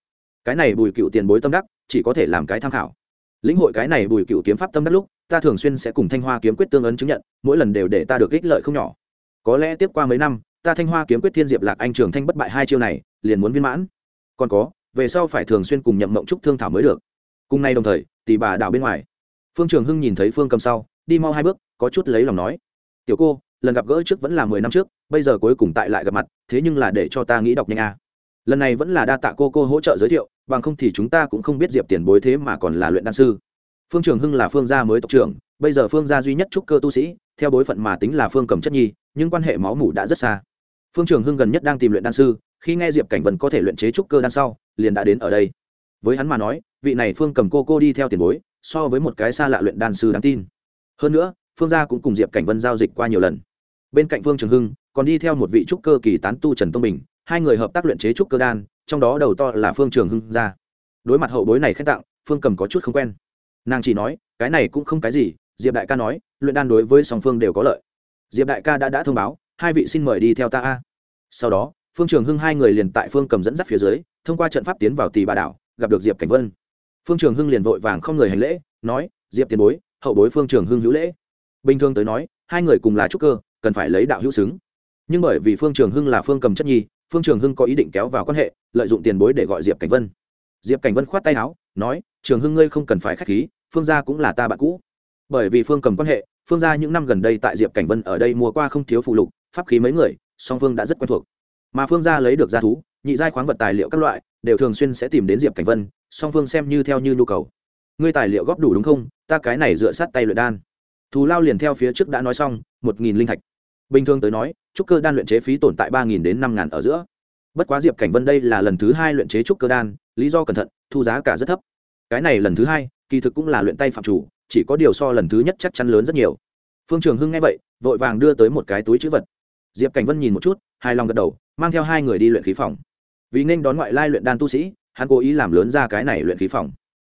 Cái này bùi cựu tiền bối tâm đắc, chỉ có thể làm cái tham khảo. Lĩnh hội cái này bùi cựu kiếm pháp tâm đắc lúc ta thường xuyên sẽ cùng thanh hoa kiếm quyết tương ấn chứng nhận, mỗi lần đều để ta được ích lợi không nhỏ. Có lẽ tiếp qua mấy năm, ta thanh hoa kiếm quyết thiên diệp lạc anh trường thanh bất bại hai chiêu này, liền muốn viên mãn. Còn có, về sau phải thường xuyên cùng nhậm mộng trúc thương thảo mới được. Cùng nay đồng thời, tỷ bà đảo bên ngoài. Phương trường hưng nhìn thấy phương cầm sau, đi mau hai bước, có chút lấy lòng nói. Tiểu cô, lần gặp gỡ trước vẫn là mười năm trước, bây giờ cuối cùng tại lại gặp mặt, thế nhưng là để cho ta nghĩ đọc nhanh a lần này vẫn là đa tạ cô cô hỗ trợ giới thiệu, bằng không thì chúng ta cũng không biết diệp tiền bối thế mà còn là luyện đan sư phương trường hưng là phương gia mới tộc trưởng, bây giờ phương gia duy nhất trúc cơ tu sĩ, theo bối phận mà tính là phương cầm chất nhi, nhưng quan hệ máu mủ đã rất xa. Phương trường hưng gần nhất đang tìm luyện đan sư, khi nghe diệp cảnh vân có thể luyện chế trúc cơ đan sau, liền đã đến ở đây. Với hắn mà nói, vị này phương cầm cô cô đi theo tiền bối, so với một cái xa lạ luyện đan sư đáng tin. Hơn nữa, phương gia cũng cùng diệp cảnh vân giao dịch qua nhiều lần. Bên cạnh phương trường hưng, còn đi theo một vị trúc cơ kỳ tán tu trần tông bình, hai người hợp tác luyện chế trúc cơ đan, trong đó đầu to là phương trường hưng Gia. đối mặt hậu bối này khen tặng, phương cầm có chút không quen nàng chỉ nói, cái này cũng không cái gì, diệp đại ca nói, luyện đan đối với song phương đều có lợi. Diệp đại ca đã đã thông báo, hai vị xin mời đi theo ta a. Sau đó, phương trường hưng hai người liền tại phương cầm dẫn dắt phía dưới, thông qua trận pháp tiến vào tì bà đảo, gặp được diệp cảnh vân. Phương trường hưng liền vội vàng không người hành lễ, nói, diệp tiền bối, hậu bối phương trường hưng hữu lễ. Bình thường tới nói, hai người cùng là trúc cơ, cần phải lấy đạo hữu xứng. Nhưng bởi vì phương trường hưng là phương cầm chất nhi, phương trường hưng có ý định kéo vào quan hệ, lợi dụng tiền bối để gọi diệp cảnh vân. Diệp cảnh vân khoát tay áo nói, trường hưng ngươi không cần phải k h á c h khí, phương gia cũng là ta bạn cũ. Bởi vì phương cầm quan hệ, phương gia những năm gần đây tại diệp cảnh vân ở đây mua qua không thiếu phụ lục, pháp khí mấy người, song phương đã rất quen thuộc. Mà phương gia lấy được g thú, nhị giai khoáng vật tài liệu các loại, đều thường xuyên sẽ tìm đến diệp cảnh vân, song phương xem như theo như nhu cầu. Ngươi tài liệu góp đủ đúng không? Ta cái này dựa sát tay luyện đan. Thù lao liền theo phía trước đã nói xong, một nghìn linh thạch. Bình thường tới nói, trúc cơ đan luyện chế phí tồn tại ba nghìn đến năm ngàn ở giữa. Bất quá diệp cảnh vân đây là lần thứ hai luyện chế trúc cơ đan, lý do cẩn thận thu giá cả rất thấp. Cái này lần thứ hai, kỳ thực cũng là luyện tay phạm chủ, chỉ có điều so lần thứ nhất chắc chắn lớn rất nhiều. Phương trường hưng nghe vậy, vội vàng đưa tới một cái túi chữ vật. Diệp cảnh vân nhìn một chút, hài lòng gật đầu, mang theo hai người đi luyện khí phòng. Vì nên đón ngoại lai luyện đan tu sĩ, hắn cố ý làm lớn ra cái này luyện khí phòng.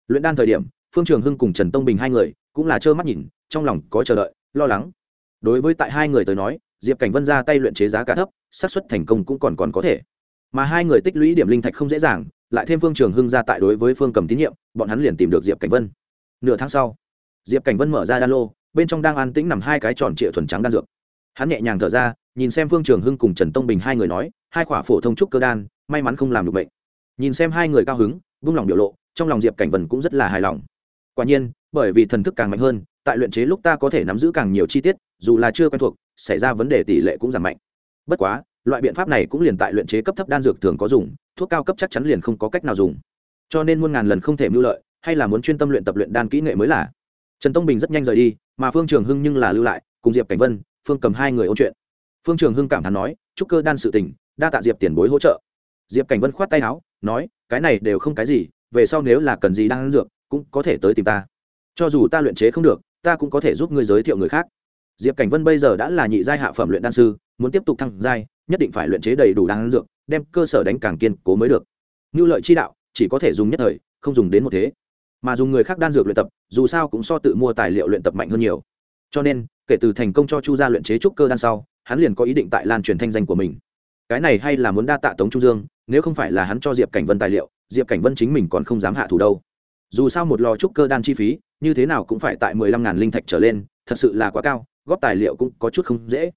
Luyện đan thời điểm, phương trường hưng cùng trần tông bình hai người cũng là trơ mắt nhìn, trong lòng có chờ đợi, lo lắng. Đối với tại hai người tới nói, diệp cảnh vân ra tay luyện chế giá cả thấp, xác suất thành công cũng còn còn có thể. Mà hai người tích lũy điểm linh thạch không dễ dàng lại thêm phương trường hưng ra tại đối với phương cầm tín nhiệm, bọn hắn liền tìm được diệp cảnh vân. Nửa tháng sau, diệp cảnh vân mở ra đan lô, bên trong đang an tĩnh nằm hai cái tròn trịa thuần trắng đan dược. Hắn nhẹ nhàng thở ra, nhìn xem phương trường hưng cùng trần tông bình hai người nói, hai khỏa phổ thông trúc cơ đan, may mắn không làm được bệnh. Nhìn xem hai người cao hứng, vung lòng biểu lộ, trong lòng diệp cảnh vân cũng rất là hài lòng. Quả nhiên, bởi vì thần thức càng mạnh hơn, tại luyện chế lúc ta có thể nắm giữ càng nhiều chi tiết, dù là chưa quen thuộc, xảy ra vấn đề tỷ lệ cũng giảm mạnh. Bất quá, loại biện pháp này cũng liền tại luyện chế cấp thấp đan dược thường có dùng thuốc cao cấp chắc chắn liền không có cách nào dùng. Cho nên muôn ngàn lần không thể mưu lợi, hay là muốn chuyên tâm luyện tập luyện đan kỹ nghệ mới là. Trần tông bình rất nhanh rời đi, mà phương trường hưng nhưng là lưu lại, cùng diệp cảnh vân, phương cầm hai người ôn chuyện. Phương trường hưng cảm thán nói, chúc cơ đan sự tình, đa tạ diệp tiền bối hỗ trợ. Diệp cảnh vân khoát tay áo, nói, cái này đều không cái gì, về sau nếu là cần gì đang ăn dược, cũng có thể tới tìm ta. Cho dù ta luyện chế không được, ta cũng có thể giúp ngươi giới thiệu người khác. Diệp cảnh vân bây giờ đã là nhị giai hạ phẩm luyện đan sư, muốn tiếp tục thăng giai, nhất định phải luyện chế đầy đủ đan dược đem cơ sở đánh càng kiên cố mới được. Như lợi chi đạo, chỉ có thể dùng nhất thời, không dùng đến một thế. Mà dùng người khác đan dược luyện tập, dù sao cũng so tự mua tài liệu luyện tập mạnh hơn nhiều. Cho nên, kể từ thành công cho chu gia luyện chế trúc cơ đan sau, hắn liền có ý định tại lan truyền thanh danh của mình. Cái này hay là muốn đa tạ tống trung dương, nếu không phải là hắn cho diệp cảnh vân tài liệu, diệp cảnh vân chính mình còn không dám hạ thủ đâu. Dù sao một lò trúc cơ đan chi phí, như thế nào cũng phải tại mười lăm ngàn linh thạch trở lên, thật sự là quá cao, góp tài liệu cũng có chút không dễ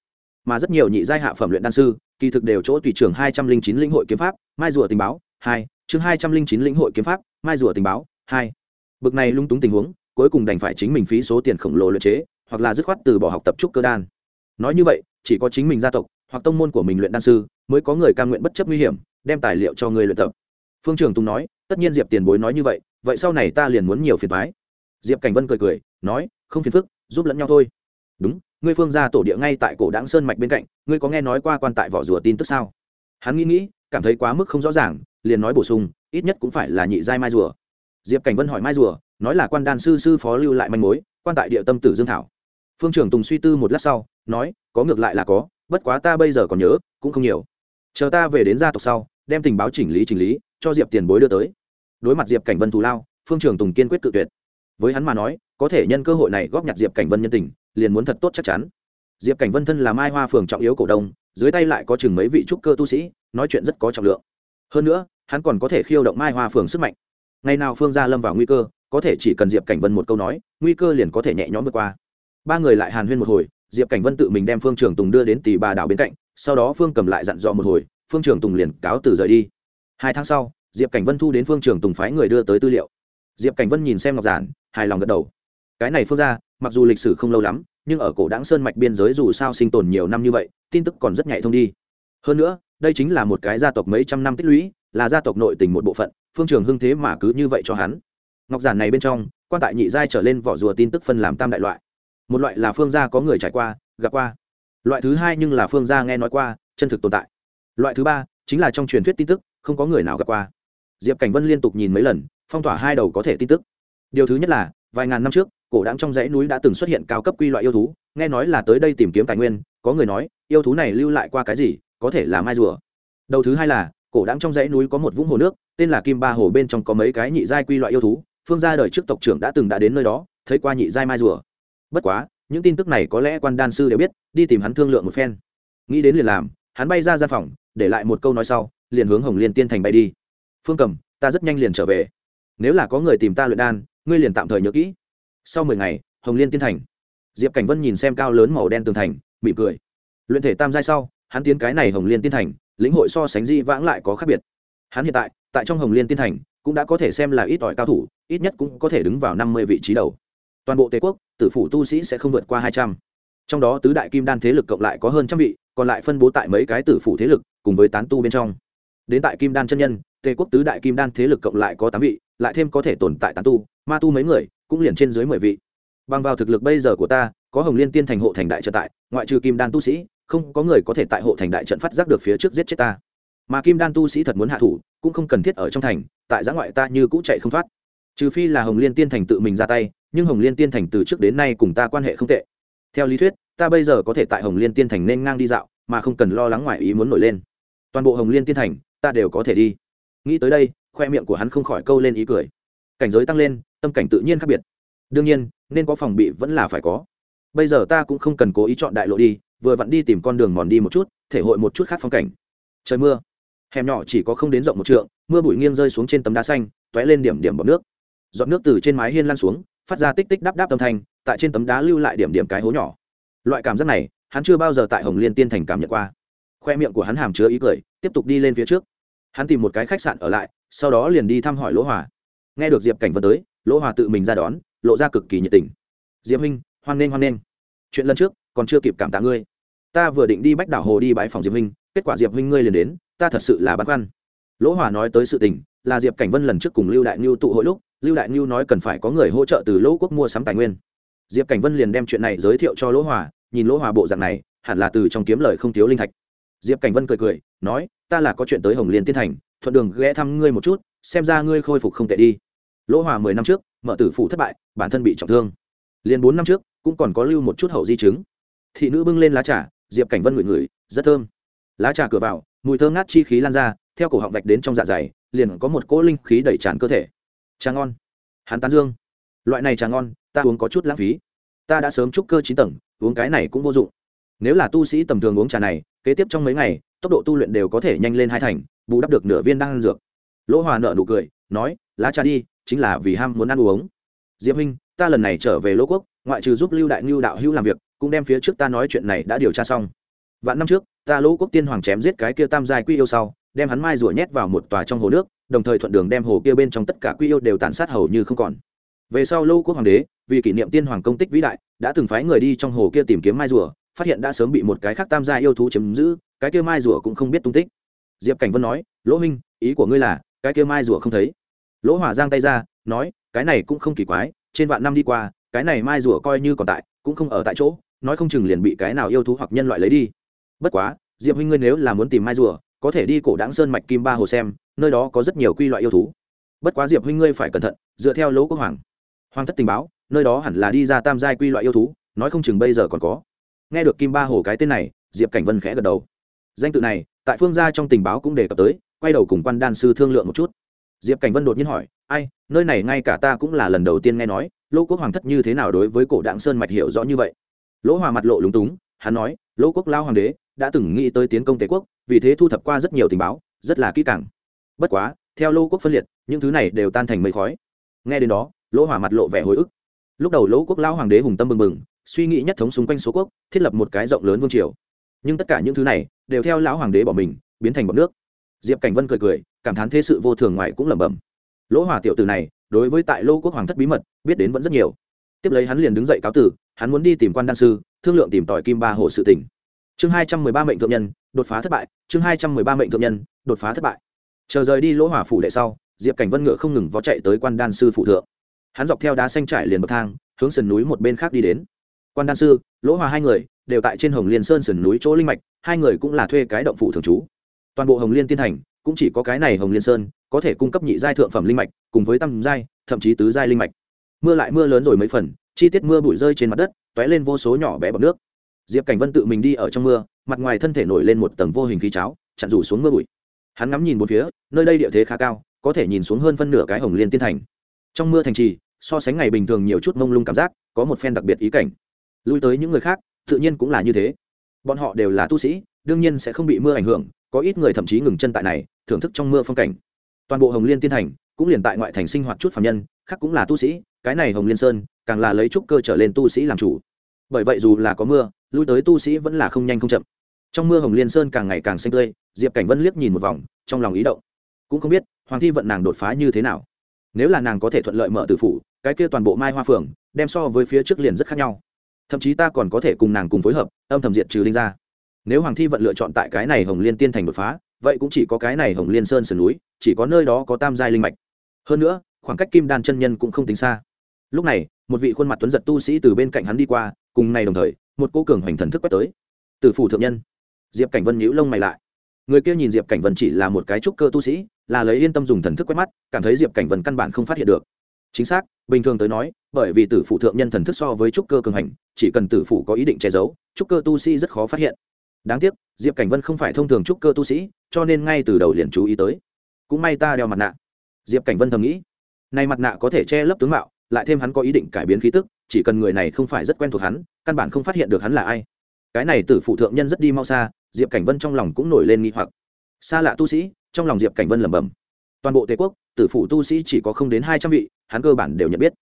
mà rất nhiều nhị giai hạ phẩm luyện đan sư, kỳ thực đều chỗ tùy trưởng hai trăm linh chín lĩnh hội kiếm pháp, mai rùa tình báo, hai, chương hai trăm linh chín lĩnh hội kiếm pháp, mai rùa tình báo, hai. Bực này lung túng tình huống, cuối cùng đành phải chính mình phí số tiền khổng lồ luyện chế, hoặc là dứt khoát từ bỏ học tập trúc cơ đan. Nói như vậy, chỉ có chính mình gia tộc, hoặc tông môn của mình luyện đan sư, mới có người cam nguyện bất chấp nguy hiểm, đem tài liệu cho người luyện tập. Phương trường tùng nói, tất nhiên diệp tiền bối nói như vậy vậy sau này ta liền muốn nhiều phiền thoái diệp cảnh vân cười cười, nói, không phiền phức, giúp lẫn nhau thôi. Đúng ngươi phương gia tổ địa ngay tại cổ đáng sơn mạch bên cạnh, ngươi có nghe nói qua quan tại vỏ rùa tin tức sao? Hắn nghĩ nghĩ, cảm thấy quá mức không rõ ràng, liền nói bổ sung, ít nhất cũng phải là nhị giai mai rùa. Diệp cảnh vân hỏi mai rùa, nói là quan đan sư sư phó lưu lại manh mối, quan tại địa tâm tử dương thảo. Phương trưởng tùng suy tư một lát sau, nói, có ngược lại là có, bất quá ta bây giờ còn nhớ, cũng không nhiều. Chờ ta về đến gia tộc sau, đem tình báo chỉnh lý chỉnh lý, cho diệp tiền bối đưa tới. Đối mặt diệp cảnh vân thù lao, phương trưởng tùng kiên quyết tự tuyệt. Với hắn mà nói có thể nhân cơ hội này góp nhặt diệp cảnh vân nhân tình, liền muốn thật tốt chắc chắn. Diệp cảnh vân thân là mai hoa phường trọng yếu cổ đông, dưới tay lại có chừng mấy vị trúc cơ tu sĩ, nói chuyện rất có trọng lượng. Hơn nữa, hắn còn có thể khiêu động mai hoa phường sức mạnh. Ngày nào phương gia lâm vào nguy cơ, có thể chỉ cần diệp cảnh vân một câu nói, nguy cơ liền có thể nhẹ nhõm vượt qua. Ba người lại hàn huyên một hồi, diệp cảnh vân tự mình đem phương trường tùng đưa đến tỷ bà đảo bên cạnh, sau đó phương cầm lại dặn dò một hồi, phương trường tùng liền cáo từ rời đi. Hai tháng sau, diệp cảnh vân thu đến phương trường tùng phái người đưa tới tư liệu. Diệp cảnh vân nhìn xem ngọc giản, hài lòng gật đầu cái này phương ra, mặc dù lịch sử không lâu lắm, nhưng ở cổ đáng sơn mạch biên giới dù sao sinh tồn nhiều năm như vậy, tin tức còn rất nhạy thông đi. Hơn nữa, đây chính là một cái gia tộc mấy trăm năm tích lũy, là gia tộc nội tình một bộ phận, phương trường hưng thế mà cứ như vậy cho hắn. Ngọc giản này bên trong, quan tại nhị giai trở lên vỏ rùa tin tức phân làm tam đại loại. Một loại là phương gia có người trải qua, gặp qua. Loại thứ hai nhưng là phương gia nghe nói qua, chân thực tồn tại. Loại thứ ba, chính là trong truyền thuyết tin tức, không có người nào gặp qua. Diệp cảnh vân liên tục nhìn mấy lần, phong tỏa hai đầu có thể tin tức. Điều thứ nhất là, vài ngàn năm trước cổ đáng trong dãy núi đã từng xuất hiện cao cấp quy loại yêu thú, nghe nói là tới đây tìm kiếm tài nguyên, có người nói, yêu thú này lưu lại qua cái gì, có thể là mai rùa. Đầu thứ hai là, cổ đáng trong dãy núi có một vũng hồ nước, tên là kim ba hồ bên trong có mấy cái nhị giai quy loại yêu thú, phương gia đời trước tộc trưởng đã từng đã đến nơi đó, thấy qua nhị giai mai rùa. Bất quá, những tin tức này có lẽ quan đan sư đều biết, đi tìm hắn thương lượng một phen. Nghĩ đến liền làm, hắn bay ra gian phòng, để lại một câu nói sau, liền hướng hồng liên tiên thành bay đi. Phương cầm, ta rất nhanh liền trở về. Nếu là có người tìm ta luyện đan, ngươi liền tạm thời nhớ kỹ sau mười ngày, hồng liên tiên thành. Diệp cảnh vân nhìn xem cao lớn màu đen tường thành, mỉm cười. Luyện thể tam giai sau, hắn tiến cái này hồng liên tiên thành, lĩnh hội so sánh di vãng lại có khác biệt. Hắn hiện tại tại trong hồng liên tiên thành, cũng đã có thể xem là ít ỏi cao thủ, ít nhất cũng có thể đứng vào năm mươi vị trí đầu. Toàn bộ tề quốc, tử phủ tu sĩ sẽ không vượt qua hai trăm. Trong đó tứ đại kim đan thế lực cộng lại có hơn trăm vị, còn lại phân bố tại mấy cái tử phủ thế lực, cùng với tán tu bên trong. Đến tại kim đan chân nhân, tề quốc tứ đại kim đan thế lực cộng lại có tám vị, lại thêm có thể tồn tại tán tu, ma tu mấy người cũng liền trên dưới mười vị. Bằng vào thực lực bây giờ của ta, có hồng liên tiên thành hộ thành đại trận tại, ngoại trừ kim đan tu sĩ, không có người có thể tại hộ thành đại trận phát giác được phía trước giết chết ta. Mà kim đan tu sĩ thật muốn hạ thủ, cũng không cần thiết ở trong thành, tại giã ngoại ta như cũ chạy không thoát. Trừ phi là hồng liên tiên thành tự mình ra tay, nhưng hồng liên tiên thành từ trước đến nay cùng ta quan hệ không tệ. Theo lý thuyết, ta bây giờ có thể tại hồng liên tiên thành nên ngang đi dạo, mà không cần lo lắng ngoài ý muốn nổi lên. Toàn bộ hồng liên tiên thành, ta đều có thể đi. Nghĩ tới đây, khoe miệng của hắn không khỏi câu lên ý cười cảnh giới tăng lên, tâm cảnh tự nhiên khác biệt. Đương nhiên, nên có phòng bị vẫn là phải có. Bây giờ ta cũng không cần cố ý chọn đại lộ đi, vừa vặn đi tìm con đường mòn đi một chút, thể hội một chút khác phong cảnh. Trời mưa. Hẻm nhỏ chỉ có không đến rộng một trượng, mưa bụi nghiêng rơi xuống trên tấm đá xanh t ó é lên điểm điểm bọc nước. Giọt nước từ trên mái hiên lan xuống, phát ra tích tích đắp đáp âm thanh, tại trên tấm đá lưu lại điểm điểm cái hố nhỏ. Loại cảm giác này, hắn chưa bao giờ tại hồng liên tiên thành cảm nhận qua. Khoe miệng của hắn hàm chứa ý cười, tiếp tục đi lên phía trước. Hắn tìm một cái khách sạn ở lại, sau đó liền đi thăm hỏi lỗ hòa nghe được diệp cảnh vân tới, lỗ hòa tự mình ra đón, lộ ra cực kỳ nhiệt tình. Diệp huynh, hoan nghênh hoan nghênh. Chuyện lần trước, còn chưa kịp cảm tạ ngươi. Ta vừa định đi bách đảo hồ đi bãi phòng diệp huynh, kết quả diệp huynh ngươi liền đến, ta thật sự là băn khoăn. Lỗ hòa nói tới sự tình, là diệp cảnh vân lần trước cùng lưu đại ngưu tụ hội lúc, lưu đại ngưu nói cần phải có người hỗ trợ từ lỗ quốc mua sắm tài nguyên. Diệp cảnh vân liền đem chuyện này giới thiệu cho lỗ hòa, nhìn lỗ hòa bộ dạng này, hẳn là từ trong kiếm lời không thiếu linh thạch. Diệp cảnh vân cười cười, nói, ta là có chuyện tới hồng liên tiên thành, thuận đường ghé thăm ngươi một chút, xem ra ngươi khôi phục không tệ đi lỗ hòa mười năm trước, mở tử phụ thất bại, bản thân bị trọng thương. Liền bốn năm trước, cũng còn có lưu một chút hậu di chứng. Thị nữ bưng lên lá trà, diệp cảnh vân ngửi ngửi, rất thơm. Lá trà cửa vào, mùi thơm ngát chi khí lan ra, theo cổ họng vạch đến trong dạ dày, liền có một cỗ linh khí đẩy tràn cơ thể. Trà ngon. Hắn tán dương. Loại này trà ngon, ta uống có chút lãng phí. Ta đã sớm trúc cơ chín tầng, uống cái này cũng vô dụng. Nếu là tu sĩ tầm thường uống trà này, kế tiếp trong mấy ngày, tốc độ tu luyện đều có thể nhanh lên hai thành, bù đắp được nửa viên đan dược. Lỗ hòa nợ nụ cười, nói lá trà đi, chính là vì ham muốn ăn uống. Diệp huynh, ta lần này trở về lỗ quốc, ngoại trừ giúp lưu đại ngưu đạo hữu làm việc, cũng đem phía trước ta nói chuyện này đã điều tra xong. Vạn năm trước, ta lỗ quốc tiên hoàng chém giết cái kia tam giai quy yêu sau, đem hắn mai rủa nhét vào một tòa trong hồ nước, đồng thời thuận đường đem hồ kia bên trong tất cả quy yêu đều tàn sát hầu như không còn. Về sau lỗ quốc hoàng đế, vì kỷ niệm tiên hoàng công tích vĩ đại, đã từng phái người đi trong hồ kia tìm kiếm mai rùa, phát hiện đã sớm bị một cái khác tam gia yêu thú chiếm giữ, cái kia mai rùa cũng không biết tung tích. Diệp cảnh vân nói, lỗ minh ý của ngươi là, cái kia mai rùa không thấy lỗ hỏa giang tay ra, nói, cái này cũng không kỳ quái, trên vạn năm đi qua, cái này mai rùa coi như còn tại, cũng không ở tại chỗ, nói không chừng liền bị cái nào yêu thú hoặc nhân loại lấy đi. Bất quá, diệp huynh ngươi nếu là muốn tìm mai rùa, có thể đi cổ đáng sơn mạch kim ba hồ xem, nơi đó có rất nhiều quy loại yêu thú. Bất quá diệp huynh ngươi phải cẩn thận, dựa theo lỗ quốc hoàng. Hoàng thất tình báo, nơi đó hẳn là đi ra tam giai quy loại yêu thú, nói không chừng bây giờ còn có. Nghe được kim ba hồ cái tên này, diệp cảnh vân khẽ gật đầu. Danh tự này, tại phương gia trong tình báo cũng đề cập tới, quay đầu cùng quan đan sư thương lượng một chút diệp cảnh vân đột nhiên hỏi, ai, nơi này ngay cả ta cũng là lần đầu tiên nghe nói lỗ quốc hoàng thất như thế nào đối với cổ đạng sơn mạch hiểu rõ như vậy? Lỗ hòa mặt lộ lúng túng, hắn nói lỗ quốc lao hoàng đế đã từng nghĩ tới tiến công tề quốc, vì thế thu thập qua rất nhiều tình báo, rất là kỹ càng. Bất quá, theo lỗ quốc phân liệt, những thứ này đều tan thành mây khói. Nghe đến đó, lỗ hòa mặt lộ vẻ hồi ức. Lúc đầu lỗ quốc lao hoàng đế hùng tâm bừng bừng, suy nghĩ nhất thống xung quanh số quốc, thiết lập một cái rộng lớn vương triều. Nhưng tất cả những thứ này đều theo lão hoàng đế bỏ mình, biến thành bọc nước diệp cảnh vân cười cười, cảm thán thế sự vô thường ngoài cũng lẩm bẩm. Lỗ hỏa tiểu tử này, đối với tại lô quốc hoàng thất bí mật, biết đến vẫn rất nhiều. Tiếp lấy hắn liền đứng dậy cáo tử, hắn muốn đi tìm quan đan sư, thương lượng tìm tỏi kim ba hồ sự tỉnh chương hai trăm mười ba mệnh thượng nhân, đột phá thất bại, chương hai trăm mười ba mệnh thượng nhân, đột phá thất bại. Chờ rời đi lỗ hỏa phủ đệ sau, diệp cảnh vân ngựa không ngừng vó chạy tới quan đan sư phụ thượng. Hắn dọc theo đá xanh trải liền bậc thang, hướng sườn núi một bên khác đi đến. Quan đan sư, lỗ hòa hai người, đều tại trên hồng liên sơn sườn núi chỗ linh mạch, hai người cũng là thuê cái động phủ thường trú toàn bộ hồng liên tiên thành cũng chỉ có cái này hồng liên sơn có thể cung cấp nhị giai thượng phẩm linh mạch cùng với tam giai, thậm chí tứ giai linh mạch. Mưa lại mưa lớn rồi mấy phần, chi tiết mưa bụi rơi trên mặt đất t ó é lên vô số nhỏ bé bọc nước. Diệp cảnh vân tự mình đi ở trong mưa, mặt ngoài thân thể nổi lên một tầng vô hình khí cháo, chặn rủ xuống mưa bụi. Hắn ngắm nhìn một phía, nơi đây địa thế khá cao, có thể nhìn xuống hơn phân nửa cái hồng liên tiên thành. Trong mưa thành trì, so sánh ngày bình thường nhiều chút mông lung cảm giác, có một phen đặc biệt ý cảnh. Lui tới những người khác, tự nhiên cũng là như thế. Bọn họ đều là tu sĩ, đương nhiên sẽ không bị mưa ảnh hưởng có ít người thậm chí ngừng chân tại này, thưởng thức trong mưa phong cảnh. Toàn bộ hồng liên tiên thành cũng liền tại ngoại thành sinh hoạt chút phạm nhân, khác cũng là tu sĩ, cái này hồng liên sơn, càng là lấy trúc cơ trở lên tu sĩ làm chủ. Bởi vậy dù là có mưa, lui tới tu sĩ vẫn là không nhanh không chậm. Trong mưa hồng liên sơn càng ngày càng xanh tươi, diệp cảnh vân liếc nhìn một vòng, trong lòng ý động. Cũng không biết, hoàng thi vận nàng đột phá như thế nào. Nếu là nàng có thể thuận lợi mở tử phủ, cái kia toàn bộ mai hoa phường đem so với phía trước liền rất khác nhau. Thậm chí ta còn có thể cùng nàng cùng phối hợp, âm thầm diện trừ linh ra nếu hoàng thi vận lựa chọn tại cái này hồng liên tiên thành đột phá, vậy cũng chỉ có cái này hồng liên sơn sườn núi, chỉ có nơi đó có tam giai linh mạch. Hơn nữa, khoảng cách kim đan chân nhân cũng không tính xa. Lúc này, một vị khuôn mặt tuấn giật tu sĩ từ bên cạnh hắn đi qua, cùng này đồng thời, một cô cường hoành thần thức quét tới. Từ phủ thượng nhân, diệp cảnh vân nhíu lông mày lại. Người kia nhìn diệp cảnh vân chỉ là một cái trúc cơ tu sĩ, là lấy yên tâm dùng thần thức quét mắt, cảm thấy diệp cảnh vân căn bản không phát hiện được. Chính xác, bình thường tới nói, bởi vì tử phụ thượng nhân thần thức so với trúc cơ cường hành, chỉ cần tử phụ có ý định che giấu, trúc cơ tu sĩ rất khó phát hiện đáng tiếc, diệp cảnh vân không phải thông thường trúc cơ tu sĩ, cho nên ngay từ đầu liền chú ý tới. Cũng may ta đeo mặt nạ. Diệp cảnh vân thầm nghĩ. Nay mặt nạ có thể che lấp tướng mạo, lại thêm hắn có ý định cải biến khí tức, chỉ cần người này không phải rất quen thuộc hắn, căn bản không phát hiện được hắn là ai. Cái này tử phụ thượng nhân rất đi mau xa, diệp cảnh vân trong lòng cũng nổi lên nghi hoặc. Xa lạ tu sĩ, trong lòng diệp cảnh vân lẩm bẩm. Toàn bộ tề quốc, tử phụ tu sĩ chỉ có không đến hai trăm vị, hắn cơ bản đều nhận biết.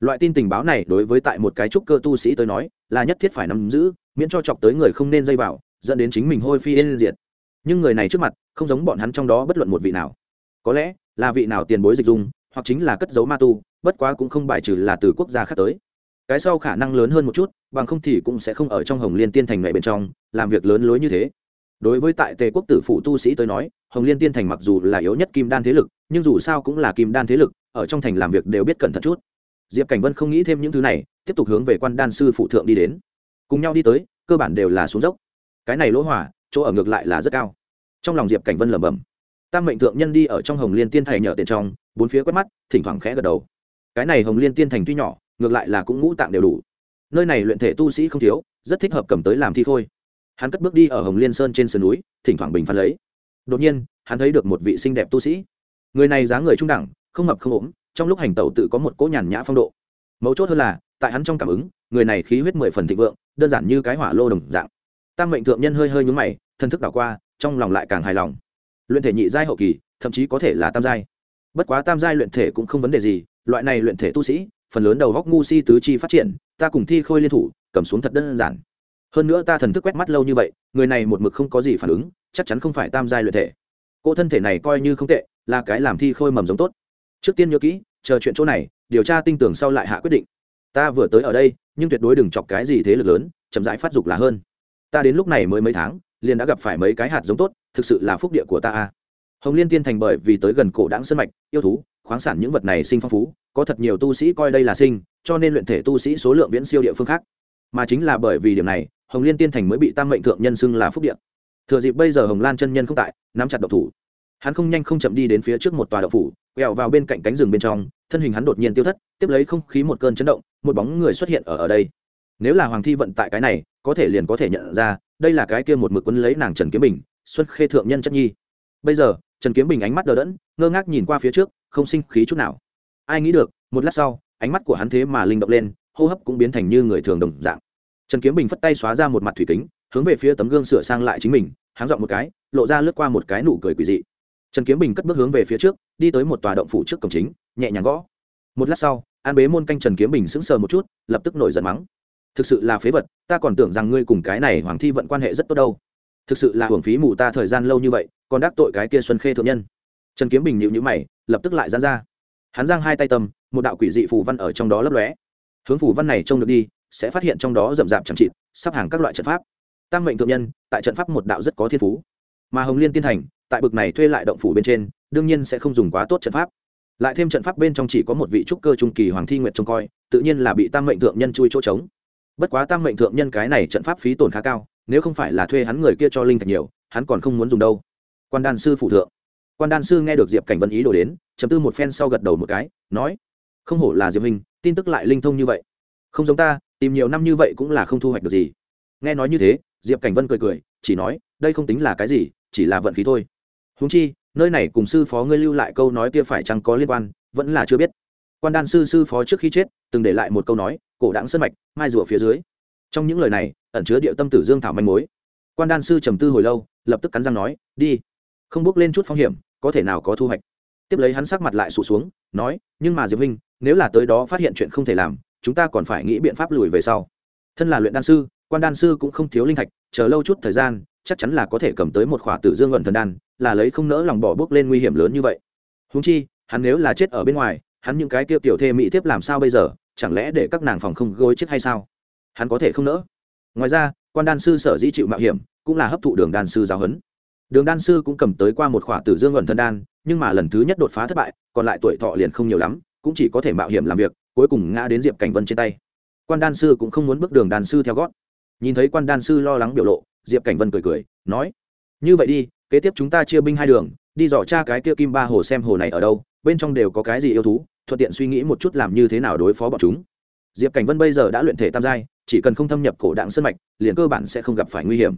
Loại tin tình báo này đối với tại một cái trúc cơ tu sĩ tới nói, là nhất thiết phải nắm giữ, miễn cho chọc tới người không nên dây vào dẫn đến chính mình hôi phi yên diệt. Nhưng người này trước mặt, không giống bọn hắn trong đó bất luận một vị nào. Có lẽ là vị nào tiền bối dịch dung, hoặc chính là cất dấu ma tu, bất quá cũng không bài trừ là từ quốc gia khác tới. Cái sau khả năng lớn hơn một chút, bằng không thì cũng sẽ không ở trong hồng liên tiên thành này bên trong, làm việc lớn lối như thế. Đối với tại tề quốc tử phụ tu sĩ tới nói, hồng liên tiên thành mặc dù là yếu nhất kim đan thế lực, nhưng dù sao cũng là kim đan thế lực, ở trong thành làm việc đều biết cẩn thận chút. Diệp cảnh vân không nghĩ thêm những thứ này, tiếp tục hướng về quan đan sư phụ thượng đi đến. Cùng nhau đi tới, cơ bản đều là xuống dốc cái này lỗ hỏa, chỗ ở ngược lại là rất cao. Trong lòng diệp cảnh vân lẩm bẩm. Tam mệnh thượng nhân đi ở trong hồng liên tiên thầy nhờ tiền trong, bốn phía quét mắt, thỉnh thoảng khẽ gật đầu. Cái này hồng liên tiên thành tuy nhỏ, ngược lại là cũng ngũ tạng đều đủ. Nơi này luyện thể tu sĩ không thiếu, rất thích hợp cầm tới làm thi thôi. hắn cất bước đi ở hồng liên sơn trên sườn núi, thỉnh thoảng bình phán lấy. Đột nhiên, hắn thấy được một vị xinh đẹp tu sĩ. Người này dáng người trung đẳng, không mập không ốm, trong lúc hành tẩu tự có một cỗ nhàn nhã phong độ. Mấu chốt hơn là, tại hắn trong cảm ứng, người này khí huyết mười phần thịnh vượng, đơn giản như cái hỏa lô đồng dạng tam mệnh thượng nhân hơi hơi nhúng mày, thân thức đảo qua, trong lòng lại càng hài lòng. Luyện thể nhị giai hậu kỳ, thậm chí có thể là tam giai. Bất quá tam giai luyện thể cũng không vấn đề gì, loại này luyện thể tu sĩ, phần lớn đầu góc ngu si tứ chi phát triển, ta cùng thi khôi liên thủ, cầm xuống thật đơn giản. Hơn nữa ta thần thức quét mắt lâu như vậy, người này một mực không có gì phản ứng, chắc chắn không phải tam giai luyện thể. Cô thân thể này coi như không tệ, là cái làm thi khôi mầm giống tốt. Trước tiên nhớ kỹ, chờ chuyện chỗ này, điều tra tinh tưởng sau lại hạ quyết định. Ta vừa tới ở đây, nhưng tuyệt đối đừng chọc cái gì thế lực lớn, chậm rãi phát dục là hơn ta đến lúc này mới mấy tháng, liền đã gặp phải mấy cái hạt giống tốt, thực sự là phúc địa của ta a. Hồng liên tiên thành bởi vì tới gần cổ đáng sân mạch, yêu thú, khoáng sản những vật này sinh phong phú, có thật nhiều tu sĩ coi đây là sinh, cho nên luyện thể tu sĩ số lượng viễn siêu địa phương khác. Mà chính là bởi vì điểm này, hồng liên tiên thành mới bị tam mệnh thượng nhân xưng là phúc địa. Thừa dịp bây giờ hồng lan chân nhân không tại, nắm chặt độc thủ. Hắn không nhanh không chậm đi đến phía trước một tòa đậu phủ, quẹo vào bên cạnh cánh rừng bên trong, thân hình hắn đột nhiên tiêu thất, tiếp lấy không khí một cơn chấn động, một bóng người xuất hiện ở ở đây. Nếu là hoàng thi vận tại cái này có thể liền có thể nhận ra, đây là cái kia một mực quấn lấy nàng trần kiếm bình, xuân khê thượng nhân chất nhi. Bây giờ, trần kiếm bình ánh mắt đờ đẫn, ngơ ngác nhìn qua phía trước, không sinh khí chút nào. Ai nghĩ được, một lát sau, ánh mắt của hắn thế mà linh động lên, hô hấp cũng biến thành như người thường đồng dạng. Trần kiếm bình phất tay xóa ra một mặt thủy kính, hướng về phía tấm gương sửa sang lại chính mình, háng dọn một cái, lộ ra lướt qua một cái nụ cười quỳ dị. Trần kiếm bình cất bước hướng về phía trước, đi tới một tòa động phủ trước cổng chính, nhẹ nhàng gõ. Một lát sau, an bế môn canh trần kiếm bình sững sờ một chút, lập tức nổi giận mắng thực sự là phế vật, ta còn tưởng rằng ngươi cùng cái này hoàng thi vận quan hệ rất tốt đâu. Thực sự là hưởng phí mù ta thời gian lâu như vậy, còn đắc tội cái kia xuân khê thượng nhân. Trần kiếm bình nhịu nhữ mày, lập tức lại dán ra. Hắn giang hai tay tâm, một đạo quỷ dị phù văn ở trong đó lấp lóe. Hướng phù văn này trông được đi, sẽ phát hiện trong đó rậm rạp chẳng chịt, sắp hàng các loại trận pháp. Tăng mệnh thượng nhân, tại trận pháp một đạo rất có thiên phú. Mà hồng liên tiên thành, tại bực này thuê lại động phủ bên trên, đương nhiên sẽ không dùng quá tốt trận pháp. Lại thêm trận pháp bên trong chỉ có một vị trúc cơ trung kỳ hoàng thi nguyện trông coi, tự nhiên là bị tam mệnh thượng nhân chui chỗ trống bất quá tam mệnh thượng nhân cái này trận pháp phí tổn khá cao, nếu không phải là thuê hắn người kia cho linh thạch nhiều, hắn còn không muốn dùng đâu. Quan đan sư phụ thượng. Quan đan sư nghe được diệp cảnh vân ý đồ đến, chấm tư một phen sau gật đầu một cái, nói, không hổ là diệp hình tin tức lại linh thông như vậy. Không giống ta, tìm nhiều năm như vậy cũng là không thu hoạch được gì. Nghe nói như thế, diệp cảnh vân cười cười, chỉ nói, đây không tính là cái gì, chỉ là vận khí thôi. Húng chi, nơi này cùng sư phó ngươi lưu lại câu nói kia phải chăng có liên quan, vẫn là chưa biết. Quan đan sư sư phó trước khi chết, từng để lại một câu nói cổ đáng sân mạch, mai rùa phía dưới. Trong những lời này, ẩn chứa địa tâm tử dương thảo manh mối. Quan đan sư trầm tư hồi lâu, lập tức cắn răng nói, đi, không bước lên chút phong hiểm, có thể nào có thu hoạch? Tiếp lấy hắn sắc mặt lại sụt xuống, nói, nhưng mà diệp huynh, nếu là tới đó phát hiện chuyện không thể làm, chúng ta còn phải nghĩ biện pháp lùi về sau. Thân là luyện đan sư, quan đan sư cũng không thiếu linh thạch, chờ lâu chút thời gian, chắc chắn là có thể cầm tới một khỏa tử dương luận thần đan, là lấy không nỡ lòng bỏ bước lên nguy hiểm lớn như vậy. Húng chi, hắn nếu là chết ở bên ngoài, hắn những cái tiêu tiểu thê mỹ tiếp làm sao bây giờ? Chẳng lẽ để các nàng phòng không gối chết hay sao? Hắn có thể không nỡ. Ngoài ra, quan đan sư sở dĩ chịu mạo hiểm, cũng là hấp thụ đường đan sư giáo huấn. Đường đan sư cũng cầm tới qua một khỏa tử dương ẩn thân đan, nhưng mà lần thứ nhất đột phá thất bại, còn lại tuổi thọ liền không nhiều lắm, cũng chỉ có thể mạo hiểm làm việc, cuối cùng ngã đến diệp cảnh vân trên tay. Quan đan sư cũng không muốn bước đường đan sư theo gót. Nhìn thấy quan đan sư lo lắng biểu lộ, diệp cảnh vân cười cười, nói, như vậy đi, kế tiếp chúng ta chia binh hai đường, đi dò cha cái kia kim ba hồ xem hồ này ở đâu bên trong đều có cái gì yêu thú, thuận tiện suy nghĩ một chút làm như thế nào đối phó bọn chúng. Diệp cảnh vân bây giờ đã luyện thể tam giai, chỉ cần không thâm nhập cổ đạn sân mạch, liền cơ bản sẽ không gặp phải nguy hiểm.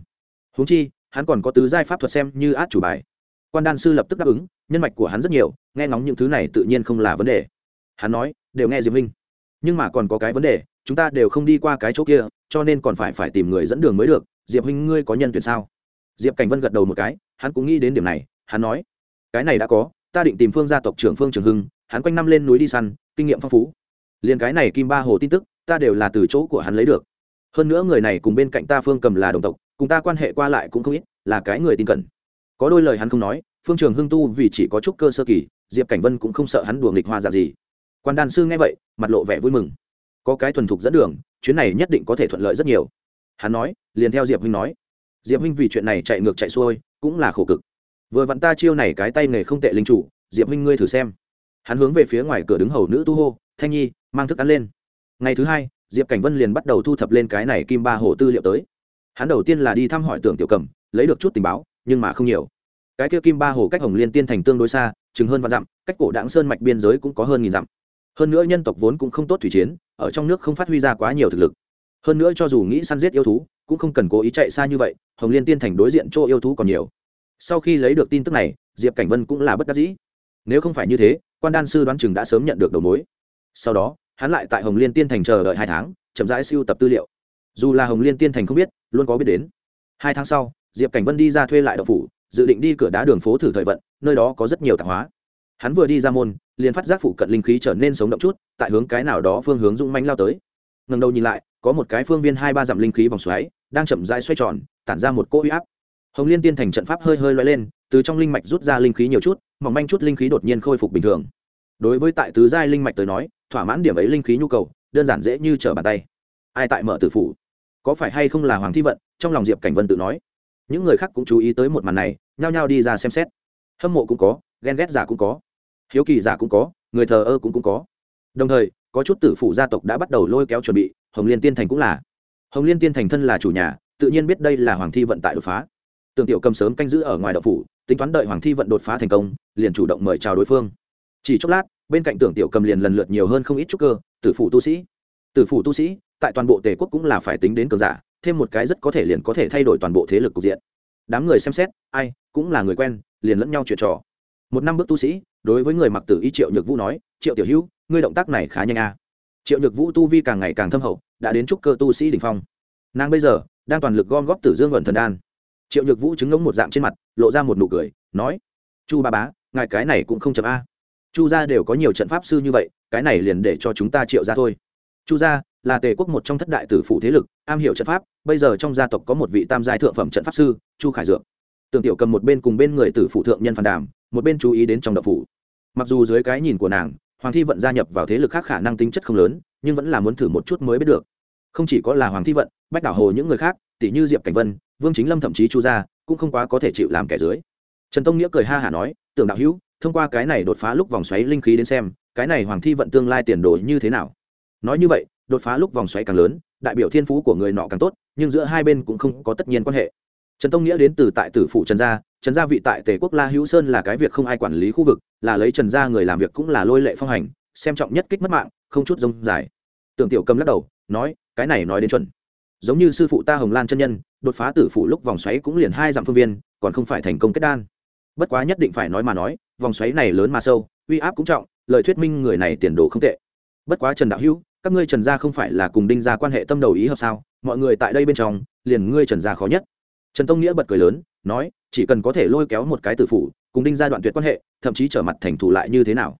Húng chi, hắn còn có tứ giai pháp thuật xem như át chủ bài. Quan đan sư lập tức đáp ứng, nhân mạch của hắn rất nhiều, nghe ngóng những thứ này tự nhiên không là vấn đề. Hắn nói, đều nghe diệp minh. Nhưng mà còn có cái vấn đề, chúng ta đều không đi qua cái chỗ kia, cho nên còn phải phải tìm người dẫn đường mới được. Diệp huynh ngươi có nhân tuyển sao? Diệp cảnh vân gật đầu một cái, hắn cũng nghĩ đến điểm này, hắn nói, cái này đã có ta định tìm phương gia tộc trưởng phương trường hưng, hắn quanh năm lên núi đi săn, kinh nghiệm phong phú. Liền cái này kim ba hồ tin tức, ta đều là từ chỗ của hắn lấy được. Hơn nữa người này cùng bên cạnh ta phương cầm là đồng tộc, cùng ta quan hệ qua lại cũng không ít, là cái người tin cẩn. Có đôi lời hắn không nói, phương trường hưng tu vì chỉ có chút cơ sơ kỳ, diệp cảnh vân cũng không sợ hắn đùa nghịch hoa giả gì. Quan đàn sư nghe vậy, mặt lộ vẻ vui mừng. Có cái thuần thục dẫn đường, chuyến này nhất định có thể thuận lợi rất nhiều. Hắn nói, liền theo diệp huynh nói. Diệp huynh vì chuyện này chạy ngược chạy xuôi, cũng là khổ cực vừa vặn ta chiêu này cái tay nghề không tệ linh chủ, diệp huynh ngươi thử xem. Hắn hướng về phía ngoài cửa đứng hầu nữ tu hô, thanh nhi, mang thức ăn lên. Ngày thứ hai, diệp cảnh vân liền bắt đầu thu thập lên cái này kim ba hồ tư liệu tới. Hắn đầu tiên là đi thăm hỏi tưởng tiểu cầm, lấy được chút tình báo, nhưng mà không nhiều. Cái kia kim ba hồ cách hồng liên tiên thành tương đối xa, chừng hơn vạn dặm, cách cổ đáng sơn mạch biên giới cũng có hơn nghìn dặm. Hơn nữa nhân tộc vốn cũng không tốt thủy chiến, ở trong nước không phát huy ra quá nhiều thực lực. Hơn nữa cho dù nghĩ săn giết yêu thú, cũng không cần cố ý chạy xa như vậy, hồng liên tiên thành đối diện chỗ yêu thú còn nhiều sau khi lấy được tin tức này, diệp cảnh vân cũng là bất đắc dĩ. Nếu không phải như thế, quan đan sư đoán chừng đã sớm nhận được đầu mối. Sau đó, hắn lại tại hồng liên tiên thành chờ đợi hai tháng, chậm rãi siêu tập tư liệu. Dù là hồng liên tiên thành không biết, luôn có biết đến. Hai tháng sau, diệp cảnh vân đi ra thuê lại đậu phủ, dự định đi cửa đá đường phố thử thời vận, nơi đó có rất nhiều tạp hóa. Hắn vừa đi ra môn, liền phát giác phụ cận linh khí trở nên sống động chút, tại hướng cái nào đó phương hướng rung manh lao tới. Ngần đầu nhìn lại, có một cái phương viên hai ba dặm linh khí vòng xoáy, đang chậm rãi xoay tròn, tản ra một cỗ huy áp hồng liên tiên thành trận pháp hơi hơi loay lên, từ trong linh mạch rút ra linh khí nhiều chút, mỏng manh chút linh khí đột nhiên khôi phục bình thường. Đối với tại tứ giai linh mạch tới nói, thỏa mãn điểm ấy linh khí nhu cầu, đơn giản dễ như trở bàn tay. Ai tại mở tử phủ? Có phải hay không là hoàng thi vận? Trong lòng diệp cảnh vân tự nói. Những người khác cũng chú ý tới một màn này, nhao nhao đi ra xem xét. Hâm mộ cũng có, ghen ghét giả cũng có, hiếu kỳ giả cũng có, người thờ ơ cũng cũng có. Đồng thời, có chút tử phủ gia tộc đã bắt đầu lôi kéo chuẩn bị, hồng liên tiên thành cũng là. Hồng liên tiên thành thân là chủ nhà, tự nhiên biết đây là hoàng thi vận tại đột phá tường tiểu cầm sớm canh giữ ở ngoài đậu phủ, tính toán đợi hoàng thi vận đột phá thành công, liền chủ động mời chào đối phương. Chỉ chốc lát, bên cạnh tưởng tiểu cầm liền lần lượt nhiều hơn không ít chút cơ, tử phủ tu sĩ. Tử phủ tu sĩ, tại toàn bộ tề quốc cũng là phải tính đến cường giả, thêm một cái rất có thể liền có thể thay đổi toàn bộ thế lực cục diện. Đám người xem xét, ai, cũng là người quen, liền lẫn nhau chuyện trò. Một năm bước tu sĩ, đối với người mặc tử y triệu nhược vũ nói, triệu tiểu hữu, ngươi động tác này khá nhanh a. Triệu nhược vũ tu vi càng ngày càng thâm hậu, đã đến trúc cơ tu sĩ đỉnh phong. Nàng bây giờ, đang toàn lực gom góp tử dương vận thần đan triệu nhược vũ chứng ngống một dạng trên mặt, lộ ra một nụ cười, nói, chu ba bá, ngài cái này cũng không chậm a. Chu gia đều có nhiều trận pháp sư như vậy, cái này liền để cho chúng ta triệu ra thôi. Chu gia là tề quốc một trong thất đại tử phủ thế lực, am hiểu trận pháp, bây giờ trong gia tộc có một vị tam giai thượng phẩm trận pháp sư, chu khải dược. Tưởng tiểu cầm một bên cùng bên người tử phụ thượng nhân phản đàm, một bên chú ý đến trong đậu phủ. Mặc dù dưới cái nhìn của nàng, hoàng thi vận gia nhập vào thế lực khác khả năng tính chất không lớn, nhưng vẫn là muốn thử một chút mới biết được. Không chỉ có là hoàng thi vận, bách đảo hồ những người khác tỷ như diệp cảnh vân vương chính lâm thậm chí chu ra, cũng không quá có thể chịu làm kẻ dưới. Trần tông nghĩa cười ha hả nói tưởng đạo hữu thông qua cái này đột phá lúc vòng xoáy linh khí đến xem cái này hoàng thi vận tương lai tiền đồ như thế nào? Nói như vậy đột phá lúc vòng xoáy càng lớn đại biểu thiên phú của người nọ càng tốt nhưng giữa hai bên cũng không có tất nhiên quan hệ. Trần tông nghĩa đến từ tại tử phủ trần gia trần gia vị tại tề quốc la hữu sơn là cái việc không ai quản lý khu vực là lấy trần gia người làm việc cũng là lôi lệ phong hành xem trọng nhất kích mất mạng không chút rông dài. Tưởng tiểu cầm lắc đầu nói cái này nói đến chuẩn giống như sư phụ ta hồng lan chân nhân, đột phá tử phủ lúc vòng xoáy cũng liền hai dặm phương viên, còn không phải thành công kết đan. Bất quá nhất định phải nói mà nói, vòng xoáy này lớn mà sâu, uy áp cũng trọng, lời thuyết minh người này tiền đồ không tệ. Bất quá trần đạo hữu, các ngươi trần gia không phải là cùng đinh gia quan hệ tâm đầu ý hợp sao? Mọi người tại đây bên trong, liền ngươi trần gia khó nhất. Trần tông nghĩa bật cười lớn, nói, chỉ cần có thể lôi kéo một cái tử phủ, cùng đinh gia đoạn tuyệt quan hệ, thậm chí trở mặt thành thủ lại như thế nào?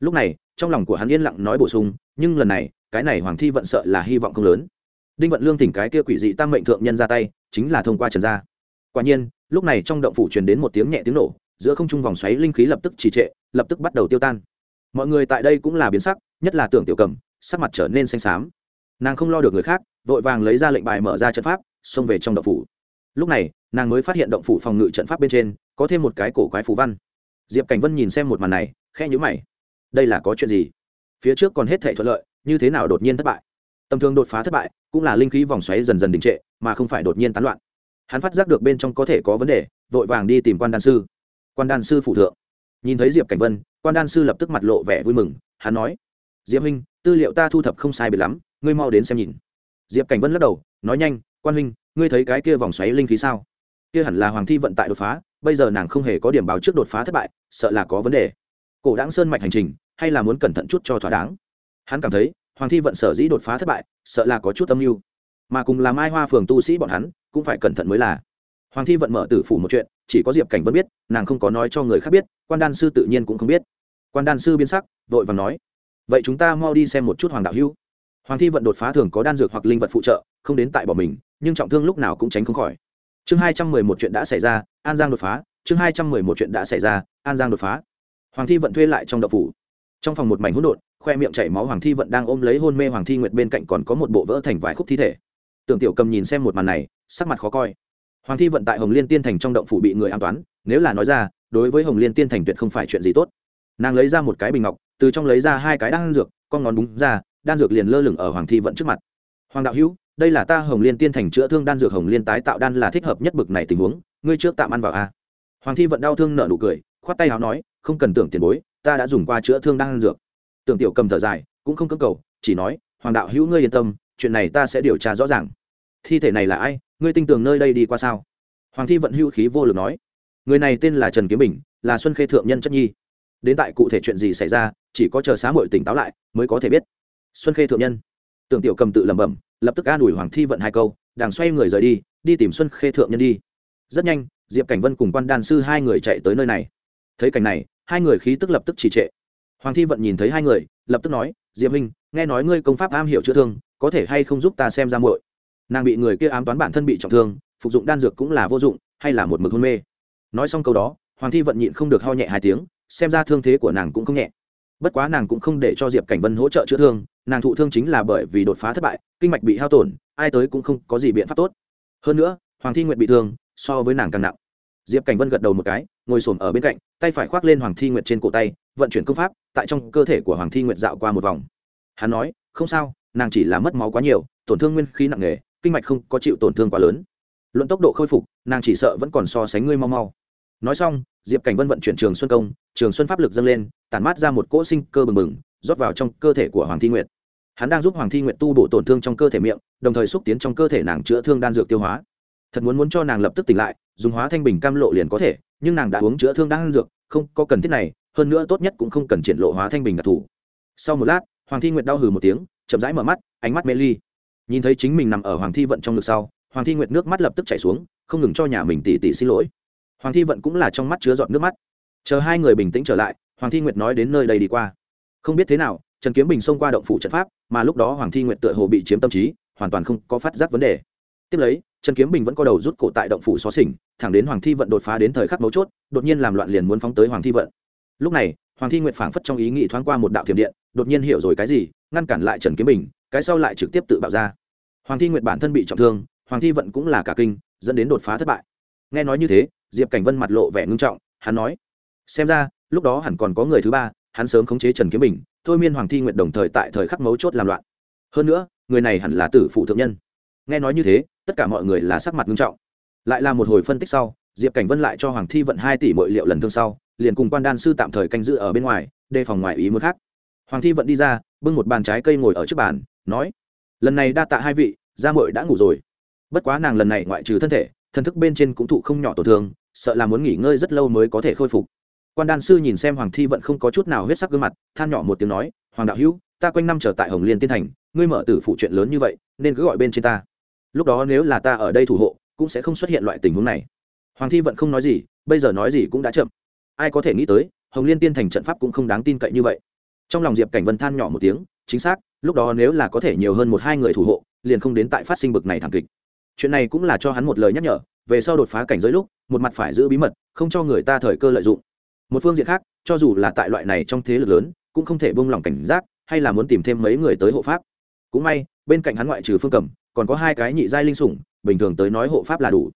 Lúc này, trong lòng của hắn yên lặng nói bổ sung, nhưng lần này, cái này hoàng thi vận sợ là hy vọng không lớn đinh vận lương thỉnh cái kia quỷ dị tam mệnh thượng nhân ra tay, chính là thông qua trần gia. Quả nhiên, lúc này trong động phủ truyền đến một tiếng nhẹ tiếng nổ, giữa không trung vòng xoáy linh khí lập tức trì trệ, lập tức bắt đầu tiêu tan. Mọi người tại đây cũng là biến sắc, nhất là tưởng tiểu cầm, sắc mặt trở nên xanh xám. Nàng không lo được người khác, vội vàng lấy ra lệnh bài mở ra trận pháp, xông về trong động phủ. Lúc này, nàng mới phát hiện động phủ phòng ngự trận pháp bên trên, có thêm một cái cổ quái phù văn. Diệp cảnh vân nhìn xem một màn này khe nhữ mày. Đây là có chuyện gì? Phía trước còn hết thể thuận lợi, như thế nào đột nhiên thất bại? Tầm thường đột phá thất bại cũng là linh khí vòng xoáy dần dần đình trệ, mà không phải đột nhiên tán loạn. Hắn phát giác được bên trong có thể có vấn đề, vội vàng đi tìm quan đan sư. Quan đan sư phụ thượng. Nhìn thấy diệp cảnh vân, quan đan sư lập tức mặt lộ vẻ vui mừng, hắn nói, diệp huynh, tư liệu ta thu thập không sai biệt lắm, ngươi mau đến xem nhìn. Diệp cảnh vân lắc đầu, nói nhanh, quan huynh, ngươi thấy cái kia vòng xoáy linh khí sao? Kia hẳn là hoàng thi vận tại đột phá, bây giờ nàng không hề có điểm báo trước đột phá thất bại, sợ là có vấn đề. Cổ đáng sơn mạch hành trình, hay là muốn cẩn thận chút cho thỏa đáng. Hắn cảm thấy hoàng thi vận sở dĩ đột phá thất bại, sợ là có chút âm mưu. Mà cùng làm ai hoa phường tu sĩ bọn hắn, cũng phải cẩn thận mới là. Hoàng thi vận mở tử phủ một chuyện, chỉ có diệp cảnh vân biết, nàng không có nói cho người khác biết, quan đan sư tự nhiên cũng không biết. Quan đan sư biến sắc, vội và nói, vậy chúng ta mau đi xem một chút hoàng đạo Hưu. hoàng thi vận đột phá thường có đan dược hoặc linh vật phụ trợ, không đến tại bỏ mình, nhưng trọng thương lúc nào cũng tránh không khỏi. Chương hai trăm mười một chuyện đã xảy ra, an giang đột phá. Chương hai trăm mười một chuyện đã xảy ra, an giang đột phá. Hoàng thi vận thuê lại trong đậu phủ. Trong phòng một mảnh hỗn độn khoe miệng chảy máu hoàng thi vận đang ôm lấy hôn mê hoàng thi nguyệt bên cạnh còn có một bộ vỡ thành vài khúc thi thể. Tưởng tiểu cầm nhìn xem một màn này, sắc mặt khó coi. Hoàng thi vận tại hồng liên tiên thành trong động phủ bị người an toán, nếu là nói ra, đối với hồng liên tiên thành tuyệt không phải chuyện gì tốt. Nàng lấy ra một cái bình ngọc, từ trong lấy ra hai cái đan dược, con ngón búng ra, đan dược liền lơ lửng ở hoàng thi vận trước mặt. Hoàng đạo hữu, đây là ta hồng liên tiên thành chữa thương đan dược hồng liên tái tạo đan là thích hợp nhất bực này tình huống, ngươi trước tạm ăn vào a. Hoàng thi vận đau thương nở nụ cười, khoát tay áo nói, không cần tưởng tiền bối, ta đã dùng qua chữa thương đan dược tưởng tiểu cầm thở dài, cũng không cưỡng cầu, chỉ nói, hoàng đạo hữu ngươi yên tâm, chuyện này ta sẽ điều tra rõ ràng. Thi thể này là ai? Ngươi tin tưởng nơi đây đi qua sao? Hoàng thi vận hữu khí vô lực nói, người này tên là trần kiếm bình, là xuân khê thượng nhân chất nhi. Đến tại cụ thể chuyện gì xảy ra, chỉ có chờ xá mội tỉnh táo lại, mới có thể biết. Xuân khê thượng nhân. Tưởng tiểu cầm tự lẩm bẩm, lập tức an ủi hoàng thi vận hai câu, đàng xoay người rời đi đi tìm xuân khê thượng nhân đi. Rất nhanh, diệp cảnh vân cùng quan đan sư hai người chạy tới nơi này. Thấy cảnh này, hai người khí tức lập tức trì trệ hoàng thi vận nhìn thấy hai người, lập tức nói, diệp minh nghe nói ngươi công pháp am hiểu chữa thương, có thể hay không giúp ta xem ra muội? Nàng bị người kia ám toán bản thân bị trọng thương, phục dụng đan dược cũng là vô dụng, hay là một mực hôn mê. Nói xong câu đó, hoàng thi vận nhịn không được ho nhẹ hai tiếng, xem ra thương thế của nàng cũng không nhẹ. Bất quá nàng cũng không để cho diệp cảnh vân hỗ trợ chữa thương, nàng thụ thương chính là bởi vì đột phá thất bại, kinh mạch bị hao tổn, ai tới cũng không có gì biện pháp tốt. Hơn nữa, hoàng thi nguyện bị thương, so với nàng càng nặng diệp cảnh vân gật đầu một cái, ngồi s ổ m ở bên cạnh, tay phải khoác lên hoàng thi Nguyệt trên cổ tay, vận chuyển công pháp, tại trong cơ thể của hoàng thi Nguyệt dạo qua một vòng. Hắn nói, không sao, nàng chỉ là mất máu quá nhiều, tổn thương nguyên khí nặng nề, kinh mạch không có chịu tổn thương quá lớn. Luận tốc độ khôi phục, nàng chỉ sợ vẫn còn so sánh ngươi mau mau. Nói xong, diệp cảnh vân vận chuyển trường xuân công, trường xuân pháp lực dâng lên, tản mát ra một cỗ sinh cơ bừng bừng, rót vào trong cơ thể của hoàng thi nguyệt. Hắn đang giúp hoàng thi nguyệt tu bổ tổn thương trong cơ thể miệng, đồng thời xúc tiến trong cơ thể nàng chữa thương đan dược tiêu hóa thật muốn muốn cho nàng lập tức tỉnh lại, dùng hóa thanh bình cam lộ liền có thể, nhưng nàng đã uống chữa thương đang dược, không có cần thiết này, hơn nữa tốt nhất cũng không cần triển lộ hóa thanh bình đặc thù. Sau một lát, hoàng thi nguyệt đau hừ một tiếng, chậm rãi mở mắt, ánh mắt mê ly. Nhìn thấy chính mình nằm ở hoàng thi vận trong ngực sau, hoàng thi nguyệt nước mắt lập tức chảy xuống, không ngừng cho nhà mình tỉ tỉ xin lỗi. Hoàng thi vận cũng là trong mắt chứa giọt nước mắt. Chờ hai người bình tĩnh trở lại, hoàng thi nguyệt nói đến nơi đây đi qua. Không biết thế nào, trần kiếm bình xông qua động phủ trận pháp, mà lúc đó hoàng thi nguyệt tựa hồ bị chiếm tâm trí, hoàn toàn không có phát giác vấn đề. Tiếp lấy trần kiếm bình vẫn có đầu rút cổ tại động phủ xó xỉnh, thẳng đến hoàng thi vận đột phá đến thời khắc mấu chốt, đột nhiên làm loạn liền muốn phóng tới hoàng thi vận. Lúc này, hoàng thi nguyệt phảng phất trong ý nghĩ thoáng qua một đạo thiểm điện, đột nhiên hiểu rồi cái gì, ngăn cản lại trần kiếm bình, cái sau lại trực tiếp tự bạo ra. Hoàng thi nguyệt bản thân bị trọng thương, hoàng thi vận cũng là cả kinh, dẫn đến đột phá thất bại. Nghe nói như thế, diệp cảnh vân mặt lộ vẻ ngưng trọng, hắn nói, xem ra, lúc đó hẳn còn có người thứ ba, hắn sớm khống chế trần kiếm bình, thôi miên hoàng thi nguyện đồng thời tại thời khắc mấu chốt làm loạn. Hơn nữa, người này hẳn là tử phụ thượng nhân. Nghe nói như thế tất cả mọi người là sắc mặt nghiêm trọng. Lại là một hồi phân tích sau, diệp cảnh vân lại cho hoàng thi vận hai tỷ mỗi liệu lần thương sau, liền cùng quan đan sư tạm thời canh giữ ở bên ngoài, đề phòng ngoài ý muốn khác. Hoàng thi vận đi ra, bưng một bàn trái cây ngồi ở trước bàn, nói, lần này đa tạ hai vị, gia mội đã ngủ rồi. Bất quá nàng lần này ngoại trừ thân thể, thần thức bên trên cũng thụ không nhỏ tổn thương, sợ là muốn nghỉ ngơi rất lâu mới có thể khôi phục. Quan đan sư nhìn xem hoàng thi vận không có chút nào huyết sắc gương mặt, than nhỏ một tiếng nói, hoàng đạo hữu, ta quanh năm trở tại hồng liên tiên thành, ngươi mở tử phụ chuyện lớn như vậy, nên cứ gọi bên trên ta lúc đó nếu là ta ở đây thủ hộ, cũng sẽ không xuất hiện loại tình huống này. Hoàng thi vẫn không nói gì, bây giờ nói gì cũng đã chậm. Ai có thể nghĩ tới, hồng liên tiên thành trận pháp cũng không đáng tin cậy như vậy. Trong lòng diệp cảnh vân than nhỏ một tiếng, chính xác, lúc đó nếu là có thể nhiều hơn một hai người thủ hộ, liền không đến tại phát sinh bực này thảm kịch. Chuyện này cũng là cho hắn một lời nhắc nhở, về sau đột phá cảnh giới lúc, một mặt phải giữ bí mật, không cho người ta thời cơ lợi dụng. Một phương diện khác, cho dù là tại loại này trong thế lực lớn, cũng không thể buông lỏng cảnh giác, hay là muốn tìm thêm mấy người tới hộ pháp. Cũng may, bên cạnh hắn ngoại trừ phương cầm còn có hai cái nhị giai linh sủng, bình thường tới nói hộ pháp là đủ.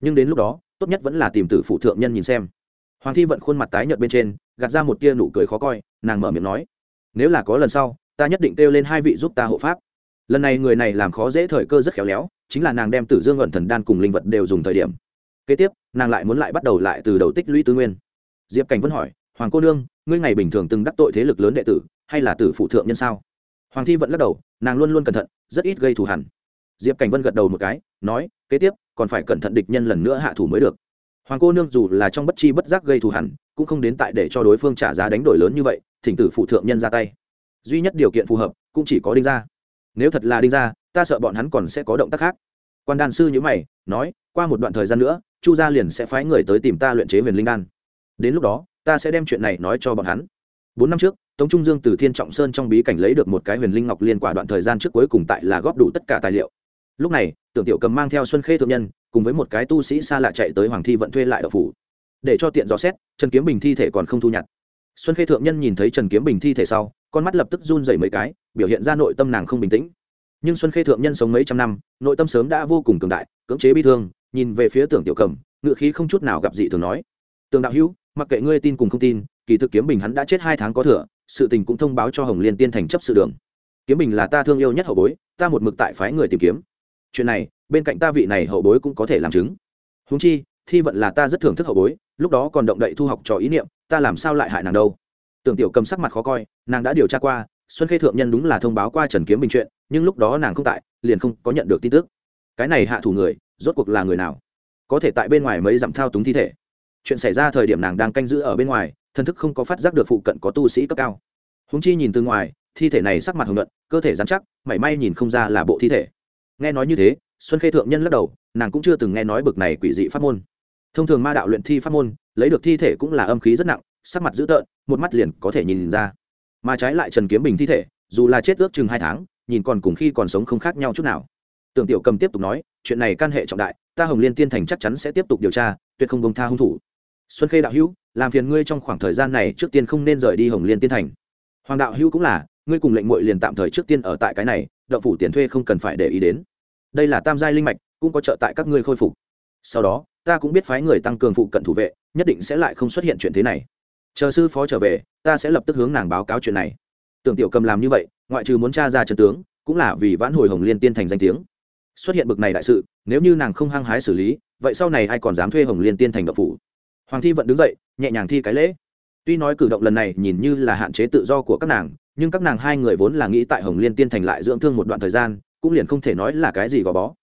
Nhưng đến lúc đó, tốt nhất vẫn là tìm tử phụ thượng nhân nhìn xem. Hoàng thi vận khuôn mặt tái nhợt bên trên, gạt ra một tia nụ cười khó coi, nàng mở miệng nói, nếu là có lần sau, ta nhất định kêu lên hai vị giúp ta hộ pháp. Lần này người này làm khó dễ thời cơ rất khéo léo, chính là nàng đem tử dương ẩn thần đan cùng linh vật đều dùng thời điểm. Kế tiếp, nàng lại muốn lại bắt đầu lại từ đầu tích lũy tư nguyên. Diệp cảnh vẫn hỏi, hoàng cô nương, ngươi ngày bình thường từng đắc tội thế lực lớn đệ tử, hay là tử phụ thượng nhân sao? Hoàng thi vẫn lắc đầu, nàng luôn luôn cẩn thận, rất ít gây thù hẳn diệp cảnh vân gật đầu một cái, nói, kế tiếp, còn phải cẩn thận địch nhân lần nữa hạ thủ mới được. Hoàng cô nương dù là trong bất chi bất giác gây thù hẳn, cũng không đến tại để cho đối phương trả giá đánh đổi lớn như vậy, thỉnh tử phụ thượng nhân ra tay. Duy nhất điều kiện phù hợp, cũng chỉ có đinh ra nếu thật là đinh ra ta sợ bọn hắn còn sẽ có động tác khác. Quan đan sư nhữ mày, nói, qua một đoạn thời gian nữa, chu gia liền sẽ phái người tới tìm ta luyện chế huyền linh đan. Đến lúc đó, ta sẽ đem chuyện này nói cho bọn hắn. Bốn năm trước, tống trung dương từ thiên trọng sơn trong bí cảnh lấy được một cái huyền linh ngọc liên quả đoạn thời gian trước cuối cùng tại là góp đủ tất cả tài liệu lúc này, tưởng tiểu cầm mang theo xuân khê thượng nhân, cùng với một cái tu sĩ xa lạ chạy tới hoàng thi vận thuê lại đậu phủ. Để cho tiện dò xét, trần kiếm bình thi thể còn không thu nhặt. Xuân khê thượng nhân nhìn thấy trần kiếm bình thi thể sau, con mắt lập tức run dày mấy cái, biểu hiện ra nội tâm nàng không bình tĩnh. Nhưng xuân khê thượng nhân sống mấy trăm năm, nội tâm sớm đã vô cùng cường đại, cưỡng chế bi thương, nhìn về phía tưởng tiểu cầm ngự khí không chút nào gặp dị thường nói. Tường đạo hữu, mặc kệ ngươi tin cùng không tin, kỳ thực kiếm bình hắn đã chết hai tháng có thừa, sự tình cũng thông báo cho hồng liên tiên thành chấp sự đường. Kiếm bình là ta thương yêu nhất hậu bối, ta một mực tại phái người tìm kiếm chuyện này, bên cạnh ta vị này hậu bối cũng có thể làm chứng. Húng chi, thi vận là ta rất thưởng thức hậu bối, lúc đó còn động đậy thu học trò ý niệm, ta làm sao lại hại nàng đâu? Tưởng tiểu cầm sắc mặt khó coi, nàng đã điều tra qua, xuân khê thượng nhân đúng là thông báo qua trần kiếm bình chuyện, nhưng lúc đó nàng không tại, liền không có nhận được tin tức. Cái này hạ thủ người, rốt cuộc là người nào? Có thể tại bên ngoài mấy dặm thao túng thi thể. Chuyện xảy ra thời điểm nàng đang canh giữ ở bên ngoài thân thức không có phát giác được phụ cận có tu sĩ cấp cao. Húng chi nhìn từ ngoài, thi thể này sắc mặt hồng luận cơ thể dán chắc, mảy may nhìn không ra là bộ thi thể nghe nói như thế, xuân khê thượng nhân lắc đầu, nàng cũng chưa từng nghe nói bực này quỷ dị pháp môn. Thông thường ma đạo luyện thi pháp môn, lấy được thi thể cũng là âm khí rất nặng, sắc mặt dữ tợn, một mắt liền có thể nhìn ra. Mà trái lại trần kiếm bình thi thể, dù là chết ước chừng hai tháng, nhìn còn cùng khi còn sống không khác nhau chút nào. Tưởng tiểu cầm tiếp tục nói, chuyện này can hệ trọng đại, ta hồng liên tiên thành chắc chắn sẽ tiếp tục điều tra, tuyệt không bông tha hung thủ. Xuân khê đạo hữu, làm phiền ngươi trong khoảng thời gian này trước tiên không nên rời đi hồng liên tiên thành. Hoàng đạo hữu cũng là, ngươi cùng lệnh mội liền tạm thời trước tiên ở tại cái này đậu phủ tiền thuê không cần phải để ý đến đây là tam giai linh mạch, cũng có trợ tại các ngươi khôi phục. Sau đó, ta cũng biết phái người tăng cường phụ cận thủ vệ, nhất định sẽ lại không xuất hiện chuyện thế này. Chờ sư phó trở về, ta sẽ lập tức hướng nàng báo cáo chuyện này. Tưởng tiểu cầm làm như vậy, ngoại trừ muốn t r a ra chân tướng, cũng là vì vãn hồi hồng liên tiên thành danh tiếng. Xuất hiện bực này đại sự, nếu như nàng không hăng hái xử lý, vậy sau này ai còn dám thuê hồng liên tiên thành độc phủ? Hoàng thi vẫn đứng dậy, nhẹ nhàng thi cái lễ. Tuy nói cử động lần này nhìn như là hạn chế tự do của các nàng, nhưng các nàng hai người vốn là nghĩ tại hồng liên tiên thành lại dưỡng thương một đoạn thời gian cũng liền không thể nói là cái gì gò bó.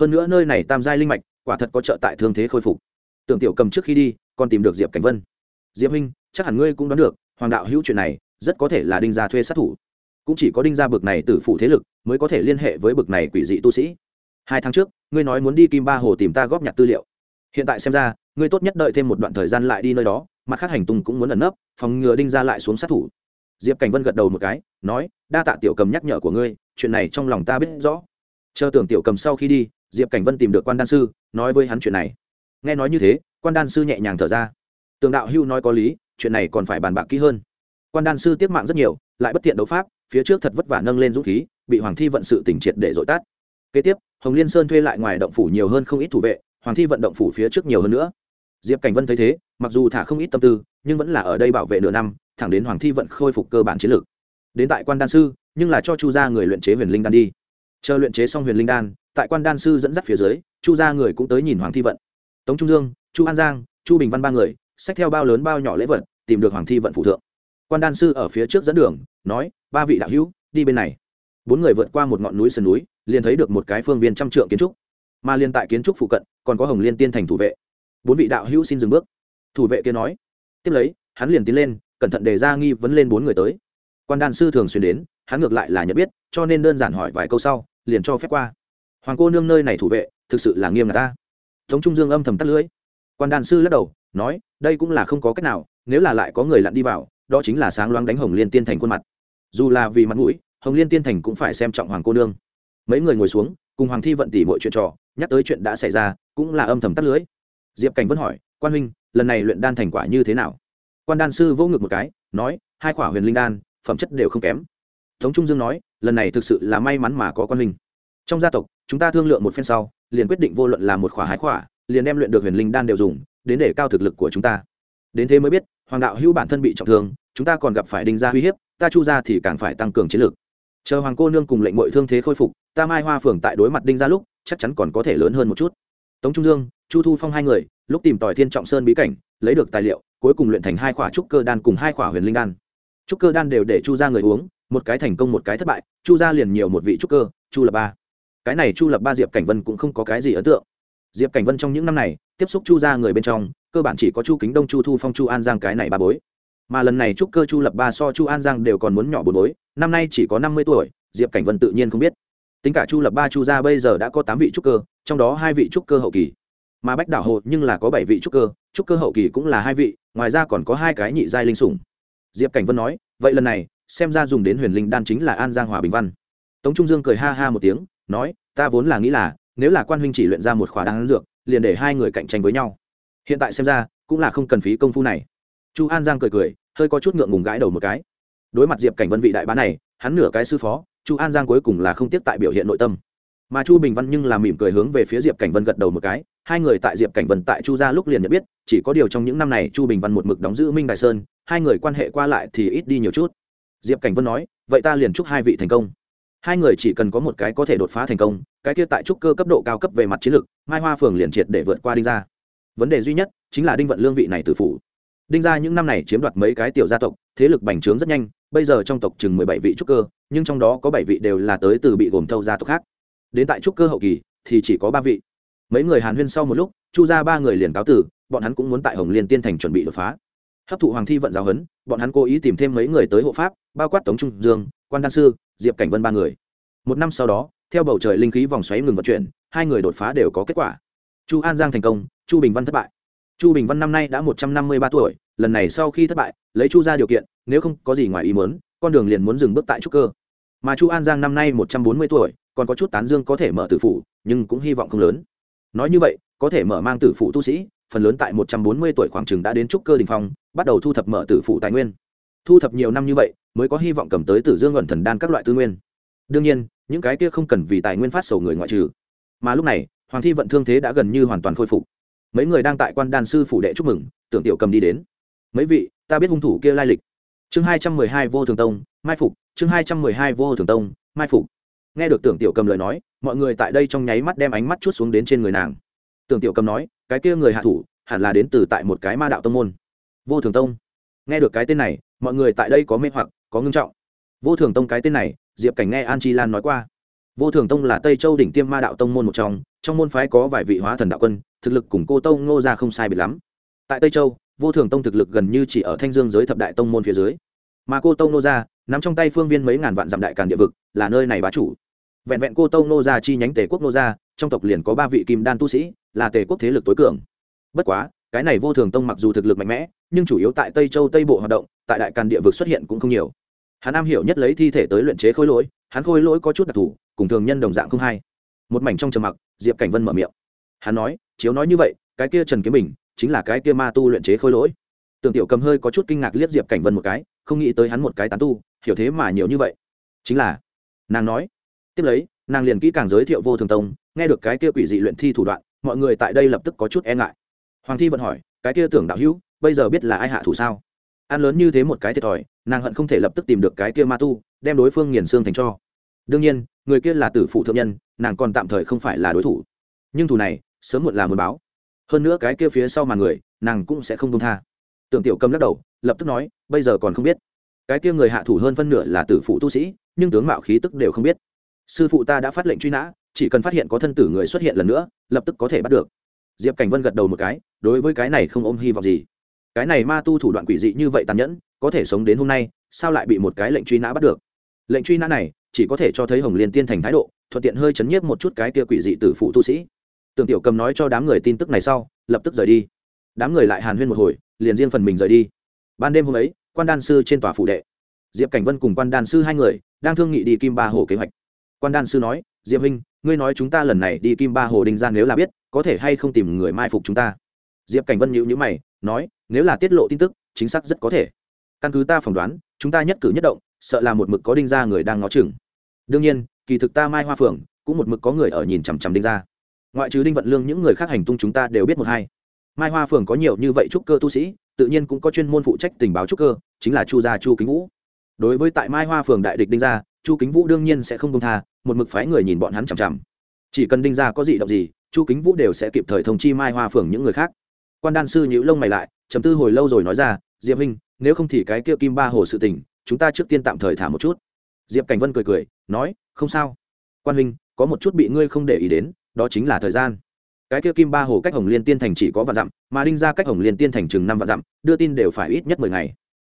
Hơn nữa nơi này tam giai linh mạch, quả thật có trợ tại thương thế khôi phục. Tưởng tiểu cầm trước khi đi, còn tìm được diệp cảnh vân. Diệp huynh, chắc hẳn ngươi cũng đoán được, hoàng đạo hữu chuyện này, rất có thể là đinh gia thuê sát thủ. Cũng chỉ có đinh gia bực này từ phụ thế lực, mới có thể liên hệ với bực này quỷ dị tu sĩ. Hai tháng trước, ngươi nói muốn đi kim ba hồ tìm ta góp nhặt tư liệu. Hiện tại xem ra, ngươi tốt nhất đợi thêm một đoạn thời gian lại đi nơi đó, mặt khác hành tung cũng muốn ẩn nấp, phòng ngừa đinh gia lại xuống sát thủ diệp cảnh vân gật đầu một cái, nói, đa tạ tiểu cầm nhắc nhở của ngươi, chuyện này trong lòng ta biết rõ. Chờ tưởng tiểu cầm sau khi đi, diệp cảnh vân tìm được quan đan sư, nói với hắn chuyện này. Nghe nói như thế, quan đan sư nhẹ nhàng thở ra. Tường đạo hưu nói có lý, chuyện này còn phải bàn bạc kỹ hơn. Quan đan sư tiếp mạng rất nhiều, lại bất tiện đấu pháp, phía trước thật vất vả nâng lên dũng khí, bị hoàng thi vận sự tỉnh triệt để dội tát kế tiếp, hồng liên sơn thuê lại ngoài động phủ nhiều hơn không ít thủ vệ, hoàng thi vận động phủ phía trước nhiều hơn nữa diệp cảnh vân thấy thế, mặc dù thả không ít tâm tư, nhưng vẫn là ở đây bảo vệ nửa năm, thẳng đến hoàng thi vận khôi phục cơ bản chiến lược. Đến tại quan đan sư, nhưng là cho chu gia người luyện chế huyền linh đan đi. Chờ luyện chế xong huyền linh đan, tại quan đan sư dẫn dắt phía dưới, chu gia người cũng tới nhìn hoàng thi vận. Tống trung dương, chu an giang, chu bình văn ba người, xách theo bao lớn bao nhỏ lễ vật, tìm được hoàng thi vận phụ thượng. Quan đan sư ở phía trước dẫn đường, nói, ba vị đạo hữu, đi bên này. Bốn người vượt qua một ngọn núi sườn núi, liền thấy được một cái phương viên trăm trượng kiến trúc. Mà liên tại kiến trúc phụ cận, còn có hồng liên tiên thành thủ vệ bốn vị đạo hữu xin dừng bước. Thủ vệ kia nói. Tiếp lấy, hắn liền tiến lên, cẩn thận đề ra nghi vấn lên bốn người tới. Quan đan sư thường xuyên đến, hắn ngược lại là nhận biết, cho nên đơn giản hỏi vài câu sau, liền cho phép qua. Hoàng cô nương nơi này thủ vệ, thực sự là nghiêm ngặt ta. Tống trung dương âm thầm tắt lưỡi. Quan đan sư lắc đầu, nói, đây cũng là không có cách nào, nếu là lại có người lặn đi vào, đó chính là sáng loáng đánh hồng liên tiên thành khuôn mặt. Dù là vì mặt mũi, hồng liên tiên thành cũng phải xem trọng hoàng cô nương. Mấy người ngồi xuống, cùng hoàng thi vận tỉ mọi chuyện trò, nhắc tới chuyện đã xảy ra, cũng là âm thầm tắt lưới diệp cảnh vẫn hỏi, quan huynh, lần này luyện đan thành quả như thế nào? Quan đan sư vô ngực một cái, nói, hai quả huyền linh đan, phẩm chất đều không kém. Tống trung dương nói, lần này thực sự là may mắn mà có quan huynh. Trong gia tộc, chúng ta thương lượng một phen sau, liền quyết định vô luận là một khỏa hai khỏa liền đem luyện được huyền linh đan đều dùng, đến để cao thực lực của chúng ta. Đến thế mới biết, hoàng đạo hữu bản thân bị trọng thương, chúng ta còn gặp phải đinh gia uy hiếp, ta chu ra thì càng phải tăng cường chiến lược chờ hoàng cô nương cùng lệnh mọi thương thế khôi phục, ta mai hoa phường tại đối mặt đinh gia lúc, chắc chắn còn có thể lớn hơn một chút. Tống trung dương chu thu phong hai người, lúc tìm tòi thiên trọng sơn bí cảnh, lấy được tài liệu, cuối cùng luyện thành hai khỏa trúc cơ đan cùng hai khỏa huyền linh đan. Trúc cơ đan đều để chu ra người uống, một cái thành công một cái thất bại, chu ra liền nhiều một vị trúc cơ, chu lập ba. Cái này chu lập ba diệp cảnh vân cũng không có cái gì ấn tượng. Diệp cảnh vân trong những năm này, tiếp xúc chu ra người bên trong, cơ bản chỉ có chu kính đông, chu thu phong, chu an giang cái này ba bối. Mà lần này trúc cơ chu lập ba so chu an giang đều còn muốn nhỏ bốn bối, năm nay chỉ có năm mươi tuổi, diệp cảnh vân tự nhiên không biết. Tính cả chu lập ba, chu gia bây giờ đã có tám vị trúc cơ, trong đó hai vị trúc cơ hậu kỳ mà bách đảo hồ nhưng là có bảy vị trúc cơ trúc cơ hậu kỳ cũng là hai vị, ngoài ra còn có hai cái nhị giai linh sủng. Diệp cảnh vân nói, vậy lần này, xem ra dùng đến huyền linh đan chính là an giang hòa bình văn. Tống trung dương cười ha ha một tiếng, nói, ta vốn là nghĩ là, nếu là quan huynh chỉ luyện ra một khỏa đan dược, liền để hai người cạnh tranh với nhau. Hiện tại xem ra, cũng là không cần phí công phu này. Chu an giang cười cười, hơi có chút ngượng ngùng gãi đầu một cái. Đối mặt diệp cảnh vân vị đại bá này, hắn nửa cái sư phó, chu an giang cuối cùng là không tiếp tại biểu hiện nội tâm. Mà chu bình văn nhưng là mỉm cười hướng về phía diệp cảnh vân gật đầu một cái hai người tại diệp cảnh vân tại chu gia lúc liền nhận biết, chỉ có điều trong những năm này chu bình văn một mực đóng giữ minh đại sơn, hai người quan hệ qua lại thì ít đi nhiều chút. Diệp cảnh vân nói, vậy ta liền chúc hai vị thành công. Hai người chỉ cần có một cái có thể đột phá thành công, cái kia tại trúc cơ cấp độ cao cấp về mặt chiến lược, mai hoa phường liền triệt để vượt qua đinh gia. Vấn đề duy nhất chính là đinh vận lương vị này từ phủ. Đinh gia những năm này chiếm đoạt mấy cái tiểu gia tộc, thế lực bành trướng rất nhanh, bây giờ trong tộc chừng mười bảy vị trúc cơ, nhưng trong đó có bảy vị đều là tới từ bị gồm thâu gia tộc khác. Đến tại trúc cơ hậu kỳ thì chỉ có ba vị mấy người hàn huyên sau một lúc chu ra ba người liền cáo tử bọn hắn cũng muốn tại hồng liên tiên thành chuẩn bị đột phá hấp thụ hoàng thi vận giáo huấn bọn hắn cố ý tìm thêm mấy người tới hộ pháp bao quát tống trung dương quan đan sư diệp cảnh vân ba người một năm sau đó theo bầu trời linh khí vòng xoáy ngừng vận chuyển hai người đột phá đều có kết quả chu an giang thành công chu bình văn thất bại chu bình văn năm nay đã một trăm năm mươi ba tuổi lần này sau khi thất bại lấy chu ra điều kiện nếu không có gì ngoài ý muốn, con đường liền muốn dừng bước tại trúc cơ mà chu an giang năm nay một trăm bốn mươi tuổi còn có chút tán dương có thể mở tử phủ nhưng cũng hy vọng không lớn nói như vậy, có thể mở mang tử phụ tu sĩ, phần lớn tại một trăm bốn mươi tuổi khoảng chừng đã đến trúc cơ đình phong, bắt đầu thu thập mở tử phụ tài nguyên. Thu thập nhiều năm như vậy, mới có hy vọng cầm tới tử dương luận thần đan các loại tư nguyên. Đương nhiên, những cái kia không cần vì tài nguyên phát sầu người ngoại trừ. Mà lúc này, hoàng thi vận thương thế đã gần như hoàn toàn khôi phục. Mấy người đang tại quan đan sư phủ đệ chúc mừng, tưởng tiểu cầm đi đến. Mấy vị, ta biết hung thủ kia lai lịch. Chương hai trăm mười hai vô thường tông, mai phục. Chương hai trăm mười hai vô thường tông, mai phục nghe được tưởng tiểu cầm lời nói, mọi người tại đây trong nháy mắt đem ánh mắt chút xuống đến trên người nàng. Tưởng tiểu cầm nói, cái kia người hạ thủ, hẳn là đến từ tại một cái ma đạo tông môn. Vô thường tông. Nghe được cái tên này, mọi người tại đây có mê hoặc, có ngưng trọng. Vô thường tông cái tên này, diệp cảnh nghe an chi lan nói qua. Vô thường tông là tây châu đỉnh tiêm ma đạo tông môn một trong trong môn phái có vài vị hóa thần đạo quân, thực lực cùng cô tông ngô ra không sai biệt lắm. Tại tây châu, vô thường tông thực lực gần như chỉ ở thanh dương giới thập đại tông môn phía dưới. Mà cô tông ngô ra nắm trong tay phương viên mấy ngàn vạn dặm đại càn địa vực, là nơi này bá chủ vẹn vẹn cô tông Nô Gia chi nhánh tề quốc Nô Gia, trong tộc liền có ba vị kim đan tu sĩ là tề quốc thế lực tối cường. Bất quá cái này vô thường tông mặc dù thực lực mạnh mẽ nhưng chủ yếu tại tây châu tây bộ hoạt động tại đại càn địa vực xuất hiện cũng không nhiều. Hắn am hiểu nhất lấy thi thể tới luyện chế khối lỗi hắn khối lỗi có chút đặc thù cùng thường nhân đồng dạng không hay. Một mảnh trong trầm mặc diệp cảnh vân mở miệng. Hắn nói chiếu nói như vậy cái kia trần kiếm bình chính là cái kia ma tu luyện chế khối lỗi. Tưởng tiểu cầm hơi có chút kinh ngạc liếc diệp cảnh vân một cái không nghĩ tới hắn một cái tán tu hiểu thế mà nhiều như vậy. Chính là nàng nói tiếp lấy, nàng liền kỹ càng giới thiệu vô thường tông, nghe được cái kia quỷ dị luyện thi thủ đoạn, mọi người tại đây lập tức có chút e ngại. Hoàng thi vẫn hỏi, cái kia tưởng đạo hữu, bây giờ biết là ai hạ thủ sao? Ăn lớn như thế một cái thiệt thòi, nàng hận không thể lập tức tìm được cái kia ma tu, đem đối phương nghiền xương thành cho. Đương nhiên, người kia là tử phụ thượng nhân, nàng còn tạm thời không phải là đối thủ. Nhưng thù này, sớm muộn là muốn báo. Hơn nữa cái kia phía sau mà người, nàng cũng sẽ không đông tha. Tưởng tiểu cầm lắc đầu, lập tức nói, bây giờ còn không biết. Cái kia người hạ thủ hơn phân nửa là tử phụ tu sĩ, nhưng tướng mạo khí tức đều không biết sư phụ ta đã phát lệnh truy nã, chỉ cần phát hiện có thân tử người xuất hiện lần nữa, lập tức có thể bắt được. Diệp cảnh vân gật đầu một cái, đối với cái này không ôm hy vọng gì. Cái này ma tu thủ đoạn quỷ dị như vậy tàn nhẫn, có thể sống đến hôm nay, sao lại bị một cái lệnh truy nã bắt được? Lệnh truy nã này, chỉ có thể cho thấy hồng liên tiên thành thái độ, thuận tiện hơi chấn nhiếp một chút cái kia quỷ dị từ phụ tu sĩ. Tưởng tiểu cầm nói cho đám người tin tức này sau, lập tức rời đi. Đám người lại hàn huyên một hồi, liền riêng phần mình rời đi. Ban đêm hôm ấy, quan đan sư trên tòa phủ đệ. Diệp cảnh vân cùng quan đan sư hai người, đang thương nghị đi kim ba hồ kế hoạch quan đan sư nói, diệp huynh, ngươi nói chúng ta lần này đi kim ba hồ đinh ra nếu là biết, có thể hay không tìm người mai phục chúng ta? Diệp cảnh vân nhịu nhữ mày, nói, nếu là tiết lộ tin tức, chính xác rất có thể. Căn cứ ta phỏng đoán, chúng ta nhất cử nhất động, sợ là một mực có đinh ra người đang ngó chừng. Đương nhiên, kỳ thực ta mai hoa phượng, cũng một mực có người ở nhìn chằm chằm đinh ra ngoại trừ đinh vận lương, những người khác hành tung chúng ta đều biết một hai. Mai hoa phường có nhiều như vậy trúc cơ tu sĩ, tự nhiên cũng có chuyên môn phụ trách tình báo trúc cơ, chính là chu gia chu kính vũ. Đối với tại mai hoa phường đại địch đinh gia chu kính vũ đương nhiên sẽ không công tha, một mực phái người nhìn bọn hắn chằm chằm. Chỉ cần đinh gia có gì động gì, chu kính vũ đều sẽ kịp thời thông chi mai hoa phường những người khác. Quan đan sư nhữ lông mày lại chấm tư hồi lâu rồi nói ra, diệp huynh, nếu không thì cái kia kim ba hồ sự tình, chúng ta trước tiên tạm thời thả một chút. Diệp cảnh vân cười cười, nói, không sao. Quan huynh, có một chút bị ngươi không để ý đến, đó chính là thời gian. Cái kia kim ba hồ cách hồng liên tiên thành chỉ có vạn dặm, mà đinh ra cách hồng liên tiên thành chừng năm vạn dặm, đưa tin đều phải ít nhất mười ngày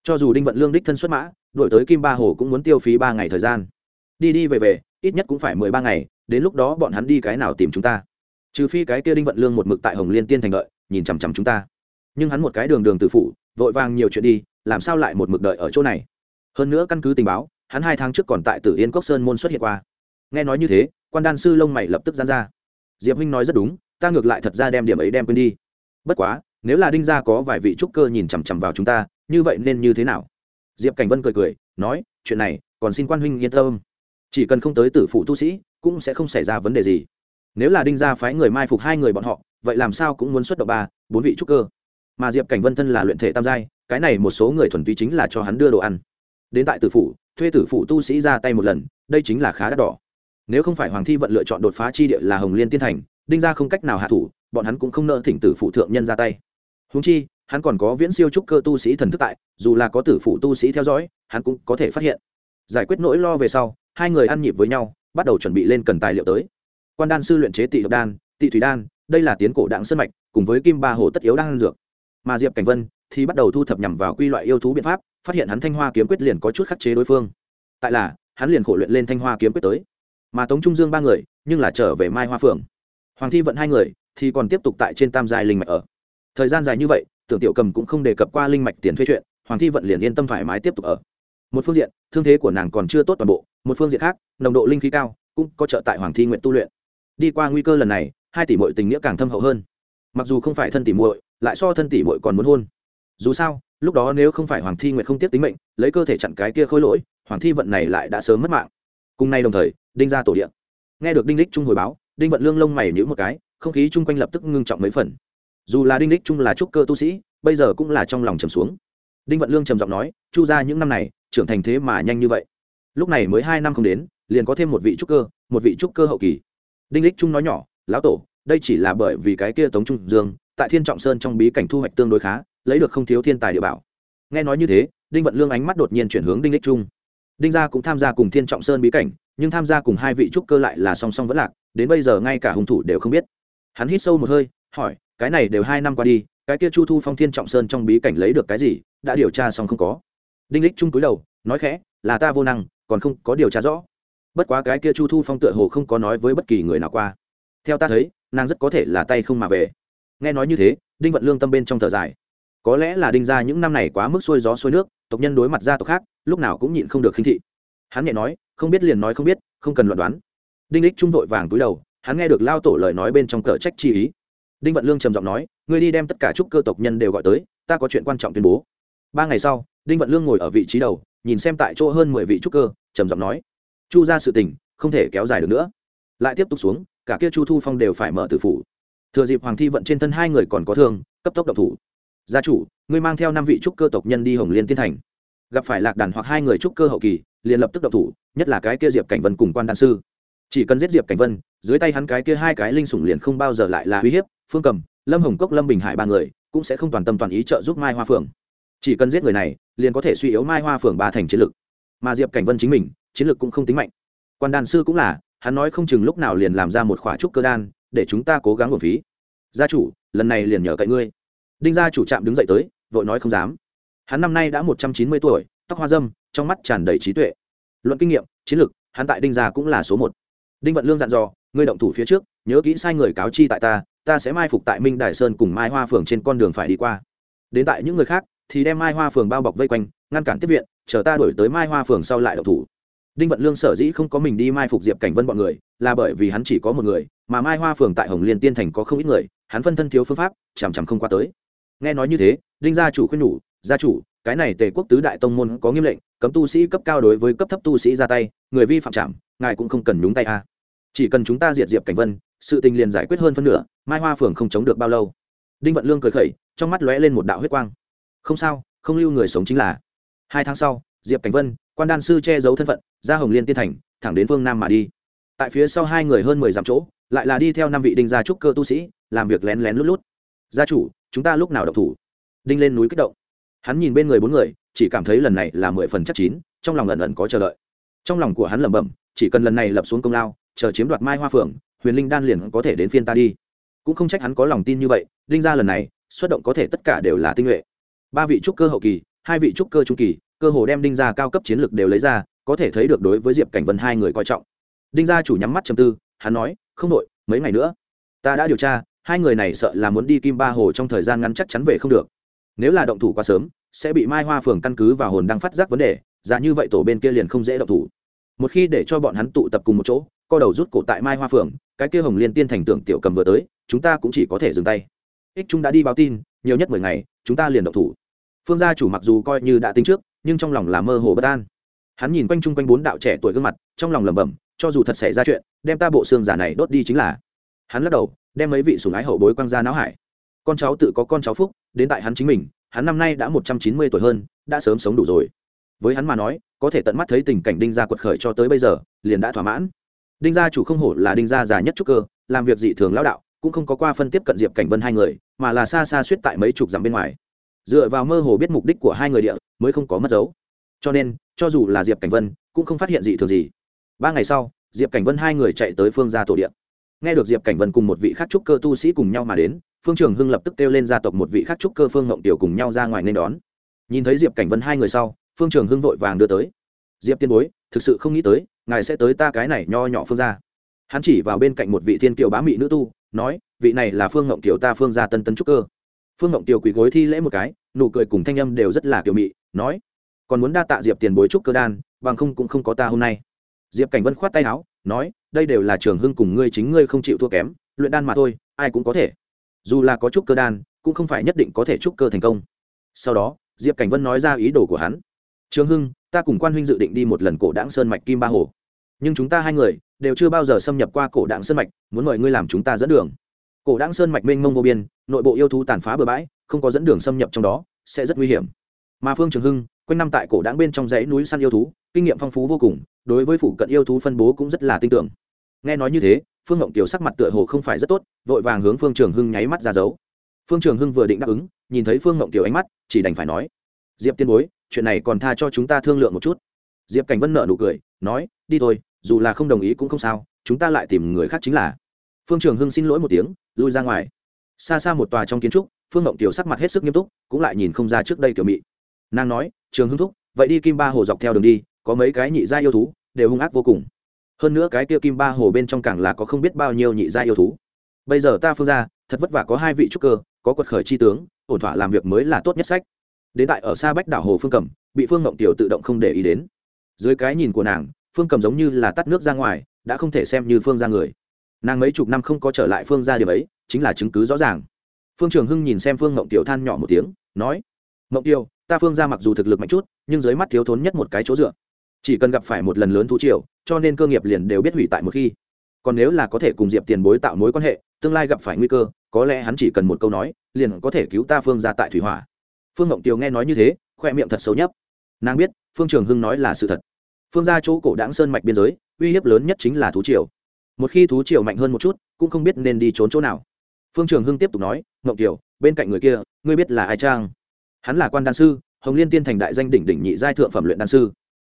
cho dù đinh vận lương đích thân xuất mã đổi tới kim ba hồ cũng muốn tiêu phí ba ngày thời gian. Đi đi về về, ít nhất cũng phải mười ba ngày, đến lúc đó bọn hắn đi cái nào tìm chúng ta. Trừ phi cái kia đinh vận lương một mực tại hồng liên tiên thành đợi, nhìn chằm chằm chúng ta. Nhưng hắn một cái đường đường tự phủ vội vàng nhiều chuyện đi, làm sao lại một mực đợi ở chỗ này? Hơn nữa căn cứ tình báo, hắn hai tháng trước còn tại tử yên cốc sơn môn xuất hiện qua. Nghe nói như thế, quan đan sư lông mày lập tức dán ra. Diệp huynh nói rất đúng, ta ngược lại thật ra đem điểm ấy đem quên đi. Bất quá, nếu là đinh gia có vài vị trúc cơ nhìn chằm chằm vào chúng ta như vậy nên như thế nào? Diệp cảnh vân cười cười, nói, chuyện này, còn xin quan huynh yên tâm. Chỉ cần không tới tử phụ tu sĩ, cũng sẽ không xảy ra vấn đề gì. Nếu là đinh gia phái người mai phục hai người bọn họ, vậy làm sao cũng muốn xuất động ba, bốn vị trúc cơ. Mà diệp cảnh vân thân là luyện thể tam giai, cái này một số người thuần túy chính là cho hắn đưa đồ ăn. Đến tại tử phụ thuê tử phụ tu sĩ ra tay một lần, đây chính là khá đắt đỏ. Nếu không phải hoàng thi vận lựa chọn đột phá chi địa là hồng liên tiên thành, đinh gia không cách nào hạ thủ, bọn hắn cũng không nợ thỉnh tử phụ thượng nhân ra tay. Húng chi hắn còn có viễn siêu trúc cơ tu sĩ thần thức tại, dù là có tử phụ tu sĩ theo dõi, hắn cũng có thể phát hiện. Giải quyết nỗi lo về sau, hai người ăn nhịp với nhau, bắt đầu chuẩn bị lên cần tài liệu tới. Quan đan sư luyện chế tị độc đan, tị thủy đan, đây là tiến cổ đạn sân mạch, cùng với kim ba hồ tất yếu đang dược. Mà diệp cảnh vân thì bắt đầu thu thập nhằm vào quy loại yêu thú biện pháp, phát hiện hắn thanh hoa kiếm quyết liền có chút khắc chế đối phương. Tại là, hắn liền khổ luyện lên thanh hoa kiếm quyết tới. Mà tống trung dương ba người, nhưng là trở về mai hoa phượng. Hoàng thi vận hai người thì còn tiếp tục tại trên tam giai linh mạch ở. Thời gian dài như vậy tưởng tiểu cầm cũng không đề cập qua linh mạch tiền thuê chuyện, hoàng thi vận liền yên tâm thoải mái tiếp tục ở. Một phương diện, thương thế của nàng còn chưa tốt toàn bộ, một phương diện khác, nồng độ linh khí cao, cũng có trợ tại hoàng thi nguyện tu luyện. Đi qua nguy cơ lần này, hai tỷ mội tình nghĩa càng thâm hậu hơn. Mặc dù không phải thân tỷ muội, lại so thân tỷ muội còn muốn hôn. Dù sao, lúc đó nếu không phải hoàng thi nguyện không tiếp tính mệnh, lấy cơ thể chặn cái kia khôi lỗi, hoàng thi vận này lại đã sớm mất mạng. Cùng nay đồng thời, đinh ra tổ điện. Nghe được đinh đích trung hồi báo, đinh vận lương lông mày nhữ một cái, không khí chung quanh lập tức ngưng trọng mấy phần dù là đinh đích trung là trúc cơ tu sĩ, bây giờ cũng là trong lòng trầm xuống. Đinh vận lương trầm giọng nói, chu ra những năm này, trưởng thành thế mà nhanh như vậy. Lúc này mới hai năm không đến, liền có thêm một vị trúc cơ, một vị trúc cơ hậu kỳ. Đinh đích trung nói nhỏ, lão tổ, đây chỉ là bởi vì cái kia tống trung dương, tại thiên trọng sơn trong bí cảnh thu hoạch tương đối khá, lấy được không thiếu thiên tài địa bảo. Nghe nói như thế, đinh vận lương ánh mắt đột nhiên chuyển hướng đinh đích trung. Đinh gia cũng tham gia cùng thiên trọng sơn bí cảnh, nhưng tham gia cùng hai vị trúc cơ lại là song song vẫn lạc, đến bây giờ ngay cả hung thủ đều không biết. Hắn hít sâu một hơi hỏi, cái này đều hai năm qua đi, cái kia chu thu phong thiên trọng sơn trong bí cảnh lấy được cái gì, đã điều tra xong không có. Đinh lích trung túi đầu, nói khẽ, là ta vô năng, còn không có điều tra rõ. Bất quá cái kia chu thu phong tựa hồ không có nói với bất kỳ người nào qua. Theo ta thấy, nàng rất có thể là tay không mà về. Nghe nói như thế, đinh vận lương tâm bên trong thở dài. Có lẽ là đinh ra những năm này quá mức xuôi gió xuôi nước, tộc nhân đối mặt gia tộc khác, lúc nào cũng nhịn không được khinh thị. Hắn nhẹ nói, không biết liền nói không biết, không cần luận đoán. Đinh lích trung vội vàng túi đầu, hắn nghe được lao tổ lời nói bên trong cờ trách chi ý đinh vận lương trầm giọng nói, ngươi đi đem tất cả trúc cơ tộc nhân đều gọi tới, ta có chuyện quan trọng tuyên bố. Ba ngày sau, đinh vận lương ngồi ở vị trí đầu, nhìn xem tại chỗ hơn mười vị trúc cơ, trầm giọng nói, chu ra sự tình, không thể kéo dài được nữa. Lại tiếp tục xuống, cả kia chu thu phong đều phải mở tử phủ. Thừa dịp hoàng thi vận trên thân hai người còn có thương, cấp tốc độc thủ. Gia chủ, ngươi mang theo năm vị trúc cơ tộc nhân đi hồng liên tiên thành. Gặp phải lạc đàn hoặc hai người trúc cơ hậu kỳ, liền lập tức độc thủ, nhất là cái kia diệp cảnh vân cùng quan đan sư. Chỉ cần giết diệp cảnh vân dưới tay hắn cái kia hai cái linh sủng liền không bao giờ lại là uy hiếp, phương cầm, lâm hồng cốc, lâm bình hải ba người cũng sẽ không toàn tâm toàn ý trợ giúp mai hoa phượng. Chỉ cần giết người này, liền có thể suy yếu mai hoa phượng ba thành chiến lực. Mà diệp cảnh vân chính mình, chiến lực cũng không tính mạnh. Quan đan sư cũng là, hắn nói không chừng lúc nào liền làm ra một khỏa trúc cơ đan, để chúng ta cố gắng hồn phí. Gia chủ, lần này liền nhờ cậy ngươi. Đinh gia chủ trạm đứng dậy tới, vội nói không dám. Hắn năm nay đã một trăm chín mươi tuổi, tóc hoa dâm, trong mắt tràn đầy trí tuệ. Luận kinh nghiệm, chiến lược hắn tại đinh gia cũng là số một. Đinh vận lương dặn dò ngươi động thủ phía trước, nhớ kỹ sai người cáo chi tại ta ta sẽ mai phục tại minh đài sơn cùng mai hoa phường trên con đường phải đi qua. Đến tại những người khác, thì đem mai hoa phường bao bọc vây quanh, ngăn cản tiếp viện, chờ ta đổi tới mai hoa phường sau lại động thủ. Đinh vận lương sở dĩ không có mình đi mai phục diệp cảnh vân bọn người, là bởi vì hắn chỉ có một người, mà mai hoa phường tại hồng liên tiên thành có không ít người, hắn phân thân thiếu phương pháp, chằm chằm không qua tới. Nghe nói như thế, đinh gia chủ khuyên nhủ, gia chủ, cái này tề quốc tứ đại tông môn có nghiêm lệnh, cấm tu sĩ cấp cao đối với cấp thấp tu sĩ ra tay, người vi phạm chạm ngài cũng không cần nhúng tay a chỉ cần chúng ta diệt diệp cảnh vân, sự tình liền giải quyết hơn phân nửa, mai hoa phường không chống được bao lâu. Đinh vận lương cười khẩy, trong mắt lóe lên một đạo huyết quang. Không sao, không lưu người sống chính là. Hai tháng sau, diệp cảnh vân, quan đan sư che giấu thân phận, ra hồng liên tiên thành, thẳng đến phương nam mà đi. Tại phía sau hai người hơn mười dặm chỗ, lại là đi theo năm vị đinh gia trúc cơ tu sĩ, làm việc lén lén lút lút. Gia chủ, chúng ta lúc nào độc thủ? Đinh lên núi kích động. Hắn nhìn bên người bốn người, chỉ cảm thấy lần này là mười phần chắc chín, trong lòng ẩn ẩn có chờ đợi. Trong lòng của hắn lẩm bẩm, chỉ cần lần này lập xuống công lao chờ chiếm đoạt mai hoa phượng, huyền linh đan liền có thể đến phiên ta đi. Cũng không trách hắn có lòng tin như vậy, đinh ra lần này, xuất động có thể tất cả đều là tinh nhuệ. Ba vị trúc cơ hậu kỳ, hai vị trúc cơ trung kỳ, cơ hồ đem đinh ra cao cấp chiến lược đều lấy ra, có thể thấy được đối với diệp cảnh vân hai người coi trọng. Đinh gia chủ nhắm mắt chầm tư, hắn nói, không đội mấy ngày nữa, ta đã điều tra, hai người này sợ là muốn đi kim ba hồ trong thời gian ngắn chắc chắn về không được. Nếu là động thủ quá sớm, sẽ bị mai hoa phường căn cứ và hồn đang phát giác vấn đề dạ như vậy tổ bên kia liền không dễ động thủ. Một khi để cho bọn hắn tụ tập cùng một chỗ co đầu rút cổ tại mai hoa phường cái kia hồng liên tiên thành tưởng tiểu cầm vừa tới, chúng ta cũng chỉ có thể dừng tay. Ích chúng đã đi báo tin, nhiều nhất mười ngày, chúng ta liền động thủ. Phương gia chủ mặc dù coi như đã tính trước, nhưng trong lòng là mơ hồ bất an. Hắn nhìn quanh chung quanh bốn đạo trẻ tuổi gương mặt, trong lòng lẩm bẩm, cho dù thật xảy ra chuyện, đem ta bộ xương giả này đốt đi chính là. Hắn lắc đầu, đem mấy vị sùng ái hậu bối quang ra não hải. Con cháu tự có con cháu phúc, đến tại hắn chính mình, hắn năm nay đã một trăm chín mươi tuổi hơn, đã sớm sống đủ rồi. Với hắn mà nói, có thể tận mắt thấy tình cảnh đinh gia quật khởi cho tới bây giờ, liền đã thỏa mãn đinh gia chủ không hổ là đinh gia già nhất trúc cơ, làm việc dị thường lão đạo, cũng không có qua phân tiếp cận diệp cảnh vân hai người, mà là xa xa suýt tại mấy chục dặm bên ngoài. Dựa vào mơ hồ biết mục đích của hai người địa, mới không có mất dấu. Cho nên, cho dù là diệp cảnh vân, cũng không phát hiện dị thường gì. Ba ngày sau, diệp cảnh vân hai người chạy tới phương gia tổ điện nghe được diệp cảnh vân cùng một vị khắc trúc cơ tu sĩ cùng nhau mà đến, phương trường hưng lập tức kêu lên gia tộc một vị khắc trúc cơ phương ngộng tiểu cùng nhau ra ngoài nên đón. Nhìn thấy diệp cảnh vân hai người sau, phương trường hưng vội vàng đưa tới. Diệp tiên bối thực sự không nghĩ tới, ngài sẽ tới ta cái này nho nhỏ phương gia. Hắn chỉ vào bên cạnh một vị thiên kiều bá mị nữ tu, nói, vị này là phương ngộng tiểu ta phương gia tân tân trúc cơ. Phương ngộng tiểu quỳ gối thi lễ một cái, nụ cười cùng thanh âm đều rất là kiều mị, nói, còn muốn đa tạ diệp tiền bối trúc cơ đan, bằng không cũng không có ta hôm nay. Diệp cảnh vân khoát tay áo, nói, đây đều là trường hưng cùng ngươi chính ngươi không chịu thua kém, luyện đan mà thôi, ai cũng có thể. Dù là có trúc cơ đan, cũng không phải nhất định có thể trúc cơ thành công. Sau đó, diệp cảnh vân nói ra ý đồ của hắn trường hưng, ta cùng quan huynh dự định đi một lần cổ đảng sơn mạch kim ba hồ. Nhưng chúng ta hai người đều chưa bao giờ xâm nhập qua cổ đảng sơn mạch, muốn mời ngươi làm chúng ta dẫn đường. Cổ đảng sơn mạch mênh mông vô biên, nội bộ yêu thú tàn phá bừa bãi, không có dẫn đường xâm nhập trong đó, sẽ rất nguy hiểm. Mà phương trường hưng, quanh năm tại cổ đảng bên trong dãy núi săn yêu thú, kinh nghiệm phong phú vô cùng, đối với phụ cận yêu thú phân bố cũng rất là tin tưởng. Nghe nói như thế, phương ngộng kiều sắc mặt tựa hồ không phải rất tốt, vội vàng hướng phương trường hưng nháy mắt ra dấu. Phương trường hưng vừa định đáp ứng, nhìn thấy phương ngộng kiều ánh mắt, chỉ đành phải nói, diệp tiên bối chuyện này còn tha cho chúng ta thương lượng một chút. Diệp cảnh vân nợ nụ cười, nói, đi thôi, dù là không đồng ý cũng không sao, chúng ta lại tìm người khác chính là. Phương trường hưng xin lỗi một tiếng, lui ra ngoài. Xa xa một tòa trong kiến trúc, phương ngộng tiểu sắc mặt hết sức nghiêm túc, cũng lại nhìn không ra trước đây kiểu mị. Nàng nói, trường hưng thúc, vậy đi kim ba hồ dọc theo đường đi, có mấy cái nhị gia yêu thú, đều hung ác vô cùng. Hơn nữa cái kia kim ba hồ bên trong càng là có không biết bao nhiêu nhị gia yêu thú. Bây giờ ta phương ra, thật vất vả có hai vị trúc cơ, có quật khởi chi tướng, ổn thỏa làm việc mới là tốt nhất sách đến tại ở xa bách đảo hồ phương cầm, bị phương ngộng tiểu tự động không để ý đến. Dưới cái nhìn của nàng, phương cầm giống như là tắt nước ra ngoài, đã không thể xem như phương ra người. Nàng mấy chục năm không có trở lại phương ra điểm ấy, chính là chứng cứ rõ ràng. Phương trường hưng nhìn xem phương ngộng tiểu than nhỏ một tiếng, nói, ngộng tiểu, ta phương ra mặc dù thực lực mạnh chút, nhưng dưới mắt thiếu thốn nhất một cái chỗ dựa. Chỉ cần gặp phải một lần lớn thú triều, cho nên cơ nghiệp liền đều biết hủy tại một khi. Còn nếu là có thể cùng diệp tiền bối tạo mối quan hệ, tương lai gặp phải nguy cơ, có lẽ hắn chỉ cần một câu nói, liền có thể cứu ta phương ra tại thủy hỏa phương ngộng tiều nghe nói như thế khoe miệng thật xấu nhấp. Nàng biết, phương trường hưng nói là sự thật. Phương ra chỗ cổ đáng sơn mạch biên giới, uy hiếp lớn nhất chính là thú triều. Một khi thú triều mạnh hơn một chút, cũng không biết nên đi trốn chỗ nào. Phương trường hưng tiếp tục nói ngộng tiều bên cạnh người kia, ngươi biết là ai trang hắn là quan đan sư, hồng liên tiên thành đại danh đỉnh đỉnh nhị giai thượng phẩm luyện đan sư.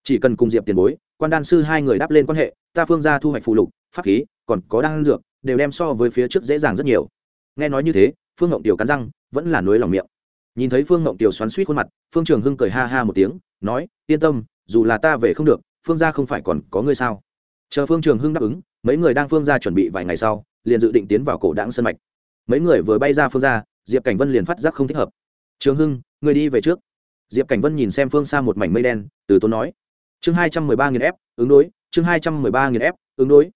Chỉ cần cùng diệp tiền bối, quan đan sư hai người đáp lên quan hệ, ta phương ra thu hoạch phụ lục, pháp khí, còn có đan dược, đều đem so với phía trước dễ dàng rất nhiều. Nghe nói như thế, phương ngộng tiểu cắn răng, vẫn là nối lòng miệng nhìn thấy phương ngộng tiểu xoắn suýt khuôn mặt, phương trường hưng cười ha ha một tiếng, nói, yên tâm, dù là ta về không được, phương gia không phải còn có ngươi sao? Chờ phương trường hưng đáp ứng, mấy người đang phương gia chuẩn bị vài ngày sau, liền dự định tiến vào cổ đảng sân mạch. Mấy người vừa bay ra phương gia, diệp cảnh vân liền phát giác không thích hợp. Trường hưng người đi về trước. Diệp cảnh vân nhìn xem phương xa một mảnh mây đen, từ tốn nói. Chương hai trăm mười ba nghìn f ứng đối, chương hai trăm mười ba nghìn f ứng đối.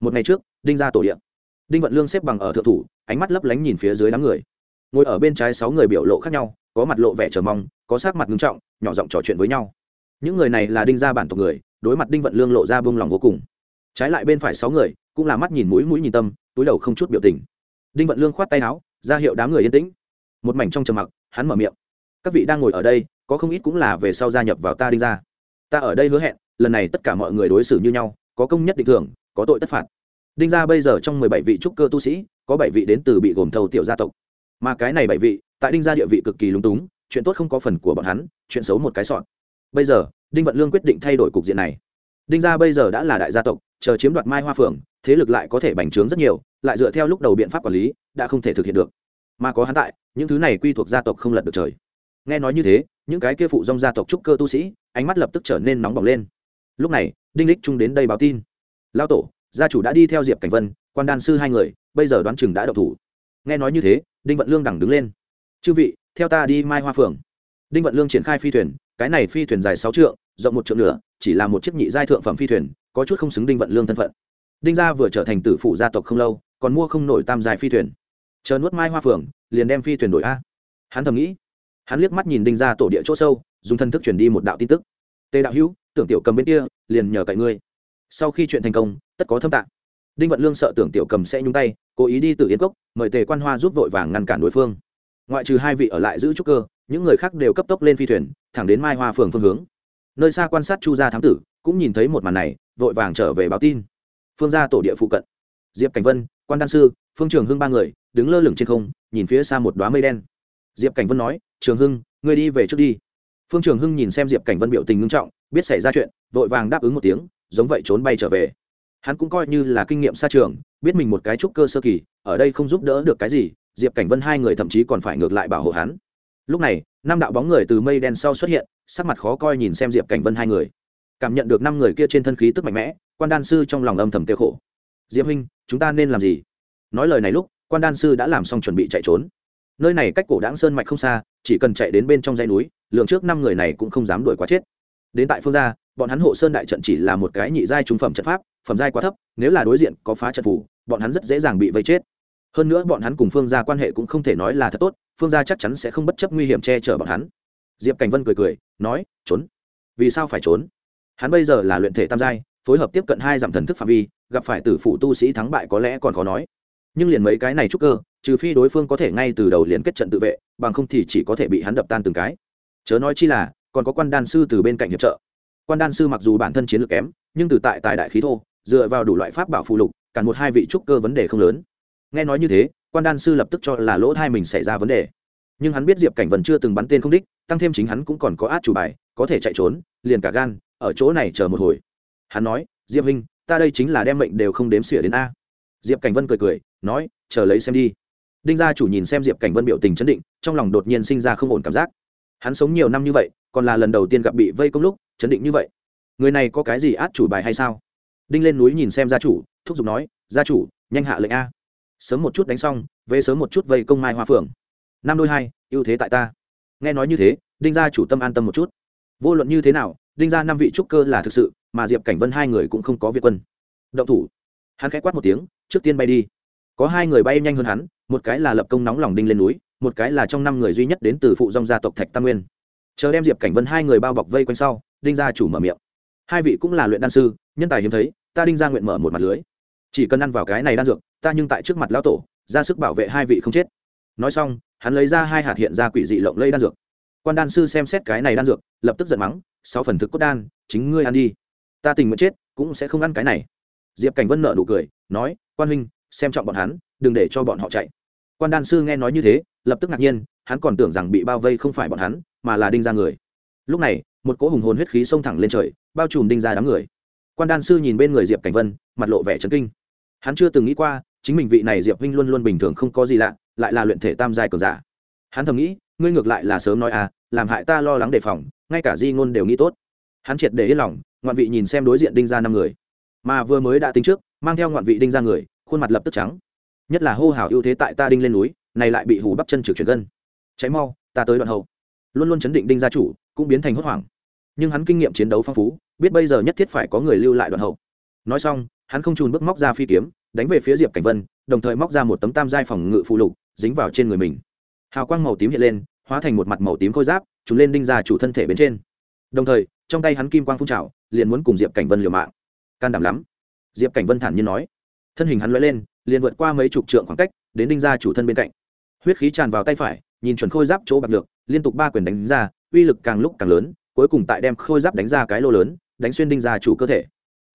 Một ngày trước, đinh ra tổ điện. Đinh vận lương xếp bằng ở thượng thủ, ánh mắt lấp lánh nhìn phía dưới đám người ngồi ở bên trái sáu người biểu lộ khác nhau, có mặt lộ vẻ chờ mong, có sắc mặt ngưng trọng, nhỏ giọng trò chuyện với nhau. Những người này là đinh gia bản tộc người, đối mặt đinh vận lương lộ ra bông lòng vô cùng. Trái lại bên phải sáu người, cũng là mắt nhìn mũi mũi nhìn tâm, túi đầu không chút biểu tình. Đinh vận lương khoát tay áo, ra hiệu đám người yên tĩnh. Một mảnh trong trầm mặc, hắn mở miệng. Các vị đang ngồi ở đây, có không ít cũng là về sau gia nhập vào ta đinh gia. Ta ở đây hứa hẹn, lần này tất cả mọi người đối xử như nhau, có công nhất định thưởng, có tội tất phạt. Đinh gia bây giờ trong mười bảy vị trúc cơ tu sĩ, có bảy vị đến từ bị gồm thầu tiểu gia tộc mà cái này bảy vị tại đinh gia địa vị cực kỳ lúng túng chuyện tốt không có phần của bọn hắn chuyện xấu một cái sọn. Bây giờ đinh vận lương quyết định thay đổi cục diện này. Đinh gia bây giờ đã là đại gia tộc chờ chiếm đoạt mai hoa Phường, thế lực lại có thể bành trướng rất nhiều lại dựa theo lúc đầu biện pháp quản lý đã không thể thực hiện được. Mà có hắn tại những thứ này quy thuộc gia tộc không lật được trời. Nghe nói như thế những cái kia phụ dòng gia tộc trúc cơ tu sĩ ánh mắt lập tức trở nên nóng bỏng lên. Lúc này đinh lích trung đến đây báo tin. Lao tổ gia chủ đã đi theo diệp cảnh vân quan đan sư hai người bây giờ đoán chừng đã đậu thủ. Nghe nói như thế đinh vận lương đẳng đứng lên. Chư vị, theo ta đi mai hoa phường đinh vận lương triển khai phi thuyền, cái này phi thuyền dài sáu trượng, rộng một trượng nửa, chỉ là một chiếc nhị giai thượng phẩm phi thuyền, có chút không xứng đinh vận lương thân phận. Đinh gia vừa trở thành tử phụ gia tộc không lâu, còn mua không nổi tam giai phi thuyền. Chờ nuốt mai hoa phường liền đem phi thuyền đổi a. Hắn thầm nghĩ. Hắn liếc mắt nhìn đinh gia tổ địa chỗ sâu, dùng thân thức chuyển đi một đạo tin tức. Tề đạo hữu, tưởng tiểu cầm bên kia, liền nhờ cậy ngươi. Sau khi chuyện thành công, tất có thâm tạng đinh vận lương sợ tưởng tiểu cầm sẽ nhung tay, cố ý đi từ yên cốc, mời tề quan hoa giúp vội vàng ngăn cản đối phương. Ngoại trừ hai vị ở lại giữ trúc cơ, những người khác đều cấp tốc lên phi thuyền, thẳng đến mai hoa phường phương hướng. Nơi xa quan sát chu gia thám tử, cũng nhìn thấy một màn này, vội vàng trở về báo tin. Phương gia tổ địa phụ cận. Diệp cảnh vân, quan đan sư, phương trường hưng ba người, đứng lơ lửng trên không, nhìn phía xa một đoá mây đen. Diệp cảnh vân nói, trường hưng, ngươi đi về trước đi. Phương trường hưng nhìn xem diệp cảnh vân biểu tình ngưng trọng, biết xảy ra chuyện, vội vàng đáp ứng một tiếng, giống vậy trốn bay trở về hắn cũng coi như là kinh nghiệm xa trường, biết mình một cái trúc cơ sơ kỳ, ở đây không giúp đỡ được cái gì, diệp cảnh vân hai người thậm chí còn phải ngược lại bảo hộ hắn. Lúc này, năm đạo bóng người từ mây đen sau xuất hiện, sắc mặt khó coi nhìn xem diệp cảnh vân hai người. Cảm nhận được năm người kia trên thân khí tức mạnh mẽ, quan đan sư trong lòng âm thầm kêu khổ. Diệp huynh, chúng ta nên làm gì? Nói lời này lúc, quan đan sư đã làm xong chuẩn bị chạy trốn. Nơi này cách cổ đáng sơn mạch không xa, chỉ cần chạy đến bên trong dãy núi, lượng trước năm người này cũng không dám đuổi quá chết đến tại phương gia, bọn hắn hộ sơn đại trận chỉ là một cái nhị giai trung phẩm trận pháp, phẩm giai quá thấp, nếu là đối diện có phá trận phủ bọn hắn rất dễ dàng bị vây chết. Hơn nữa bọn hắn cùng phương gia quan hệ cũng không thể nói là thật tốt, phương gia chắc chắn sẽ không bất chấp nguy hiểm che chở bọn hắn. Diệp cảnh vân cười cười, nói, trốn. Vì sao phải trốn? Hắn bây giờ là luyện thể tam giai, phối hợp tiếp cận hai dặm thần thức phạm vi, gặp phải tử phụ tu sĩ thắng bại có lẽ còn khó nói. Nhưng liền mấy cái này chúc cơ, trừ phi đối phương có thể ngay từ đầu liền kết trận tự vệ, bằng không thì chỉ có thể bị hắn đập tan từng cái. Chớ nói chi là còn có quan đan sư từ bên cạnh hiệp trợ. Quan đan sư mặc dù bản thân chiến lược kém, nhưng từ tại tài đại khí thô, dựa vào đủ loại pháp bảo phụ lục cản một hai vị trúc cơ vấn đề không lớn. Nghe nói như thế, quan đan sư lập tức cho là lỗ thai mình xảy ra vấn đề. Nhưng hắn biết diệp cảnh vân chưa từng bắn tên không đích, tăng thêm chính hắn cũng còn có át chủ bài, có thể chạy trốn, liền cả gan, ở chỗ này chờ một hồi. Hắn nói, diệp huynh, ta đây chính là đem mệnh đều không đếm xỉa đến a. Diệp cảnh vân cười cười, nói, chờ lấy xem đi. Đinh gia chủ nhìn xem diệp cảnh vân biểu tình chấn định, trong lòng đột nhiên sinh ra không ổn cảm giác. Hắn sống nhiều năm như vậy còn là lần đầu tiên gặp bị vây công lúc, chấn định như vậy. Người này có cái gì át chủ bài hay sao? Đinh lên núi nhìn xem gia chủ, thúc giục nói, gia chủ, nhanh hạ lệnh a. Sớm một chút đánh xong, về sớm một chút vây công mai hoa phượng. Năm đôi hai, ưu thế tại ta. Nghe nói như thế, đinh gia chủ tâm an tâm một chút. Vô luận như thế nào, đinh gia năm vị trúc cơ là thực sự, mà diệp cảnh vân hai người cũng không có việc quân. Động thủ. Hắn k h á quát một tiếng, trước tiên bay đi. Có hai người bay nhanh hơn hắn, một cái là lập công nóng lòng đinh lên núi, một cái là trong năm người duy nhất đến từ phụ dòng gia tộc thạch tam nguyên chờ đem diệp cảnh vân hai người bao bọc vây quanh sau, đinh gia chủ mở miệng. Hai vị cũng là luyện đan sư, nhân tài hiếm thấy, ta đinh gia nguyện mở một mặt lưới. Chỉ cần ăn vào cái này đan dược, ta nhưng tại trước mặt lão tổ, ra sức bảo vệ hai vị không chết. Nói xong, hắn lấy ra hai hạt hiện ra quỷ dị lộng lây đan dược. Quan đan sư xem xét cái này đan dược, lập tức giận mắng, sáu phần thực cốt đan, chính ngươi ăn đi. Ta tình nguyện chết, cũng sẽ không ăn cái này. Diệp cảnh vân nợ nụ cười, nói, quan huynh, xem trọng bọn hắn, đừng để cho bọn họ chạy. Quan đan sư nghe nói như thế, lập tức ngạc nhiên, hắn còn tưởng rằng bị bao vây không phải bọn hắn mà là đinh ra người. Lúc này, một cỗ hùng hồn huyết khí xông thẳng lên trời, bao trùm đinh ra đám người. Quan đan sư nhìn bên người diệp cảnh vân, mặt lộ vẻ trấn kinh. Hắn chưa từng nghĩ qua, chính mình vị này diệp huynh luôn luôn bình thường không có gì lạ, lại là luyện thể tam giai cường giả. Hắn thầm nghĩ, ngươi ngược lại là sớm nói à làm hại ta lo lắng đề phòng, ngay cả di ngôn đều nghĩ tốt. Hắn triệt để yên lòng, ngoạn vị nhìn xem đối diện đinh ra năm người. Mà vừa mới đã tính trước, mang theo ngoạn vị đinh ra người, khuôn mặt lập tức trắng. Nhất là hô hào ưu thế tại ta đinh lên núi, này lại bị hù bắp chân trực chuyển gân. Cháy mau, ta tới đoạn hậu luôn luôn chấn định đinh gia chủ, cũng biến thành hốt hoảng. Nhưng hắn kinh nghiệm chiến đấu phong phú, biết bây giờ nhất thiết phải có người lưu lại đoạn hậu. Nói xong, hắn không trùn bước móc ra phi kiếm, đánh về phía diệp cảnh vân, đồng thời móc ra một tấm tam giai phòng ngự phụ lục, dính vào trên người mình. Hào quang màu tím hiện lên, hóa thành một mặt màu tím khôi giáp trúng lên đinh gia chủ thân thể bên trên. Đồng thời, trong tay hắn kim quang phun trào, liền muốn cùng diệp cảnh vân liều mạng. Can đảm lắm. Diệp cảnh vân thản nhiên nói. Thân hình hắn lóe lên, liền vượt qua mấy chục trượng khoảng cách, đến đinh gia chủ thân bên cạnh. Huyết khí tràn vào tay phải, nhìn chuẩn khôi giáp chỗ bạc được liên tục ba quyền đánh ra, uy lực càng lúc càng lớn, cuối cùng tại đem khôi giáp đánh ra cái lô lớn, đánh xuyên đinh gia chủ cơ thể.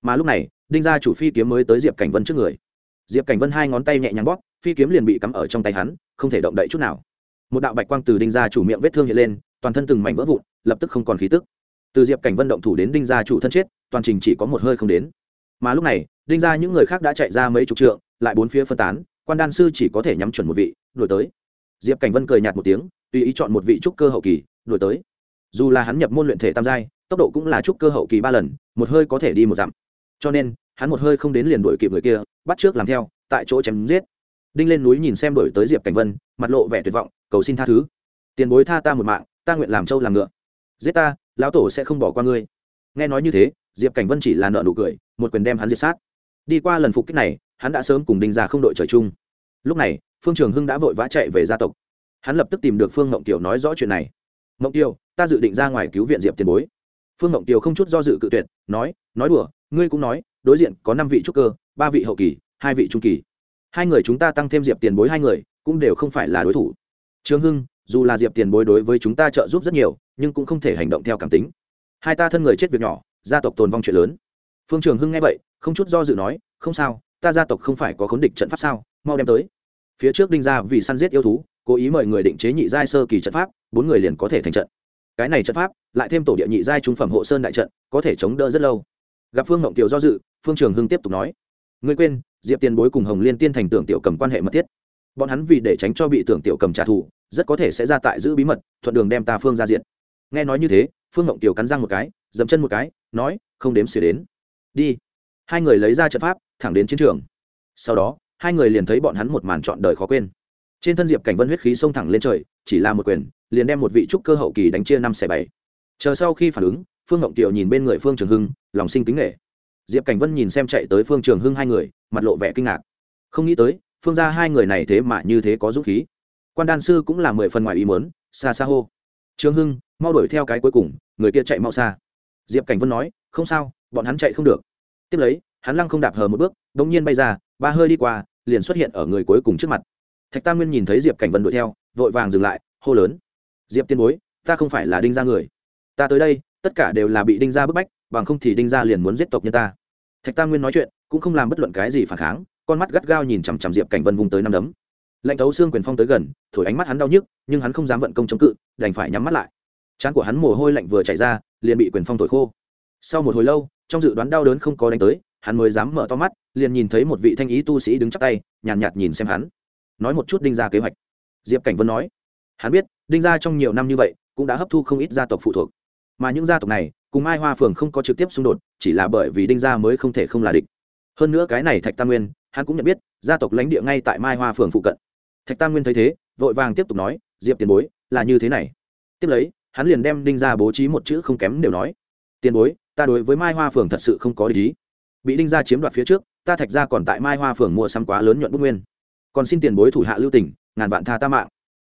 Mà lúc này, đinh gia chủ phi kiếm mới tới diệp cảnh vân trước người. Diệp cảnh vân hai ngón tay nhẹ nhàng bóp, phi kiếm liền bị cắm ở trong tay hắn, không thể động đậy chút nào. Một đạo bạch quang từ đinh gia chủ miệng vết thương hiện lên, toàn thân từng mảnh vỡ vụn, lập tức không còn khí tức. Từ diệp cảnh vân động thủ đến đinh gia chủ thân chết, toàn trình chỉ có một hơi không đến. Mà lúc này, đinh gia những người khác đã chạy ra mấy chục trượng, lại bốn phía phân tán, quan đan sư chỉ có thể nhắm chuẩn một vị, đuổi tới. Diệp cảnh vân cười nhạt một tiếng tùy ý chọn một vị trúc cơ hậu kỳ, đuổi tới. Dù là hắn nhập môn luyện thể tam giai, tốc độ cũng là trúc cơ hậu kỳ ba lần, một hơi có thể đi một dặm. Cho nên, hắn một hơi không đến liền đuổi kịp người kia, bắt trước làm theo, tại chỗ chém giết. Đinh lên núi nhìn xem đổi tới diệp cảnh vân, mặt lộ vẻ tuyệt vọng, cầu xin tha thứ. Tiền bối tha ta một mạng, ta nguyện làm trâu làm ngựa. Giết ta, lão tổ sẽ không bỏ qua ngươi. Nghe nói như thế, diệp cảnh vân chỉ là nợ nụ cười, một quyền đem hắn diệt sát. Đi qua lần phục kích này, hắn đã sớm cùng đinh ra không đội trời chung. Lúc này, phương trường hưng đã vội vã chạy về gia tộc hắn lập tức tìm được phương mộng kiều nói rõ chuyện này. Mộng kiều, ta dự định ra ngoài cứu viện diệp tiền bối. Phương mộng kiều không chút do dự cự tuyệt, nói nói đùa, ngươi cũng nói, đối diện có năm vị trúc cơ, ba vị hậu kỳ, hai vị trung kỳ. Hai người chúng ta tăng thêm diệp tiền bối hai người, cũng đều không phải là đối thủ. Trương hưng, dù là diệp tiền bối đối với chúng ta trợ giúp rất nhiều, nhưng cũng không thể hành động theo cảm tính. Hai ta thân người chết việc nhỏ, gia tộc tồn vong chuyện lớn. Phương trường hưng nghe vậy, không chút do dự nói, không sao, ta gia tộc không phải có khốn địch trận pháp sao, mau đem tới. Phía trước đinh ra vì săn giết yêu thú cố ý mời người định chế nhị giai sơ kỳ trận pháp, bốn người liền có thể thành trận. Cái này trận pháp, lại thêm tổ địa nhị giai trung phẩm hộ sơn đại trận, có thể chống đỡ rất lâu. Gặp phương ngộng tiểu do dự, phương trường hưng tiếp tục nói, ngươi quên, diệp tiền bối cùng hồng liên tiên thành tưởng tiểu cầm quan hệ mật thiết. Bọn hắn vì để tránh cho bị tưởng tiểu cầm trả thù, rất có thể sẽ ra tại giữ bí mật, thuận đường đem ta phương ra diện. Nghe nói như thế, phương ngộng tiểu cắn răng một cái, dậm chân một cái, nói, không đếm xỉa đến. Đi. Hai người lấy ra trận pháp, thẳng đến chiến trường. Sau đó, hai người liền thấy bọn hắn một màn trọn đời khó quên trên thân diệp cảnh vân huyết khí xông thẳng lên trời, chỉ là một quyền, liền đem một vị trúc cơ hậu kỳ đánh chia năm xẻ bảy. Chờ sau khi phản ứng, phương ngộng tiểu nhìn bên người phương trường hưng, lòng sinh kính nghệ diệp cảnh vân nhìn xem chạy tới phương trường hưng hai người, mặt lộ vẻ kinh ngạc. Không nghĩ tới, phương ra hai người này thế mà như thế có dũng khí. Quan đan sư cũng là mười phần ngoài ý mớn xa xa hô. Trường hưng, mau đuổi theo cái cuối cùng, người kia chạy mau xa. Diệp cảnh vân nói, không sao, bọn hắn chạy không được. Tiếp lấy, hắn lăng không đạp hờ một bước đ ỗ n g nhiên bay ra, ba hơi đi qua, liền xuất hiện ở người cuối cùng trước mặt thạch tam nguyên nhìn thấy diệp cảnh vân đuổi theo vội vàng dừng lại hô lớn. Diệp tiên bối ta không phải là đinh Gia người. Ta tới đây tất cả đều là bị đinh Gia bức bách bằng không thì đinh Gia liền muốn giết tộc nhân ta. Thạch tam nguyên nói chuyện cũng không làm bất luận cái gì phản kháng con mắt gắt gao nhìn chằm chằm diệp cảnh vân vùng tới năm đấm. Lạnh thấu xương quyền phong tới gần thổi ánh mắt hắn đau nhức nhưng hắn không dám vận công chống cự đành phải nhắm mắt lại. Trán của hắn mồ hôi lạnh vừa chảy ra liền bị quyền phong thổi khô. Sau một hồi lâu trong dự đoán đau đớn không có đánh tới hắn mới dám mở to mắt liền nhìn thấy một vị thanh ý tu sĩ đứng chắc tay nhàn nhạt, nhạt nhìn xem hắn nói một chút đinh gia kế hoạch. Diệp cảnh vân nói, hắn biết, đinh gia trong nhiều năm như vậy, cũng đã hấp thu không ít gia tộc phụ thuộc. Mà những gia tộc này, cùng mai hoa phường không có trực tiếp xung đột, chỉ là bởi vì đinh gia mới không thể không là địch. Hơn nữa cái này thạch tam nguyên, hắn cũng nhận biết, gia tộc lãnh địa ngay tại mai hoa phường phụ cận. Thạch tam nguyên thấy thế, vội vàng tiếp tục nói, diệp tiền bối, là như thế này. Tiếp lấy, hắn liền đem đinh gia bố trí một chữ không kém đều nói, tiền bối, ta đối với mai hoa phường thật sự không có lý bị đinh gia chiếm đoạt phía trước, ta thạch ra còn tại mai hoa phường mua xăm quá lớn nhuận bút nguyên còn xin tiền bối thủ hạ lưu tình, ngàn vạn tha ta mạng.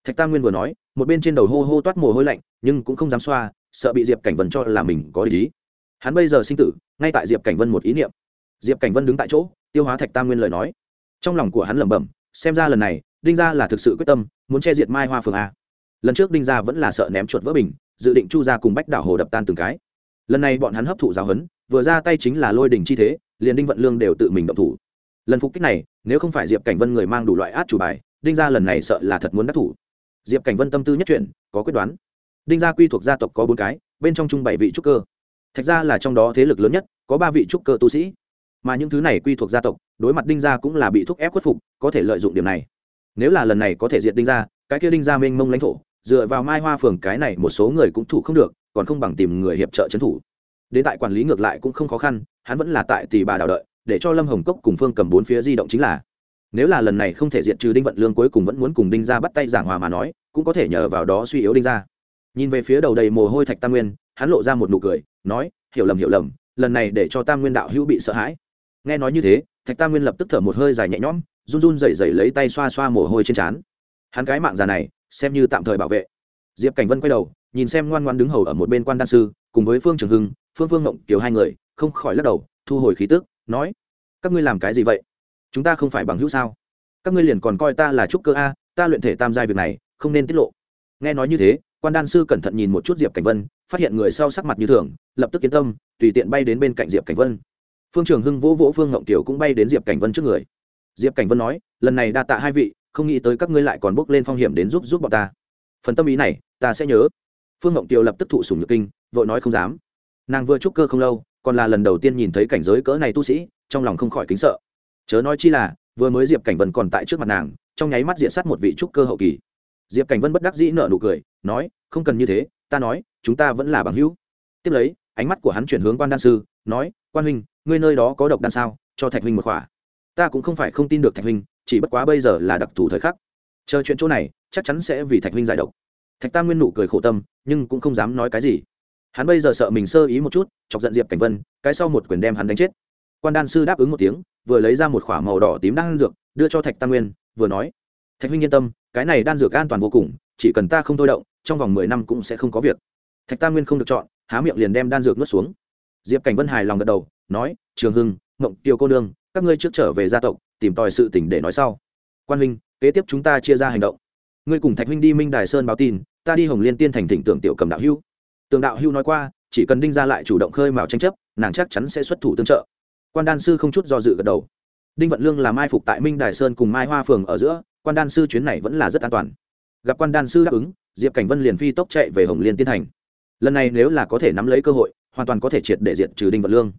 Thạch tam nguyên vừa nói, một bên trên đầu hô hô toát mồ hôi lạnh, nhưng cũng không dám xoa, sợ bị diệp cảnh vân cho là mình có lý. Hắn bây giờ sinh tử, ngay tại diệp cảnh vân một ý niệm. Diệp cảnh vân đứng tại chỗ, tiêu hóa thạch tam nguyên lời nói. Trong lòng của hắn lẩm bẩm, xem ra lần này, đinh gia là thực sự quyết tâm, muốn che diệt mai hoa phường a. Lần trước đinh gia vẫn là sợ ném chuột vỡ bình, dự định chu ra cùng bách đảo hồ đập tan từng cái. Lần này bọn hắn hấp thụ giáo huấn, vừa ra tay chính là lôi đình chi thế, liền đinh vận lương đều tự mình động thủ. Lần phục kích này nếu không phải diệp cảnh vân người mang đủ loại át chủ bài đinh gia lần này sợ là thật muốn đắc thủ diệp cảnh vân tâm tư nhất chuyển có quyết đoán đinh gia quy thuộc gia tộc có bốn cái bên trong chung bảy vị trúc cơ thạch gia là trong đó thế lực lớn nhất có ba vị trúc cơ tu sĩ mà những thứ này quy thuộc gia tộc đối mặt đinh gia cũng là bị thúc ép khuất phục có thể lợi dụng điểm này nếu là lần này có thể diệt đinh gia cái kia đinh gia mênh mông lãnh thổ dựa vào mai hoa phường cái này một số người cũng thủ không được còn không bằng tìm người hiệp trợ trấn thủ đến tại quản lý ngược lại cũng không khó khăn hắn vẫn là tại tỷ bà đào đợi để cho lâm hồng cốc cùng phương cầm bốn phía di động chính là. Nếu là lần này không thể diện trừ đinh vận lương cuối cùng vẫn muốn cùng đinh gia bắt tay giảng hòa mà nói, cũng có thể nhờ vào đó suy yếu đinh gia. Nhìn về phía đầu đầy mồ hôi thạch tam nguyên, hắn lộ ra một nụ cười, nói, hiểu lầm hiểu lầm, lần này để cho tam nguyên đạo hữu bị sợ hãi. Nghe nói như thế, thạch tam nguyên lập tức thở một hơi dài nhẹ nhõm, run run rẩy rẩy lấy tay xoa xoa mồ hôi trên trán. Hắn cái mạng già này, xem như tạm thời bảo vệ. Diệp cảnh vân quay đầu, nhìn xem ngoan ngoan đứng hầu ở một bên quan đan sư, cùng với phương trường hưng, phương phương ngộng kiều hai người, không khỏi lắc đầu, thu hồi khí tức nói, các ngươi làm cái gì vậy? Chúng ta không phải bằng hữu sao? Các ngươi liền còn coi ta là trúc cơ a, ta luyện thể tam giai việc này, không nên tiết lộ. Nghe nói như thế, quan đan sư cẩn thận nhìn một chút diệp cảnh vân, phát hiện người sau sắc mặt như thường, lập tức yên tâm, tùy tiện bay đến bên cạnh diệp cảnh vân. Phương trường hưng vỗ vỗ phương ngộng tiểu cũng bay đến diệp cảnh vân trước người. Diệp cảnh vân nói, lần này đa tạ hai vị, không nghĩ tới các ngươi lại còn bước lên phong hiểm đến giúp giúp bọn ta. Phần tâm ý này, ta sẽ nhớ. Phương ngộng tiểu lập tức thụ sùng nhược kinh, vội nói không dám. Nàng vừa trúc cơ không lâu còn là lần đầu tiên nhìn thấy cảnh giới cỡ này tu sĩ, trong lòng không khỏi kính sợ. Chớ nói chi là, vừa mới diệp cảnh vân còn tại trước mặt nàng, trong nháy mắt diện sát một vị trúc cơ hậu kỳ. Diệp cảnh vân bất đắc dĩ nở nụ cười, nói, không cần như thế, ta nói, chúng ta vẫn là bằng hữu. Tiếp lấy, ánh mắt của hắn chuyển hướng quan đan sư, nói, quan huynh, ngươi nơi đó có độc đan sao? Cho thạch huynh một khỏa. Ta cũng không phải không tin được thạch huynh, chỉ bất quá bây giờ là đặc thù thời khắc. Chờ chuyện chỗ này, chắc chắn sẽ vì thạch huynh giải độc. Thạch tam nguyên nụ cười khổ tâm, nhưng cũng không dám nói cái gì hắn bây giờ sợ mình sơ ý một chút, chọc giận diệp cảnh vân, cái sau một quyền đem hắn đánh chết. Quan đan sư đáp ứng một tiếng, vừa lấy ra một k h ỏ a màu đỏ tím đan dược, đưa cho thạch tam nguyên, vừa nói, thạch huynh yên tâm, cái này đan dược an toàn vô cùng, chỉ cần ta không thôi động, trong vòng mười năm cũng sẽ không có việc. Thạch tam nguyên không được chọn, há miệng liền đem đan dược nuốt xuống. Diệp cảnh vân hài lòng gật đầu, nói, trường hưng, mộng tiêu cô nương, các ngươi trước trở về gia tộc, tìm tòi sự tỉnh để nói sau. Quan huynh, kế tiếp chúng ta chia ra hành động. Ngươi cùng thạch huynh đi minh đài sơn báo tin, ta đi hồng liên tiên thành thỉnh tưởng tiểu cầm đạo hữu tường đạo hưu nói qua, chỉ cần đinh gia lại chủ động khơi mào tranh chấp, nàng chắc chắn sẽ xuất thủ tương trợ. Quan đan sư không chút do dự gật đầu. Đinh vận lương là mai phục tại minh đài sơn cùng mai hoa phường ở giữa, quan đan sư chuyến này vẫn là rất an toàn. Gặp quan đan sư đáp ứng, diệp cảnh vân liền phi tốc chạy về hồng liên tiên thành. Lần này nếu là có thể nắm lấy cơ hội, hoàn toàn có thể triệt để diệt trừ đinh vận lương.